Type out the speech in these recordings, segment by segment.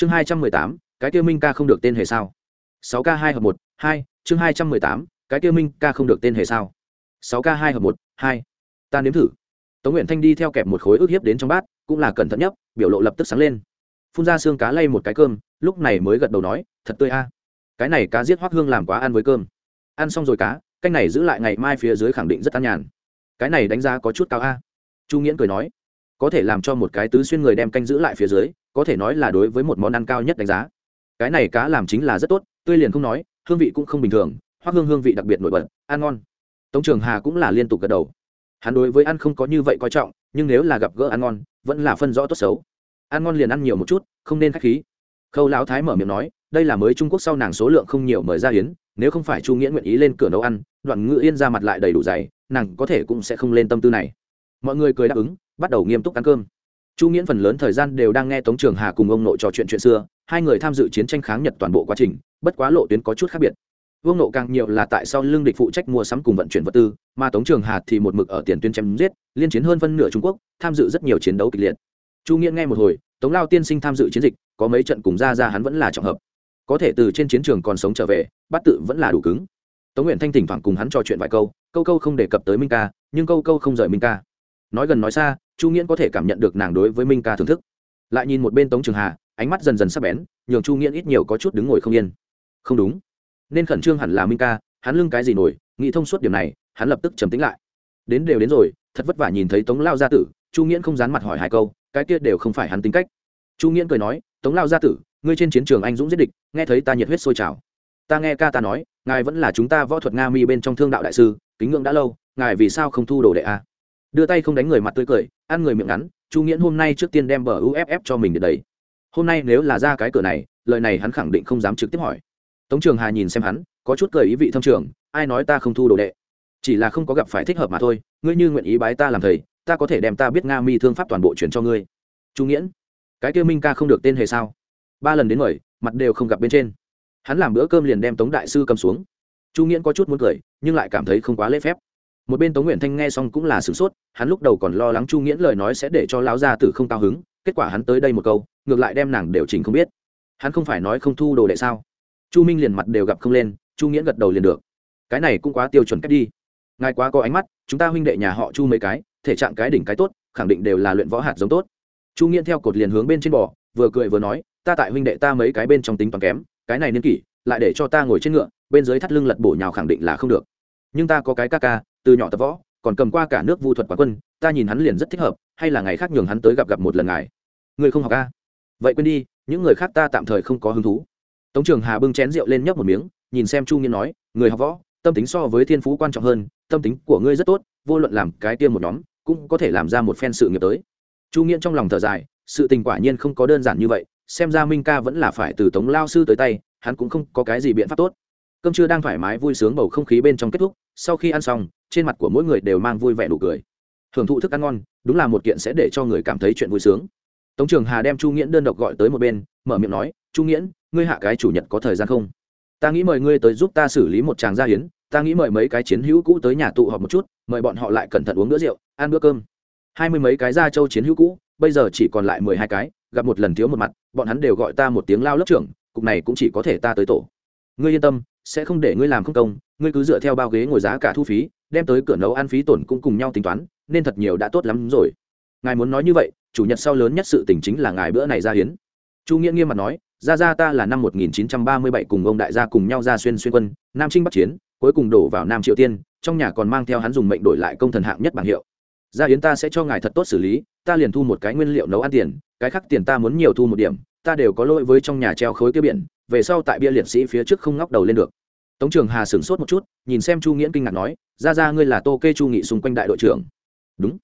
chương hai trăm mười tám, cái tiêu minh ca không được tên hề sao? sáu k hai hợp một, hai, chương hai trăm mười tám, cái tiêu minh ca không được tên hề sao? sáu k hai hợp một, hai. Ta nếm thử. Tống nguyện thanh đi theo kẹp một khối ức hiếp đến trong bát, cũng là cẩn thận nhất biểu lộ lập tức sáng lên. Phun ra xương cá lay một cái cơm, lúc này mới gật đầu nói, thật tươi a. Cái này cá giết hoác hương làm quá ăn với cơm. Ăn xong rồi cá canh này giữ lại ngày mai phía dưới khẳng định rất an nhàn. Cái này đánh giá có chút cao a. Chu nghiễn cười nói có thể làm cho một cái tứ xuyên người đem canh giữ lại phía dưới, có thể nói là đối với một món ăn cao nhất đánh giá. Cái này cá làm chính là rất tốt, tươi liền không nói, hương vị cũng không bình thường hoặc hương hương vị đặc biệt nổi bật, ăn ngon. Tống trường hà cũng là liên tục gật đầu. Hắn đối với ăn không có như vậy coi trọng, nhưng nếu là gặp gỡ ăn ngon, vẫn là phân rõ tốt xấu. Ăn ngon liền ăn nhiều một chút, không nên k h á c h khí. Khâu lão thái mở miệng nói, đây là mới trung quốc sau nàng số lượng không nhiều mời ra hiến, nếu không phải chu nghĩa nguyện ý lên cửa nấu ăn, đoạn ngự yên ra mặt lại đầy đủ dày, nàng có thể cũng sẽ không lên tâm tư này. Mọi người cười đáp ứng bắt đầu nghiêm túc ăn cơm. Chu nghiễn phần lớn thời gian đều đang nghe tống trường hà cùng ông nội trò chuyện chuyện xưa, hai người tham dự chiến tranh kháng nhật toàn bộ quá trình, bất quá lộ tuyến có chút khác biệt. Vương nộ càng nhiều là tại sao lương địch phụ trách mua sắm cùng vận chuyển vật tư, mà tống trường hà thì một mực ở tiền tuyến chém giết, liên chiến hơn phân nửa trung quốc, tham dự rất nhiều chiến đấu kịch liệt. Chu nghĩa nghe một hồi, tống lao tiên sinh tham dự chiến dịch, có mấy trận cùng ra ra hắn vẫn là trọng hợp. Có thể từ trên chiến trường còn sống trở về, bắt tự vẫn là đủ cứng. Tống nguyện thanh thỉnh thoảng cùng hắn trò chuyện vài câu câu câu không đề cập tới minh ca, nhưng câu câu không rời minh ca. Nói gần nói xa chu nghiễn có thể cảm nhận được nàng đối với minh ca thưởng thức. Lại nhìn một bên tống trường hà, ánh mắt dần dần sắp bén, nhường chu nghiễn ít nhiều có chút đứng ngồi không yên. Không đúng. Nên khẩn trương hẳn là minh ca, hắn lưng cái gì nổi, nghĩ thông suốt điểm này, hắn lập tức trầm tính lại. Đến đều đến rồi, thật vất vả nhìn thấy tống lao gia tử, chu nghiễn không dán mặt hỏi hai câu, cái kia đều không phải hắn tính cách. Chu nghiễn cười nói, tống lao gia tử, ngươi trên chiến trường anh dũng giết địch, nghe thấy ta nhiệt huyết sôi trào. Ta nghe ca ta nói, ngài vẫn là chúng ta võ thuật nga mi bên trong thương đạo đại sư, kính ngưỡng đã lâu, ngài vì sao không thu đồ đệ a? Đưa tay không đánh người mặt tươi cười ăn người miệng ngắn, chu nghiễn hôm nay trước tiên đem bờ uff cho mình để đấy hôm nay nếu là ra cái cửa này, lời này hắn khẳng định không dám trực tiếp hỏi. Tống trường hà nhìn xem hắn, có chút cười ý vị thâm trường, ai nói ta không thu đồ đệ? Chỉ là không có gặp phải thích hợp mà thôi, ngươi như nguyện ý bái ta làm thầy, ta có thể đem ta biết nga mi thương pháp toàn bộ chuyển cho ngươi. Chu nghiễn, cái kêu minh ca không được tên hề sao? Ba lần đến mời, mặt đều không gặp bên trên. Hắn làm bữa cơm liền đem tống đại sư cầm xuống. Chu nghiễn có chút muốn cười, nhưng lại cảm thấy không quá lễ phép một bên tống nguyện thanh nghe xong cũng là sửng sốt, hắn lúc đầu còn lo lắng chu nghiễn lời nói sẽ để cho lão gia tử không cao hứng, kết quả hắn tới đây một câu, ngược lại đem nàng đều chỉnh không biết. Hắn không phải nói không thu đồ đệ sao? Chu minh liền mặt đều gặp không lên, chu nghiễn gật đầu liền được. Cái này cũng quá tiêu chuẩn cách đi. Ngài quá có ánh mắt, chúng ta huynh đệ nhà họ chu mấy cái, thể trạng cái đỉnh cái tốt, khẳng định đều là luyện võ hạt giống tốt. Chu nghiễn theo cột liền hướng bên trên bò, vừa cười vừa nói, ta tại huynh đệ ta mấy cái bên trong tính toàn kém, cái này niên kỷ, lại để cho ta ngồi trên ngựa, bên dưới thắt lưng lật bổ nhào khẳng định là không được. Nhưng ta có cái ca ca từ nhỏ tập võ, còn cầm qua cả nước vu thuật quán quân, ta nhìn hắn liền rất thích hợp, hay là ngày khác nhường hắn tới gặp gặp một lần ngài. Người không học ca vậy quên đi, những người khác ta tạm thời không có hứng thú. Tống trường hà bưng chén rượu lên nhấp một miếng, nhìn xem chu nghiên nói, người học võ, tâm tính so với thiên phú quan trọng hơn, tâm tính của ngươi rất tốt, vô luận làm cái tiêm một nhóm, cũng có thể làm ra một phen sự nghiệp tới. Chu nghiên trong lòng thở dài, sự tình quả nhiên không có đơn giản như vậy, xem ra minh ca vẫn là phải từ tống lao sư tới tay, hắn cũng không có cái gì biện pháp tốt cơm trưa đang thoải mái vui sướng bầu không khí bên trong kết thúc, sau khi ăn xong, trên mặt của mỗi người đều mang vui vẻ nụ cười. Hưởng thụ thức ăn ngon, đúng là một kiện sẽ để cho người cảm thấy chuyện vui sướng. Tống trường hà đem chu nghiễn đơn độc gọi tới một bên, mở miệng nói, chu nghiễn, ngươi hạ cái chủ nhật có thời gian không? Ta nghĩ mời ngươi tới giúp ta xử lý một tràng gia hiến, ta nghĩ mời mấy cái chiến hữu cũ tới nhà tụ họp một chút, mời bọn họ lại cẩn thận uống bữa rượu, ăn bữa cơm. Hai mươi mấy cái gia châu chiến hữu cũ, bây giờ chỉ còn lại mười hai cái, gặp một lần thiếu một mặt, bọn hắn đều gọi ta một tiếng lao lớp trưởng, cục này cũng chỉ có thể ta tới tổ. Ngươi yên tâm sẽ không để ngươi làm không công, ngươi cứ dựa theo bao ghế ngồi giá cả thu phí, đem tới cửa nấu ăn phí tổn cũng cùng nhau tính toán, nên thật nhiều đã tốt lắm rồi. Ngài muốn nói như vậy, chủ nhật sau lớn nhất sự tình chính là ngài bữa này ra hiến. Chu nghĩa nghiêm mặt nói, gia gia ta là năm 1937 cùng ông đại gia cùng nhau ra xuyên xuyên quân, nam trinh bắc chiến, cuối cùng đổ vào nam triệu tiên, trong nhà còn mang theo hắn dùng mệnh đổi lại công thần hạng nhất bảng hiệu. Gia hiến ta sẽ cho ngài thật tốt xử lý, ta liền thu một cái nguyên liệu nấu ăn tiền, cái khác tiền ta muốn nhiều thu một điểm, ta đều có lỗi với trong nhà treo khối kia biển về sau tại bia liệt sĩ phía trước không ngóc đầu lên được. Tống trường hà sửng sốt một chút nhìn xem chu nghiễn kinh ngạc nói ra ra ngươi là tô kê chu nghị xung quanh đại đội trưởng. Đúng.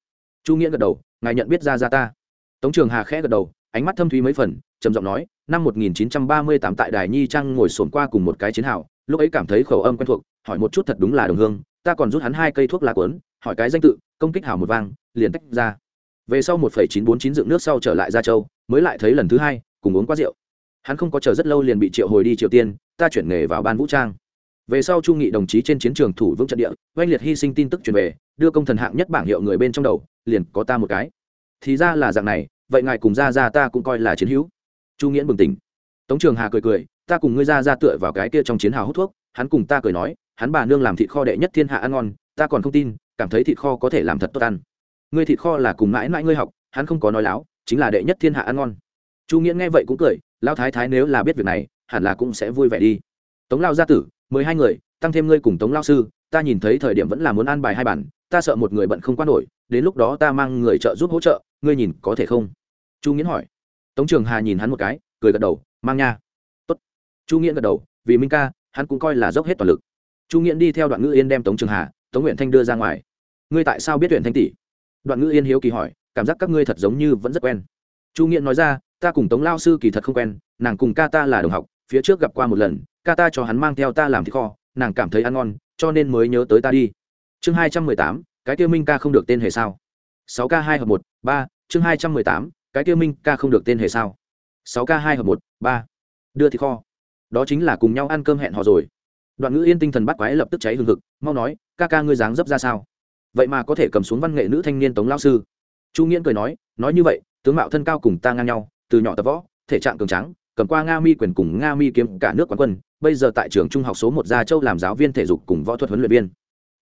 Chu nghiễn gật đầu ngài nhận biết ra ra ta. Tống trường hà khẽ gật đầu ánh mắt thâm thúy mấy phần trầm giọng nói năm 1938 tại đài nhi trang ngồi sồn qua cùng một cái chiến hào lúc ấy cảm thấy khẩu âm quen thuộc hỏi một chút thật đúng là đồng hương ta còn rút hắn hai cây thuốc lá cuốn hỏi cái danh tự công kích hào một vang liền tách ra. Về sau 1,949 dựng nước sau trở lại gia châu mới lại thấy lần thứ hai cùng uống quá rượu hắn không có chờ rất lâu liền bị triệu hồi đi triều tiên, ta chuyển nghề vào ban vũ trang. Về sau chu nghị đồng chí trên chiến trường thủ vững trận địa, oanh liệt hy sinh tin tức truyền về, đưa công thần hạng nhất bảng hiệu người bên trong đầu, liền có ta một cái. Thì ra là dạng này, vậy ngài cùng ra ra ta cũng coi là chiến hữu. Chu nghiễn bừng tỉnh. Tống trường hà cười cười, ta cùng ngươi ra ra tựa vào cái kia trong chiến hào hút thuốc, hắn cùng ta cười nói, hắn bà nương làm thịt kho đệ nhất thiên hạ ăn ngon, ta còn không tin, cảm thấy thịt kho có thể làm thật tốt ăn. Ngươi thịt kho là cùng mãi mãi ngươi học, hắn không có nói láo, chính là đệ nhất thiên hạ ăn ngon. Chu nghiễn nghe vậy cũng cười lao thái thái nếu là biết việc này, hẳn là cũng sẽ vui vẻ đi. Tống lao gia tử, mười hai người, tăng thêm ngươi cùng tống lao sư, ta nhìn thấy thời điểm vẫn là muốn an bài hai bản, ta sợ một người bận không quan nổi, đến lúc đó ta mang người trợ giúp hỗ trợ, ngươi nhìn có thể không? Chu nghiễn hỏi. Tống trường hà nhìn hắn một cái, cười gật đầu, mang nha. Tốt. chu nghiễn gật đầu, vì minh ca, hắn cũng coi là dốc hết toàn lực. Chu nghiễn đi theo đoạn ngữ yên đem tống trường hà, tống nguyện thanh đưa ra ngoài. Ngươi tại sao biết huyện thanh tỷ? Đoạn ngữ yên hiếu kỳ hỏi, cảm giác các ngươi thật giống như vẫn rất quen. Chu nghiễn nói ra ta cùng tống lao sư kỳ thật không quen, nàng cùng ca ta là đồng học, phía trước gặp qua một lần, ca ta cho hắn mang theo ta làm thịt kho, nàng cảm thấy ăn ngon, cho nên mới nhớ tới ta đi. Chương hai trăm mười tám, cái tiêu minh ca không được tên hề sao? Sáu k hai hợp một, ba, chương hai trăm mười tám, cái tiêu minh ca không được tên hề sao? Sáu k hai hợp một, ba, đưa thịt kho. Đó chính là cùng nhau ăn cơm hẹn họ rồi. Đoạn ngữ yên tinh thần bắt quái lập tức cháy hừng hực, mau nói, ca ca ngươi dáng dấp ra sao? Vậy mà có thể cầm xuống văn nghệ nữ thanh niên tống lao sư. Chu nghiễn cười nói nói như vậy, tướng mạo thân cao cùng ta ngang nhau từ nhỏ tập võ, thể trạng cường trắng cầm qua nga mi quyền cùng nga mi kiếm cả nước quán quân, bây giờ tại trường trung học số một gia châu làm giáo viên thể dục cùng võ thuật huấn luyện viên.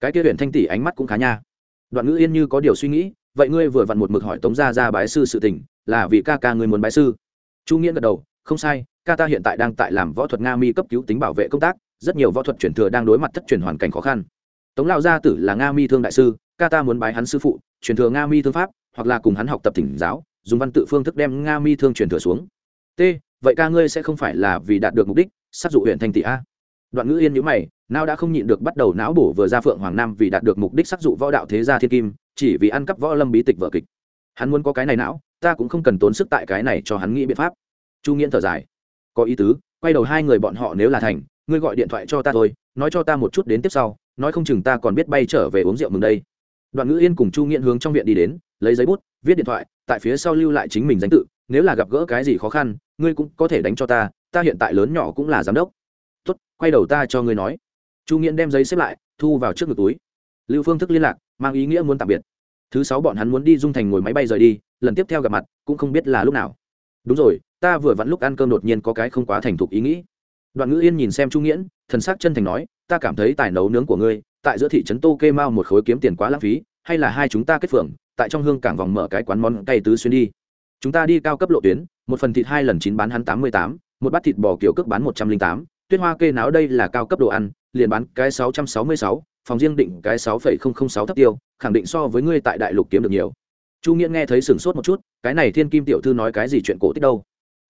Cái kia huyện thanh tỷ ánh mắt cũng khá nha. Đoạn ngữ yên như có điều suy nghĩ, vậy ngươi vừa vặn một mực hỏi tống gia ra bái sư sự tình, là vì ca ca ngươi muốn bái sư? Chu nghĩa gật đầu, không sai, ca ta hiện tại đang tại làm võ thuật nga mi cấp cứu tính bảo vệ công tác, rất nhiều võ thuật truyền thừa đang đối mặt thất truyền hoàn cảnh khó khăn. Tống lao gia tử là nga mi thương đại sư, ca ta muốn bái hắn sư phụ, truyền thừa nga mi thương pháp, hoặc là cùng hắn học tập thỉnh giáo dùng văn tự phương thức đem nga mi thương truyền thừa xuống. T, vậy ca ngươi sẽ không phải là vì đạt được mục đích, sát dụ huyện thanh tỷ a. Đoạn ngữ yên nhữ mày, nào đã không nhịn được bắt đầu não bổ vừa ra phượng hoàng nam vì đạt được mục đích sát dụ võ đạo thế gia thiên kim, chỉ vì ăn cắp võ lâm bí tịch vợ kịch. Hắn muốn có cái này não, ta cũng không cần tốn sức tại cái này cho hắn nghĩ biện pháp. Chu nghiễn thở dài. Có ý tứ, quay đầu hai người bọn họ nếu là thành, ngươi gọi điện thoại cho ta thôi, nói cho ta một chút đến tiếp sau, nói không chừng ta còn biết bay trở về uống rượu mừng đây. Đoạn ngữ yên cùng chu nghiễn hướng trong viện đi đến lấy giấy bút, viết điện thoại, tại phía sau lưu lại chính mình danh tự, nếu là gặp gỡ cái gì khó khăn, ngươi cũng có thể đánh cho ta ta hiện tại lớn nhỏ cũng là giám đốc. Tốt, quay đầu ta cho ngươi nói. Chu nghiễn đem giấy xếp lại, thu vào trước ngực túi. Lưu phương thức liên lạc, mang ý nghĩa muốn tạm biệt. Thứ sáu bọn hắn muốn đi dung thành ngồi máy bay rời đi, lần tiếp theo gặp mặt, cũng không biết là lúc nào. Đúng rồi, ta vừa vặn lúc ăn cơm đột nhiên có cái không quá thành thục ý nghĩ. Đoạn ngữ yên nhìn xem chu nghiễn, thần sắc chân thành nói, ta cảm thấy tài nấu nướng của ngươi, tại giữa thị trấn tô kê mao một khối kiếm tiền quá lãng phí, hay là hai chúng ta kết phường tại trong hương cảng vòng mở cái quán món cay tứ xuyên đi. Chúng ta đi cao cấp lộ tuyến, một phần thịt hai lần chín bán hắn tám mươi tám, một bát thịt bò kiểu cước bán một trăm linh tám, tuyết hoa kê náo đây là cao cấp đồ ăn, liền bán cái sáu trăm sáu mươi sáu, phòng riêng định cái sáu phẩy không không sáu thấp tiêu, khẳng định so với ngươi tại đại lục kiếm được nhiều. Chu nghĩa nghe thấy sửng sốt một chút, cái này thiên kim tiểu thư nói cái gì chuyện cổ tích đâu?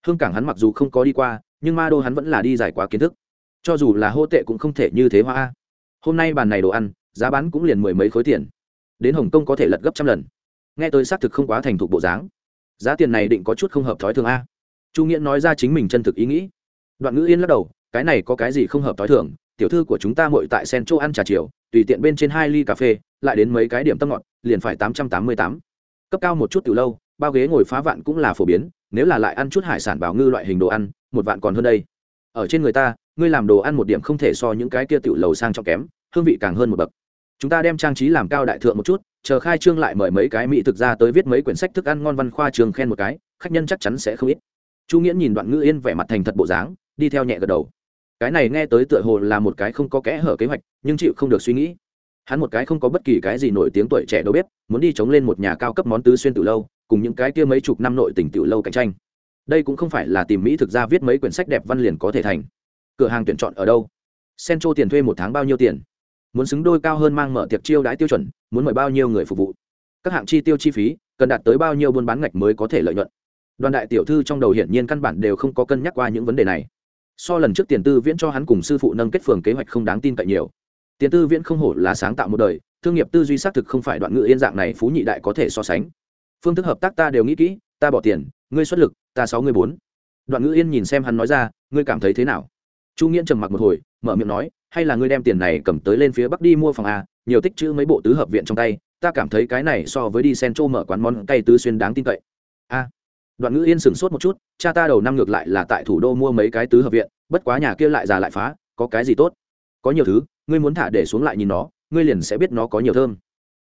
Hương cảng hắn mặc dù không có đi qua, nhưng ma đô hắn vẫn là đi giải quá kiến thức. Cho dù là hô tệ cũng không thể như thế hoa. Hôm nay bàn này đồ ăn, giá bán cũng liền mười mấy khối tiền. Đến hồng kông có thể lật gấp trăm lần nghe tôi xác thực không quá thành thục bộ dáng. Giá tiền này định có chút không hợp thói thường a. Chu nghĩa nói ra chính mình chân thực ý nghĩ. Đoạn ngữ yên lắc đầu, cái này có cái gì không hợp thói thường, tiểu thư của chúng ta ngồi tại sen chỗ ăn trà chiều, tùy tiện bên trên hai ly cà phê, lại đến mấy cái điểm tâm ngọt, liền phải tám trăm tám mươi tám. Cấp cao một chút từ lâu, bao ghế ngồi phá vạn cũng là phổ biến, nếu là lại ăn chút hải sản bảo ngư loại hình đồ ăn, một vạn còn hơn đây. Ở trên người ta, ngươi làm đồ ăn một điểm không thể so những cái kia tiểu lầu sang trọng kém, hương vị càng hơn một bậc chúng ta đem trang trí làm cao đại thượng một chút, chờ khai trương lại mời mấy cái mỹ thực ra tới viết mấy quyển sách thức ăn ngon văn khoa trường khen một cái, khách nhân chắc chắn sẽ không ít. Chu nghĩa nhìn đoạn ngữ yên vẻ mặt thành thật bộ dáng, đi theo nhẹ gật đầu. Cái này nghe tới tựa hồ là một cái không có kẽ hở kế hoạch, nhưng chịu không được suy nghĩ. Hắn một cái không có bất kỳ cái gì nổi tiếng tuổi trẻ đâu biết, muốn đi chống lên một nhà cao cấp món tứ xuyên từ lâu, cùng những cái kia mấy chục năm nội tỉnh tiểu lâu cạnh tranh. Đây cũng không phải là tìm mỹ thực ra viết mấy quyển sách đẹp văn liền có thể thành. Cửa hàng tuyển chọn ở đâu? Sen cho tiền thuê một tháng bao nhiêu tiền? Muốn xứng đôi cao hơn mang mở tiệc chiêu đãi tiêu chuẩn, muốn mời bao nhiêu người phục vụ. Các hạng chi tiêu chi phí, cần đạt tới bao nhiêu buôn bán ngạch mới có thể lợi nhuận. Đoàn đại tiểu thư trong đầu hiển nhiên căn bản đều không có cân nhắc qua những vấn đề này. So lần trước tiền tư viễn cho hắn cùng sư phụ nâng kết phường kế hoạch không đáng tin cậy nhiều. Tiền tư viễn không hổ là sáng tạo một đời, thương nghiệp tư duy xác thực không phải đoạn ngữ yên dạng này phú nhị đại có thể so sánh. Phương thức hợp tác ta đều nghĩ kỹ, ta bỏ tiền, ngươi xuất lực, ta sáu ngươi bốn. Đoạn ngữ yên nhìn xem hắn nói ra, ngươi cảm thấy thế nào? Chu nghiễn trầm mặc một hồi, mở miệng nói hay là ngươi đem tiền này cầm tới lên phía bắc đi mua phòng a, nhiều tích chữ mấy bộ tứ hợp viện trong tay, ta cảm thấy cái này so với đi sen trô mở quán món cây tứ xuyên đáng tin cậy. A, đoạn ngữ yên sửng sốt một chút, cha ta đầu năm ngược lại là tại thủ đô mua mấy cái tứ hợp viện, bất quá nhà kia lại già lại phá, có cái gì tốt? Có nhiều thứ, ngươi muốn thả để xuống lại nhìn nó, ngươi liền sẽ biết nó có nhiều thơm.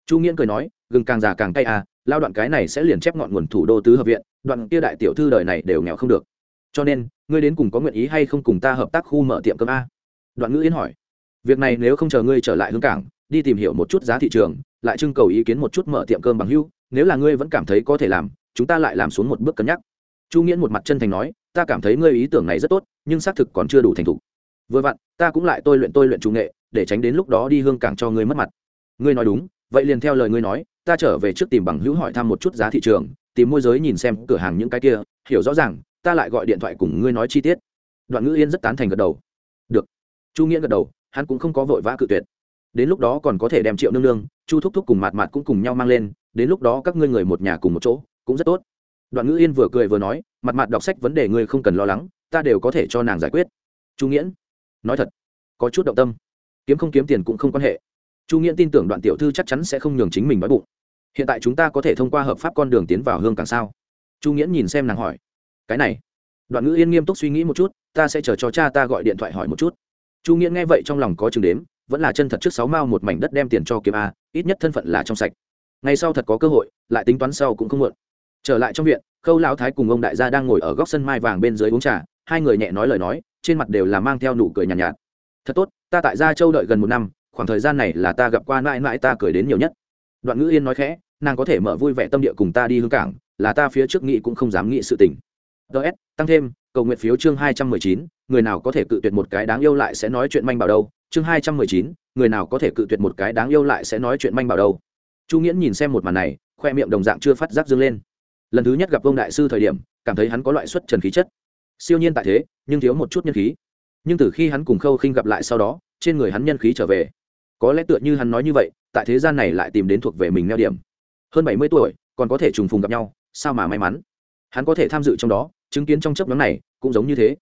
Chu nghiễn cười nói, gừng càng già càng cay à lao đoạn cái này sẽ liền chép ngọn nguồn thủ đô tứ hợp viện, đoạn kia đại tiểu thư đời này đều nghèo không được. Cho nên, ngươi đến cùng có nguyện ý hay không cùng ta hợp tác khu mở tiệm cơm a? Đoạn ngữ yên hỏi việc này nếu không chờ ngươi trở lại hương cảng, đi tìm hiểu một chút giá thị trường, lại trưng cầu ý kiến một chút mở tiệm cơm bằng hưu, nếu là ngươi vẫn cảm thấy có thể làm, chúng ta lại làm xuống một bước cân nhắc. Chu nghiễn một mặt chân thành nói, ta cảm thấy ngươi ý tưởng này rất tốt, nhưng xác thực còn chưa đủ thành thục. Vừa vặn, ta cũng lại tôi luyện tôi luyện chủ nghệ, để tránh đến lúc đó đi hương cảng cho ngươi mất mặt. Ngươi nói đúng, vậy liền theo lời ngươi nói, ta trở về trước tìm bằng hữu hỏi thăm một chút giá thị trường, tìm môi giới nhìn xem cửa hàng những cái kia, hiểu rõ ràng, ta lại gọi điện thoại cùng ngươi nói chi tiết. Đoạn ngữ yên rất tán thành gật đầu. Được. Chu nghĩa gật đầu hắn cũng không có vội vã cự tuyệt. Đến lúc đó còn có thể đem triệu nương nương, chu thúc thúc cùng mạt mạt cũng cùng nhau mang lên, đến lúc đó các ngươi người một nhà cùng một chỗ, cũng rất tốt. Đoạn ngữ yên vừa cười vừa nói mặt mặt đọc sách vấn đề ngươi không cần lo lắng, ta đều có thể cho nàng giải quyết. Chu nghiễn, nói thật, có chút động tâm. Kiếm không kiếm tiền cũng không quan hệ. Chu nghiễn tin tưởng đoạn tiểu thư chắc chắn sẽ không nhường chính mình bắt bụng. Hiện tại chúng ta có thể thông qua hợp pháp con đường tiến vào hương càng sao? Chu nghiễn nhìn xem nàng hỏi. Cái này. Đoạn ngữ yên nghiêm túc suy nghĩ một chút, ta sẽ chờ cho cha ta gọi điện thoại hỏi một chút chu nghĩa nghe vậy trong lòng có chừng đếm vẫn là chân thật trước sáu mao một mảnh đất đem tiền cho kiếm a ít nhất thân phận là trong sạch. Ngay sau thật có cơ hội lại tính toán sau cũng không muộn. Trở lại trong viện khâu lão thái cùng ông đại gia đang ngồi ở góc sân mai vàng bên dưới uống trà hai người nhẹ nói lời nói trên mặt đều là mang theo nụ cười nhàn nhạt, nhạt. Thật tốt ta tại gia châu đợi gần một năm khoảng thời gian này là ta gặp qua mãi mãi ta cười đến nhiều nhất. Đoạn ngữ yên nói khẽ nàng có thể mở vui vẻ tâm địa cùng ta đi hương cảng là ta phía trước nghĩ cũng không dám nghĩ sự tình. Ts tăng thêm cầu nguyện phiếu chương hai trăm mười chín, người nào có thể cự tuyệt một cái đáng yêu lại sẽ nói chuyện manh bảo đâu? Chương hai trăm mười chín, người nào có thể cự tuyệt một cái đáng yêu lại sẽ nói chuyện manh bảo đâu? Chu nghiễn nhìn xem một màn này, khoe miệng đồng dạng chưa phát giác dương lên. Lần thứ nhất gặp ông đại sư thời điểm, cảm thấy hắn có loại xuất trần khí chất. Siêu nhiên tại thế, nhưng thiếu một chút nhân khí. Nhưng từ khi hắn cùng khâu khinh gặp lại sau đó, trên người hắn nhân khí trở về. Có lẽ tựa như hắn nói như vậy, tại thế gian này lại tìm đến thuộc về mình neo điểm. Hơn bảy mươi tuổi, còn có thể trùng phùng gặp nhau, sao mà may mắn? Hắn có thể tham dự trong đó chứng kiến trong chấp nhóm này cũng giống như thế.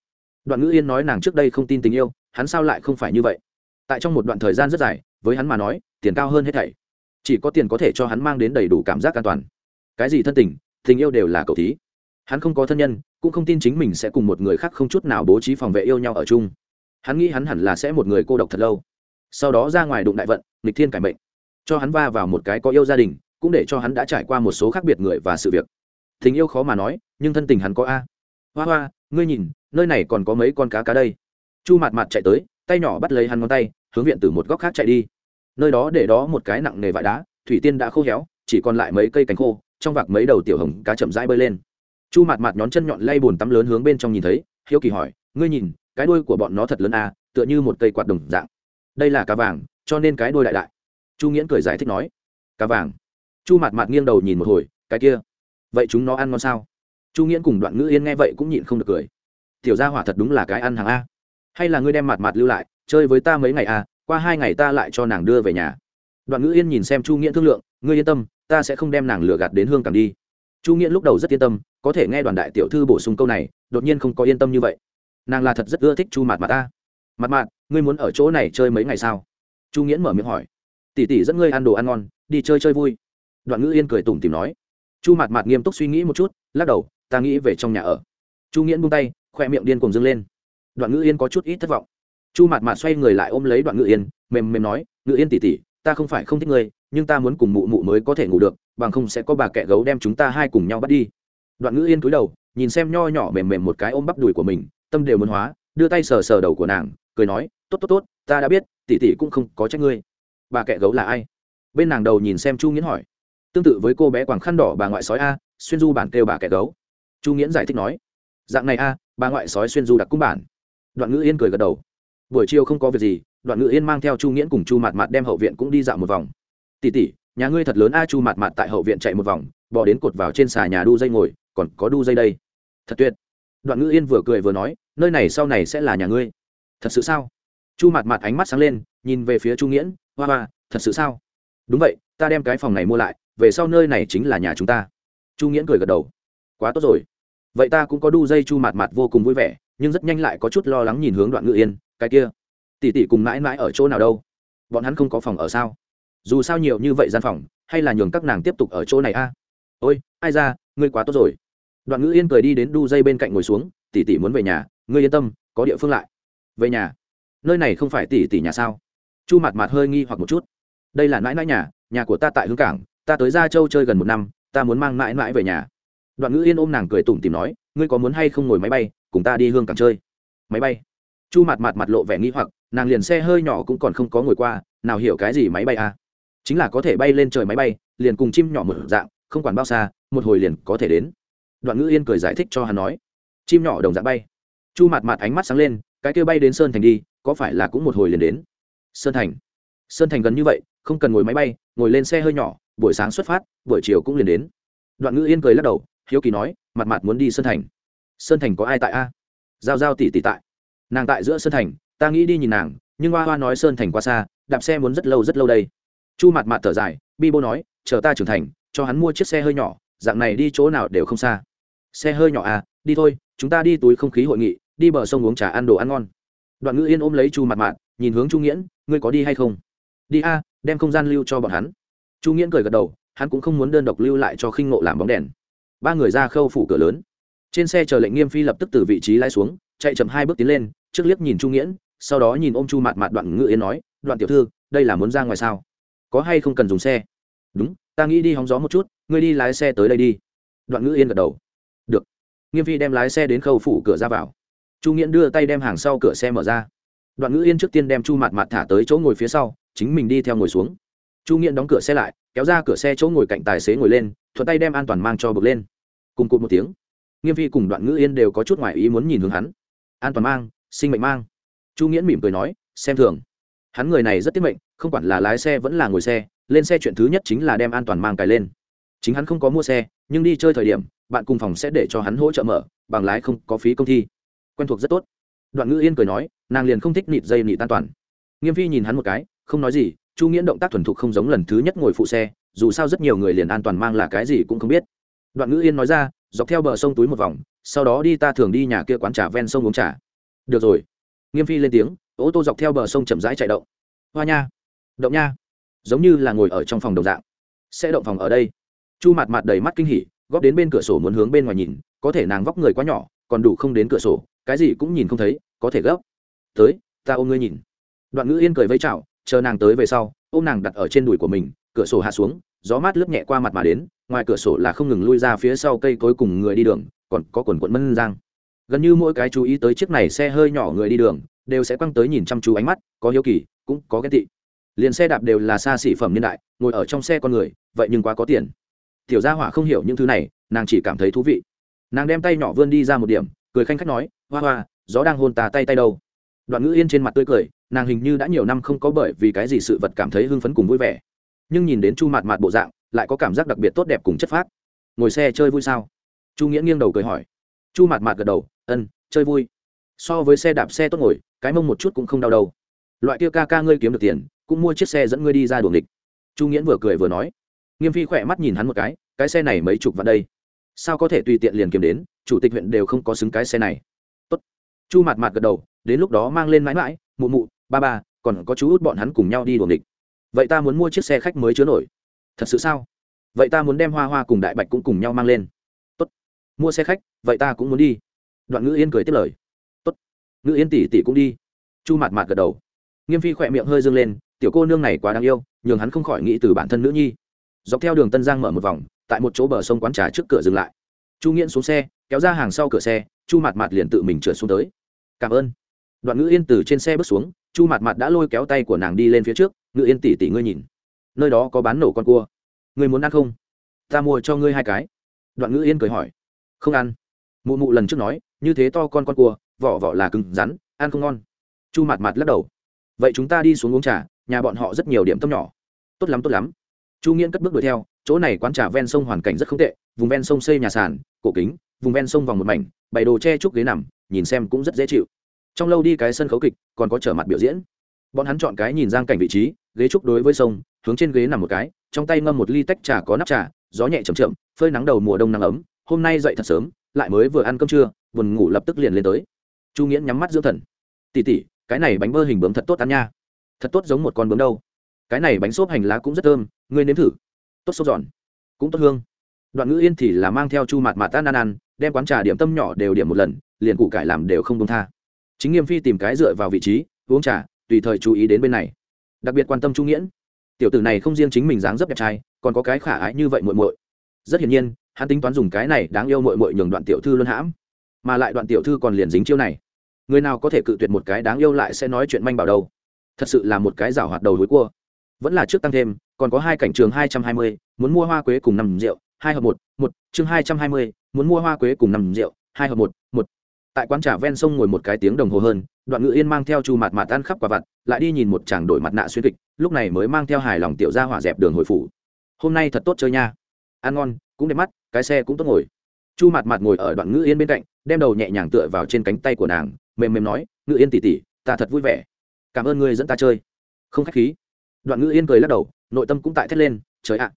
Đoạn ngữ yên nói nàng trước đây không tin tình yêu, hắn sao lại không phải như vậy? Tại trong một đoạn thời gian rất dài, với hắn mà nói, tiền cao hơn hết thảy. Chỉ có tiền có thể cho hắn mang đến đầy đủ cảm giác an toàn. Cái gì thân tình tình yêu đều là cầu thí. Hắn không có thân nhân, cũng không tin chính mình sẽ cùng một người khác không chút nào bố trí phòng vệ yêu nhau ở chung. Hắn nghĩ hắn hẳn là sẽ một người cô độc thật lâu. Sau đó ra ngoài đụng đại vận, nghịch thiên cải mệnh. Cho hắn va vào một cái có yêu gia đình, cũng để cho hắn đã trải qua một số khác biệt người và sự việc. Tình yêu khó mà nói, nhưng thân tình hắn có a hoa hoa, ngươi nhìn, nơi này còn có mấy con cá cá đây. Chu mặt mặt chạy tới, tay nhỏ bắt lấy hắn ngón tay, hướng viện từ một góc khác chạy đi. Nơi đó để đó một cái nặng nề vải đá, thủy tiên đã khô héo, chỉ còn lại mấy cây cánh khô, trong vạc mấy đầu tiểu hồng cá chậm rãi bơi lên. Chu mặt mặt nhón chân nhọn lay bùn tắm lớn hướng bên trong nhìn thấy, hiếu kỳ hỏi, ngươi nhìn, cái đuôi của bọn nó thật lớn à tựa như một cây quạt đồng dạng. Đây là cá vàng, cho nên cái đuôi đại đại. Chu nghiễn cười giải thích nói, cá vàng. Chu mặt mặt nghiêng đầu nhìn một hồi, cái kia, vậy chúng nó ăn ngon sao? Chu nghiễn cùng đoạn ngữ yên nghe vậy cũng nhịn không được cười. Tiểu gia hỏa thật đúng là cái ăn hàng a. Hay là ngươi đem mặt mặt lưu lại, chơi với ta mấy ngày a, qua hai ngày ta lại cho nàng đưa về nhà. Đoạn ngữ yên nhìn xem chu nghiễn thương lượng, ngươi yên tâm, ta sẽ không đem nàng lừa gạt đến hương càng đi. Chu nghiễn lúc đầu rất yên tâm, có thể nghe đoàn đại tiểu thư bổ sung câu này, đột nhiên không có yên tâm như vậy. Nàng là thật rất ưa thích chu mặt mặt ta. Mặt mặt ngươi muốn ở chỗ này chơi mấy ngày sao? Chu nghiễn mở miệng hỏi. Tỷ tỷ dẫn ngươi ăn đồ ăn ngon, đi chơi chơi vui. Đoạn ngữ yên cười tủm tìm nói. Chu mặt mặt nghiêm túc suy nghĩ một chút, lắc đầu ta nghĩ về trong nhà ở. Chu nghiễn buông tay, khoe miệng điên cùng dâng lên. Đoạn ngữ yên có chút ít thất vọng. Chu mặt mạt xoay người lại ôm lấy đoạn ngữ yên, mềm mềm nói, ngữ yên tỉ tỉ ta không phải không thích ngươi, nhưng ta muốn cùng mụ mụ mới có thể ngủ được, bằng không sẽ có bà kẻ gấu đem chúng ta hai cùng nhau bắt đi. Đoạn ngữ yên cúi đầu, nhìn xem nho nhỏ mềm mềm một cái ôm bắp đùi của mình, tâm đều muốn hóa, đưa tay sờ sờ đầu của nàng, cười nói, tốt tốt tốt, ta đã biết tỉ tỉ cũng không có trách ngươi. Bà kẻ gấu là ai? Bên nàng đầu nhìn xem chu nghiến hỏi. Tương tự với cô bé quàng khăn đỏ bà ngoại sói a, xuyên du bản kêu bà kẻ gấu chu nghiễn giải thích nói, dạng này a, bà ngoại sói xuyên du đặc cung bản. Đoạn ngữ yên cười gật đầu. Buổi chiều không có việc gì, đoạn ngữ yên mang theo chu nghiễn cùng chu mạt mạt đem hậu viện cũng đi dạo một vòng. Tỉ tỉ nhà ngươi thật lớn a? Chu mạt mạt tại hậu viện chạy một vòng bỏ đến cột vào trên xà nhà đu dây ngồi, còn có đu dây đây. Thật tuyệt. Đoạn ngữ yên vừa cười vừa nói, nơi này sau này sẽ là nhà ngươi. Thật sự sao? Chu mạt mạt ánh mắt sáng lên, nhìn về phía chu nghiễn, hoa hoa, thật sự sao? Đúng vậy, ta đem cái phòng này mua lại, về sau nơi này chính là nhà chúng ta. Chu nghiễn cười gật đầu. Quá tốt rồi vậy ta cũng có đu dây chu mạt mạt vô cùng vui vẻ, nhưng rất nhanh lại có chút lo lắng nhìn hướng đoạn ngự yên, cái kia, tỷ tỷ cùng mãi mãi ở chỗ nào đâu? Bọn hắn không có phòng ở sao? Dù sao nhiều như vậy gian phòng, hay là nhường các nàng tiếp tục ở chỗ này a? Ôi, ai ra, ngươi quá tốt rồi. Đoạn ngữ yên cười đi đến đu dây bên cạnh ngồi xuống, tỷ tỷ muốn về nhà, ngươi yên tâm, có địa phương lại. Về nhà? Nơi này không phải tỷ tỷ nhà sao? Chu mặt mặt hơi nghi hoặc một chút. Đây là mãi mãi nhà nhà của ta tại hương cảng, ta tới gia châu chơi gần một năm, ta muốn mang mãi mãi về nhà đoạn ngữ yên ôm nàng cười tủm tìm nói, ngươi có muốn hay không ngồi máy bay, cùng ta đi hương cảng chơi? Máy bay? Chu mặt mặt mặt lộ vẻ nghi hoặc, nàng liền xe hơi nhỏ cũng còn không có ngồi qua, nào hiểu cái gì máy bay à? Chính là có thể bay lên trời máy bay, liền cùng chim nhỏ một dạng, không quản bao xa, một hồi liền có thể đến. Đoạn ngữ yên cười giải thích cho hắn nói, chim nhỏ đồng dạng bay. Chu mặt mặt ánh mắt sáng lên, cái kêu bay đến sơn thành đi, có phải là cũng một hồi liền đến? Sơn thành. Sơn thành gần như vậy, không cần ngồi máy bay, ngồi lên xe hơi nhỏ, buổi sáng xuất phát, buổi chiều cũng liền đến. Đoạn ngữ yên cười lắc đầu hiếu kỳ nói, mặt mặt muốn đi sơn thành. Sơn thành có ai tại a? Giao giao tỷ tỷ tại. Nàng tại giữa sơn thành, ta nghĩ đi nhìn nàng, nhưng hoa hoa nói sơn thành quá xa, đạp xe muốn rất lâu rất lâu đây. Chu mặt mặt thở dài, bi bô nói, chờ ta trưởng thành, cho hắn mua chiếc xe hơi nhỏ, dạng này đi chỗ nào đều không xa. Xe hơi nhỏ à đi thôi, chúng ta đi túi không khí hội nghị, đi bờ sông uống trà ăn đồ ăn ngon. Đoạn ngữ yên ôm lấy chu mặt mặt nhìn hướng chu nghiễn, ngươi có đi hay không? Đi a, đem không gian lưu cho bọn hắn. Chu nghiễn cười gật đầu, hắn cũng không muốn đơn độc lưu lại cho khinh ngộ làm bóng đèn ba người ra khâu phủ cửa lớn. Trên xe chờ lệnh nghiêm phi lập tức từ vị trí lái xuống, chạy chậm hai bước tiến lên, trước liếc nhìn chu nghiễn, sau đó nhìn ôm chu mạt mạt đoạn ngự yên nói, đoạn tiểu thư, đây là muốn ra ngoài sao? Có hay không cần dùng xe? Đúng, ta nghĩ đi hóng gió một chút, ngươi đi lái xe tới đây đi. Đoạn ngữ yên gật đầu. Được. Nghiêm phi đem lái xe đến khâu phủ cửa ra vào. Chu nghiễn đưa tay đem hàng sau cửa xe mở ra. Đoạn ngữ yên trước tiên đem chu mạt mạt thả tới chỗ ngồi phía sau, chính mình đi theo ngồi xuống. Chu nghiễn đóng cửa xe lại kéo ra cửa xe chỗ ngồi cạnh tài xế ngồi lên, thuận tay đem an toàn mang cho bực lên. Cùng cụt một tiếng, nghiêm phi cùng đoạn ngữ yên đều có chút ngoài ý muốn nhìn hướng hắn. An toàn mang, sinh mệnh mang. Chu nghiễn mỉm cười nói, xem thường. Hắn người này rất tiết mệnh, không quản là lái xe vẫn là ngồi xe, lên xe chuyện thứ nhất chính là đem an toàn mang cài lên. Chính hắn không có mua xe, nhưng đi chơi thời điểm, bạn cùng phòng sẽ để cho hắn hỗ trợ mở, bằng lái không có phí công thi. Quen thuộc rất tốt. Đoạn ngữ yên cười nói, nàng liền không thích nịt dây nịt an toàn. Nghiêm phi nhìn hắn một cái, không nói gì chu nghiễn động tác thuần thục không giống lần thứ nhất ngồi phụ xe, dù sao rất nhiều người liền an toàn mang là cái gì cũng không biết. Đoạn ngữ yên nói ra, dọc theo bờ sông túi một vòng, sau đó đi ta thường đi nhà kia quán trà ven sông uống trà. Được rồi. Nghiêm phi lên tiếng, ô tô dọc theo bờ sông chậm rãi chạy động. Hoa nha. Động nha. Giống như là ngồi ở trong phòng đồng dạng. Sẽ động phòng ở đây. Chu mặt mặt đầy mắt kinh hỉ, góp đến bên cửa sổ muốn hướng bên ngoài nhìn, có thể nàng vóc người quá nhỏ, còn đủ không đến cửa sổ, cái gì cũng nhìn không thấy, có thể gấp. Tới, ta ôm ngươi nhìn. Đoạn ngữ yên cười vây chào chờ nàng tới về sau, ôm nàng đặt ở trên đùi của mình, cửa sổ hạ xuống, gió mát lướt nhẹ qua mặt mà đến, ngoài cửa sổ là không ngừng lui ra phía sau cây cối cùng người đi đường, còn có quần quận mân giang. Gần như mỗi cái chú ý tới chiếc này xe hơi nhỏ người đi đường, đều sẽ quăng tới nhìn chăm chú ánh mắt, có hiếu kỳ, cũng có ghen tị. Liền xe đạp đều là xa xỉ phẩm niên đại, ngồi ở trong xe con người, vậy nhưng quá có tiền. Tiểu gia hỏa không hiểu những thứ này, nàng chỉ cảm thấy thú vị. Nàng đem tay nhỏ vươn đi ra một điểm, cười khanh khách nói, hoa hoa, gió đang hôn tà tay tay đâu? Đoạn ngữ yên trên mặt tươi cười, nàng hình như đã nhiều năm không có bởi vì cái gì sự vật cảm thấy hưng phấn cùng vui vẻ. Nhưng nhìn đến chu mạt mạt bộ dạng, lại có cảm giác đặc biệt tốt đẹp cùng chất phác. ngồi xe chơi vui sao? Chu nghĩa nghiêng đầu cười hỏi. Chu mạt mạt gật đầu, ân, chơi vui. So với xe đạp xe tốt ngồi, cái mông một chút cũng không đau đầu loại kia ca ca ngươi kiếm được tiền, cũng mua chiếc xe dẫn ngươi đi ra đường địch. Chu nghĩa vừa cười vừa nói. Nghiêm phi khỏe mắt nhìn hắn một cái cái xe này mấy chục vào đây? Sao có thể tùy tiện liền kiếm đến, chủ tịch huyện đều không có xứng cái xe này. Tốt. chu mạt mạt gật đầu đến lúc đó mang lên mãi mãi, mụ mụ, ba ba, còn có chú út bọn hắn cùng nhau đi đường địch vậy ta muốn mua chiếc xe khách mới chứa nổi. Thật sự sao? Vậy ta muốn đem hoa hoa cùng đại bạch cũng cùng nhau mang lên. Tốt. mua xe khách, vậy ta cũng muốn đi. Đoạn ngữ yên cười tiếp lời. Tốt. ngữ yên tỷ tỷ cũng đi. Chu mạt mạt gật đầu. Nghiêm phi khỏe miệng hơi dâng lên, tiểu cô nương này quá đáng yêu, nhường hắn không khỏi nghĩ từ bản thân nữ nhi. Dọc theo đường tân giang mở một vòng, tại một chỗ bờ sông quán trà trước cửa dừng lại. Chu nghiễn xuống xe, kéo ra hàng sau cửa xe, chu mạt mạt liền tự mình trượt xuống tới. Cảm ơn đoạn ngữ yên từ trên xe bước xuống, chu mặt mặt đã lôi kéo tay của nàng đi lên phía trước, ngữ yên tỉ tỉ ngươi nhìn, nơi đó có bán nổ con cua, ngươi muốn ăn không? Ta mua cho ngươi hai cái. Đoạn ngữ yên cười hỏi, không ăn. Mụ mụ lần trước nói, như thế to con con cua, vỏ vỏ là cứng rắn, ăn không ngon. Chu mặt mặt lắc đầu, vậy chúng ta đi xuống uống trà, nhà bọn họ rất nhiều điểm tâm nhỏ. Tốt lắm tốt lắm. Chu nghiễn cất bước đuổi theo, chỗ này quán trà ven sông hoàn cảnh rất không tệ, vùng ven sông xây nhà sàn, cổ kính, vùng ven sông vòng một mảnh, bày đồ che chúc ghế nằm, nhìn xem cũng rất dễ chịu trong lâu đi cái sân khấu kịch, còn có trở mặt biểu diễn. Bọn hắn chọn cái nhìn giang cảnh vị trí, ghế trúc đối với sông, hướng trên ghế nằm một cái, trong tay ngâm một ly tách trà có nắp trà, gió nhẹ chầm chậm, phơi nắng đầu mùa đông nắng ấm, hôm nay dậy thật sớm, lại mới vừa ăn cơm trưa, buồn ngủ lập tức liền lên tới. Chu nghĩa nhắm mắt dưỡng thần. Tỉ tỉ cái này bánh bơ hình bướm thật tốt ăn nha. Thật tốt giống một con bướm đâu. Cái này bánh xốp hành lá cũng rất thơm, ngươi nếm thử. Tốt xốp giòn, cũng tốt hương. Đoạn ngữ yên thì là mang theo chu mạt mạt tan ăn ăn, đem quán trà điểm tâm nhỏ đều điểm một lần, liền củ cải làm đều không công tha chính nghiêm phi tìm cái dựa vào vị trí, uống trà, tùy thời chú ý đến bên này. Đặc biệt quan tâm chu nghiễn. Tiểu tử này không riêng chính mình dáng dấp đẹp trai, còn có cái khả ái như vậy muội muội. Rất hiển nhiên, hắn tính toán dùng cái này đáng yêu muội muội nhường đoạn tiểu thư luân hãm. Mà lại đoạn tiểu thư còn liền dính chiêu này. Người nào có thể cự tuyệt một cái đáng yêu lại sẽ nói chuyện manh bảo đâu. Thật sự là một cái rào hoạt đầu hối cua. Vẫn là trước tăng thêm, còn có hai cảnh trường hai trăm hai mươi, muốn mua hoa quế cùng năm rượu, hai hợp một một, chương hai trăm hai mươi, muốn mua hoa quế cùng năm rượu, hai hợp một tại quán trà ven sông ngồi một cái tiếng đồng hồ hơn, đoạn ngự yên mang theo chu mặt mặt ăn khắp quả vặt, lại đi nhìn một chàng đổi mặt nạ xuyên kịch, lúc này mới mang theo hài lòng tiểu ra hỏa dẹp đường hồi phủ. Hôm nay thật tốt chơi nha. Ăn ngon, cũng đẹp mắt, cái xe cũng tốt ngồi. Chu mặt mặt ngồi ở đoạn ngự yên bên cạnh, đem đầu nhẹ nhàng tựa vào trên cánh tay của nàng, mềm mềm nói, ngự yên tỉ tỉ ta thật vui vẻ. Cảm ơn ngươi dẫn ta chơi. Không khách khí. Đoạn ngự yên cười lắc đầu, nội tâm cũng tại thét lên, trời ạ,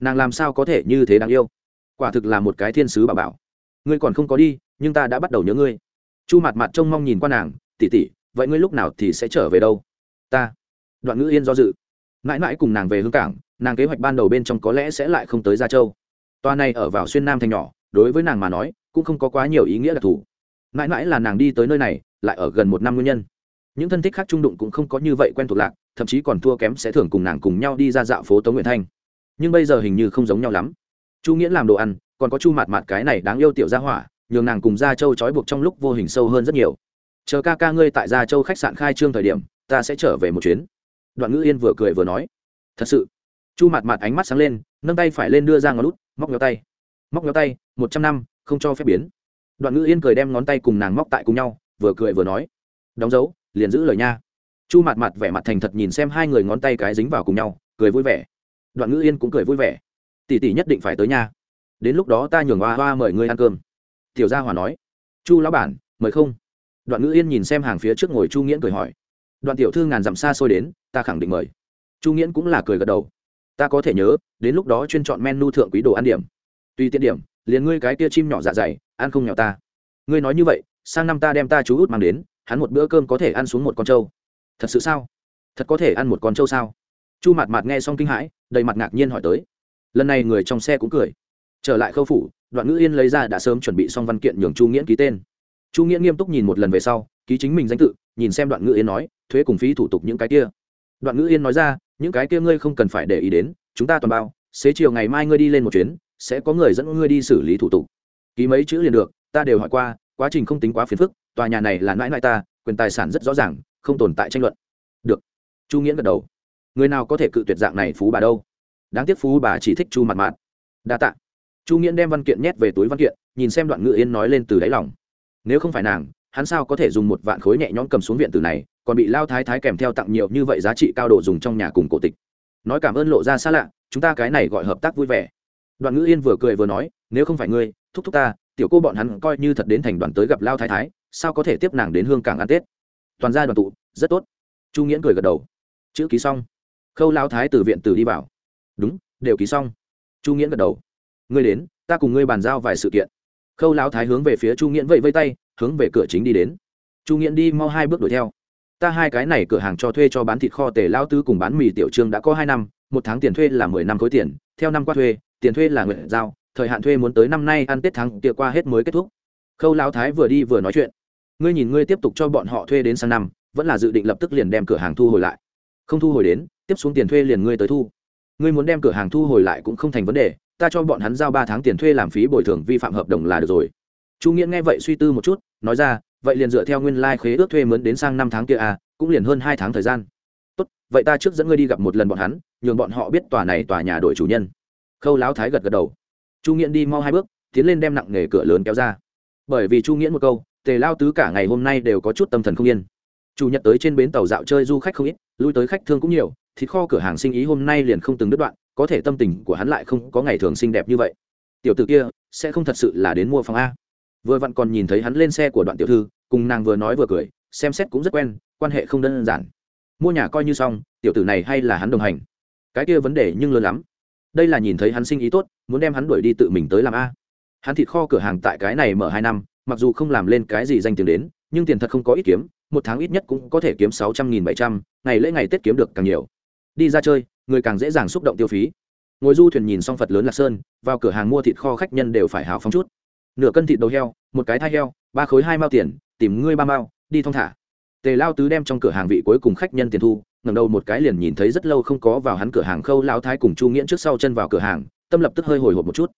nàng làm sao có thể như thế đáng yêu? Quả thực là một cái thiên sứ bà bảo. Ngươi còn không có đi, nhưng ta đã bắt đầu nhớ ngươi chu mặt mặt trông mong nhìn qua nàng tỉ tỉ vậy ngươi lúc nào thì sẽ trở về đâu? Ta. Đoạn ngữ yên do dự. Mãi mãi cùng nàng về hương cảng, nàng kế hoạch ban đầu bên trong có lẽ sẽ lại không tới gia châu. Toa này ở vào xuyên nam thành nhỏ, đối với nàng mà nói, cũng không có quá nhiều ý nghĩa đặc thù. Mãi mãi là nàng đi tới nơi này, lại ở gần một năm nguyên nhân. Những thân thích khác trung đụng cũng không có như vậy quen thuộc lạc, thậm chí còn thua kém sẽ thường cùng nàng cùng nhau đi ra dạo phố tống nguyện thanh. Nhưng bây giờ hình như không giống nhau lắm. Chu nghĩa làm đồ ăn, còn có chu mạt mạt cái này đáng yêu tiểu gia hỏa nhường nàng cùng gia châu trói buộc trong lúc vô hình sâu hơn rất nhiều. Chờ ca ca ngươi tại gia châu khách sạn khai trương thời điểm, ta sẽ trở về một chuyến. Đoạn ngữ yên vừa cười vừa nói. Thật sự. Chu mặt mặt ánh mắt sáng lên, nâng tay phải lên đưa ra ngón lút móc nhau tay. Móc nhau tay, một trăm năm, không cho phép biến. Đoạn ngữ yên cười đem ngón tay cùng nàng móc tại cùng nhau, vừa cười vừa nói. Đóng dấu, liền giữ lời nha. Chu mặt mặt vẻ mặt thành thật nhìn xem hai người ngón tay cái dính vào cùng nhau, cười vui vẻ. Đoạn ngữ yên cũng cười vui vẻ. Tỷ tỷ nhất định phải tới nha. Đến lúc đó ta nhường hoa hoa mời ngươi ăn cơm tiểu gia hòa nói, chu lão bản, mời không? Đoạn ngữ yên nhìn xem hàng phía trước ngồi chu nghiễn cười hỏi, đoạn tiểu thư ngàn dặm xa xôi đến, ta khẳng định mời. Chu nghiễn cũng là cười gật đầu, ta có thể nhớ, đến lúc đó chuyên chọn menu thượng quý đồ ăn điểm. Tùy tiện điểm, liền ngươi cái tia chim nhỏ dạ dày, ăn không nhỏ ta. Ngươi nói như vậy, sang năm ta đem ta chú út mang đến, hắn một bữa cơm có thể ăn xuống một con trâu. Thật sự sao? Thật có thể ăn một con trâu sao? Chu mạt mạt nghe xong kinh hãi, đầy mặt ngạc nhiên hỏi tới. Lần này người trong xe cũng cười trở lại khâu phủ, đoạn ngữ yên lấy ra đã sớm chuẩn bị xong văn kiện nhường chu nghiễn ký tên. Chu nghiễn nghiêm túc nhìn một lần về sau, ký chính mình danh tự, nhìn xem đoạn ngữ yên nói, thuế cùng phí thủ tục những cái kia. Đoạn ngữ yên nói ra, những cái kia ngươi không cần phải để ý đến, chúng ta toàn bao, xế chiều ngày mai ngươi đi lên một chuyến, sẽ có người dẫn ngươi đi xử lý thủ tục. Ký mấy chữ liền được, ta đều hỏi qua, quá trình không tính quá phiền phức, tòa nhà này là mãi mãi ta, quyền tài sản rất rõ ràng, không tồn tại tranh luận. Được. Chu nghiễn gật đầu. Người nào có thể cự tuyệt dạng này phú bà đâu? Đáng tiếc phú bà chỉ thích chu mặt mạn đa tạ chu nghiễn đem văn kiện nhét về túi văn kiện, nhìn xem đoạn ngự yên nói lên từ đáy lòng. Nếu không phải nàng, hắn sao có thể dùng một vạn khối nhẹ nhõm cầm xuống viện từ này, còn bị lao thái thái kèm theo tặng nhiều như vậy giá trị cao độ dùng trong nhà cùng cổ tịch. Nói cảm ơn lộ ra xa lạ, chúng ta cái này gọi hợp tác vui vẻ. Đoạn ngữ yên vừa cười vừa nói, nếu không phải ngươi, thúc thúc ta, tiểu cô bọn hắn coi như thật đến thành đoàn tới gặp lao thái thái, sao có thể tiếp nàng đến hương cảng ăn tết? Toàn gia đoàn tụ, rất tốt. Chu nghiễn cười gật đầu. Chữ ký xong. Khâu lao thái từ viện từ đi vào. Đúng, đều ký xong. Chu nghiễn gật đầu ngươi đến, ta cùng ngươi bàn giao vài sự kiện. Khâu Lão thái hướng về phía chu nghiễn vẫy vây tay, hướng về cửa chính đi đến. Chu nghiễn đi mau hai bước đuổi theo. Ta hai cái này cửa hàng cho thuê cho bán thịt kho tề lao tứ cùng bán mì tiểu trương đã có hai năm, một tháng tiền thuê là mười năm khối tiền, theo năm qua thuê, tiền thuê là nguyện giao, thời hạn thuê muốn tới năm nay ăn tết tháng kia qua hết mới kết thúc. Khâu lao thái vừa đi vừa nói chuyện. Ngươi nhìn ngươi tiếp tục cho bọn họ thuê đến sang năm, vẫn là dự định lập tức liền đem cửa hàng thu hồi lại. Không thu hồi đến, tiếp xuống tiền thuê liền ngươi tới thu. Ngươi muốn đem cửa hàng thu hồi lại cũng không thành vấn đề ta cho bọn hắn giao ba tháng tiền thuê làm phí bồi thường vi phạm hợp đồng là được rồi. Chu nghĩa nghe vậy suy tư một chút, nói ra, vậy liền dựa theo nguyên lai、like、khế ước thuê mướn đến sang năm tháng kia à cũng liền hơn hai tháng thời gian. Tốt, vậy ta trước dẫn ngươi đi gặp một lần bọn hắn, nhường bọn họ biết tòa này tòa nhà đổi chủ nhân. Khâu láo thái gật gật đầu. Chu nghiễn đi mau hai bước, tiến lên đem nặng nghề cửa lớn kéo ra. Bởi vì chu nghiễn một câu, tề lao tứ cả ngày hôm nay đều có chút tâm thần không yên. Chủ nhật tới trên bến tàu dạo chơi du khách không ít, lui tới khách thương cũng nhiều, thịt kho cửa hàng sinh ý hôm nay liền không từng đứt đoạn có thể tâm tình của hắn lại không có ngày thường xinh đẹp như vậy. Tiểu t ử kia, sẽ không thật sự là đến mua phòng a. Vừa vặn còn nhìn thấy hắn lên xe của đoạn tiểu thư, cùng nàng vừa nói vừa cười, xem xét cũng rất quen, quan hệ không đơn giản. Mua nhà coi như xong, tiểu tử này hay là hắn đồng hành. Cái kia vấn đề nhưng lớn lắm. Đây là nhìn thấy hắn sinh ý tốt, muốn đem hắn đuổi đi tự mình tới làm a. Hắn thịt kho cửa hàng tại cái này mở hai năm, mặc dù không làm lên cái gì danh tiếng đến, nhưng tiền thật không có ít kiếm, một tháng ít nhất cũng có thể kiếm sáu trăm nghìn bảy trăm, ngày lễ ngày tết kiếm được càng nhiều đi ra chơi, người càng dễ dàng xúc động tiêu phí. Ngồi du thuyền nhìn xong phật lớn lạc sơn, vào cửa hàng mua thịt kho khách nhân đều phải hào phóng chút. Nửa cân thịt đầu heo, một cái thai heo, ba khối hai mao tiền, tìm ngươi ba mao, đi thong thả. Tề lao tứ đem trong cửa hàng vị cuối cùng khách nhân tiền thu, ngẩng đầu một cái liền nhìn thấy rất lâu không có vào hắn cửa hàng khâu lao thái cùng chu nghiễn trước sau chân vào cửa hàng, tâm lập tức hơi hồi hộp một chút.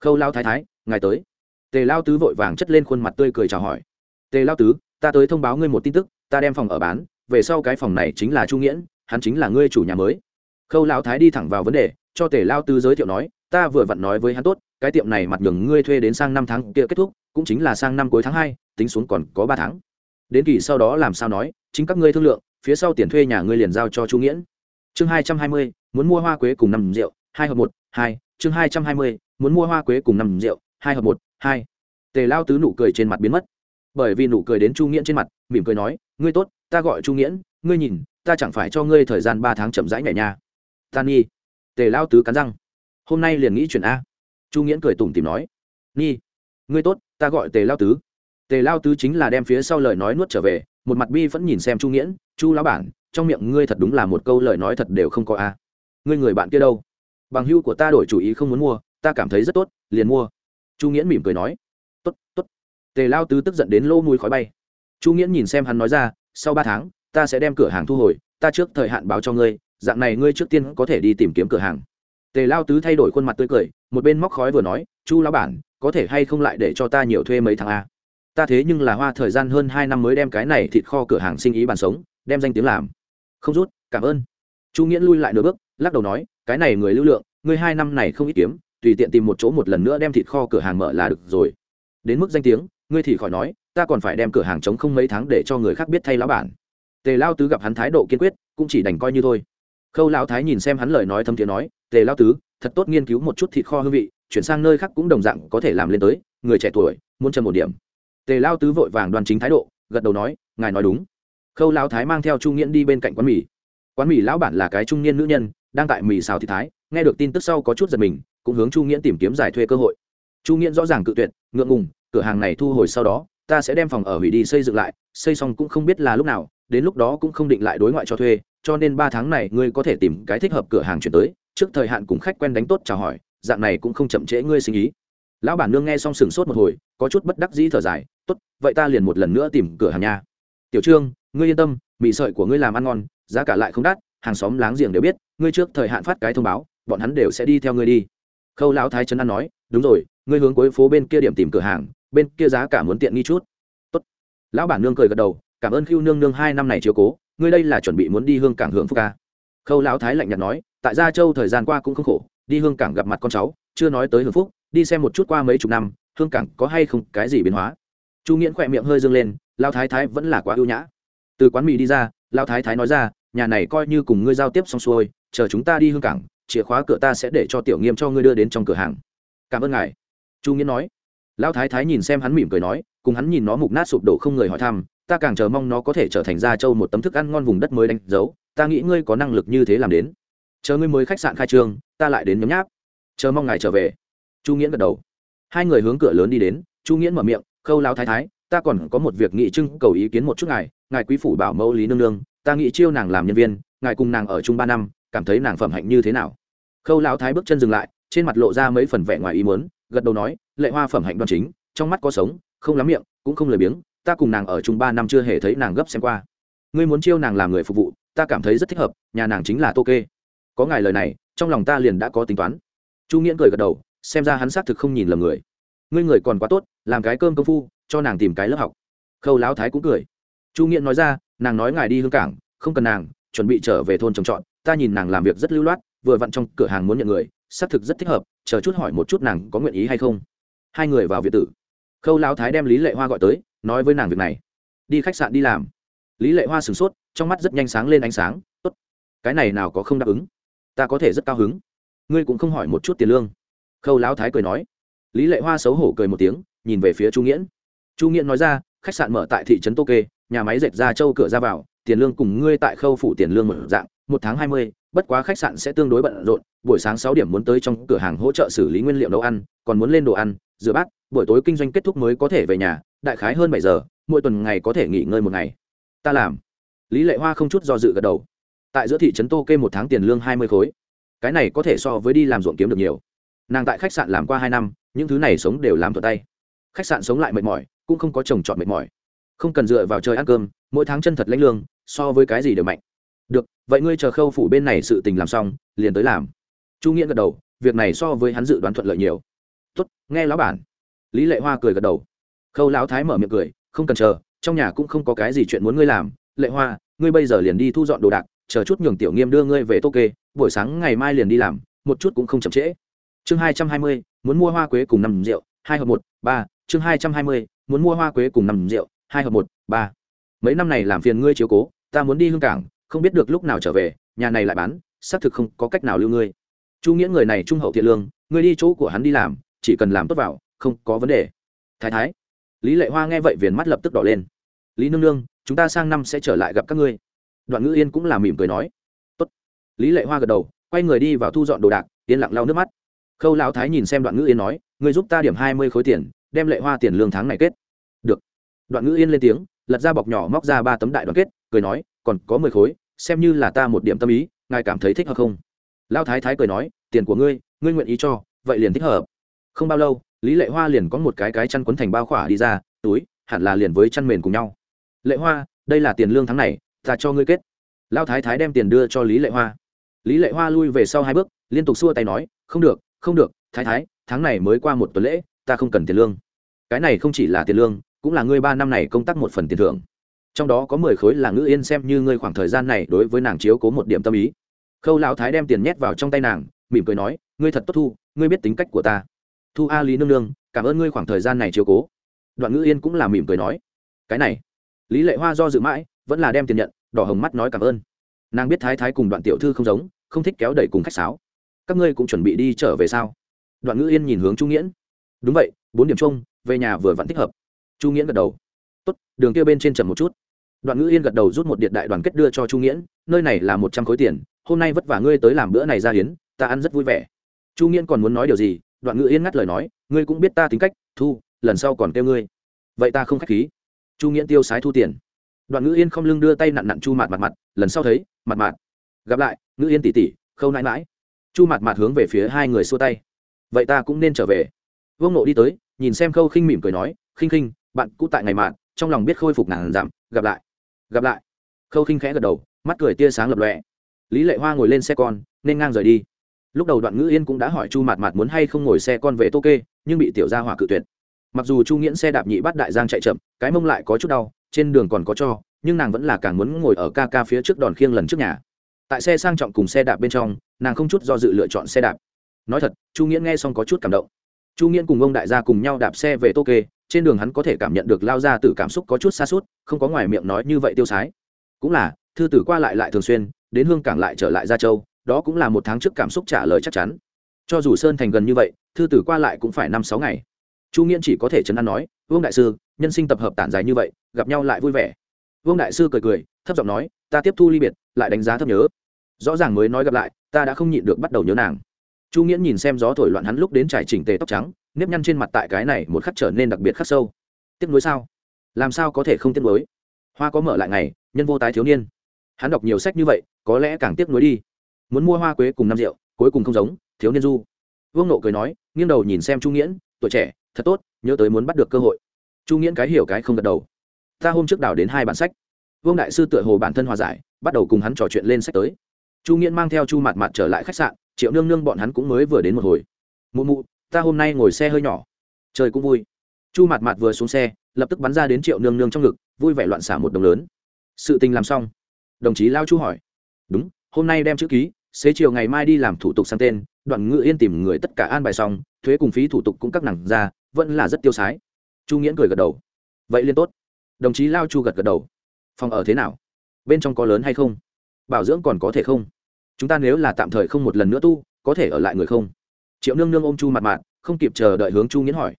Khâu lao thái thái, ngài tới. Tề lao tứ vội vàng chất lên khuôn mặt tươi cười chào hỏi. Tề lao tứ, ta tới thông báo ngươi một tin tức, ta đem phòng ở bán, về sau cái phòng này chính là chu nghiễn hắn chính là ngươi chủ nhà mới. Khâu lão thái đi thẳng vào vấn đề, cho tề lao tứ giới thiệu nói, ta vừa vặn nói với hắn tốt, cái tiệm này mặt nhường ngươi thuê đến sang năm tháng kia kết thúc, cũng chính là sang năm cuối tháng hai, tính xuống còn có ba tháng. Đến kỳ sau đó làm sao nói, chính các ngươi thương lượng, phía sau tiền thuê nhà ngươi liền giao cho chu nghiễn. Chương hai trăm hai mươi, muốn mua hoa quế cùng năm rượu, hai hợp một, hai, chương hai trăm hai mươi, muốn mua hoa quế cùng năm rượu, hai hợp một, hai. Tề lao tứ nụ cười trên mặt biến mất. Bởi vì nụ cười đến chu nghiễn trên mặt, mỉm cười nói, ngươi tốt, ta gọi chu nghiễn, ngươi nhìn ta chẳng phải cho ngươi thời gian ba tháng chậm rãi nhẹ nha. Tan nhi, tề lao tứ cắn răng. Hôm nay liền nghĩ chuyện a. Chu nghiễn cười tủm tìm nói. Nhi, ngươi tốt, ta gọi tề lao tứ. Tề lao tứ chính là đem phía sau lời nói nuốt trở về, một mặt bi vẫn nhìn xem chu nghiễn. Chu lão bản, trong miệng ngươi thật đúng là một câu lời nói thật đều không có a. Ngươi người bạn kia đâu? Bằng hưu của ta đổi chủ ý không muốn mua, ta cảm thấy rất tốt, liền mua. Chu nghiễn mỉm cười nói. Tốt tốt. Tề lao tứ tức giận đến lô mùi khói bay. Chu nghiễn nhìn xem hắn nói ra, sau ba tháng ta sẽ đem cửa hàng thu hồi, ta trước thời hạn báo cho ngươi, dạng này ngươi trước tiên có thể đi tìm kiếm cửa hàng. Tề lao tứ thay đổi khuôn mặt tươi cười, một bên móc khói vừa nói, chu lão bản, có thể hay không lại để cho ta nhiều thuê mấy tháng a? Ta thế nhưng là hoa thời gian hơn hai năm mới đem cái này thịt kho cửa hàng sinh ý bàn sống, đem danh tiếng làm. Không rút, cảm ơn. Chu nghĩa lui lại nửa bước, lắc đầu nói, cái này người lưu lượng, ngươi hai năm này không ít kiếm, tùy tiện tìm một chỗ một lần nữa đem thịt kho cửa hàng mở là được rồi. Đến mức danh tiếng, ngươi thì khỏi nói, ta còn phải đem cửa hàng chống không mấy tháng để cho người khác biết thay lão bản tề lao tứ gặp hắn thái độ kiên quyết, cũng chỉ đành coi như thôi. Khâu lão thái nhìn xem hắn lời nói thâm tiếng nói, tề lao tứ, thật tốt nghiên cứu một chút thịt kho hương vị, chuyển sang nơi khác cũng đồng dạng có thể làm lên tới, người trẻ tuổi, muốn chân một điểm. Tề lao tứ vội vàng đoan chính thái độ, gật đầu nói, ngài nói đúng. Khâu lão thái mang theo chu nghiễn đi bên cạnh quán mì. Quán mì lão bản là cái trung niên nữ nhân, đang tại mì xào thị thái, nghe được tin tức sau có chút giật mình, cũng hướng chu nghiễn tìm kiếm giải thuê cơ hội. Chu nghiễn rõ ràng cự tuyệt, ngượng ngùng, cửa hàng này thu hồi sau đó ta sẽ đem phòng ở hủy đi xây dựng lại, xây xong cũng không biết là lúc nào, đến lúc đó cũng không định lại đối ngoại cho thuê, cho nên ba tháng này ngươi có thể tìm cái thích hợp cửa hàng chuyển tới, trước thời hạn cùng khách quen đánh tốt chào hỏi, dạng này cũng không chậm trễ ngươi sinh ý lão bản nương nghe xong sừng sốt một hồi, có chút bất đắc dĩ thở dài, tốt, vậy ta liền một lần nữa tìm cửa hàng nhà. tiểu trương, ngươi yên tâm, mì sợi của ngươi làm ăn ngon, giá cả lại không đắt, hàng xóm láng giềng đều biết, ngươi trước thời hạn phát cái thông báo, bọn hắn đều sẽ đi theo ngươi đi khâu lão thái trấn an nói, đúng rồi, ngươi hướng cuối phố bên kia điểm tìm cửa hàng bên kia giá cả muốn tiện nghi chút. Tốt. Lão bản nương cười gật đầu, cảm ơn khiêu nương nương hai năm này chiếu cố, ngươi đây là chuẩn bị muốn đi hương cảng hưởng phúc ca. Khâu lão thái lạnh nhạt nói, tại gia châu thời gian qua cũng không khổ, đi hương cảng gặp mặt con cháu, chưa nói tới hưởng phúc, đi xem một chút qua mấy chục năm, hương cảng có hay không cái gì biến hóa. Chu nghiễn khỏe miệng hơi dâng lên lao thái thái vẫn là quá ưu nhã. Từ quán mì đi ra lao thái thái nói ra, nhà này coi như cùng ngươi giao tiếp xong xuôi, chờ chúng ta đi hương cảng, chìa khóa cửa ta sẽ để cho tiểu nghiêm cho ngươi đưa đến trong cửa hàng. Cảm ơn ngài. Chu nghiễn nói lão thái thái nhìn xem hắn mỉm cười nói, cùng hắn nhìn nó mục nát sụp đổ không người hỏi thăm, ta càng chờ mong nó có thể trở thành gia châu một tấm thức ăn ngon vùng đất mới đánh dấu, ta nghĩ ngươi có năng lực như thế làm đến. Chờ ngươi mới khách sạn khai trương, ta lại đến nhấm nháp. Chờ mong ngài trở về. Chu nghiễn gật đầu. Hai người hướng cửa lớn đi đến, chu nghiễn mở miệng, khâu lao thái thái, ta còn có một việc nghị trưng cầu ý kiến một chút ngài ngài quý phủ bảo mẫu lý nương nương, ta nghĩ chiêu nàng làm nhân viên, ngài cùng nàng ở chung ba năm, cảm thấy nàng phẩm hạnh như thế nào? Khâu lao thái bước chân dừng lại, trên mặt lộ ra mấy phần vẻ ngoài ý muốn gật đầu nói, lệ hoa phẩm hạnh đoan chính, trong mắt có sống, không lắm miệng, cũng không lười biếng, ta cùng nàng ở chung ba năm chưa hề thấy nàng gấp xem qua. Ngươi muốn chiêu nàng làm người phục vụ, ta cảm thấy rất thích hợp, nhà nàng chính là tô kê. Có ngài lời này, trong lòng ta liền đã có tính toán. Chu nghiễn cười gật đầu, xem ra hắn xác thực không nhìn lầm người. Ngươi người còn quá tốt, làm cái cơm công phu, cho nàng tìm cái lớp học. Khâu lão thái cũng cười. Chu nghiễn nói ra, nàng nói ngài đi hương cảng, không cần nàng, chuẩn bị trở về thôn trồng trọt, ta nhìn nàng làm việc rất lưu loát, vừa vặn trong cửa hàng muốn nhận người xác thực rất thích hợp, chờ chút hỏi một chút nàng có nguyện ý hay không. Hai người vào việt tử. Khâu lão thái đem lý lệ hoa gọi tới, nói với nàng việc này. Đi khách sạn đi làm. Lý lệ hoa sửng sốt, trong mắt rất nhanh sáng lên ánh sáng, tốt, cái này nào có không đáp ứng? Ta có thể rất cao hứng. Ngươi cũng không hỏi một chút tiền lương. Khâu lão thái cười nói. Lý lệ hoa xấu hổ cười một tiếng, nhìn về phía chu nghiễn. Chu nghiễn nói ra, khách sạn mở tại thị trấn tô kê, nhà máy dệt ra châu cửa ra vào, tiền lương cùng ngươi tại khâu phủ tiền lương một dạng một tháng hai mươi, bất quá khách sạn sẽ tương đối bận rộn, buổi sáng sáu điểm muốn tới trong cửa hàng hỗ trợ xử lý nguyên liệu nấu ăn, còn muốn lên đồ ăn, rửa bát, buổi tối kinh doanh kết thúc mới có thể về nhà, đại khái hơn bảy giờ, mỗi tuần ngày có thể nghỉ ngơi một ngày. Ta làm. Lý lệ hoa không chút do dự gật đầu. Tại giữa thị trấn tô kê một tháng tiền lương hai mươi khối. Cái này có thể so với đi làm ruộng kiếm được nhiều. Nàng tại khách sạn làm qua hai năm, những thứ này sống đều làm thuận tay. Khách sạn sống lại mệt mỏi, cũng không có chồng chọn mệt mỏi. Không cần dựa vào trời ăn cơm, mỗi tháng chân thật lãnh lương, so với cái gì đều mạnh vậy ngươi chờ khâu phủ bên này sự tình làm xong, liền tới làm. Chu nghĩa gật đầu, việc này so với hắn dự đoán thuận lợi nhiều. Tốt, nghe lão bản. Lý lệ hoa cười gật đầu. Khâu lão thái mở miệng cười, không cần chờ, trong nhà cũng không có cái gì chuyện muốn ngươi làm. Lệ hoa, ngươi bây giờ liền đi thu dọn đồ đạc, chờ chút nhường tiểu nghiêm đưa ngươi về tô kê, buổi sáng ngày mai liền đi làm, một chút cũng không chậm trễ. Chương hai trăm hai mươi, muốn mua hoa quế cùng năm rượu, hai hợp một, ba. Chương hai trăm hai mươi, muốn mua hoa quế cùng năm rượu, hai hợp một, ba. Mấy năm này làm phiền ngươi chiếu cố, ta muốn đi hương cảng không biết được lúc nào trở về, nhà này lại bán, xác thực không có cách nào lưu ngươi. Chu nghĩa người này trung hậu thiện lương, ngươi đi chỗ của hắn đi làm, chỉ cần làm tốt vào, không có vấn đề. Thái thái. Lý lệ hoa nghe vậy viền mắt lập tức đỏ lên. Lý nương nương, chúng ta sang năm sẽ trở lại gặp các ngươi. Đoạn ngữ yên cũng là mỉm cười nói. Tốt. lý lệ hoa gật đầu, quay người đi vào thu dọn đồ đạc, yên lặng lau nước mắt. Khâu lão thái nhìn xem đoạn ngữ yên nói, ngươi giúp ta điểm hai mươi khối tiền, đem lệ hoa tiền lương tháng này kết. Được. Đoạn ngữ yên lên tiếng, lật ra bọc nhỏ móc ra ba tấm đại đoàn kết, cười nói còn có mười khối, xem như là ta một điểm tâm ý, ngài cảm thấy thích hợp không? Lao thái thái cười nói, tiền của ngươi ngươi nguyện ý cho, vậy liền thích hợp. Không bao lâu, lý lệ hoa liền có một cái cái chăn quấn thành bao khỏa đi ra, túi, hẳn là liền với chăn mền cùng nhau. Lệ hoa, đây là tiền lương tháng này, ta cho ngươi kết. Lao thái thái đem tiền đưa cho lý lệ hoa. Lý lệ hoa lui về sau hai bước, liên tục xua tay nói, không được không được, thái thái, tháng này mới qua một tuần lễ, ta không cần tiền lương. Cái này không chỉ là tiền lương, cũng là ngươi ba năm này công tác một phần tiền thưởng trong đó có mười khối là ngữ yên xem như ngươi khoảng thời gian này đối với nàng chiếu cố một điểm tâm ý. Khâu lão thái đem tiền nhét vào trong tay nàng, mỉm cười nói, ngươi thật tốt thu, ngươi biết tính cách của ta. Thu a lý nương nương, cảm ơn ngươi khoảng thời gian này chiếu cố. Đoạn ngữ yên cũng là mỉm cười nói, cái này. Lý lệ hoa do dự mãi, vẫn là đem tiền nhận, đỏ hồng mắt nói cảm ơn. Nàng biết thái thái cùng đoạn tiểu thư không giống, không thích kéo đẩy cùng khách sáo. Các ngươi cũng chuẩn bị đi trở về sao? Đoạn ngữ yên nhìn hướng trung nghiễn. Đúng vậy, bốn điểm chung, về nhà vừa vẫn thích hợp. Chu nghiễn gật đầu. Tốt, đường kia bên trên trầm một chút đoạn ngữ yên gật đầu rút một điện đại đoàn kết đưa cho chu nghiễn, nơi này là một trăm khối tiền, hôm nay vất vả ngươi tới làm bữa này ra hiến, ta ăn rất vui vẻ. Chu nghiễn còn muốn nói điều gì, đoạn ngữ yên ngắt lời nói, ngươi cũng biết ta tính cách, thu, lần sau còn kêu ngươi. Vậy ta không k h á c h khí. Chu nghiễn tiêu sái thu tiền. Đoạn ngữ yên không lưng đưa tay nặn nặn chu mạt mặt mặt lần sau thấy mặt mặt gặp lại, ngữ yên tỉ tỉ khâu nãi mãi chu mạt mặt hướng về phía hai người xua tay. Vậy ta cũng nên trở về. Vương nộ đi tới, nhìn xem khâu khinh mỉm cười nói, khinh khinh, bạn cũ tại ngày mạn trong lòng biết khôi phục ngàn giảm gặp lại gặp lại. Khâu khinh khẽ gật đầu, mắt cười tia sáng lập lọe lý lệ hoa ngồi lên xe con, nên ngang rời đi. Lúc đầu đoạn ngữ yên cũng đã hỏi chu mạt mạt muốn hay không ngồi xe con về tô kê, nhưng bị tiểu gia hỏa cự tuyệt. Mặc dù chu nghiễn xe đạp nhị bắt đại giang chạy chậm, cái mông lại có chút đau, trên đường còn có cho, nhưng nàng vẫn là càng muốn ngồi ở ca ca phía trước đòn khiêng lần trước nhà. Tại xe sang trọng cùng xe đạp bên trong, nàng không chút do dự lựa chọn xe đạp. Nói thật, chu nghiễn nghe xong có chút cảm động. Chu nghiễn cùng ông đại gia cùng nhau đạp xe về tô kê trên đường hắn có thể cảm nhận được lao ra từ cảm xúc có chút xa suốt, không có ngoài miệng nói như vậy tiêu sái. Cũng là, thư tử qua lại lại thường xuyên, đến hương cảng lại trở lại gia châu, đó cũng là một tháng trước cảm xúc trả lời chắc chắn. Cho dù sơn thành gần như vậy, thư tử qua lại cũng phải năm sáu ngày. Chu nghiễn chỉ có thể chấn an nói, vương đại sư, nhân sinh tập hợp tản dài như vậy, gặp nhau lại vui vẻ. Vương đại sư cười cười, thấp giọng nói, ta tiếp thu ly biệt, lại đánh giá thấp nhớ. Rõ ràng mới nói gặp lại, ta đã không nhịn được bắt đầu nhớ nàng. Chu nghiễn nhìn xem gió thổi loạn hắn lúc đến trải chỉnh tề tóc trắng nếp nhăn trên mặt tại cái này một khắc trở nên đặc biệt khắc sâu. Tiếc nuối sao? Làm sao có thể không tiếc nuối? Hoa có mở lại ngày, nhân vô tái thiếu niên. Hắn đọc nhiều sách như vậy, có lẽ càng tiếc nuối đi. Muốn mua hoa quế cùng năm rượu, cuối cùng không giống, thiếu niên du. Vương nộ cười nói, nghiêng đầu nhìn xem chu nghiễn, tuổi trẻ, thật tốt, nhớ tới muốn bắt được cơ hội. Chu nghiễn cái hiểu cái không gật đầu. Ta hôm trước đào đến hai bản sách. Vương đại sư tựa hồ bản thân hòa giải, bắt đầu cùng hắn trò chuyện lên sách tới. Chu nghiễn mang theo chu mặt mặt trở lại khách sạn, triệu nương nương bọn hắn cũng mới vừa đến một hồi. Mụ mụ ta hôm nay ngồi xe hơi nhỏ. Trời cũng vui. Chu mặt mặt vừa xuống xe, lập tức bắn ra đến triệu nương nương trong ngực, vui vẻ loạn xả một đồng lớn. Sự tình làm xong. Đồng chí lao chu hỏi. Đúng, hôm nay đem chữ ký, xế chiều ngày mai đi làm thủ tục sang tên, đoạn ngự yên tìm người tất cả an bài xong, thuế cùng phí thủ tục cũng các nặng ra, vẫn là rất tiêu sái. Chu nghiễn cười gật đầu. Vậy liên tốt. Đồng chí lao chu gật gật đầu. Phòng ở thế nào? Bên trong có lớn hay không? Bảo dưỡng còn có thể không? Chúng ta nếu là tạm thời không một lần nữa tu, có thể ở lại người không? Triệu nương nương ôm chu mặt mạn không kịp chờ đợi hướng chu nghiến hỏi.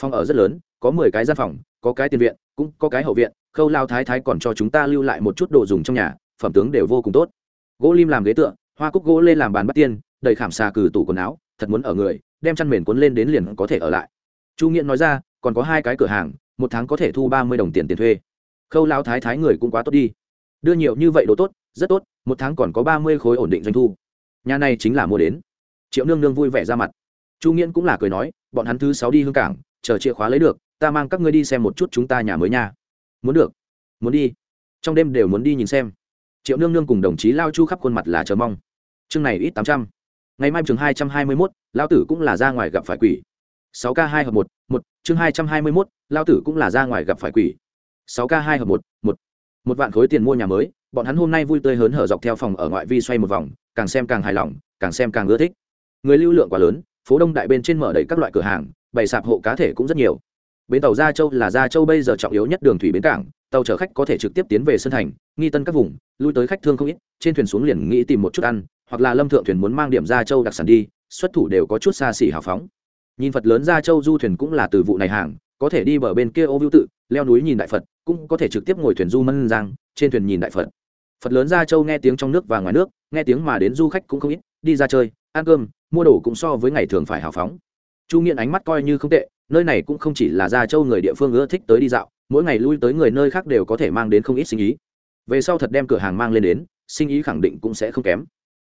Phòng ở rất lớn, có mười cái gian phòng, có cái tiền viện, cũng có cái hậu viện, khâu lao thái thái còn cho chúng ta lưu lại một chút đồ dùng trong nhà, phẩm tướng đều vô cùng tốt. Gỗ lim làm ghế tựa, hoa cúc gỗ lên làm bàn bắt tiên, đầy khảm xà cử tủ quần áo, thật muốn ở người, đem chăn mền cuốn lên đến liền có thể ở lại. Chu nghiễn nói ra, còn có hai cái cửa hàng, một tháng có thể thu ba mươi đồng tiền tiền thuê. Khâu lao thái thái người cũng quá tốt đi. Đưa nhiều như vậy đồ tốt, rất tốt, một tháng còn có ba mươi khối ổn định doanh thu. Nhà này chính là mua đến. Triệu nương nương vui vẻ ra mặt chu nghiễn cũng là cười nói, bọn hắn thứ sáu đi hương cảng, chờ chìa khóa lấy được, ta mang các ngươi đi xem một chút chúng ta nhà mới nha. Muốn được, muốn đi. Trong đêm đều muốn đi nhìn xem. Triệu nương nương cùng đồng chí lao chu khắp khuôn mặt là chờ mong. Chương này ít tám trăm. Ngày mai chương hai trăm hai mươi mốt lao tử cũng là ra ngoài gặp phải quỷ. Sáu k hai hợp một một, chương hai trăm hai mươi mốt lao tử cũng là ra ngoài gặp phải quỷ. Sáu k hai hợp một một. Một vạn khối tiền mua nhà mới, bọn hắn hôm nay vui tươi hớn hở dọc theo phòng ở ngoại vi xoay một vòng, càng xem càng hài lòng, càng xem càng ưa thích. Người lưu lượng quá lớn phố đông đại bên trên mở đầy các loại cửa hàng, bày sạp hộ cá thể cũng rất nhiều. Bến tàu gia châu là gia châu bây giờ trọng yếu nhất đường thủy bến cảng, tàu chở khách có thể trực tiếp tiến về sân thành, nghi tân các vùng, lui tới khách thương không ít, trên thuyền xuống liền nghĩ tìm một chút ăn, hoặc là lâm thượng thuyền muốn mang điểm gia châu đặc sản đi, xuất thủ đều có chút xa xỉ hào phóng. Nhìn phật lớn gia châu du thuyền cũng là từ vụ này hàng, có thể đi bờ bên kia ô vưu tự, leo núi nhìn đại phật, cũng có thể trực tiếp ngồi thuyền du mân giang, trên thuyền nhìn đại phật. Phật lớn gia châu nghe tiếng trong nước và ngoài nước, nghe tiếng mà đến du khách cũng không ít, đi ra chơi ăn cơm, mua đồ cũng so với ngày thường phải hào phóng. Chu nghiện ánh mắt coi như không tệ, nơi này cũng không chỉ là gia châu người địa phương ưa thích tới đi dạo, mỗi ngày lui tới người nơi khác đều có thể mang đến không ít sinh ý. Về sau thật đem cửa hàng mang lên đến, sinh ý khẳng định cũng sẽ không kém.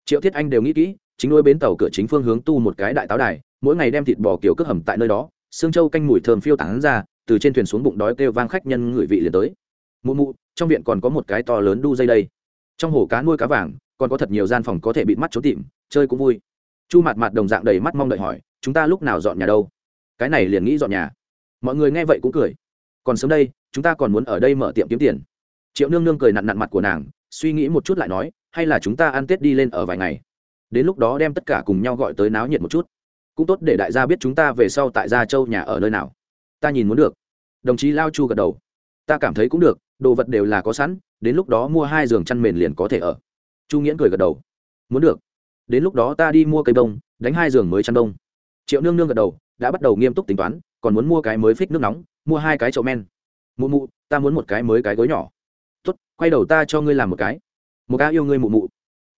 Triệu thiết anh đều nghĩ kỹ, chính nuôi bến tàu cửa chính phương hướng tu một cái đại táo đài, mỗi ngày đem thịt bò kiểu cước hầm tại nơi đó, xương châu canh mùi thơm phiêu tán ra, từ trên thuyền xuống bụng đói kêu vang khách nhân ngửi vị liền tới. Mụ mụ, trong viện còn có một cái to lớn đu dây đây. Trong hồ cá nuôi cá vàng, còn có thật nhiều gian phòng có thể bị mắt trốn tìm, chơi cũng vui chu mặt mặt đồng dạng đầy mắt mong đợi hỏi, chúng ta lúc nào dọn nhà đâu? Cái này liền nghĩ dọn nhà. Mọi người nghe vậy cũng cười. Còn sớm đây, chúng ta còn muốn ở đây mở tiệm kiếm tiền. Triệu nương nương cười nặn nặn mặt của nàng, suy nghĩ một chút lại nói, hay là chúng ta ăn tết đi lên ở vài ngày. Đến lúc đó đem tất cả cùng nhau gọi tới náo nhiệt một chút. Cũng tốt để đại gia biết chúng ta về sau tại gia châu nhà ở nơi nào. Ta nhìn muốn được. Đồng chí lao chu gật đầu. Ta cảm thấy cũng được, đồ vật đều là có sẵn, đến lúc đó mua hai giường chăn mền liền có thể ở. Chu nghiễn cười gật đầu. Muốn được đến lúc đó ta đi mua cây bông, đánh hai giường mới chăn đông triệu nương nương gật đầu, đã bắt đầu nghiêm túc tính toán, còn muốn mua cái mới phích nước nóng, mua hai cái chậu men. Mụ mụ, ta muốn một cái mới cái gối nhỏ. Tốt, quay đầu ta cho ngươi làm một cái. Một ca yêu ngươi mụ mụ.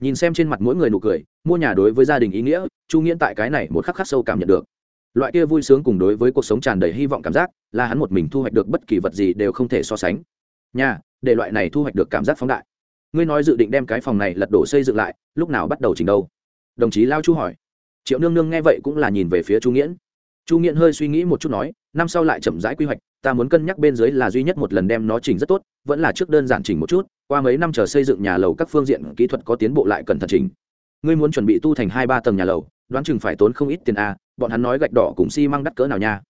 Nhìn xem trên mặt mỗi người nụ cười, mua nhà đối với gia đình ý nghĩa, chu nghiễn tại cái này một khắc khắc sâu cảm nhận được. Loại kia vui sướng cùng đối với cuộc sống tràn đầy hy vọng cảm giác, là hắn một mình thu hoạch được bất kỳ vật gì đều không thể so sánh. Nhà, để loại này thu hoạch được cảm giác phóng đại. Ngươi nói dự định đem cái phòng này lật đổ xây dựng lại, lúc nào bắt đầu trình đâu? Đồng chí lao chu hỏi. Triệu nương nương nghe vậy cũng là nhìn về phía chu nghiễn. Chu nghiễn hơi suy nghĩ một chút nói, năm sau lại chậm rãi quy hoạch, ta muốn cân nhắc bên dưới là duy nhất một lần đem nó chỉnh rất tốt, vẫn là trước đơn giản chỉnh một chút, qua mấy năm chờ xây dựng nhà lầu các phương diện kỹ thuật có tiến bộ lại cần thật chỉnh. Ngươi muốn chuẩn bị tu thành hai ba tầng nhà lầu, đoán chừng phải tốn không ít tiền a, bọn hắn nói gạch đỏ cùng xi、si、măng đắt cỡ nào nha.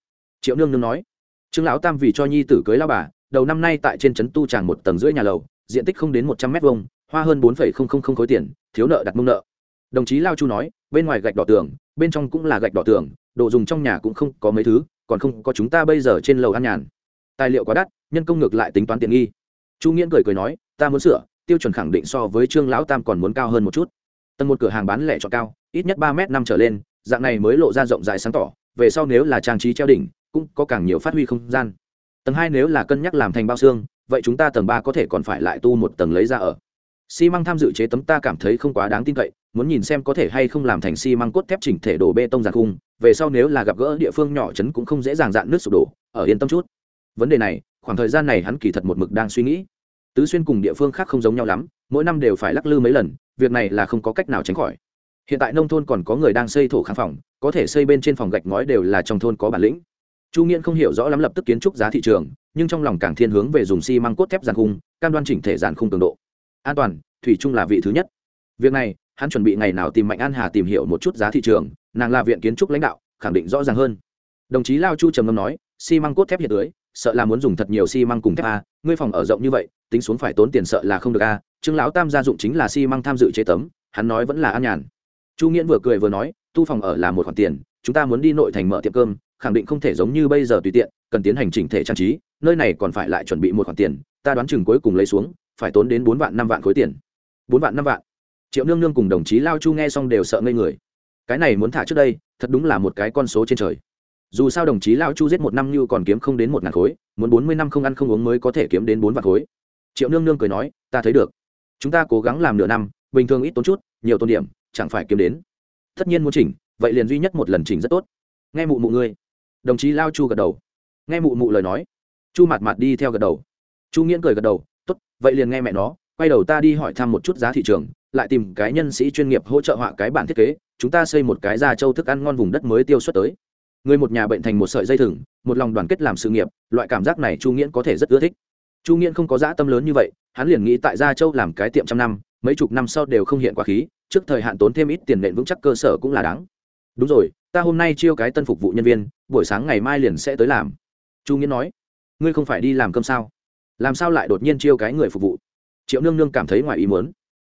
Triệu nương nương nói, trương lão tam vì cho nhi tử cưới lao bà, đầu năm nay tại trên trấn tu tràng một tầng rưỡi nhà lầu, diện tích không đến một trăm mét vuông, hoa hơn bốn phẩy không không không khối tiền, thiếu nợ đặt mông nợ đồng chí lao chu nói, bên ngoài gạch đỏ tường, bên trong cũng là gạch đỏ tường, đồ dùng trong nhà cũng không có mấy thứ, còn không có chúng ta bây giờ trên lầu an nhàn. Tài liệu quá đắt, nhân công ngược lại tính toán tiện nghi. Chu nghiễn cười cười nói, ta muốn sửa, tiêu chuẩn khẳng định so với trương lão tam còn muốn cao hơn một chút. Tầng một cửa hàng bán lẻ cho cao, ít nhất ba m năm trở lên, dạng này mới lộ ra rộng rãi sáng tỏ, về sau nếu là trang trí treo đỉnh, cũng có càng nhiều phát huy không gian. Tầng hai nếu là cân nhắc làm thành bao xương, vậy chúng ta tầng ba có thể còn phải lại tu một tầng lấy ra ở xi măng tham dự chế tấm ta cảm thấy không quá đáng tin cậy, muốn nhìn xem có thể hay không làm thành xi măng cốt thép chỉnh thể đổ bê tông giàn khung, về sau nếu là gặp gỡ địa phương nhỏ chấn cũng không dễ dàng dạn nước sụp đổ, ở yên tâm chút. Vấn đề này, khoảng thời gian này hắn kỳ thật một mực đang suy nghĩ. Tứ xuyên cùng địa phương khác không giống nhau lắm, mỗi năm đều phải lắc lư mấy lần, việc này là không có cách nào tránh khỏi. Hiện tại nông thôn còn có người đang xây thổ kháng phòng, có thể xây bên trên phòng gạch ngói đều là trong thôn có bản lĩnh. Chu nghiễn không hiểu rõ lắm lập tức kiến trúc giá thị trường, nhưng trong lòng càng thiên hướng về dùng xi măng cốt thép giàn khung, cam đoan chỉnh thể giàn khung cường độ an toàn, thủy chung là vị thứ nhất. Việc này, hắn chuẩn bị ngày nào tìm mạnh an hà tìm hiểu một chút giá thị trường, nàng là viện kiến trúc lãnh đạo, khẳng định rõ ràng hơn. Đồng chí lao chu trầm ngâm nói, xi măng cốt thép hiện tưới sợ là muốn dùng thật nhiều xi măng cùng thép a, ngươi phòng ở rộng như vậy, tính xuống phải tốn tiền sợ là không được a. Trương lão tam gia dụng chính là xi măng tham dự chế tấm, hắn nói vẫn là an nhàn. Chu nghiễn vừa cười vừa nói, tu phòng ở là một khoản tiền, chúng ta muốn đi nội thành mở tiệm cơm, khẳng định không thể giống như bây giờ tùy tiện, cần tiến hành chỉnh thể trang trí, nơi này còn phải lại chuẩn bị một khoản tiền, ta đoán chừng cuối cùng lấy xuống phải tốn đến bốn vạn năm vạn khối tiền. Bốn vạn năm vạn. Triệu nương nương cùng đồng chí lao chu nghe xong đều sợ ngây người. Cái này muốn thả trước đây, thật đúng là một cái con số trên trời. Dù sao đồng chí lao chu giết một năm như còn kiếm không đến một ngàn khối, muốn bốn mươi năm không ăn không uống mới có thể kiếm đến bốn vạn khối. Triệu nương nương cười nói, ta thấy được. Chúng ta cố gắng làm nửa năm, bình thường ít tốn chút, nhiều tôn điểm, chẳng phải kiếm đến. Tất nhiên muốn chỉnh, vậy liền duy nhất một lần chỉnh rất tốt. Nghe mụ mụ ngươi. Đồng chí lao chu gật đầu. Nghe mụ mụ lời nói. Chu mặt mặt đi theo gật đầu. Chu nghiễn cười gật đầu vậy liền nghe mẹ nó, quay đầu ta đi hỏi thăm một chút giá thị trường, lại tìm cái nhân sĩ chuyên nghiệp hỗ trợ họa cái bản thiết kế, chúng ta xây một cái gia châu thức ăn ngon vùng đất mới tiêu xuất tới. Người một nhà bệnh thành một sợi dây thừng, một lòng đoàn kết làm sự nghiệp, loại cảm giác này chu nghiễn có thể rất ưa thích. Chu nghiễn không có dã tâm lớn như vậy, hắn liền nghĩ tại gia châu làm cái tiệm trăm năm, mấy chục năm sau đều không hiện quá khí, trước thời hạn tốn thêm ít tiền nện vững chắc cơ sở cũng là đáng. Đúng rồi, ta hôm nay chiêu cái tân phục vụ nhân viên, buổi sáng ngày mai liền sẽ tới làm. Chu nghiễn nói, ngươi không phải đi làm cơm sao? Làm sao lại đột nhiên chiêu cái người phục vụ? Triệu nương nương cảm thấy ngoài ý muốn.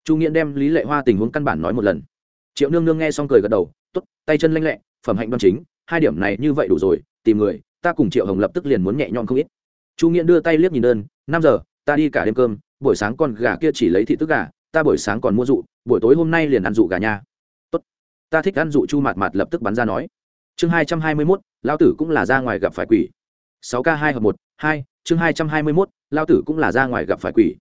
Chu nghiễn đem lý lệ hoa tình huống căn bản nói một lần. Triệu nương nương nghe xong cười gật đầu t ố t tay chân lanh lẹ, phẩm hạnh đoan chính, hai điểm này như vậy đủ rồi, tìm người, ta cùng triệu hồng lập tức liền muốn nhẹ nhõm không ít. Chu nghiễn đưa tay liếc nhìn đơn, năm giờ, ta đi cả đêm cơm, buổi sáng con gà kia chỉ lấy thị tức gà, ta buổi sáng còn mua dụ, buổi tối hôm nay liền ăn dụ gà nha. Tốt, ta thích ăn dụ chu mạt mạt lập tức bắn ra nói. Chương hai trăm hai mươi mốt lao tử cũng là ra ngoài gặp phải quỷ. sáu k hai hợp một, hai, chương hai trăm hai mươi mốt lao tử cũng là ra ngoài gặp phải quỷ.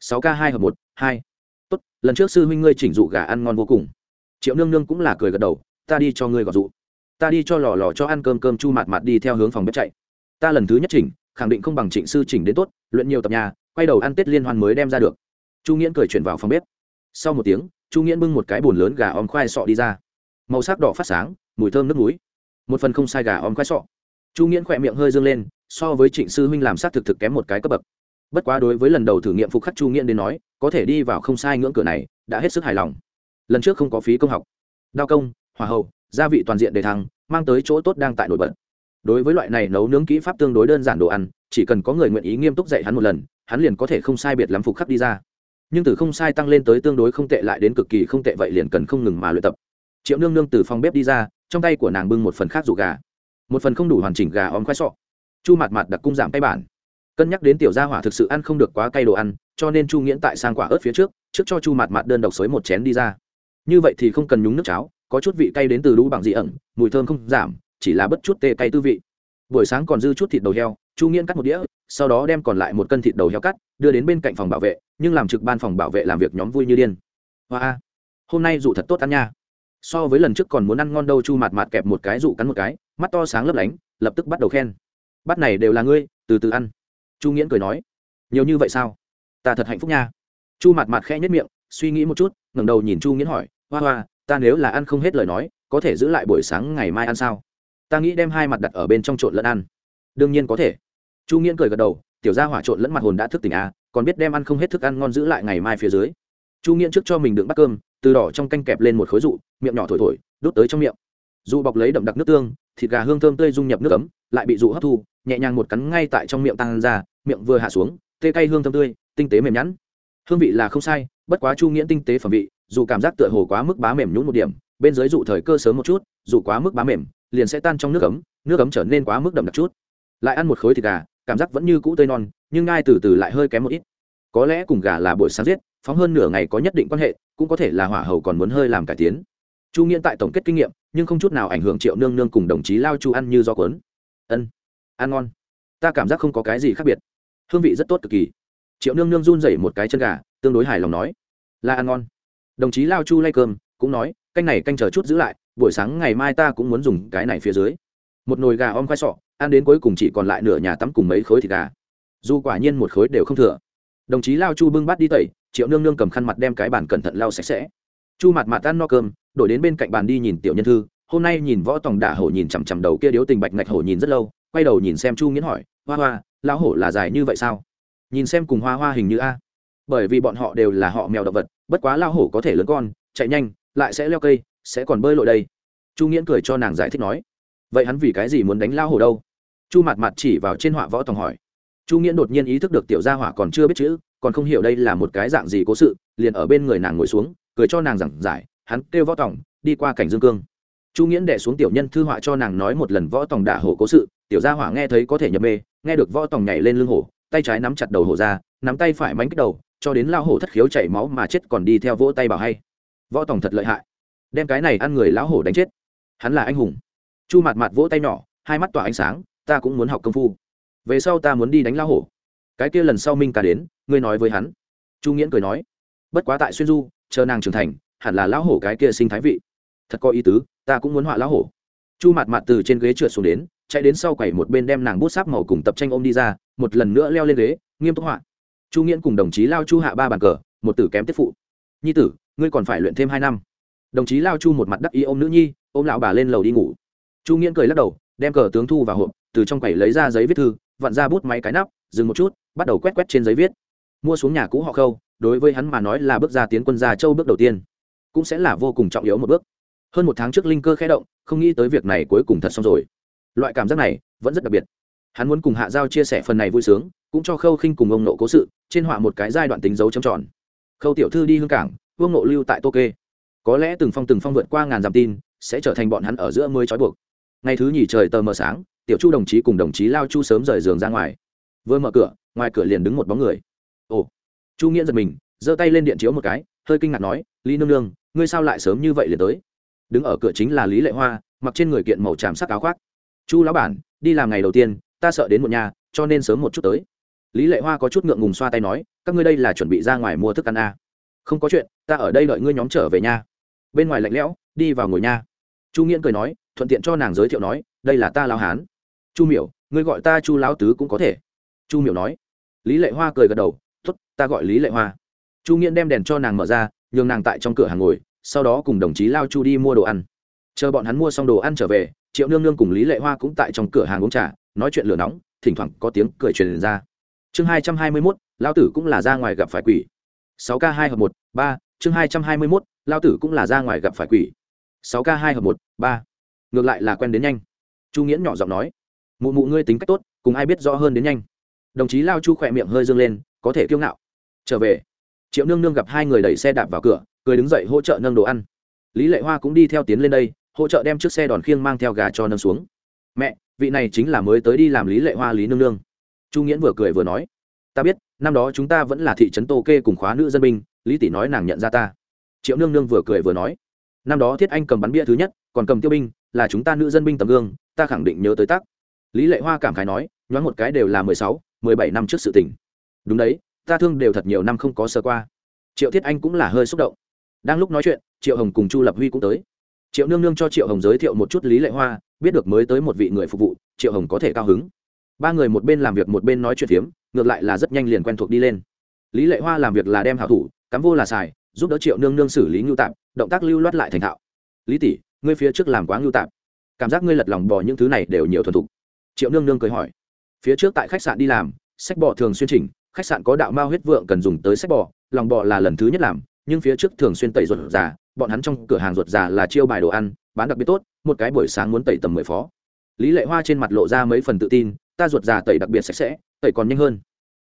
Sáu k hai hợp một, hai. Tốt, lần trước sư huynh ngươi chỉnh dụ gà ăn ngon vô cùng. Triệu nương nương cũng là cười gật đầu, ta đi cho ngươi gọt dụ. Ta đi cho lò lò cho ăn cơm cơm chu mạt mạt đi theo hướng phòng bếp chạy. Ta lần thứ nhất chỉnh, khẳng định không bằng trịnh sư chỉnh đến tốt, luyện nhiều tập nhà, quay đầu ăn tết liên hoan mới đem ra được. Chu nghiễn cười chuyển vào phòng bếp. Sau một tiếng, chu nghiễn bưng một cái bồn lớn gà om khoai sọ đi ra. Màu sắc đỏ phát sáng, mùi thơm nước núi một phần không sai gà om khoai sọ. Chu nghiễn khỏe miệng hơi dương lên, so với trịnh sư huynh làm sát thực thực kém một cái cấp bậc bất quá đối với lần đầu thử nghiệm phục khắc chu nghiễn đến nói, có thể đi vào không sai ngưỡng cửa này, đã hết sức hài lòng. Lần trước không có phí công học. Đao công hòa hậu gia vị toàn diện đề thăng, mang tới chỗ tốt đang tại nổi bật. Đối với loại này nấu nướng kỹ pháp tương đối đơn giản đồ ăn, chỉ cần có người nguyện ý nghiêm túc dạy hắn một lần, hắn liền có thể không sai biệt lắm phục khắc đi ra. Nhưng từ không sai tăng lên tới tương đối không tệ lại đến cực kỳ không tệ vậy liền cần không ngừng mà luyện tập. Triệu nương nương từ phòng bếp đi ra, trong tay của nàng bưng một phần khác rủ gà. Một phần không đủ hoàn chỉnh gà om khoai sọ. Chu mặt mặt đặc cung giảm tay bản cân nhắc đến tiểu gia hỏa thực sự ăn không được quá cay đồ ăn, cho nên chu nghiễn tại sang quả ớt phía trước trước cho chu mặt mặt đơn độc xới một chén đi ra. Như vậy thì không cần nhúng nước cháo, có chút vị cay đến từ đũ bằng dị ẩn mùi thơm không giảm, chỉ là bất chút tê cay tư vị. Buổi sáng còn dư chút thịt đầu heo, chu nghiễn cắt một đĩa, sau đó đem còn lại một cân thịt đầu heo cắt, đưa đến bên cạnh phòng bảo vệ, nhưng làm trực ban phòng bảo vệ làm việc nhóm vui như điên. Hoa hôm nay dụ thật tốt ăn nha. So với lần trước còn muốn ăn ngon đâu, chu mạt mạt kẹp một cái, dụ cắn một cái, mắt to sáng lấp lánh, lập tức bắt đầu khen. Bắt này đều là ngươi, từ từ ăn chu nghiễn cười nói, nhiều như vậy sao? Ta thật hạnh phúc nha. Chu mặt mặt khẽ nhất miệng, suy nghĩ một chút, ngẩng đầu nhìn chu nghiễn hỏi, hoa hoa, ta nếu là ăn không hết lời nói, có thể giữ lại buổi sáng ngày mai ăn sao? Ta nghĩ đem hai mặt đặt ở bên trong trộn lẫn ăn. Đương nhiên có thể. Chu nghiễn cười gật đầu, tiểu gia hỏa trộn lẫn mặt hồn đã thức tỉnh à còn biết đem ăn không hết thức ăn ngon giữ lại ngày mai phía dưới. Chu nghiễn trước cho mình đựng bát cơm, từ đỏ trong canh kẹp lên một khối rụ miệng nhỏ thổi thổi đốt tới trong miệng. Dụ bọc lấy đậm đặc nước tương, thịt gà hương thơm tươi dung nhập nước ấm, lại bị dụ hấp thu, nhẹ nhàng một cắn ngay tại trong miệng tăng ra miệng vừa hạ xuống, tê cay hương thơm tươi, tinh tế mềm nhẵn. Hương vị là không sai, bất quá chu nghĩa tinh tế phẩm vị, dù cảm giác tựa hồ quá mức bá mềm nhún một điểm, bên dưới dụ thời cơ sớm một chút, dù quá mức bá mềm, liền sẽ tan trong nước ấm nước ấm trở nên quá mức đậm đặc chút. Lại ăn một khối thịt gà, cảm giác vẫn như cũ tươi non, nhưng ngai từ từ lại hơi kém một ít. Có lẽ cùng gà là buổi sáng giết, phóng hơn nửa ngày có nhất định quan hệ, cũng có thể là hỏa hầu còn muốn hơi làm cải tiến. Chu nghiễn tại tổng kết kinh nghiệm, nhưng không chút nào ảnh hưởng triệu nương nương cùng đồng chí lao chu ăn như do cuốn. Ân, ăn ngon. Ta cảm giác không có cái gì khác biệt hương vị rất tốt cực kỳ. Triệu nương nương run rẩy một cái chân gà, tương đối hài lòng nói, là ăn ngon. Đồng chí lao chu lay cơm, cũng nói, canh này canh chờ chút giữ lại, buổi sáng ngày mai ta cũng muốn dùng cái này phía dưới. Một nồi gà om khoai sọ, ăn đến cuối cùng chỉ còn lại nửa nhà tắm cùng mấy khối thịt gà. Dù quả nhiên một khối đều không thừa. Đồng chí lao chu bưng bát đi tẩy, triệu nương nương cầm khăn mặt đem cái bàn cẩn thận lau sạch sẽ. Chu mặt mặt ăn no cơm, đổi đến bên cạnh bàn đi nhìn tiểu nhân thư, hôm nay nhìn võ tòng đả hổ nhìn chằm chằm đầu kia điếu tình bạch ngạch hổ nhìn rất lâu, quay đầu nhìn xem chu nghiến hỏi, hoa hoa lão hổ là dài như vậy sao? Nhìn xem cùng hoa hoa hình như a. Bởi vì bọn họ đều là họ mèo động vật, bất quá lao hổ có thể lớn con, chạy nhanh, lại sẽ leo cây, sẽ còn bơi lội đây. Chu nghiễn cười cho nàng giải thích nói, vậy hắn vì cái gì muốn đánh lao hổ đâu? Chu mặt mặt chỉ vào trên họa võ tòng hỏi. Chu nghiễn đột nhiên ý thức được tiểu gia hỏa còn chưa biết chữ, còn không hiểu đây là một cái dạng gì cố sự, liền ở bên người nàng ngồi xuống, cười cho nàng giảng giải, hắn kêu võ tòng, đi qua cảnh dương cương. Chu nghiễn đẻ xuống tiểu nhân thư họa cho nàng nói một lần võ tòng đả hổ cố sự, tiểu gia hỏa nghe thấy có thể nhập mê nghe được võ tòng nhảy lên lưng hổ, tay trái nắm chặt đầu hổ ra, nắm tay phải mánh kích đầu, cho đến lao hổ thất khiếu chảy máu mà chết còn đi theo vỗ tay bảo hay. Võ tòng thật lợi hại. Đem cái này ăn người lão hổ đánh chết. Hắn là anh hùng. Chu mạt mạt vỗ tay nhỏ, hai mắt tỏa ánh sáng, ta cũng muốn học công phu. Về sau ta muốn đi đánh lão hổ. Cái kia lần sau minh ca đến, ngươi nói với hắn. Chu nghiễn cười nói, bất quá tại xuyên du, chờ nàng trưởng thành, hẳn là lão hổ cái kia sinh thái vị. Thật có ý tứ, ta cũng muốn họa lão hổ. Chu mạt mạt từ trên ghế trượt xuống đến chạy đến sau quầy một bên đem nàng bút sáp màu cùng tập tranh ôm đi ra, một lần nữa leo lên ghế, nghiêm túc họa. Chu nghiễn cùng đồng chí lao chu hạ ba bàn cờ, một tử kém tiếp phụ. Nhi tử, ngươi còn phải luyện thêm hai năm. Đồng chí lao chu một mặt đắc ý ôm nữ nhi, ôm lão bà lên lầu đi ngủ. Chu nghiễn cười lắc đầu, đem cờ tướng thu vào hộp, từ trong quầy lấy ra giấy viết thư, vặn ra bút máy cái nắp, dừng một chút, bắt đầu quét quét trên giấy viết. Mua xuống nhà cũ họ khâu, đối với hắn mà nói là bước ra tiến quân gia châu bước đầu tiên, cũng sẽ là vô cùng trọng yếu một bước. Hơn một tháng trước linh cơ khé động, không nghĩ tới việc này cuối cùng thật xong rồi loại cảm giác này vẫn rất đặc biệt. Hắn muốn cùng hạ giao chia sẻ phần này vui sướng, cũng cho khâu khinh cùng ông nộ cố sự, trên họa một cái giai đoạn tính dấu trầm tròn. Khâu tiểu thư đi hương cảng, vương nộ lưu tại tô kê có lẽ từng phong từng phong vượt qua ngàn dặm tin, sẽ trở thành bọn hắn ở giữa mới trói buộc. Ngày thứ nhì trời tờ mờ sáng, tiểu chu đồng chí cùng đồng chí lao chu sớm rời giường ra ngoài. Vừa mở cửa, ngoài cửa liền đứng một bóng người. Ồ, chu nghĩa giật mình, giơ tay lên điện chiếu một cái, hơi kinh ngạc nói, lý nương nương, ngươi sao lại sớm như vậy liền tới? Đứng ở cửa chính là lý lệ hoa, mặc trên người kiện màu tràm sắc áo khoác chu lão bản, đi làm ngày đầu tiên, ta sợ đến một nhà cho nên sớm một chút tới. Lý lệ hoa có chút ngượng ngùng xoa tay nói, các ngươi đây là chuẩn bị ra ngoài mua thức ăn à. không có chuyện, ta ở đây đợi ngươi nhóm trở về nhà. bên ngoài lạnh lẽo, đi vào ngồi nha. Chu nghiễn cười nói, thuận tiện cho nàng giới thiệu nói, đây là ta lao hán. Chu miểu, ngươi gọi ta chu lão tứ cũng có thể. Chu miểu nói. Lý lệ hoa cười gật đầu t ố t ta gọi lý lệ hoa. Chu nghiễn đem đèn cho nàng mở ra, nhường nàng tại trong cửa hàng ngồi, sau đó cùng đồng chí lao chu đi mua đồ ăn. Chờ bọn hắn mua xong đồ ăn trở về triệu nương nương cùng lý lệ hoa cũng tại trong cửa hàng uống trà, nói chuyện lửa nóng, thỉnh thoảng có tiếng cười truyền ra. Chương hai trăm hai mươi mốt lao tử cũng là ra ngoài gặp phải quỷ. Sáu k hai hợp một, ba, chương hai trăm hai mươi mốt lao tử cũng là ra ngoài gặp phải quỷ. Sáu k hai hợp một, ba. Ngược lại là quen đến nhanh. Chu nghiễn nhỏ giọng nói, mụ mụ ngươi tính cách tốt, cùng ai biết rõ hơn đến nhanh. Đồng chí lao chu khỏe miệng hơi dâng lên, có thể kiêu ngạo. Trở về, triệu nương nương gặp hai người đẩy xe đạp vào cửa, cười đứng dậy hỗ trợ nâng đồ ăn. Lý lệ hoa cũng đi theo tiến lên đây hỗ trợ đem chiếc xe đòn khiêng mang theo gà cho nâng xuống. Mẹ, vị này chính là mới tới đi làm lý lệ hoa lý nương nương. Chu nghiễn vừa cười vừa nói, ta biết, năm đó chúng ta vẫn là thị trấn tô kê cùng khóa nữ dân binh, lý tỷ nói nàng nhận ra ta. Triệu nương nương vừa cười vừa nói, năm đó thiết anh cầm bắn bia thứ nhất, còn cầm tiêu binh, là chúng ta nữ dân binh tầm gương, ta khẳng định nhớ tới tác. Lý lệ hoa cảm khái nói, nhoáng một cái đều là mười sáu, mười bảy năm trước sự tình. Đúng đấy, ta thương đều thật nhiều năm không có sơ qua. Triệu thiết anh cũng là hơi xúc động. Đang lúc nói chuyện, triệu hồng cùng chu lập huy cũng tới triệu nương nương cho triệu hồng giới thiệu một chút lý lệ hoa, biết được mới tới một vị người phục vụ, triệu hồng có thể cao hứng. Ba người một bên làm việc một bên nói chuyện phiếm, ngược lại là rất nhanh liền quen thuộc đi lên. Lý lệ hoa làm việc là đem hảo thủ, cắm vô là xài, giúp đỡ triệu nương nương xử lý ngưu tạp, động tác lưu loát lại thành thạo. Lý tỷ, ngươi phía trước làm quá ngưu tạp. Cảm giác ngươi lật lòng bò những thứ này đều nhiều thuần thục. Triệu nương nương cười hỏi. Phía trước tại khách sạn đi làm, sách bò thường xuyên chỉnh, khách sạn có đạo mao huyết vượng cần dùng tới sách bò, lòng bò là lần thứ nhất làm nhưng phía trước thường xuyên tẩy ruột già, bọn hắn trong cửa hàng ruột già là chiêu bài đồ ăn, bán đặc biệt tốt, một cái buổi sáng muốn tẩy tầm mười phó. Lý lệ hoa trên mặt lộ ra mấy phần tự tin, ta ruột già tẩy đặc biệt sạch sẽ, tẩy còn nhanh hơn.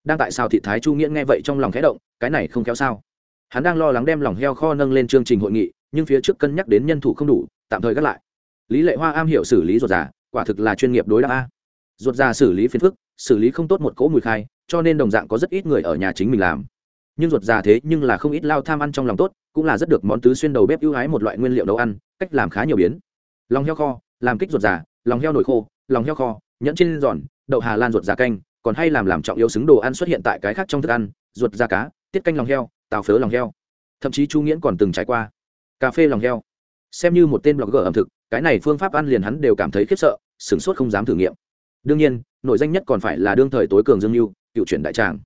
Đang tại sao thị thái chu nghĩa nghe vậy trong lòng khẽ động, cái này không kéo sao. Hắn đang lo lắng đem lòng heo kho nâng lên chương trình hội nghị, nhưng phía trước cân nhắc đến nhân thủ không đủ, tạm thời gác lại. Lý lệ hoa am hiểu xử lý ruột già, quả thực là chuyên nghiệp đối đáp a. Ruột già xử lý phiền phức, xử lý không tốt một cỗ mùi khai, cho nên đồng dạng có rất ít người ở nhà chính mình làm nhưng ruột già thế nhưng là không ít lao tham ăn trong lòng tốt, cũng là rất được món tứ xuyên đầu bếp ưu ái một loại nguyên liệu nấu ăn, cách làm khá nhiều biến. Lòng heo kho, làm kích ruột già, lòng heo nổi khô, lòng heo kho, nhẫn trên giòn, đậu hà lan ruột già canh, còn hay làm làm trọng yếu xứng đồ ăn xuất hiện tại cái khác trong thức ăn, ruột da cá, tiết canh lòng heo, tàu phớ lòng heo. Thậm chí chu nghiễn còn từng trải qua. Cà phê lòng heo. Xem như một tên blogger ẩm thực, cái này phương pháp ăn liền hắn đều cảm thấy khiếp sợ, sửng sốt không dám thử nghiệm. Đương nhiên nội danh nhất còn phải là đương thời tối cường dương mưu cựu chuyển đại tràng.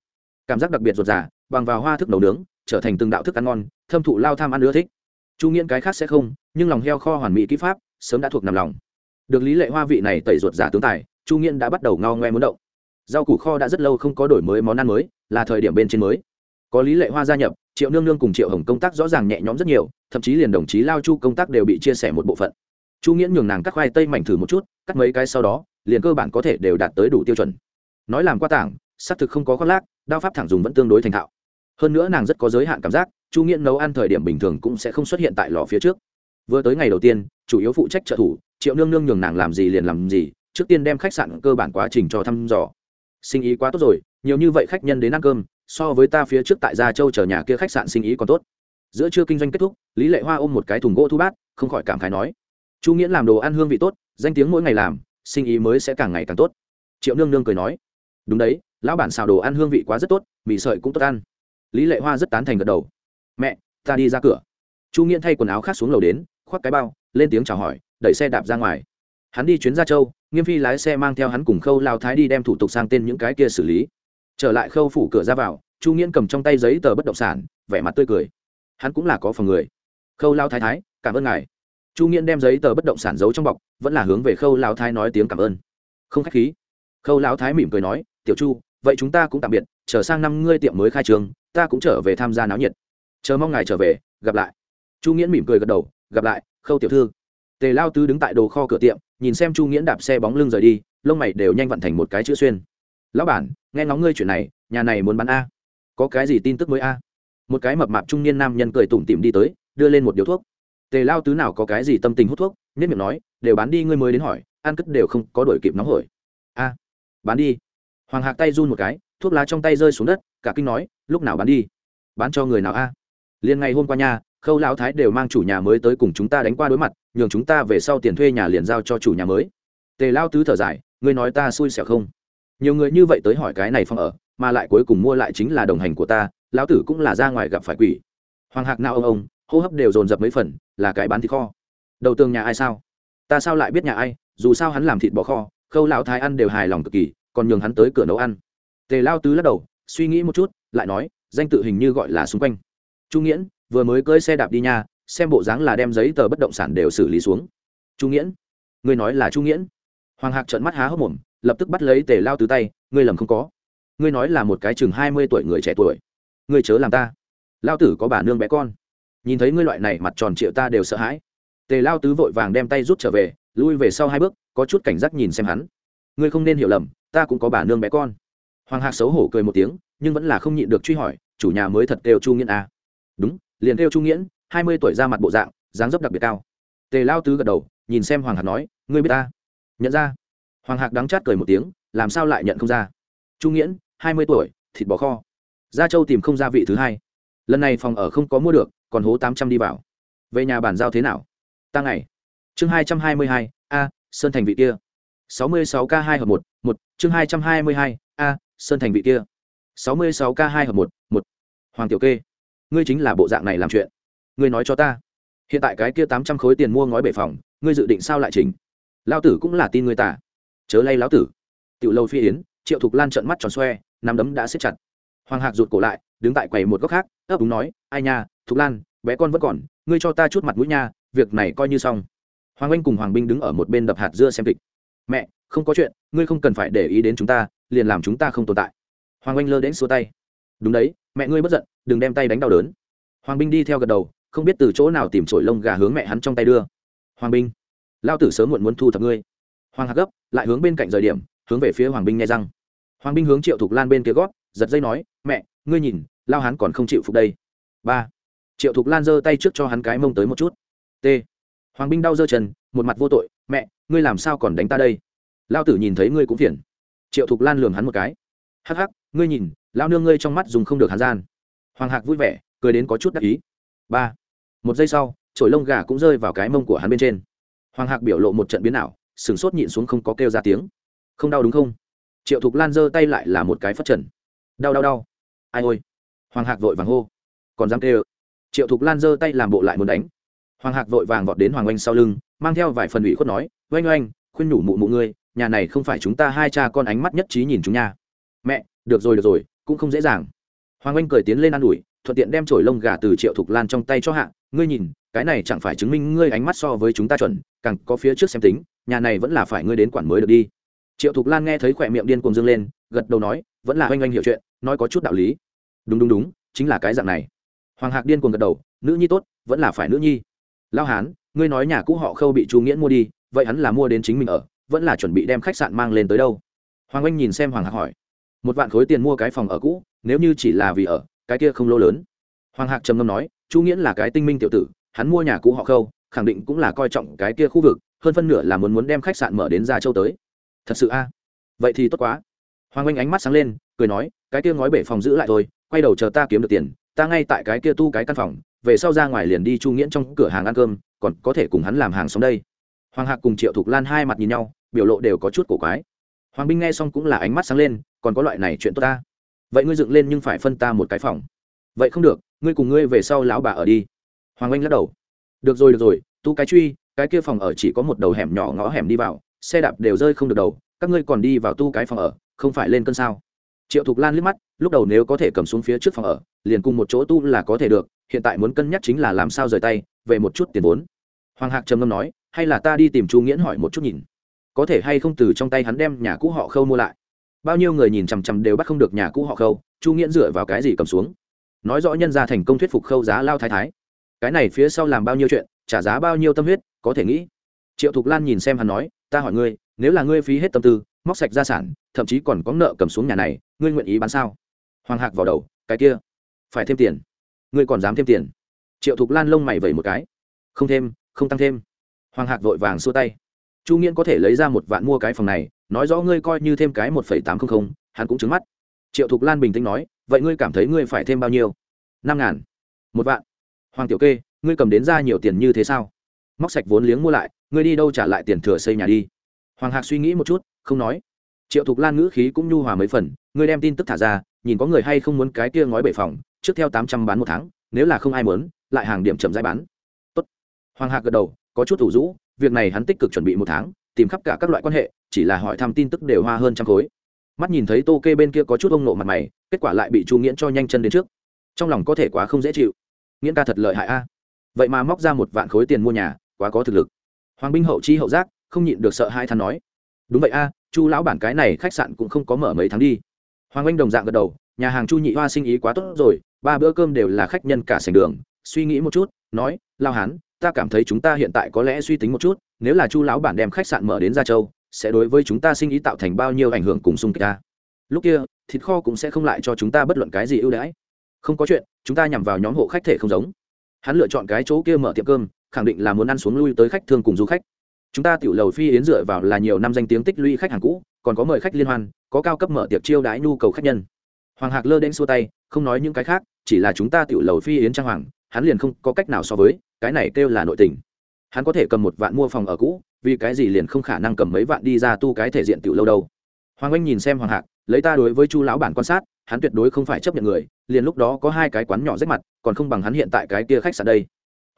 Cảm giác đặc biệt ruột già bằng vào hoa thức nấu nướng, trở thành từng đạo thức ăn ngon, thâm thụ lao tham ăn ưa thích. Chu nghiễn cái khác sẽ không, nhưng lòng heo kho hoàn mỹ kỹ pháp, sớm đã thuộc nằm lòng. Được lý lệ hoa vị này tẩy ruột giả tướng tài, chu nghiễn đã bắt đầu ngao ngoe muốn động. Rau củ kho đã rất lâu không có đổi mới món ăn mới, là thời điểm bên trên mới. Có lý lệ hoa gia nhập, triệu nương nương cùng triệu hồng công tác rõ ràng nhẹ nhõm rất nhiều, thậm chí liền đồng chí lao chu công tác đều bị chia sẻ một bộ phận. Chu nghiễn nhường nàng cắt khoai tây mảnh thử một chút, cắt mấy cái sau đó, liền cơ bản có thể đều đạt tới đủ tiêu chuẩn. Nói làm qua tảng, xác thực không có khoác lác, đao pháp thẳng dùng vẫn tương đối thành thạo hơn nữa nàng rất có giới hạn cảm giác, chu nghiễn nấu ăn thời điểm bình thường cũng sẽ không xuất hiện tại lò phía trước. Vừa tới ngày đầu tiên, chủ yếu phụ trách trợ thủ, triệu nương nương nhường nàng làm gì liền làm gì, trước tiên đem khách sạn cơ bản quá trình cho thăm dò. Sinh ý quá tốt rồi, nhiều như vậy khách nhân đến ăn cơm, so với ta phía trước tại gia châu chờ nhà kia khách sạn sinh ý còn tốt. Giữa trưa kinh doanh kết thúc, lý lệ hoa ôm một cái thùng gỗ thu bát, không khỏi cảm khái nói. Chu nghiễn làm đồ ăn hương vị tốt, danh tiếng mỗi ngày làm, sinh ý mới sẽ càng ngày càng tốt. Triệu nương nương cười nói. Đúng đấy, lão bản xào đồ ăn hương vị quá rất tốt, mì sợi cũng tốt ăn lý lệ hoa rất tán thành gật đầu. Mẹ, ta đi ra cửa. Chu nghiễn thay quần áo khác xuống lầu đến, khoác cái bao, lên tiếng chào hỏi, đẩy xe đạp ra ngoài. Hắn đi chuyến ra châu, nghiêm phi lái xe mang theo hắn cùng khâu lao thái đi đem thủ tục sang tên những cái kia xử lý. Trở lại khâu phủ cửa ra vào, chu nghiễn cầm trong tay giấy tờ bất động sản, vẻ mặt tươi cười. Hắn cũng là có phòng người. Khâu lao thái thái, cảm ơn ngài. Chu nghiễn đem giấy tờ bất động sản giấu trong bọc, vẫn là hướng về khâu lao thái nói tiếng cảm ơn. Không k h á c h khí. Khâu lao thái mỉm cười nói, tiểu chu, vậy chúng ta cũng tạm biệt, chờ sang năm ngươi tiệm mới khai trường ta cũng trở về tham gia náo nhiệt. Chờ mong ngài trở về, gặp lại. Chu nghiễn mỉm cười gật đầu, gặp lại, khâu tiểu thư. Tề lao tứ đứng tại đồ kho cửa tiệm, nhìn xem chu nghiễn đạp xe bóng lưng rời đi, lông mày đều nhanh vận thành một cái chữ xuyên. Lão bản, nghe ngóng ngươi chuyện này, nhà này muốn bán a. Có cái gì tin tức mới a? Một cái mập mạp trung niên nam nhân cười tủm tỉm đi tới, đưa lên một điếu thuốc. Tề lao tứ nào có cái gì tâm tình hút thuốc nhất miệng nói, đều bán đi, ngươi mới đến hỏi, ăn cất đều không có đổi kịp nóng hổi. A, bán đi. Hoàng hạc tay run một cái thuốc lá trong tay rơi xuống đất, cả kinh nói, lúc nào bán đi? Bán cho người nào a? Liền ngày hôm qua nhà khâu lão thái đều mang chủ nhà mới tới cùng chúng ta đánh qua đối mặt, nhường chúng ta về sau tiền thuê nhà liền giao cho chủ nhà mới. Tề lao tứ thở dài, ngươi nói ta xui xẻo không? Nhiều người như vậy tới hỏi cái này phong ở, mà lại cuối cùng mua lại chính là đồng hành của ta, lão tử cũng là ra ngoài gặp phải quỷ. Hoàng hạc nào ông ông, hô hấp đều dồn dập mấy phần, là cái bán thịt kho. Đầu tường nhà ai sao? Ta sao lại biết nhà ai, dù sao hắn làm thịt bò kho, khâu lão thái ăn đều hài lòng cực kỳ, còn nhường hắn tới cửa nấu ăn tề lao tứ lắc đầu, suy nghĩ một chút, lại nói, danh tự hình như gọi là xung quanh. Trung nghiễn, vừa mới cưỡi xe đạp đi nha, xem bộ dáng là đem giấy tờ bất động sản đều xử lý xuống. Trung nghiễn, ngươi nói là trung nghiễn? Hoàng hạc trợn mắt há hốc mồm, lập tức bắt lấy tề lao tứ tay, ngươi lầm không có. Ngươi nói là một cái chừng hai mươi tuổi người trẻ tuổi. Ngươi chớ làm ta. Lao tử có bà nương bé con. Nhìn thấy ngươi loại này mặt tròn triệu ta đều sợ hãi. Tề lao tứ vội vàng đem tay rút trở về, lui về sau hai bước, có chút cảnh giác nhìn xem hắn. Ngươi không nên hiểu lầm, ta cũng có bà nương bé con hoàng hạc xấu hổ cười một tiếng, nhưng vẫn là không nhịn được truy hỏi, chủ nhà mới thật kêu chu nghiễn à. đúng, liền kêu chu nghiễn, hai mươi tuổi ra mặt bộ dạng, dáng dấp đặc biệt cao. Tề lao tứ gật đầu, nhìn xem hoàng hạc nói, ngươi biết ta? Nhận ra. Hoàng hạc đắng chát cười một tiếng, làm sao lại nhận không ra? Chu nghiễn, hai mươi tuổi, thịt bò kho. Gia châu tìm không gia vị thứ hai. Lần này phòng ở không có mua được, còn hố tám trăm đi vào. Về nhà bàn giao thế nào? Ta ngày. Chương hai trăm hai mươi hai, a, sơn thành vị kia. Sáu mươi sáu k hai hợp một một, chương hai trăm hai mươi hai, a sơn thành vị kia. Sáu mươi sáu k hai hợp một một. Hoàng tiểu kê, ngươi chính là bộ dạng này làm chuyện. Ngươi nói cho ta. Hiện tại cái kia tám trăm khối tiền mua ngói bể phòng, ngươi dự định sao lại chỉnh? Lao tử cũng là tin ngươi tả chớ lay lão tử. Tiểu lâu phi yến, triệu thục lan trợn mắt tròn xoe, nắm đấm đã xếp chặt. Hoàng hạc rụt cổ lại, đứng tại quầy một góc khác, ấp đúng nói, ai nha, thục lan, bé con vẫn còn, ngươi cho ta chút mặt mũi nha, việc này coi như xong. Hoàng anh cùng hoàng binh đứng ở một bên đập hạt dưa xem kịch mẹ, không có chuyện, ngươi không cần phải để ý đến chúng ta, liền làm chúng ta không tồn tại. Hoàng anh lơ đến xua tay. Đúng đấy, mẹ ngươi bất giận, đừng đem tay đánh đau đớn. Hoàng binh đi theo gật đầu, không biết từ chỗ nào tìm trổi lông gà hướng mẹ hắn trong tay đưa. Hoàng binh, lao tử sớm muộn muốn thu thập ngươi. Hoàng hạc gấp, lại hướng bên cạnh rời điểm, hướng về phía hoàng binh nghe răng. Hoàng binh hướng triệu thục lan bên kia gót giật dây nói, mẹ, ngươi nhìn, lao hắn còn không chịu phục đây. Ba. Triệu thục lan giơ tay trước cho hắn cái mông tới một chút. T. Hoàng binh đau giơ chân, một mặt vô tội, mẹ ngươi làm sao còn đánh ta đây? Lao tử nhìn thấy ngươi cũng phiền. Triệu thục lan lường hắn một cái. Hắc hắc, ngươi nhìn lao nương ngươi trong mắt dùng không được hắn gian. Hoàng hạc vui vẻ, cười đến có chút đắc ý. Ba, một giây sau trổi lông gà cũng rơi vào cái mông của hắn bên trên. Hoàng hạc biểu lộ một trận biến ảo sửng sốt nhịn xuống không có kêu ra tiếng. Không đau đúng không? Triệu thục lan giơ tay lại là một cái phát trần. Đau đau đau. Ai ôi? Hoàng hạc vội vàng hô. Còn dám kêu? Triệu thục lan giơ tay làm bộ lại muốn đánh. Hoàng hạc vội vàng vọt đến hoàng oanh sau lưng, mang theo vài phần ủy khuất nói oanh oanh, khuyên nhủ mụ mụ ngươi, nhà này không phải chúng ta hai cha con ánh mắt nhất trí nhìn chúng nha. Mẹ, được rồi được rồi, cũng không dễ dàng. Hoàng oanh cười tiến lên an ủi, thuận tiện đem trổi lông gà từ triệu thục lan trong tay cho hạ. Ngươi nhìn, cái này chẳng phải chứng minh ngươi ánh mắt so với chúng ta chuẩn, càng có phía trước xem tính, nhà này vẫn là phải ngươi đến quản mới được đi. Triệu thục lan nghe thấy khỏe miệng điên cuồng dâng lên, gật đầu nói, vẫn là oanh oanh hiểu chuyện, nói có chút đạo lý. Đúng đúng đúng, chính là cái dạng này. Hoàng hạc điên cuồng gật đầu, nữ nhi tốt, vẫn là phải nữ nhi. Lao hán, ngươi nói nhà cũ họ khâu bị chu nghiễn mua đi vậy hắn là mua đến chính mình ở, vẫn là chuẩn bị đem khách sạn mang lên tới đâu? Hoàng anh nhìn xem hoàng hạc hỏi. Một vạn khối tiền mua cái phòng ở cũ, nếu như chỉ là vì ở, cái kia không lô lớn. Hoàng hạc trầm ngâm nói, chu nghĩa là cái tinh minh tiểu tử, hắn mua nhà cũ họ khâu, khẳng định cũng là coi trọng cái kia khu vực, hơn phân nửa là muốn muốn đem khách sạn mở đến gia châu tới. Thật sự a? Vậy thì tốt quá. Hoàng anh ánh mắt sáng lên, cười nói, cái kia ngói bể phòng giữ lại thôi, quay đầu chờ ta kiếm được tiền, ta ngay tại cái kia tu cái căn phòng, về sau ra ngoài liền đi chu nghiễn trong cửa hàng ăn cơm, còn có thể cùng hắn làm hàng sống đây hoàng hạc cùng triệu thục lan hai mặt nhìn nhau, biểu lộ đều có chút cổ quái. Hoàng binh nghe xong cũng là ánh mắt sáng lên, còn có loại này chuyện tốt ta. Vậy ngươi dựng lên nhưng phải phân ta một cái phòng. Vậy không được, ngươi cùng ngươi về sau lão bà ở đi. Hoàng anh lắc đầu. Được rồi được rồi, tu cái truy, cái kia phòng ở chỉ có một đầu hẻm nhỏ ngõ hẻm đi vào, xe đạp đều rơi không được đầu, các ngươi còn đi vào tu cái phòng ở, không phải lên cơn sao? Triệu thục lan liếc mắt, lúc đầu nếu có thể cầm xuống phía trước phòng ở, liền cùng một chỗ tu là có thể được, hiện tại muốn cân nhắc chính là làm sao rời tay, về một chút tiền vốn. Hoàng hạc trầm ngâm nói hay là ta đi tìm chu nghiễn hỏi một chút nhìn. Có thể hay không từ trong tay hắn đem nhà cũ họ khâu mua lại. Bao nhiêu người nhìn chằm chằm đều bắt không được nhà cũ họ khâu, chu nghiễn dựa vào cái gì cầm xuống? Nói rõ nhân ra thành công thuyết phục khâu giá lao thái thái. Cái này phía sau làm bao nhiêu chuyện, trả giá bao nhiêu tâm huyết, có thể nghĩ. Triệu thục lan nhìn xem hắn nói, ta hỏi ngươi, nếu là ngươi phí hết tâm tư, móc sạch gia sản, thậm chí còn có nợ cầm xuống nhà này, ngươi nguyện ý bán sao? Hoàng hạc vào đầu, cái kia, phải thêm tiền. Ngươi còn dám thêm tiền. Triệu thục lan lông mày vẩy một cái. Không thêm, không tăng thêm hoàng hạc vội vàng xua tay. Chu nghiễn có thể lấy ra một vạn mua cái phòng này, nói rõ ngươi coi như thêm cái một phẩy tám trăm linh hắn cũng trứng mắt. Triệu thục lan bình tĩnh nói, vậy ngươi cảm thấy ngươi phải thêm bao nhiêu? năm ngàn. Một vạn. Hoàng tiểu kê, ngươi cầm đến ra nhiều tiền như thế sao? Móc sạch vốn liếng mua lại, ngươi đi đâu trả lại tiền thừa xây nhà đi? Hoàng hạc suy nghĩ một chút, không nói. Triệu thục lan ngữ khí cũng nhu hòa mấy phần, ngươi đem tin tức thả ra, nhìn có người hay không muốn cái kia ngói bể phòng, trước theo tám trăm bán một tháng, nếu là không ai muốn, lại hàng điểm chậm rãi bán. Tốt. hoàng hạc gật đầu có chút thủ rũ, việc này hắn tích cực chuẩn bị một tháng, tìm khắp cả các loại quan hệ, chỉ là hỏi thăm tin tức đều hoa hơn trăm khối. Mắt nhìn thấy tô kê bên kia có chút ông nộ mặt mày, kết quả lại bị chu nghiễn cho nhanh chân đến trước. Trong lòng có thể quá không dễ chịu. Nghiễn ca thật lợi hại a. Vậy mà móc ra một vạn khối tiền mua nhà, quá có thực lực. Hoàng binh hậu chi hậu giác, không nhịn được sợ hai than nói. Đúng vậy a, chu lão bản cái này khách sạn cũng không có mở mấy tháng đi. Hoàng anh đồng dạng gật đầu, nhà hàng chu nhị hoa sinh ý quá tốt rồi, ba bữa cơm đều là khách nhân cả sành đường, suy nghĩ một chút, nói, lao hán ta cảm thấy chúng ta hiện tại có lẽ suy tính một chút, nếu là chu lão bản đem khách sạn mở đến gia châu, sẽ đối với chúng ta sinh ý tạo thành bao nhiêu ảnh hưởng cùng xung kích ta? Lúc kia, thịt kho cũng sẽ không lại cho chúng ta bất luận cái gì ưu đãi. Không có chuyện, chúng ta nhằm vào nhóm hộ khách thể không giống. Hắn lựa chọn cái chỗ kia mở tiệm cơm, khẳng định là muốn ăn xuống lui tới khách thương cùng du khách. Chúng ta tiểu lầu phi yến dựa vào là nhiều năm danh tiếng tích lũy khách hàng cũ, còn có mời khách liên hoan, có cao cấp mở tiệc chiêu đãi nhu cầu khách nhân. Hoàng hạc lơ đen xua tay, không nói những cái khác, chỉ là chúng ta tiểu lầu phi yến trang hoàng hắn liền không có cách nào so với, cái này kêu là nội tình. Hắn có thể cầm một vạn mua phòng ở cũ, vì cái gì liền không khả năng cầm mấy vạn đi ra tu cái thể diện tiểu lâu đâu. Hoàng anh nhìn xem hoàng hạc, lấy ta đối với chu lão bản quan sát, hắn tuyệt đối không phải chấp nhận người, liền lúc đó có hai cái quán nhỏ rách mặt, còn không bằng hắn hiện tại cái kia khách sạn đây.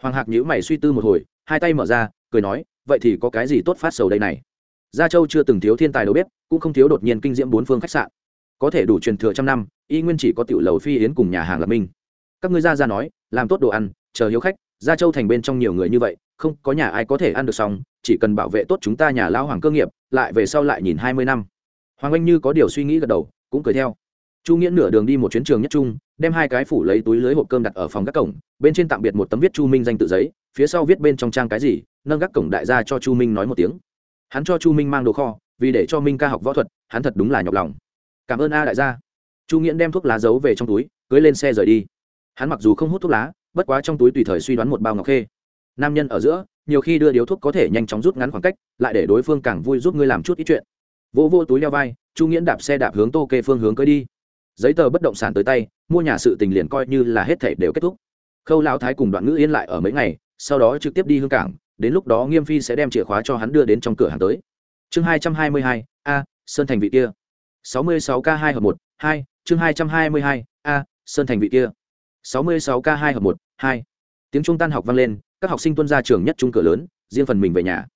Hoàng hạc nhữ mày suy tư một hồi, hai tay mở ra, cười nói, vậy thì có cái gì tốt phát sầu đây này? Gia châu chưa từng thiếu thiên tài đầu bếp, cũng không thiếu đột nhiên kinh diễm bốn phương khách sạn. Có thể đủ truyền thừa trăm năm, y nguyên chỉ có tiểu lầu phi yến cùng nhà hàng lập minh các ngươi ra ra nói làm tốt đồ ăn, chờ hiếu khách, gia châu thành bên trong nhiều người như vậy, không có nhà ai có thể ăn được xong, chỉ cần bảo vệ tốt chúng ta nhà lao hoàng cơ nghiệp, lại về sau lại nhìn hai mươi năm. Hoàng anh như có điều suy nghĩ gật đầu, cũng cười theo. Chu nghĩa nửa đường đi một chuyến trường nhất trung, đem hai cái phủ lấy túi lưới hộp cơm đặt ở phòng các cổng, bên trên tạm biệt một tấm viết chu minh danh tự giấy, phía sau viết bên trong trang cái gì, nâng gác cổng đại gia cho chu minh nói một tiếng. Hắn cho chu minh mang đồ kho, vì để cho minh ca học võ thuật, hắn thật đúng là nhọc lòng. Cảm ơn a đại gia. Chu nghĩa đem thuốc lá giấu về trong túi, cưới lên xe rời đi hắn mặc dù không hút thuốc lá, bất quá trong túi tùy thời suy đoán một bao ngọc khê. Nam nhân ở giữa, nhiều khi đưa điếu thuốc có thể nhanh chóng rút ngắn khoảng cách, lại để đối phương càng vui giúp ngươi làm chút ít chuyện. Vô vô túi leo vai, chu nghiễn đạp xe đạp hướng tô kê phương hướng cưới đi. Giấy tờ bất động sản tới tay, mua nhà sự tình liền coi như là hết thể đều kết thúc. Khâu lão thái cùng đoạn ngữ yên lại ở mấy ngày, sau đó trực tiếp đi hương cảng, đến lúc đó nghiêm phi sẽ đem chìa khóa cho hắn đưa đến trong cửa hàng tới. Chương hai trăm hai mươi hai, a, sơn thành vị kia. sáu mươi sáu k hai hợp một, hai, chương hai trăm hai mươi hai, a, sơn thành vị kia sáu mươi sáu k hai hợp một, hai. Tiếng trung tan học vang lên, các học sinh tuân ra trường nhất trung cửa lớn, riêng phần mình về nhà.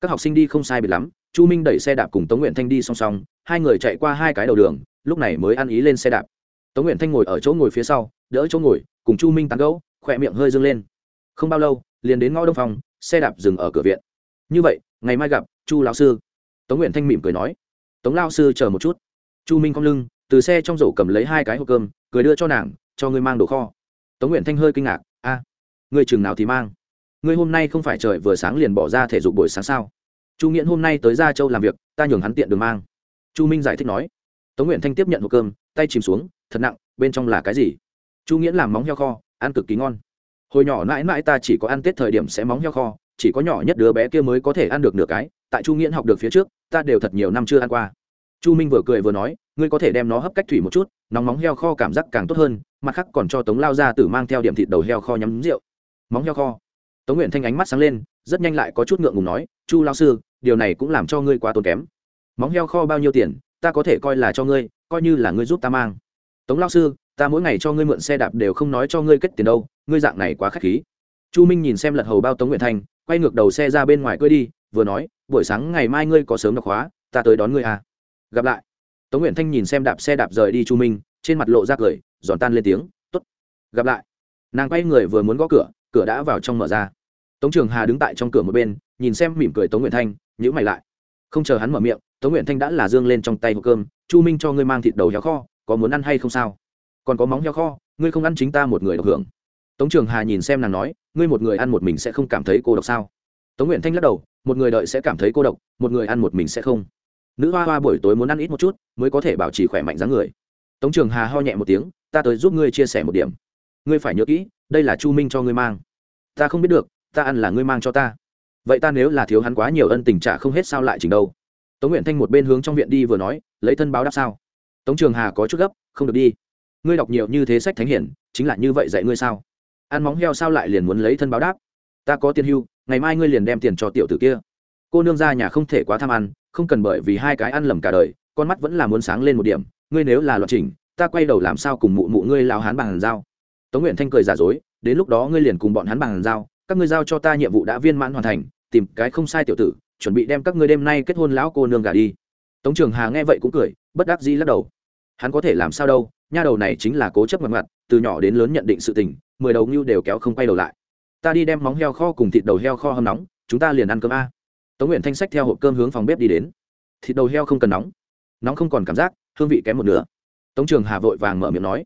Các học sinh đi không sai biệt lắm, chu minh đẩy xe đạp cùng tống nguyện thanh đi song song, hai người chạy qua hai cái đầu đường, lúc này mới ăn ý lên xe đạp. Tống nguyện thanh ngồi ở chỗ ngồi phía sau, đỡ chỗ ngồi, cùng chu minh tán gẫu, khỏe miệng hơi dương lên. Không bao lâu, liền đến ngõ đông phòng, xe đạp dừng ở cửa viện. Như vậy, ngày mai gặp, chu lão sư. Tống nguyện thanh mỉm cười nói. Tống Lão sư chờ một chút. Chu minh cong lưng, từ xe trong rổ cầm lấy hai cái hộp cơm, cười đưa cho nàng, cho ngươi mang đồ kho tống nguyện thanh hơi kinh ngạc a à, ngươi chừng nào thì mang? Người hôm nay không phải trời vừa sáng liền bỏ ra thể dục buổi sáng sao? Chu nghiễn hôm nay tới gia châu làm việc ta nhường hắn tiện đường mang. Chu minh giải thích nói. Tống nguyện thanh tiếp nhận hộp cơm tay chìm xuống thật nặng bên trong là cái gì? Chu nghiễn làm móng heo kho ăn cực kỳ ngon. Hồi nhỏ mãi mãi ta chỉ có ăn tết thời điểm sẽ móng heo kho chỉ có nhỏ nhất đứa bé kia mới có thể ăn được nửa cái tại chu nghiễn học được phía trước ta đều thật nhiều năm chưa ăn qua. Chu minh vừa cười vừa nói ngươi có thể đem nó hấp cách thủy một chút, nóng móng heo kho cảm giác càng tốt hơn, mặt khác còn cho tống lao ra tử mang theo điểm thịt đầu heo kho nhắm rượu. Móng heo kho. Tống nguyện thanh ánh mắt sáng lên, rất nhanh lại có chút ngượng ngùng nói, chu lao sư, điều này cũng làm cho ngươi quá tốn kém. Móng heo kho bao nhiêu tiền, ta có thể coi là cho ngươi, coi như là ngươi giúp ta mang. Tống lao sư, ta mỗi ngày cho ngươi mượn xe đạp đều không nói cho ngươi kết tiền đâu, ngươi dạng này quá k h á c h khí. Chu minh nhìn xem lật hầu bao tống nguyện thanh, quay ngược đầu xe ra bên ngoài cưới đi, vừa nói, buổi sáng ngày mai ngươi có sớm đọc khóa, ta tới đón ngươi à. Gặp lại tống nguyện thanh nhìn xem đạp xe đạp rời đi chu minh, trên mặt lộ ra cười, giòn tan lên tiếng t ố t gặp lại. Nàng quay người vừa muốn gõ cửa cửa đã vào trong mở ra. Tống trường hà đứng tại trong cửa một bên, nhìn xem mỉm cười tống nguyện thanh nhữ mày lại. Không chờ hắn mở miệng, tống nguyện thanh đã là dương lên trong tay hộp cơm, chu minh cho ngươi mang thịt đầu heo kho, có muốn ăn hay không sao? Còn có móng heo kho, ngươi không ăn chính ta một người được hưởng. Tống trường hà nhìn xem nàng nói, ngươi một người ăn một mình sẽ không cảm thấy cô độc sao? Tống nguyện thanh lắc đầu, một người đợi sẽ cảm thấy cô độc, một người ăn một mình sẽ không nữ hoa hoa buổi tối muốn ăn ít một chút, mới có thể bảo trì khỏe mạnh dáng người. Tống trường hà ho nhẹ một tiếng, ta tới giúp ngươi chia sẻ một điểm. Ngươi phải nhớ kỹ, đây là chu minh cho ngươi mang. Ta không biết được, ta ăn là ngươi mang cho ta. Vậy ta nếu là thiếu hắn quá nhiều ân tình trả không hết sao lại chỉnh đâu? Tống nguyện thanh một bên hướng trong viện đi vừa nói, lấy thân báo đáp sao? Tống trường hà có chút gấp, không được đi. Ngươi đọc nhiều như thế sách thánh hiển, chính là như vậy dạy ngươi sao? Ăn móng heo sao lại liền muốn lấy thân báo đáp? Ta có tiền hưu, ngày mai ngươi liền đem tiền cho tiểu tử kia. Cô nương ra nhà không thể quá tham ăn không cần bởi vì hai cái ăn lầm cả đời, con mắt vẫn là muốn sáng lên một điểm, ngươi nếu là loạt trình ta quay đầu làm sao cùng mụ mụ ngươi lao hán bằng giao. Tống nguyện thanh cười giả dối, đến lúc đó ngươi liền cùng bọn hắn bằng giao, các ngươi giao cho ta nhiệm vụ đã viên mãn hoàn thành, tìm cái không sai tiểu tử, chuẩn bị đem các ngươi đêm nay kết hôn lão cô nương gà đi. Tống trường hà nghe vậy cũng cười, bất đắc dĩ lắc đầu. Hắn có thể làm sao đâu, nha đầu này chính là cố chấp mặt mặt từ nhỏ đến lớn nhận định sự tình, mười đầu ngưu đều kéo không quay đầu lại. Ta đi đem móng heo kho cùng thịt đầu heo kho hâm nóng, chúng ta liền ăn cơm a tống nguyện thanh sách theo hộp cơm hướng phòng bếp đi đến. Thịt đầu heo không cần nóng. Nóng không còn cảm giác, hương vị kém một nửa. Tống trường hà vội vàng mở miệng nói,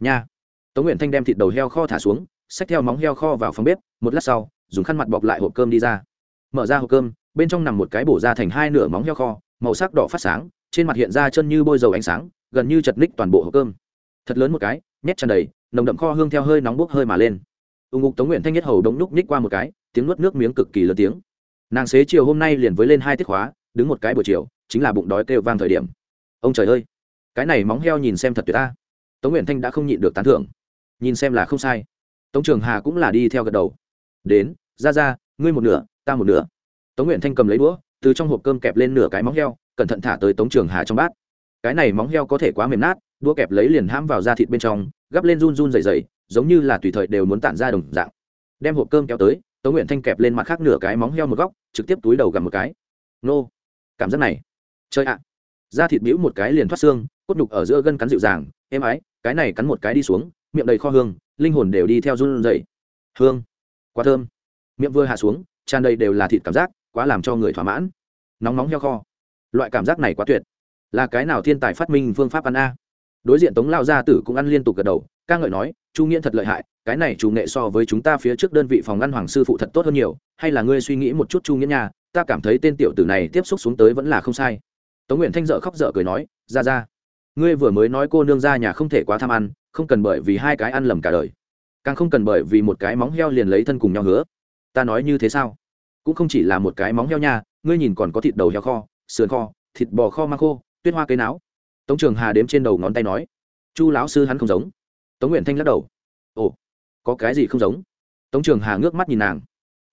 nha. Tống nguyện thanh đem thịt đầu heo kho thả xuống, xách theo móng heo kho vào phòng bếp, một lát sau, dùng khăn mặt bọc lại hộp cơm đi ra. Mở ra hộp cơm, bên trong nằm một cái bổ ra thành hai nửa móng heo kho, màu sắc đỏ phát sáng, trên mặt hiện ra chân như bôi dầu ánh sáng, gần như chật ních toàn bộ hộp cơm. Thật lớn một cái, nhét tràn đầy, nồng đậm kho hương theo hơi nóng bốc hơi mà lên. Ưng ngục tống nguyện thanh nhất hầu đống núc ních qua một cái, tiếng nuốt nước miếng cực kỳ lớn tiếng nàng xế chiều hôm nay liền với lên hai tiết khóa, đứng một cái buổi chiều, chính là bụng đói kêu vang thời điểm. Ông trời ơi, cái này móng heo nhìn xem thật tuyệt ta. Tống nguyễn thanh đã không nhịn được tán thưởng. Nhìn xem là không sai. Tống trường hà cũng là đi theo gật đầu. Đến, ra ra, ngươi một nửa, ta một nửa. Tống nguyễn thanh cầm lấy đũa, từ trong hộp cơm kẹp lên nửa cái móng heo, cẩn thận thả tới tống trường hà trong bát. Cái này móng heo có thể quá mềm nát, đũa kẹp lấy liền hãm vào da thịt bên trong, gắp lên run run dày dày giống như là tùy thời đều muốn tản ra đồng dạng. Đem hộp cơm kéo tới tống nguyện thanh kẹp lên mặt khác nửa cái móng heo một góc, trực tiếp túi đầu gặm một cái. Nô, cảm giác này. Chơi ạ. Da thịt bĩu một cái liền thoát xương, cốt nhục ở giữa gân cắn dịu dàng, êm ái, cái này cắn một cái đi xuống, miệng đầy kho hương, linh hồn đều đi theo run dậy hương. Quá thơm. Miệng vừa hạ xuống, tràn đầy đều là thịt cảm giác, quá làm cho người thỏa mãn. Nóng nóng heo kho. Loại cảm giác này quá tuyệt. Là cái nào thiên tài phát minh phương pháp ăn a? Đối diện tống lao gia tử cũng ăn liên tục gật đầu, ca ngợi nói chu nghiễn thật lợi hại, cái này chủ nghệ so với chúng ta phía trước đơn vị phòng ngăn hoàng sư phụ thật tốt hơn nhiều, hay là ngươi suy nghĩ một chút chu nghiễn nha, ta cảm thấy tên tiểu tử này tiếp xúc xuống tới vẫn là không sai. Tống nguyện thanh dợ khóc dợ cười nói, ra ra, ngươi vừa mới nói cô nương ra nhà không thể quá tham ăn, không cần bởi vì hai cái ăn lầm cả đời. Càng không cần bởi vì một cái móng heo liền lấy thân cùng nhau hứa. Ta nói như thế sao? Cũng không chỉ là một cái móng heo nha, ngươi nhìn còn có thịt đầu heo kho, sườn kho, thịt bò kho mang khô, tuyết hoa cây não. tống trường hà đếm trên đầu ngón tay nói, chu lão sư hắn không giống tống nguyện thanh lắc đầu. Ồ, có cái gì không giống? Tống trường hà ngước mắt nhìn nàng.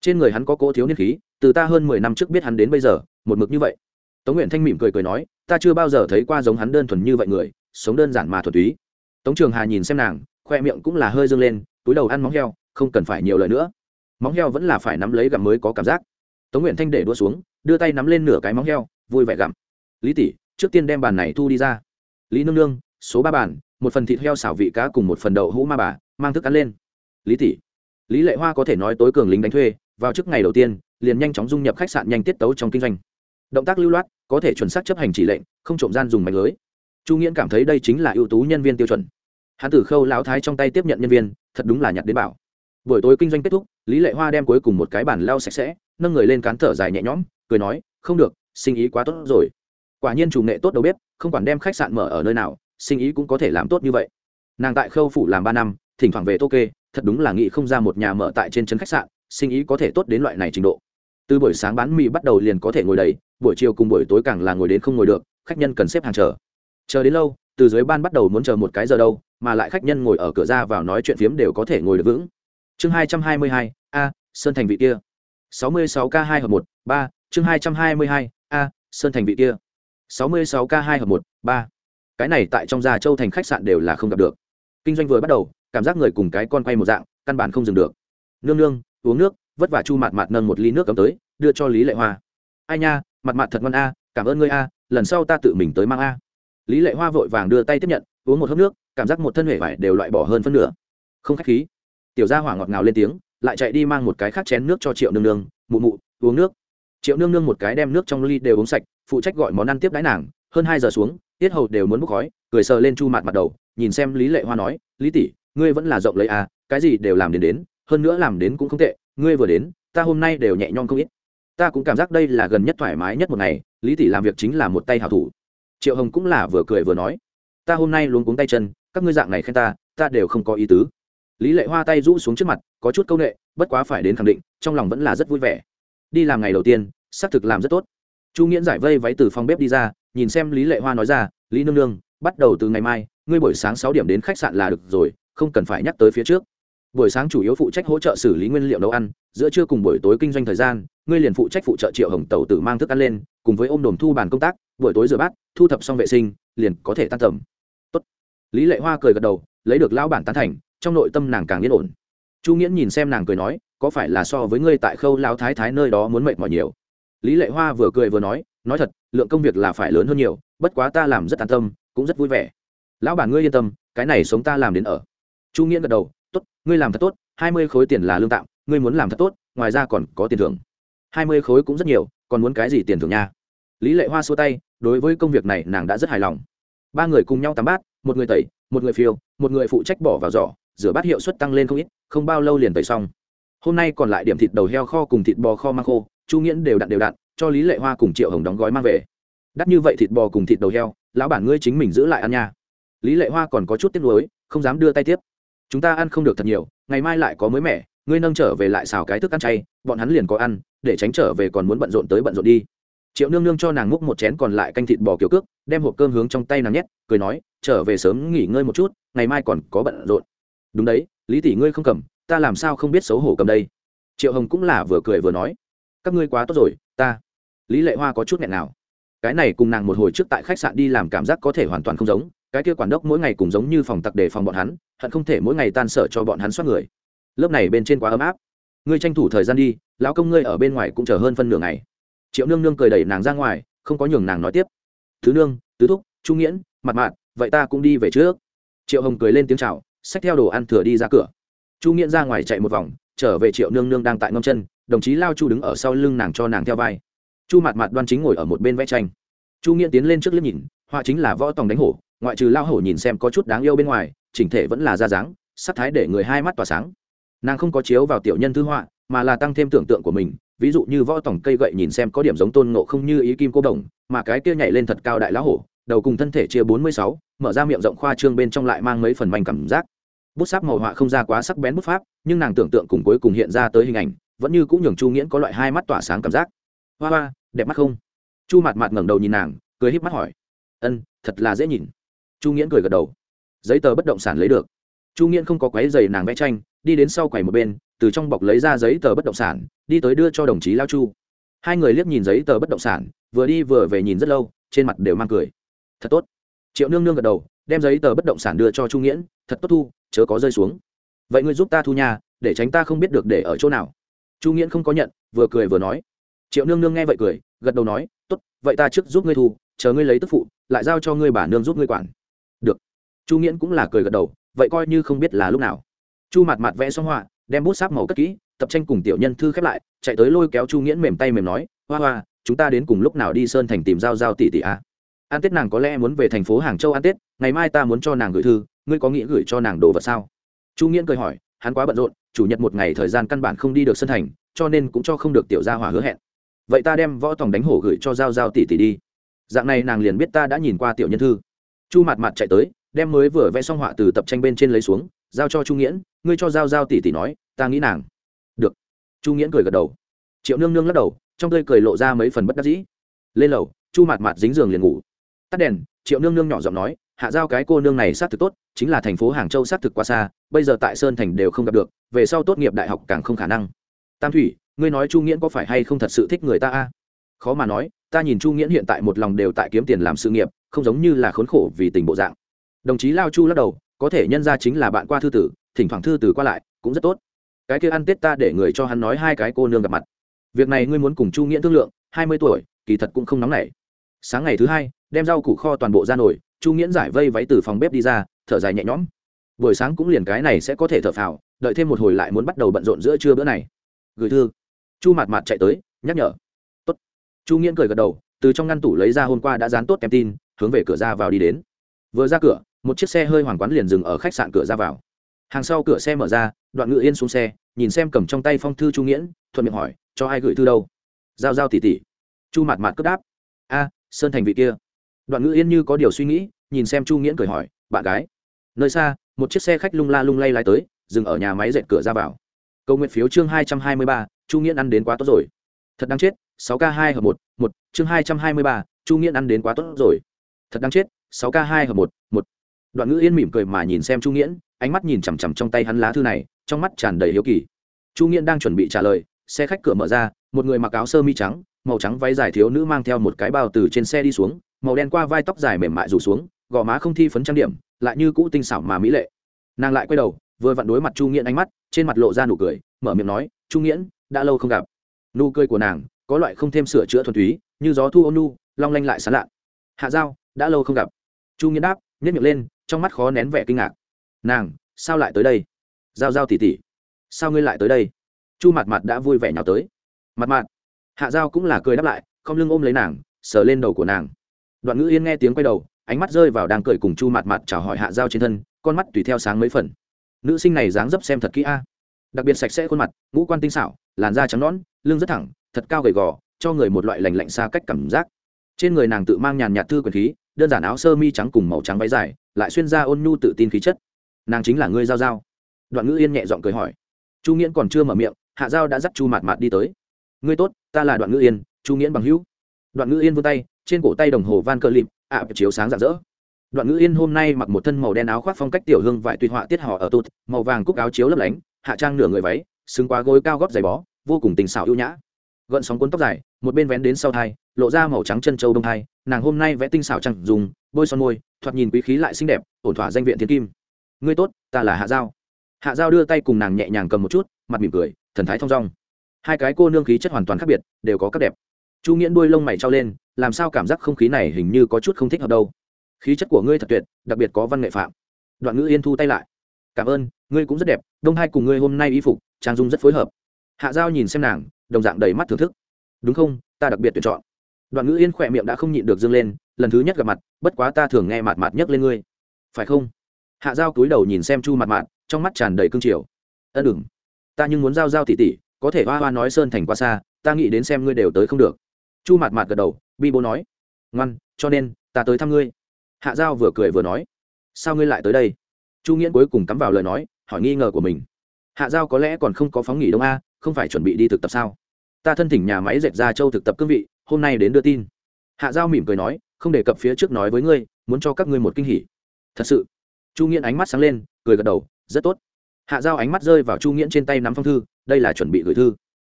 Trên người hắn có cỗ thiếu niên khí, từ ta hơn mười năm trước biết hắn đến bây giờ, một mực như vậy. Tống nguyện thanh mỉm cười cười nói, ta chưa bao giờ thấy qua giống hắn đơn thuần như vậy người, sống đơn giản mà thuần túy. Tống trường hà nhìn xem nàng, khoe miệng cũng là hơi dâng lên, túi đầu ăn móng heo, không cần phải nhiều lời nữa. Móng heo vẫn là phải nắm lấy gặm mới có cảm giác. Tống nguyện thanh để đua xuống, đưa tay nắm lên nửa cái móng heo, vui vẻ gặm. Lý tỷ, trước tiên đem bàn này thu đi ra. Lý nương nương, số ba bàn một phần thịt heo xào vị cá cùng một phần đậu hũ ma bà, mang thức ăn lên. Lý tỷ. Lý lệ hoa có thể nói tối cường lính đánh thuê, vào trước ngày đầu tiên, liền nhanh chóng dung nhập khách sạn nhanh tiết tấu trong kinh doanh. Động tác lưu loát, có thể chuẩn xác chấp hành chỉ lệnh, không trộm gian dùng mạch lưới. Chu nghiễn cảm thấy đây chính là ưu tú nhân viên tiêu chuẩn. Hán tử khâu lão thái trong tay tiếp nhận nhân viên, thật đúng là nhặt đến bảo. Buổi tối kinh doanh kết thúc, lý lệ hoa đem cuối cùng một cái bản lau sạch sẽ, nâng người lên cán thở dài nhẹ nhõm, cười nói, không được, sinh ý quá tốt rồi. Quả nhiên chủ nghệ tốt đầu bếp, không quản đem khách sạn mở ở nơi nào sinh ý cũng có thể làm tốt như vậy. Nàng tại khâu phủ làm ba năm, thỉnh thoảng về tô kê thật đúng là nghĩ không ra một nhà mở tại trên trấn khách sạn, sinh ý có thể tốt đến loại này trình độ. Từ buổi sáng bán mì bắt đầu liền có thể ngồi đầy, buổi chiều cùng buổi tối càng là ngồi đến không ngồi được, khách nhân cần xếp hàng chờ. Chờ đến lâu, từ dưới ban bắt đầu muốn chờ một cái giờ đâu, mà lại khách nhân ngồi ở cửa ra vào nói chuyện phiếm đều có thể ngồi được vững. Chương hai trăm hai mươi hai, a, sơn thành vị kia. sáu mươi sáu k hai hợp một, ba, chương hai trăm hai mươi hai, a, sơn thành vị kia. sáu mươi sáu k hai hợp một, ba cái này tại trong gia châu thành khách sạn đều là không gặp được. Kinh doanh vừa bắt đầu, cảm giác người cùng cái con quay một dạng, căn bản không dừng được. Nương nương, uống nước, vất vả chu mạt mạt nâng một ly nước cấm tới, đưa cho lý lệ hoa. Ai nha mặt mạt thật ngon a, cảm ơn ngươi a, lần sau ta tự mình tới mang a. Lý lệ hoa vội vàng đưa tay tiếp nhận, uống một hớp nước, cảm giác một thân huệ vải đều loại bỏ hơn phân nửa. Không khách khí. Tiểu gia hỏa ngọt ngào lên tiếng, lại chạy đi mang một cái khác chén nước cho triệu nương nương, mụ mụ, uống nước. Triệu nương nương một cái đem nước trong ly đều uống sạch, phụ trách gọi món ăn tiếp đái nàng, hơn hai giờ xuống tiết hầu đều muốn bốc khói, cười sờ lên chu mặt mặt đầu, nhìn xem lý lệ hoa nói, lý tỷ, ngươi vẫn là rộng lấy à cái gì đều làm đến đến, hơn nữa làm đến cũng không tệ, ngươi vừa đến, ta hôm nay đều nhẹ nhõm không ít. Ta cũng cảm giác đây là gần nhất thoải mái nhất một ngày, lý tỷ làm việc chính là một tay hảo thủ. Triệu hồng cũng là vừa cười vừa nói, ta hôm nay luôn cuống tay chân, các ngươi dạng này khen ta ta đều không có ý tứ. Lý lệ hoa tay rũ xuống trước mặt, có chút c â u n ệ bất quá phải đến khẳng định, trong lòng vẫn là rất vui vẻ. Đi làm ngày đầu tiên, xác thực làm rất tốt. Chu nghiễn giải vây váy từ phòng bếp đi ra nhìn xem lý lệ hoa nói ra, lý nương nương, bắt đầu từ ngày mai, ngươi buổi sáng sáu điểm đến khách sạn là được rồi, không cần phải nhắc tới phía trước. Buổi sáng chủ yếu phụ trách hỗ trợ xử lý nguyên liệu nấu ăn, giữa trưa cùng buổi tối kinh doanh thời gian, ngươi liền phụ trách phụ trợ triệu hồng tàu tử mang thức ăn lên, cùng với ôm đồm thu bàn công tác, buổi tối rửa bát, thu thập xong vệ sinh, liền có thể tan tầm. Tốt. lý lệ hoa cười gật đầu, lấy được lão bản tán thành, trong nội tâm nàng càng yên ổn. Chu nghiễn nhìn xem nàng cười nói, có phải là so với ngươi tại khâu lão thái thái nơi đó muốn mệt mỏi nhiều? Lý lệ hoa vừa cười vừa nói nói thật, lượng công việc là phải lớn hơn nhiều, bất quá ta làm rất an tâm, cũng rất vui vẻ. Lão bản ngươi yên tâm, cái này sống ta làm đến ở. Chu nghĩa gật đầu, tốt, ngươi làm thật tốt, hai mươi khối tiền là lương tạm, ngươi muốn làm thật tốt, ngoài ra còn có tiền thưởng. Hai mươi khối cũng rất nhiều, còn muốn cái gì tiền thưởng nha? Lý lệ hoa xua tay, đối với công việc này nàng đã rất hài lòng. Ba người cùng nhau tắm bát, một người tẩy, một người phiêu, một người phụ trách bỏ vào giỏ, rửa bát hiệu suất tăng lên không ít, không bao lâu liền tẩy xong. Hôm nay còn lại điểm thịt đầu heo kho cùng thịt bò kho mang khô, chu nghiễn đều đặn đều đặn cho lý lệ hoa cùng triệu hồng đóng gói mang về. Đắt như vậy thịt bò cùng thịt đầu heo, lão bản ngươi chính mình giữ lại ăn nha. Lý lệ hoa còn có chút tiếc nuối, không dám đưa tay tiếp. Chúng ta ăn không được thật nhiều, ngày mai lại có mới mẻ, ngươi nâng trở về lại xào cái thức ăn chay, bọn hắn liền có ăn, để tránh trở về còn muốn bận rộn tới bận rộn đi. Triệu nương nương cho nàng múc một chén còn lại canh thịt bò kiểu cước, đem hộp cơm hướng trong tay nàng nhét, cười nói, trở về sớm nghỉ ngơi một chút, ngày mai còn có bận rộn. Đúng đấy, lý tỷ ngươi không cầm, ta làm sao không biết xấu hổ cầm đây? Triệu hồng cũng là vừa cười vừa nói, các ngươi quá tốt rồi, ta lý lệ hoa có chút nghẹn nào. Cái này cùng nàng một hồi trước tại khách sạn đi làm cảm giác có thể hoàn toàn không giống, cái kia quản đốc mỗi ngày cùng giống như phòng tặc đề phòng bọn hắn, hận không thể mỗi ngày tan sở cho bọn hắn soát người. Lớp này bên trên quá ấm áp. Ngươi tranh thủ thời gian đi, lão công ngươi ở bên ngoài cũng chờ hơn phân nửa ngày. Triệu nương nương cười đẩy nàng ra ngoài, không có nhường nàng nói tiếp. Thứ nương, tứ thúc trung nghiễn mặt mạn vậy ta cũng đi về trước. Triệu hồng cười lên tiếng c h à o xách theo đồ ăn thừa đi ra cửa. Chu nghiễn ra ngoài chạy một vòng, trở về triệu nương nương đang tại ngâm chân, đồng chí lao chu đứng ở sau lưng nàng cho nàng theo vai chu Mạt Mạt đoan chính ngồi ở một bên vẽ tranh. Chu nghiễn tiến lên trước liếc nhìn, họa chính là võ tòng đánh hổ, ngoại trừ lao hổ nhìn xem có chút đáng yêu bên ngoài, chỉnh thể vẫn là da dáng, sắc thái để người hai mắt tỏa sáng. Nàng không có chiếu vào tiểu nhân thư họa, mà là tăng thêm tưởng tượng của mình, ví dụ như võ tòng cây gậy nhìn xem có điểm giống tôn ngộ không như ý kim cô đồng, mà cái kia nhảy lên thật cao đại lão hổ, đầu cùng thân thể chia bốn mươi sáu, mở ra miệng rộng khoa trương bên trong lại mang mấy phần manh cảm giác. Bút sáp màu họa không ra quá sắc bén bút pháp, nhưng nàng tưởng tượng cùng cuối cùng hiện ra tới hình ảnh, vẫn như cũng nhường chu nghiễn có loại hai mắt tỏa sáng cảm giác. Hoa hoa đẹp mắt không? Chu Mạt mạt ngẩng đầu nhìn nàng, cười híp mắt hỏi. Ân, thật là dễ nhìn. Chu nghiễn cười gật đầu. Giấy tờ bất động sản lấy được. Chu nghiễn không có quái giày nàng vẽ tranh, đi đến sau quầy một bên, từ trong bọc lấy ra giấy tờ bất động sản, đi tới đưa cho đồng chí lao chu. Hai người liếc nhìn giấy tờ bất động sản, vừa đi vừa về nhìn rất lâu, trên mặt đều mang cười. Thật tốt. Triệu nương nương gật đầu, đem giấy tờ bất động sản đưa cho chu nghiễn, thật tốt thu, chớ có rơi xuống. Vậy ngươi giúp ta thu nhà để tránh ta không biết được để ở chỗ nào. Chu nghiễn không có nhận, vừa cười vừa nói triệu nương nương nghe vậy cười, gật đầu nói, tốt, vậy ta trước giúp ngươi thu, chờ ngươi lấy tức phụ, lại giao cho ngươi bà nương giúp ngươi quản. Được. Chu nghiễn cũng là cười gật đầu, vậy coi như không biết là lúc nào. Chu mặt mặt vẽ xong họa, đem bút sáp màu cất kỹ, tập tranh cùng tiểu nhân thư khép lại, chạy tới lôi kéo chu nghiễn mềm tay mềm nói, hoa hoa, chúng ta đến cùng lúc nào đi sơn thành tìm giao giao tỷ tỷ a à? an tết nàng có lẽ muốn về thành phố hàng châu ăn tết, ngày mai ta muốn cho nàng gửi thư, ngươi có nghĩ gửi cho nàng đồ vật sao? Chu nghiễn cười hỏi, hắn quá bận rộn, chủ nhật một ngày thời gian căn bản không đi được sơn thành, cho nên cũng cho không được tiểu gia hỏa hứa hẹn vậy ta đem võ tòng đánh hổ gửi cho giao giao tỷ tỷ đi. Dạng này nàng liền biết ta đã nhìn qua tiểu nhân thư. Chu mặt mặt chạy tới, đem mới vừa vẽ xong họa từ tập tranh bên trên lấy xuống, giao cho chu nghiễn, ngươi cho giao giao tỷ tỷ nói, ta nghĩ nàng. Được. Chu nghiễn cười gật đầu. Triệu nương nương lắc đầu, trong tươi cười lộ ra mấy phần bất đắc dĩ. Lên lầu, chu mạt mạt dính giường liền ngủ. Tắt đèn, triệu nương nương nhỏ giọng nói, hạ giao cái cô nương này xác thực tốt, chính là thành phố hàng châu xác thực quá xa, bây giờ tại sơn thành đều không gặp được, về sau tốt nghiệp đại học càng không khả năng. Tam thủy ngươi nói chu nghiễn có phải hay không thật sự thích người ta a? Khó mà nói ta nhìn chu nghiễn hiện tại một lòng đều tại kiếm tiền làm sự nghiệp không giống như là khốn khổ vì tình bộ dạng. Đồng chí lao chu lắc đầu có thể nhân ra chính là bạn qua thư tử thỉnh thoảng thư tử qua lại cũng rất tốt. Cái kia ăn tết ta để người cho hắn nói hai cái cô nương gặp mặt. Việc này ngươi muốn cùng chu nghiễn thương lượng hai mươi tuổi kỳ thật cũng không nóng nảy. Sáng ngày thứ hai đem rau củ kho toàn bộ ra nổi, chu nghiễn giải vây váy từ phòng bếp đi ra thở dài nhẹ nhõm. Buổi sáng cũng liền cái này sẽ có thể thở phào đợi thêm một hồi lại muốn bắt đầu bận rộn giữa trưa bữa này. Gửi thư chu mạt mạt chạy tới, nhắc nhở. Tốt. Chu nghiễn cười gật đầu, từ trong ngăn tủ lấy ra hôm qua đã dán tốt kèm tin, hướng về cửa ra vào đi đến. Vừa ra cửa, một chiếc xe hơi hoàng quán liền dừng ở khách sạn cửa ra vào. Hàng sau cửa xe mở ra, đoạn ngự yên xuống xe, nhìn xem cầm trong tay phong thư chu nghiễn, thuận miệng hỏi, cho ai gửi thư đâu? Giao giao tỉ tỉ chu mạt mạt cất đáp, a, sơn thành vị kia. Đoạn ngữ yên như có điều suy nghĩ, nhìn xem chu nghiễn cười hỏi, bạn gái, nơi xa, một chiếc xe khách lung la lung lay lái tới, dừng ở nhà máy dệt cửa ra vào câu nguyện phiếu chương hai trăm hai mươi ba, chu nghiễn ăn đến quá tốt rồi. Thật đáng chết, sáu k hai hợp một một, chương hai trăm hai mươi ba, chu nghiễn ăn đến quá tốt rồi. Thật đáng chết, sáu k hai hợp một một. Đoạn ngữ yên mỉm cười mà nhìn xem chu nghiễn, ánh mắt nhìn chằm chằm trong tay hắn lá thư này, trong mắt tràn đầy hiếu kỳ. Chu nghiễn đang chuẩn bị trả lời, xe khách cửa mở ra, một người mặc áo sơ mi trắng, màu trắng váy dài thiếu nữ mang theo một cái bao từ trên xe đi xuống, màu đen qua vai tóc dài mềm mại rủ xuống, gò má không thi phấn trang điểm, lại như cũ tinh xảo mà mỹ lệ. Nàng lại quay đầu, vừa vặn đối mặt chu nghiễn ánh mắt trên mặt lộ ra nụ cười, mở miệng nói, chu nghiễn, đã lâu không gặp. Nụ cười của nàng có loại không thêm sửa chữa thuần túy, như gió thu ôn nu, long lanh lại sán lạ hạ giao, đã lâu không gặp. Chu nghiễn đáp nhét miệng lên, trong mắt khó nén vẻ kinh ngạc. Nàng, sao lại tới đây? Giao giao tỉ tỉ sao ngươi lại tới đây? Chu mặt mặt đã vui vẻ nhào tới. Mặt mặt hạ giao cũng là cười đáp lại, không lưng ôm lấy nàng, sờ lên đầu của nàng. Đoạn ngữ yên nghe tiếng quay đầu, ánh mắt rơi vào đang cười cùng chu mặt mặt chào hỏi hạ giao trên thân, con mắt tùy theo sáng mấy phần nữ sinh này dáng dấp xem thật kỹ a. Đặc biệt sạch sẽ khuôn mặt, ngũ quan tinh xảo, làn da trắng nõn, lưng rất thẳng, thật cao gầy gò, cho người một loại lành lạnh xa cách cảm giác. Trên người nàng tự mang nhàn nhạt thư quyền khí, đơn giản áo sơ mi trắng cùng màu trắng váy dài, lại xuyên ra ôn nhu tự tin khí chất. Nàng chính là ngươi giao giao. Đoạn ngữ yên nhẹ giọng cười hỏi. Chu nghiễn còn chưa mở miệng, hạ giao đã dắt chu mạt mạt đi tới. Ngươi tốt, ta là đoạn ngữ yên, chu nghiễn bằng hữu. Đoạn ngữ yên vươn tay, trên cổ tay đồng hồ van cơ lịp ạ, chiếu sáng rạng rỡ đoạn ngữ yên hôm nay mặc một thân màu đen áo khoác phong cách tiểu hương vải tuyệt họa tiết họ ở tụt, màu vàng cúc áo chiếu lấp lánh, hạ trang nửa người váy, xứng quá gối cao góp giày bó, vô cùng tình xảo ưu nhã. Gợn sóng cuốn tóc dài, một bên vén đến sau thai, lộ ra màu trắng chân châu đông thai, nàng hôm nay vẽ tinh xảo chẳng dùng, bôi son môi, thoạt nhìn quý khí lại xinh đẹp, ổn thỏa danh viện thiên kim. Ngươi tốt, ta là hạ giao. Hạ giao đưa tay cùng nàng nhẹ nhàng cầm một chút, mặt mỉm cười, thần thái thong dong. Hai cái cô nương khí chất hoàn toàn khác biệt, đều có các đẹp. Chu nghiễn đuôi lông mày trao lên, làm sao cảm giác không khí này hình như có chút không thích hợp đâu khí chất của ngươi thật tuyệt, đặc biệt có văn nghệ phạm. Đoạn ngữ yên thu tay lại. Cảm ơn, ngươi cũng rất đẹp, đông hai cùng ngươi hôm nay y phục, trang dung rất phối hợp. Hạ giao nhìn xem nàng, đồng dạng đầy mắt thưởng thức. Đúng không, ta đặc biệt tuyển chọn. Đoạn ngữ yên khỏe miệng đã không nhịn được dâng lên, lần thứ nhất gặp mặt, bất quá ta thường nghe mạt mạt nhấc lên ngươi. Phải không? Hạ giao cúi đầu nhìn xem chu mặt mạt, trong mắt tràn đầy cương triều. Ân đừng. Ta nhưng muốn giao giao tỉ tỉ, có thể hoa hoa nói sơn thành qua xa, ta nghĩ đến xem ngươi đều tới không được. Chu mặt mạt gật đầu, bi bố nói. Ngoan, cho nên, ta tới thăm ngươi hạ giao vừa cười vừa nói, sao ngươi lại tới đây? Chu nghiễn cuối cùng cắm vào lời nói, hỏi nghi ngờ của mình. Hạ giao có lẽ còn không có phóng nghỉ đông a, không phải chuẩn bị đi thực tập sao? Ta thân thỉnh nhà máy dệt ra châu thực tập cương vị, hôm nay đến đưa tin. Hạ giao mỉm cười nói, không đề cập phía trước nói với ngươi, muốn cho các ngươi một kinh hỉ. Thật sự? Chu nghiễn ánh mắt sáng lên, cười gật đầu, rất tốt. Hạ giao ánh mắt rơi vào chu nghiễn trên tay nắm phong thư, đây là chuẩn bị gửi thư.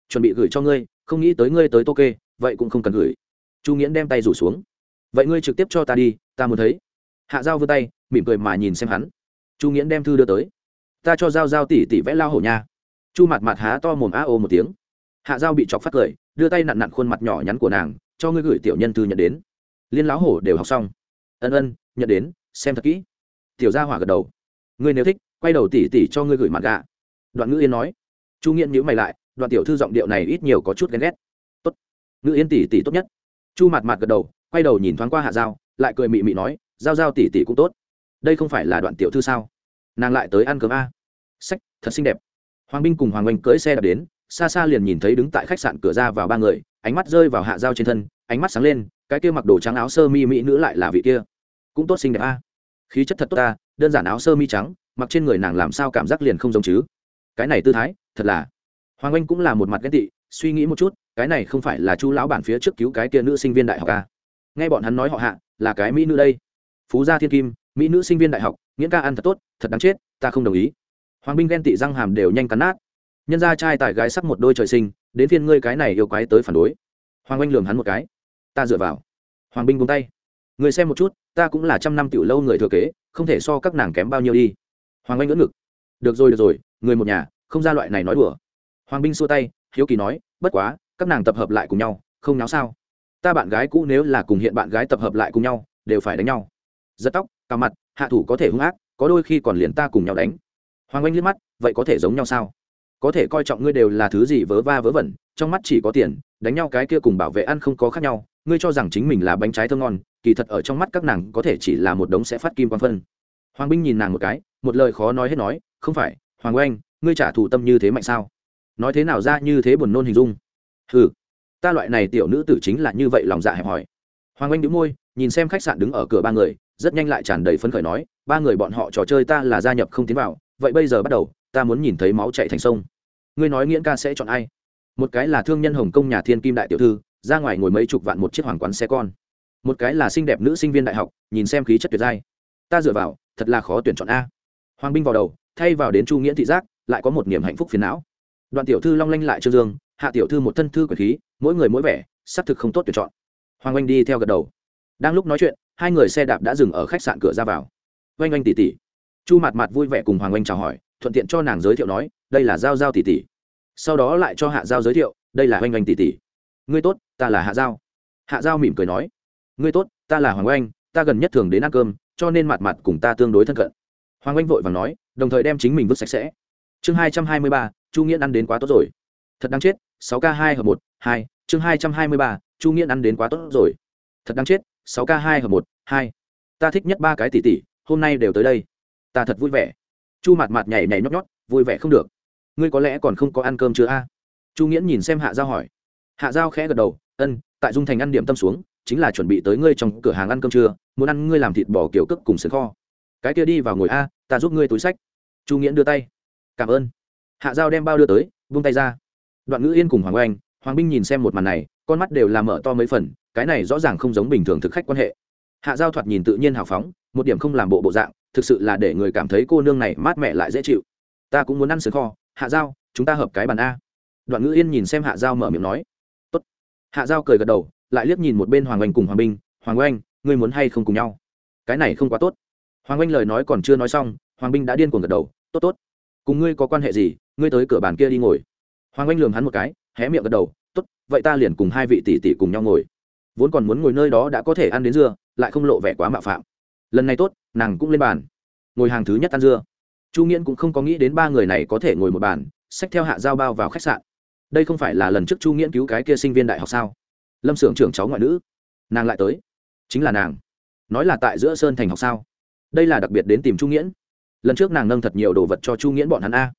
Chuẩn bị gửi cho ngươi, không nghĩ tới ngươi tới tô kê, vậy cũng không cần gửi. Chu nghiễn đem tay rủ xuống vậy ngươi trực tiếp cho ta đi, ta muốn thấy. Hạ giao vươn tay, mỉm cười mà nhìn xem hắn. Chu nghiễn đem thư đưa tới. Ta cho giao giao tỉ tỉ vẽ lao hổ nha. Chu mặt mặt há to mồm a ô một tiếng. Hạ giao bị chọc phát cười, đưa tay nặn nặn khuôn mặt nhỏ nhắn của nàng, cho ngươi gửi tiểu nhân thư nhận đến. Liên lão hổ đều học xong. Ân ân, nhận đến, xem thật kỹ. Tiểu gia hỏa gật đầu. Ngươi nếu thích, quay đầu tỉ tỉ cho ngươi gửi mặt gà đoạn ngữ yên nói. Chu nghiễn nhữ mày lại, đoạn tiểu thư giọng điệu này ít nhiều có chút ghen ghét. Tốt. Ngữ yên tỉ tỉ tốt nhất. Chu mặt mặt gật đầu quay đầu nhìn thoáng qua hạ giao, lại cười mị mị nói, giao giao tỉ tỉ cũng tốt. Đây không phải là đoạn tiểu thư sao? Nàng lại tới ăn cơm a. Sách, thật xinh đẹp. Hoàng binh cùng hoàng oanh cưỡi xe đạp đến, xa xa liền nhìn thấy đứng tại khách sạn cửa ra vào ba người, ánh mắt rơi vào hạ giao trên thân, ánh mắt sáng lên, cái kia mặc đồ trắng áo sơ mi mỹ nữ lại là vị kia. Cũng tốt xinh đẹp a. Khí chất thật tốt ta, đơn giản áo sơ mi trắng, mặc trên người nàng làm sao cảm giác liền không giống chứ? Cái này tư thái, thật là. Hoàng anh cũng là một mặt ghét tị, suy nghĩ một chút, cái này không phải là chu lão bản phía trước cứu cái kia nữ sinh viên đại học a nghe bọn hắn nói họ hạ, là cái mỹ nữ đây. Phú gia thiên kim, mỹ nữ sinh viên đại học nghĩa ca ăn thật tốt, thật đáng chết, ta không đồng ý. Hoàng binh ghen tị răng hàm đều nhanh cắn nát. Nhân ra trai tài gái sắc một đôi trời sinh, đến phiên ngươi cái này yêu quái tới phản đối. Hoàng anh lường hắn một cái. Ta dựa vào. Hoàng binh buông tay. Người xem một chút, ta cũng là trăm năm tiểu lâu người thừa kế, không thể so các nàng kém bao nhiêu đi. Hoàng anh ngỡ ngực. Được rồi được rồi, người một nhà, không ra loại này nói đùa. Hoàng binh xua tay, hiếu kỳ nói, bất quá, các nàng tập hợp lại cùng nhau, không náo sao? Ta bạn gái cũ nếu là cùng hiện bạn gái tập hợp lại cùng nhau, đều phải đánh nhau. Giật tóc, cào mặt, hạ thủ có thể hung ác, có đôi khi còn liền ta cùng nhau đánh. Hoàng anh liếc mắt, vậy có thể giống nhau sao? Có thể coi trọng ngươi đều là thứ gì vớ va vớ vẩn, trong mắt chỉ có tiền, đánh nhau cái kia cùng bảo vệ ăn không có khác nhau, ngươi cho rằng chính mình là bánh trái thơm ngon, kỳ thật ở trong mắt các nàng có thể chỉ là một đống sẽ phát kim quan phân. Hoàng binh nhìn nàng một cái, một lời khó nói hết nói, không phải, hoàng oanh, ngươi trả thù tâm như thế mạnh sao? Nói thế nào ra như thế buồn nôn hình dung. Ừ ta loại này tiểu nữ tử chính là như vậy lòng dạ hẹp hòi. Hoàng anh đĩu môi, nhìn xem khách sạn đứng ở cửa ba người, rất nhanh lại tràn đầy phấn khởi nói, ba người bọn họ trò chơi ta là gia nhập không tiến vào, vậy bây giờ bắt đầu, ta muốn nhìn thấy máu chạy thành sông. Ngươi nói nghiễn ca sẽ chọn ai? Một cái là thương nhân hồng kông nhà thiên kim đại tiểu thư, ra ngoài ngồi mấy chục vạn một chiếc hoàng quán xe con. Một cái là xinh đẹp nữ sinh viên đại học, nhìn xem khí chất tuyệt giai. Ta dựa vào, thật là khó tuyển chọn a. Hoàng binh vào đầu, thay vào đến chu nghiễn thị giác, lại có một niềm hạnh phúc phiền não. Đoạn tiểu thư long lanh lại trương dương hạ tiểu thư một thân thư quyền khí, mỗi người mỗi vẻ xác thực không tốt tuyển chọn. Hoàng oanh đi theo gật đầu. Đang lúc nói chuyện, hai người xe đạp đã dừng ở khách sạn cửa ra vào. Oanh oanh tỉ tỉ. Chu mặt mặt vui vẻ cùng hoàng oanh chào hỏi, thuận tiện cho nàng giới thiệu nói, đây là giao giao tỉ tỉ. Sau đó lại cho hạ giao giới thiệu, đây là oanh oanh tỉ tỉ. Ngươi tốt, ta là hạ giao. Hạ giao mỉm cười nói, ngươi tốt, ta là hoàng oanh, ta gần nhất thường đến ăn cơm, cho nên mặt mặt cùng ta tương đối thân cận. Hoàng oanh vội và nói, đồng thời đem chính mình vứt sạch sẽ. Chương hai trăm hai mươi ba, chu nghĩa ăn đến quá tốt rồi thật đáng chết, sáu k hai hợp một, hai, chương hai trăm hai mươi ba, chu nghiễn ăn đến quá tốt rồi. Thật đáng chết, sáu k hai hợp một, hai. Ta thích nhất ba cái tỷ tỷ, hôm nay đều tới đây. Ta thật vui vẻ. Chu mặt mặt nhảy nhảy nhót nhót, vui vẻ không được. Ngươi có lẽ còn không có ăn cơm chưa a? Chu nghiễn nhìn xem hạ giao hỏi. Hạ giao khẽ gật đầu, ân, tại dung thành ăn điểm tâm xuống, chính là chuẩn bị tới ngươi trong cửa hàng ăn cơm trưa, muốn ăn ngươi làm thịt bò kiểu cức cùng sướng kho. Cái kia đi vào ngồi a, ta giúp ngươi túi sách. Chu nghiễn đưa tay. Cảm ơn. Hạ giao đem bao đưa tới vung tay ra đoạn ngữ yên cùng hoàng oanh, hoàng binh nhìn xem một màn này, con mắt đều làm mở to mấy phần, cái này rõ ràng không giống bình thường thực khách quan hệ. Hạ giao thoạt nhìn tự nhiên hào phóng, một điểm không làm bộ bộ dạng, thực sự là để người cảm thấy cô nương này mát mẻ lại dễ chịu. Ta cũng muốn ăn sườn kho, hạ giao, chúng ta hợp cái bàn a. Đoạn ngữ yên nhìn xem hạ giao mở miệng nói. Tốt. hạ giao cười gật đầu, lại liếc nhìn một bên hoàng oanh cùng hoàng binh, hoàng oanh, ngươi muốn hay không cùng nhau? Cái này không quá tốt. Hoàng oanh lời nói còn chưa nói xong, hoàng binh đã điên cuồng gật đầu, tốt tốt. Cùng ngươi có quan hệ gì, ngươi tới cửa bàn kia đi ngồi hoàng oanh lường hắn một cái, hé miệng gật đầu, tốt, vậy ta liền cùng hai vị tỷ tỷ cùng nhau ngồi. Vốn còn muốn ngồi nơi đó đã có thể ăn đến dưa, lại không lộ vẻ quá mạo phạm. Lần này tốt, nàng cũng lên bàn. Ngồi hàng thứ nhất ăn dưa. Chu nghiễn cũng không có nghĩ đến ba người này có thể ngồi một bàn, xách theo hạ giao bao vào khách sạn. Đây không phải là lần trước chu nghiễn cứu cái kia sinh viên đại học sao? Lâm xưởng trưởng cháu ngoại nữ. Nàng lại tới. Chính là nàng. Nói là tại giữa sơn thành học sao? Đây là đặc biệt đến tìm chu nghiễn. Lần trước nàng nâng thật nhiều đồ vật cho chu nghiễn bọn hắn a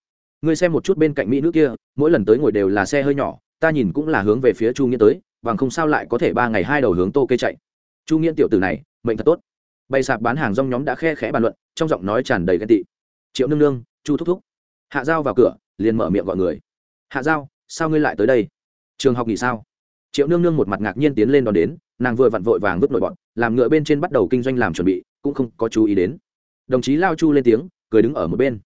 ngươi xem một chút bên cạnh mỹ nữ kia, mỗi lần tới ngồi đều là xe hơi nhỏ, ta nhìn cũng là hướng về phía chu nghĩa tới, bằng không sao lại có thể ba ngày hai đầu hướng tô kê chạy. Chu nghĩa tiểu tử này, mệnh thật tốt. Bày sạp bán hàng rong nhóm đã khe khẽ bàn luận, trong giọng nói tràn đầy ghen tị. Triệu nương nương, chu thúc thúc. Hạ giao vào cửa, liền mở miệng gọi người. Hạ giao, sao ngươi lại tới đây? Trường học nghỉ sao? Triệu nương nương một mặt ngạc nhiên tiến lên đón đến, nàng vừa vặn vội vàng vứt nội bọn, làm ngựa bên trên bắt đầu kinh doanh làm chuẩn bị, cũng không có chú ý đến. Đồng chí lao chu lên tiếng, cười đứng ở một bên.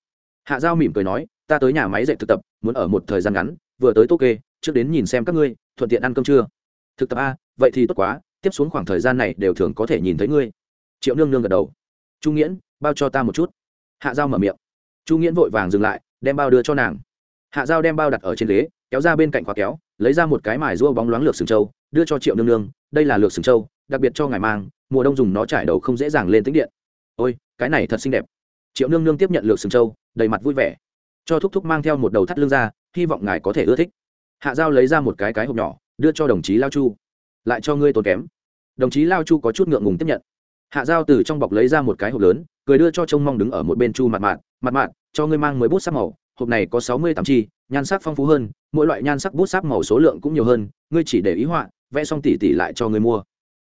Hạ giao mỉm cười nói ta tới nhà máy dạy thực tập, muốn ở một thời gian ngắn, vừa tới tô kê trước đến nhìn xem các ngươi, thuận tiện ăn cơm trưa thực tập a, vậy thì tốt quá, tiếp xuống khoảng thời gian này đều thường có thể nhìn thấy ngươi. Triệu nương nương gật đầu. Chu nghiễn, bao cho ta một chút. Hạ dao mở miệng. Chu nghiễn vội vàng dừng lại, đem bao đưa cho nàng. Hạ dao đem bao đặt ở trên ghế, kéo ra bên cạnh khóa kéo, lấy ra một cái mài rua bóng loáng lược sừng trâu, đưa cho triệu nương nương, đây là lược sừng trâu, đặc biệt cho ngài mang, mùa đông dùng nó trải đầu không dễ dàng lên tính điện. Ôi, cái này thật xinh đẹp. Triệu nương nương tiếp nhận lược sừng trâu, đầy mặt vui vẻ cho thúc thúc mang theo một đầu thắt lưng ra, hy vọng ngài có thể ưa thích. Hạ giao lấy ra một cái cái hộp nhỏ, đưa cho đồng chí lao chu. Lại cho ngươi tốn kém. Đồng chí lao chu có chút ngượng ngùng tiếp nhận. Hạ giao từ trong bọc lấy ra một cái hộp lớn, cười đưa cho trông mong đứng ở một bên chu mặt mạn mặt mạn cho ngươi mang mười bút sắc màu, hộp này có sáu mươi tám chi, nhan sắc phong phú hơn, mỗi loại nhan sắc bút sắc màu số lượng cũng nhiều hơn, ngươi chỉ để ý họa, vẽ xong tỉ tỉ lại cho ngươi mua.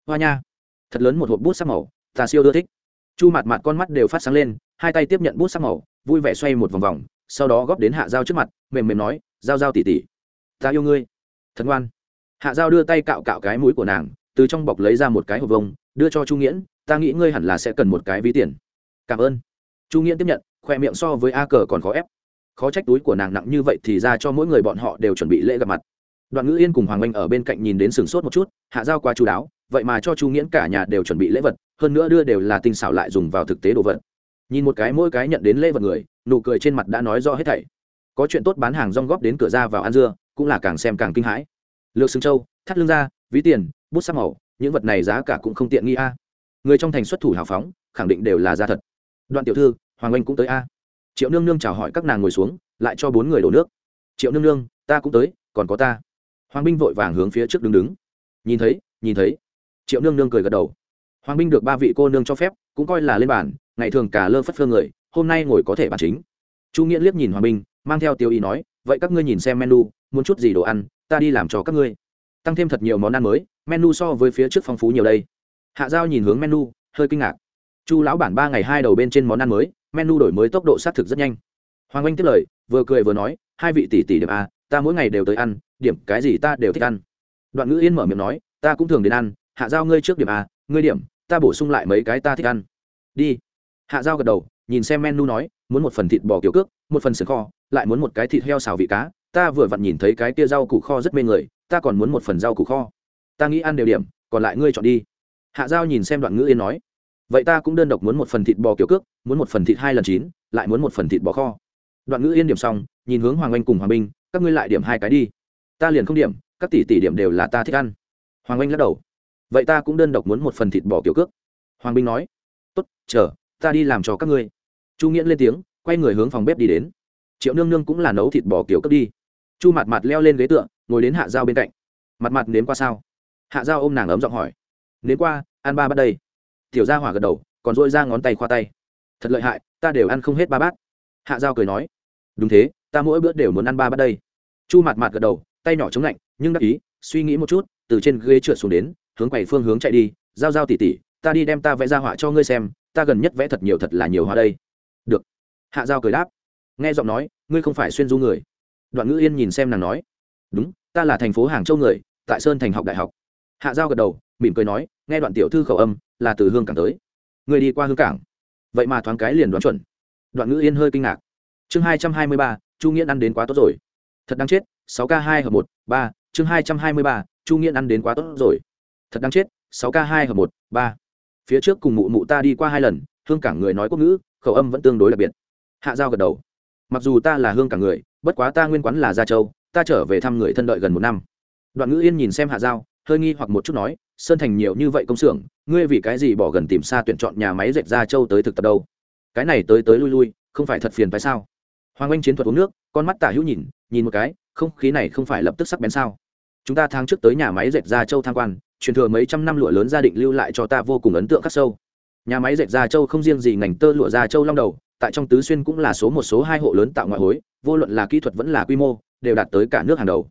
Hoa nha, thật lớn một hộp bút sắc màu, ta siêu ưa thích. Chu mặt mặt con mắt đều phát sáng lên, hai tay tiếp nhận bút sắc màu, vui vẻ xoay một vòng vòng sau đó góp đến hạ giao trước mặt, mềm mềm nói, giao giao tỉ tỉ, ta yêu ngươi. Thật ngoan. Hạ giao đưa tay cạo cạo cái mũi của nàng, từ trong bọc lấy ra một cái hộp vông, đưa cho chu nghiễn, ta nghĩ ngươi hẳn là sẽ cần một cái ví tiền. Cảm ơn. Chu nghiễn tiếp nhận, khoe miệng so với a cờ còn khó ép. Khó trách túi của nàng nặng như vậy thì ra cho mỗi người bọn họ đều chuẩn bị lễ gặp mặt. Đoạn ngữ yên cùng hoàng anh ở bên cạnh nhìn đến sừng sốt một chút, hạ giao quá chú đáo, vậy mà cho chu nghiễn cả nhà đều chuẩn bị lễ vật, hơn nữa đưa đều là tinh xảo lại dùng vào thực tế đồ vật. Nhìn một cái mỗi cái nhận đến lễ vật người nụ cười trên mặt đã nói rõ hết thảy. Có chuyện tốt bán hàng rong góp đến cửa ra vào ăn dưa, cũng là càng xem càng kinh hãi. Lược xương châu, thắt lưng ra, ví tiền, bút sắc màu, những vật này giá cả cũng không tiện nghi a. Người trong thành xuất thủ hào phóng, khẳng định đều là ra thật. Đoạn tiểu thư, hoàng anh cũng tới a. Triệu nương nương chào hỏi các nàng ngồi xuống, lại cho bốn người đổ nước. Triệu nương nương, ta cũng tới, còn có ta. Hoàng binh vội vàng hướng phía trước đứng đứng. Nhìn thấy nhìn thấy. Triệu nương nương cười gật đầu. Hoàng binh được ba vị cô nương cho phép, cũng coi là lên bản ngày thường cả lơ phất phơ người hôm nay ngồi có thể bàn chính. Chu nghĩa liếc nhìn hoàng minh mang theo tiêu ý nói, vậy các ngươi nhìn xem menu, muốn chút gì đồ ăn, ta đi làm cho các ngươi. Tăng thêm thật nhiều món ăn mới, menu so với phía trước phong phú nhiều đây. Hạ giao nhìn hướng menu, hơi kinh ngạc. Chu lão bản ba ngày hai đầu bên trên món ăn mới, menu đổi mới tốc độ xác thực rất nhanh. Hoàng anh tiếp lời, vừa cười vừa nói, hai vị tỷ tỷ điểm a, ta mỗi ngày đều tới ăn, điểm cái gì ta đều thích ăn. Đoạn ngữ yên mở miệng nói, ta cũng thường đến ăn, hạ giao ngươi trước điểm a, ngươi điểm, ta bổ sung lại mấy cái ta thích ăn. Đi. Hạ giao gật đầu nhìn xem menu nói, muốn một phần thịt bò kiểu cước, một phần sườn kho, lại muốn một cái thịt heo xào vị cá. Ta vừa vặn nhìn thấy cái tia rau củ kho rất mê người, ta còn muốn một phần rau củ kho. Ta nghĩ ăn đều điểm, còn lại ngươi chọn đi. Hạ giao nhìn xem đoạn ngữ yên nói, vậy ta cũng đơn độc muốn một phần thịt bò kiểu cước, muốn một phần thịt hai lần chín, lại muốn một phần thịt bò kho. Đoạn ngữ yên điểm xong, nhìn hướng hoàng anh cùng hoàng binh các ngươi lại điểm hai cái đi. Ta liền không điểm, các tỷ tỷ điểm đều là ta thích ăn. Hoàng anh lắc đầu, vậy ta cũng đơn độc muốn một phần thịt bò kiểu cước. Hoàng binh nói, tốt, chờ, ta đi làm cho các ngươi chu nghiễn lên tiếng, quay người hướng phòng bếp đi đến. Triệu nương nương cũng là nấu thịt bò kiểu cấp đi. Chu mặt mặt leo lên ghế tựa, ngồi đến hạ dao bên cạnh. Mặt mặt nếm qua sao? Hạ dao ôm nàng ấm giọng hỏi. Nếm qua, ăn ba bắt đây. Tiểu gia hỏa gật đầu, còn dội ra ngón tay khoa tay. Thật lợi hại, ta đều ăn không hết ba bát. Hạ giao cười nói. Đúng thế, ta mỗi bữa đều muốn ăn ba bát đây. Chu mặt mặt gật đầu, tay nhỏ chống lạnh, nhưng đắc ý, suy nghĩ một chút, từ trên ghế trượt xuống đến, hướng quầy phương hướng chạy đi. Giao giao tỉ tỉ, ta đi đem ta vẽ ra họa cho ngươi xem, ta gần nhất vẽ thật nhiều thật là nhiều hoa đây hạ giao cười đáp, nghe giọng nói, ngươi không phải xuyên du người. Đoạn ngữ yên nhìn xem nàng nói, đúng, ta là thành phố hàng châu người, tại sơn thành học đại học. Hạ giao gật đầu, mỉm cười nói, nghe đoạn tiểu thư khẩu âm, là từ hương cảng tới. Người đi qua hương cảng. Vậy mà thoáng cái liền đoán chuẩn. Đoạn ngữ yên hơi kinh ngạc. Chương hai trăm hai mươi ba, chu nghiễn ăn đến quá tốt rồi. Thật đáng chết, sáu k hai hợp một, ba, chương hai trăm hai mươi ba, chu nghiễn ăn đến quá tốt rồi. Thật đáng chết, sáu k hai hợp một, ba. Phía trước cùng mụ mụ ta đi qua hai lần, hương cảng người nói quốc ngữ, khẩu âm vẫn tương đối đặc biệt hạ giao gật đầu. Mặc dù ta là hương cả người, bất quá ta nguyên quán là gia châu, ta trở về thăm người thân đợi gần một năm. Đoạn ngữ yên nhìn xem hạ giao, hơi nghi hoặc một chút nói, sơn thành nhiều như vậy công xưởng, ngươi vì cái gì bỏ gần tìm xa tuyển chọn nhà máy dệt gia châu tới thực tập đâu? Cái này tới tới lui lui, không phải thật phiền phải sao? Hoàng anh chiến thuật uống nước, con mắt tả hữu nhìn nhìn một cái, không, khí này không phải lập tức sắc bén sao? Chúng ta tháng trước tới nhà máy dệt gia châu tham quan, truyền thừa mấy trăm năm lụa lớn gia định lưu lại cho ta vô cùng ấn tượng khắc sâu nhà máy dệt da châu không riêng gì ngành tơ lụa da châu long đầu, tại trong tứ xuyên cũng là số một số hai hộ lớn tạo ngoại hối, vô luận là kỹ thuật vẫn là quy mô, đều đạt tới cả nước hàng đầu.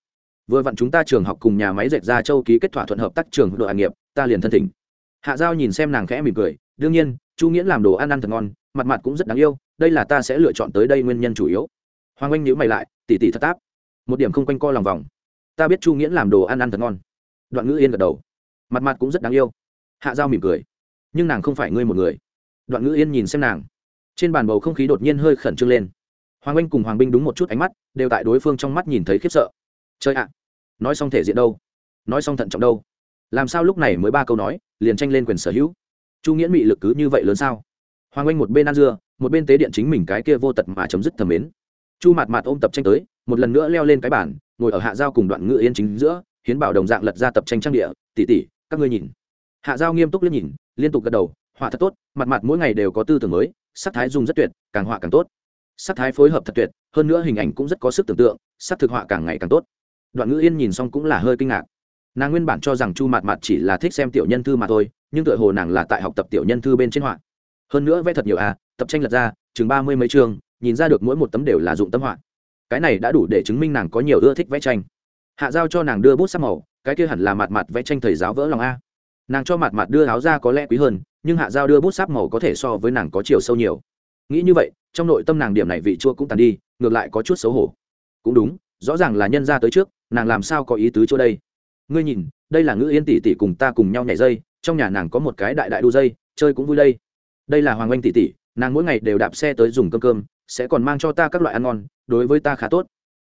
Vừa vặn chúng ta trường học cùng nhà máy dệt da châu ký kết thỏa thuận hợp tác trường đội an nghiệp, ta liền thân thỉnh. Hạ giao nhìn xem nàng khẽ mỉm cười, đương nhiên, chu nghĩa làm đồ ăn ăn thật ngon, mặt mặt cũng rất đáng yêu, đây là ta sẽ lựa chọn tới đây nguyên nhân chủ yếu. Hoàng anh nhữ mày lại, tỉ tỉ thật táp một điểm không quanh co lòng vòng. Ta biết chu nghĩa làm đồ ăn ăn thật ngon. Đoạn ngữ yên gật đầu. Mặt mặt cũng rất đáng yêu. Hạ giao mỉm cười nhưng nàng không phải ngươi một người. Đoạn ngữ yên nhìn xem nàng. Trên bàn bầu không khí đột nhiên hơi khẩn trương lên. Hoàng anh cùng hoàng binh đúng một chút ánh mắt, đều tại đối phương trong mắt nhìn thấy khiếp sợ. Chơi ạ, nói xong thể diện đâu? Nói xong thận trọng đâu? Làm sao lúc này mới ba câu nói, liền tranh lên quyền sở hữu? Chu nghĩa bị lực cứ như vậy lớn sao? Hoàng anh một bên ăn dưa, một bên tế điện chính mình cái kia vô tật mà chấm dứt thầm mến. Chu mạt mạt ôm tập tranh tới, một lần nữa leo lên cái bản ngồi ở hạ giao cùng đoạn ngự yên chính giữa, hiến bảo đồng dạng lật ra tập tranh trang địa. Tỉ tỉ các ngươi nhìn. Hạ giao nghiêm túc liếc nhìn liên tục gật đầu, họa thật tốt, mặt mặt mỗi ngày đều có tư tưởng mới, sắc thái dùng rất tuyệt, càng họa càng tốt. Sắc thái phối hợp thật tuyệt, hơn nữa hình ảnh cũng rất có sức tưởng tượng, sắc thực họa càng ngày càng tốt. Đoạn ngữ yên nhìn xong cũng là hơi kinh ngạc. Nàng nguyên bản cho rằng chu mạt mạt chỉ là thích xem tiểu nhân thư mà thôi, nhưng tựa hồ nàng là tại học tập tiểu nhân thư bên trên họa. Hơn nữa vẽ thật nhiều à tập tranh lật ra, chừng ba mươi mấy chương, nhìn ra được mỗi một tấm đều là dụng tâm họa. Cái này đã đủ để chứng minh nàng có nhiều ưa thích vẽ tranh. Hạ giao cho nàng đưa bút sắc màu, cái kia hẳn là mặt mặt vẽ tranh thầy giáo vỡ lòng a nàng cho mặt mặt đưa áo ra có lẽ quý hơn, nhưng hạ giao đưa bút sáp màu có thể so với nàng có chiều sâu nhiều. Nghĩ như vậy, trong nội tâm nàng điểm này vị chua cũng tàn đi, ngược lại có chút xấu hổ. Cũng đúng, rõ ràng là nhân ra tới trước, nàng làm sao có ý tứ chỗ đây? Ngươi nhìn, đây là ngữ yên tỷ tỷ cùng ta cùng nhau nhảy dây, trong nhà nàng có một cái đại đại đu dây, chơi cũng vui đây. Đây là hoàng oanh tỷ tỷ, nàng mỗi ngày đều đạp xe tới dùng cơm cơm, sẽ còn mang cho ta các loại ăn ngon, đối với ta khá tốt.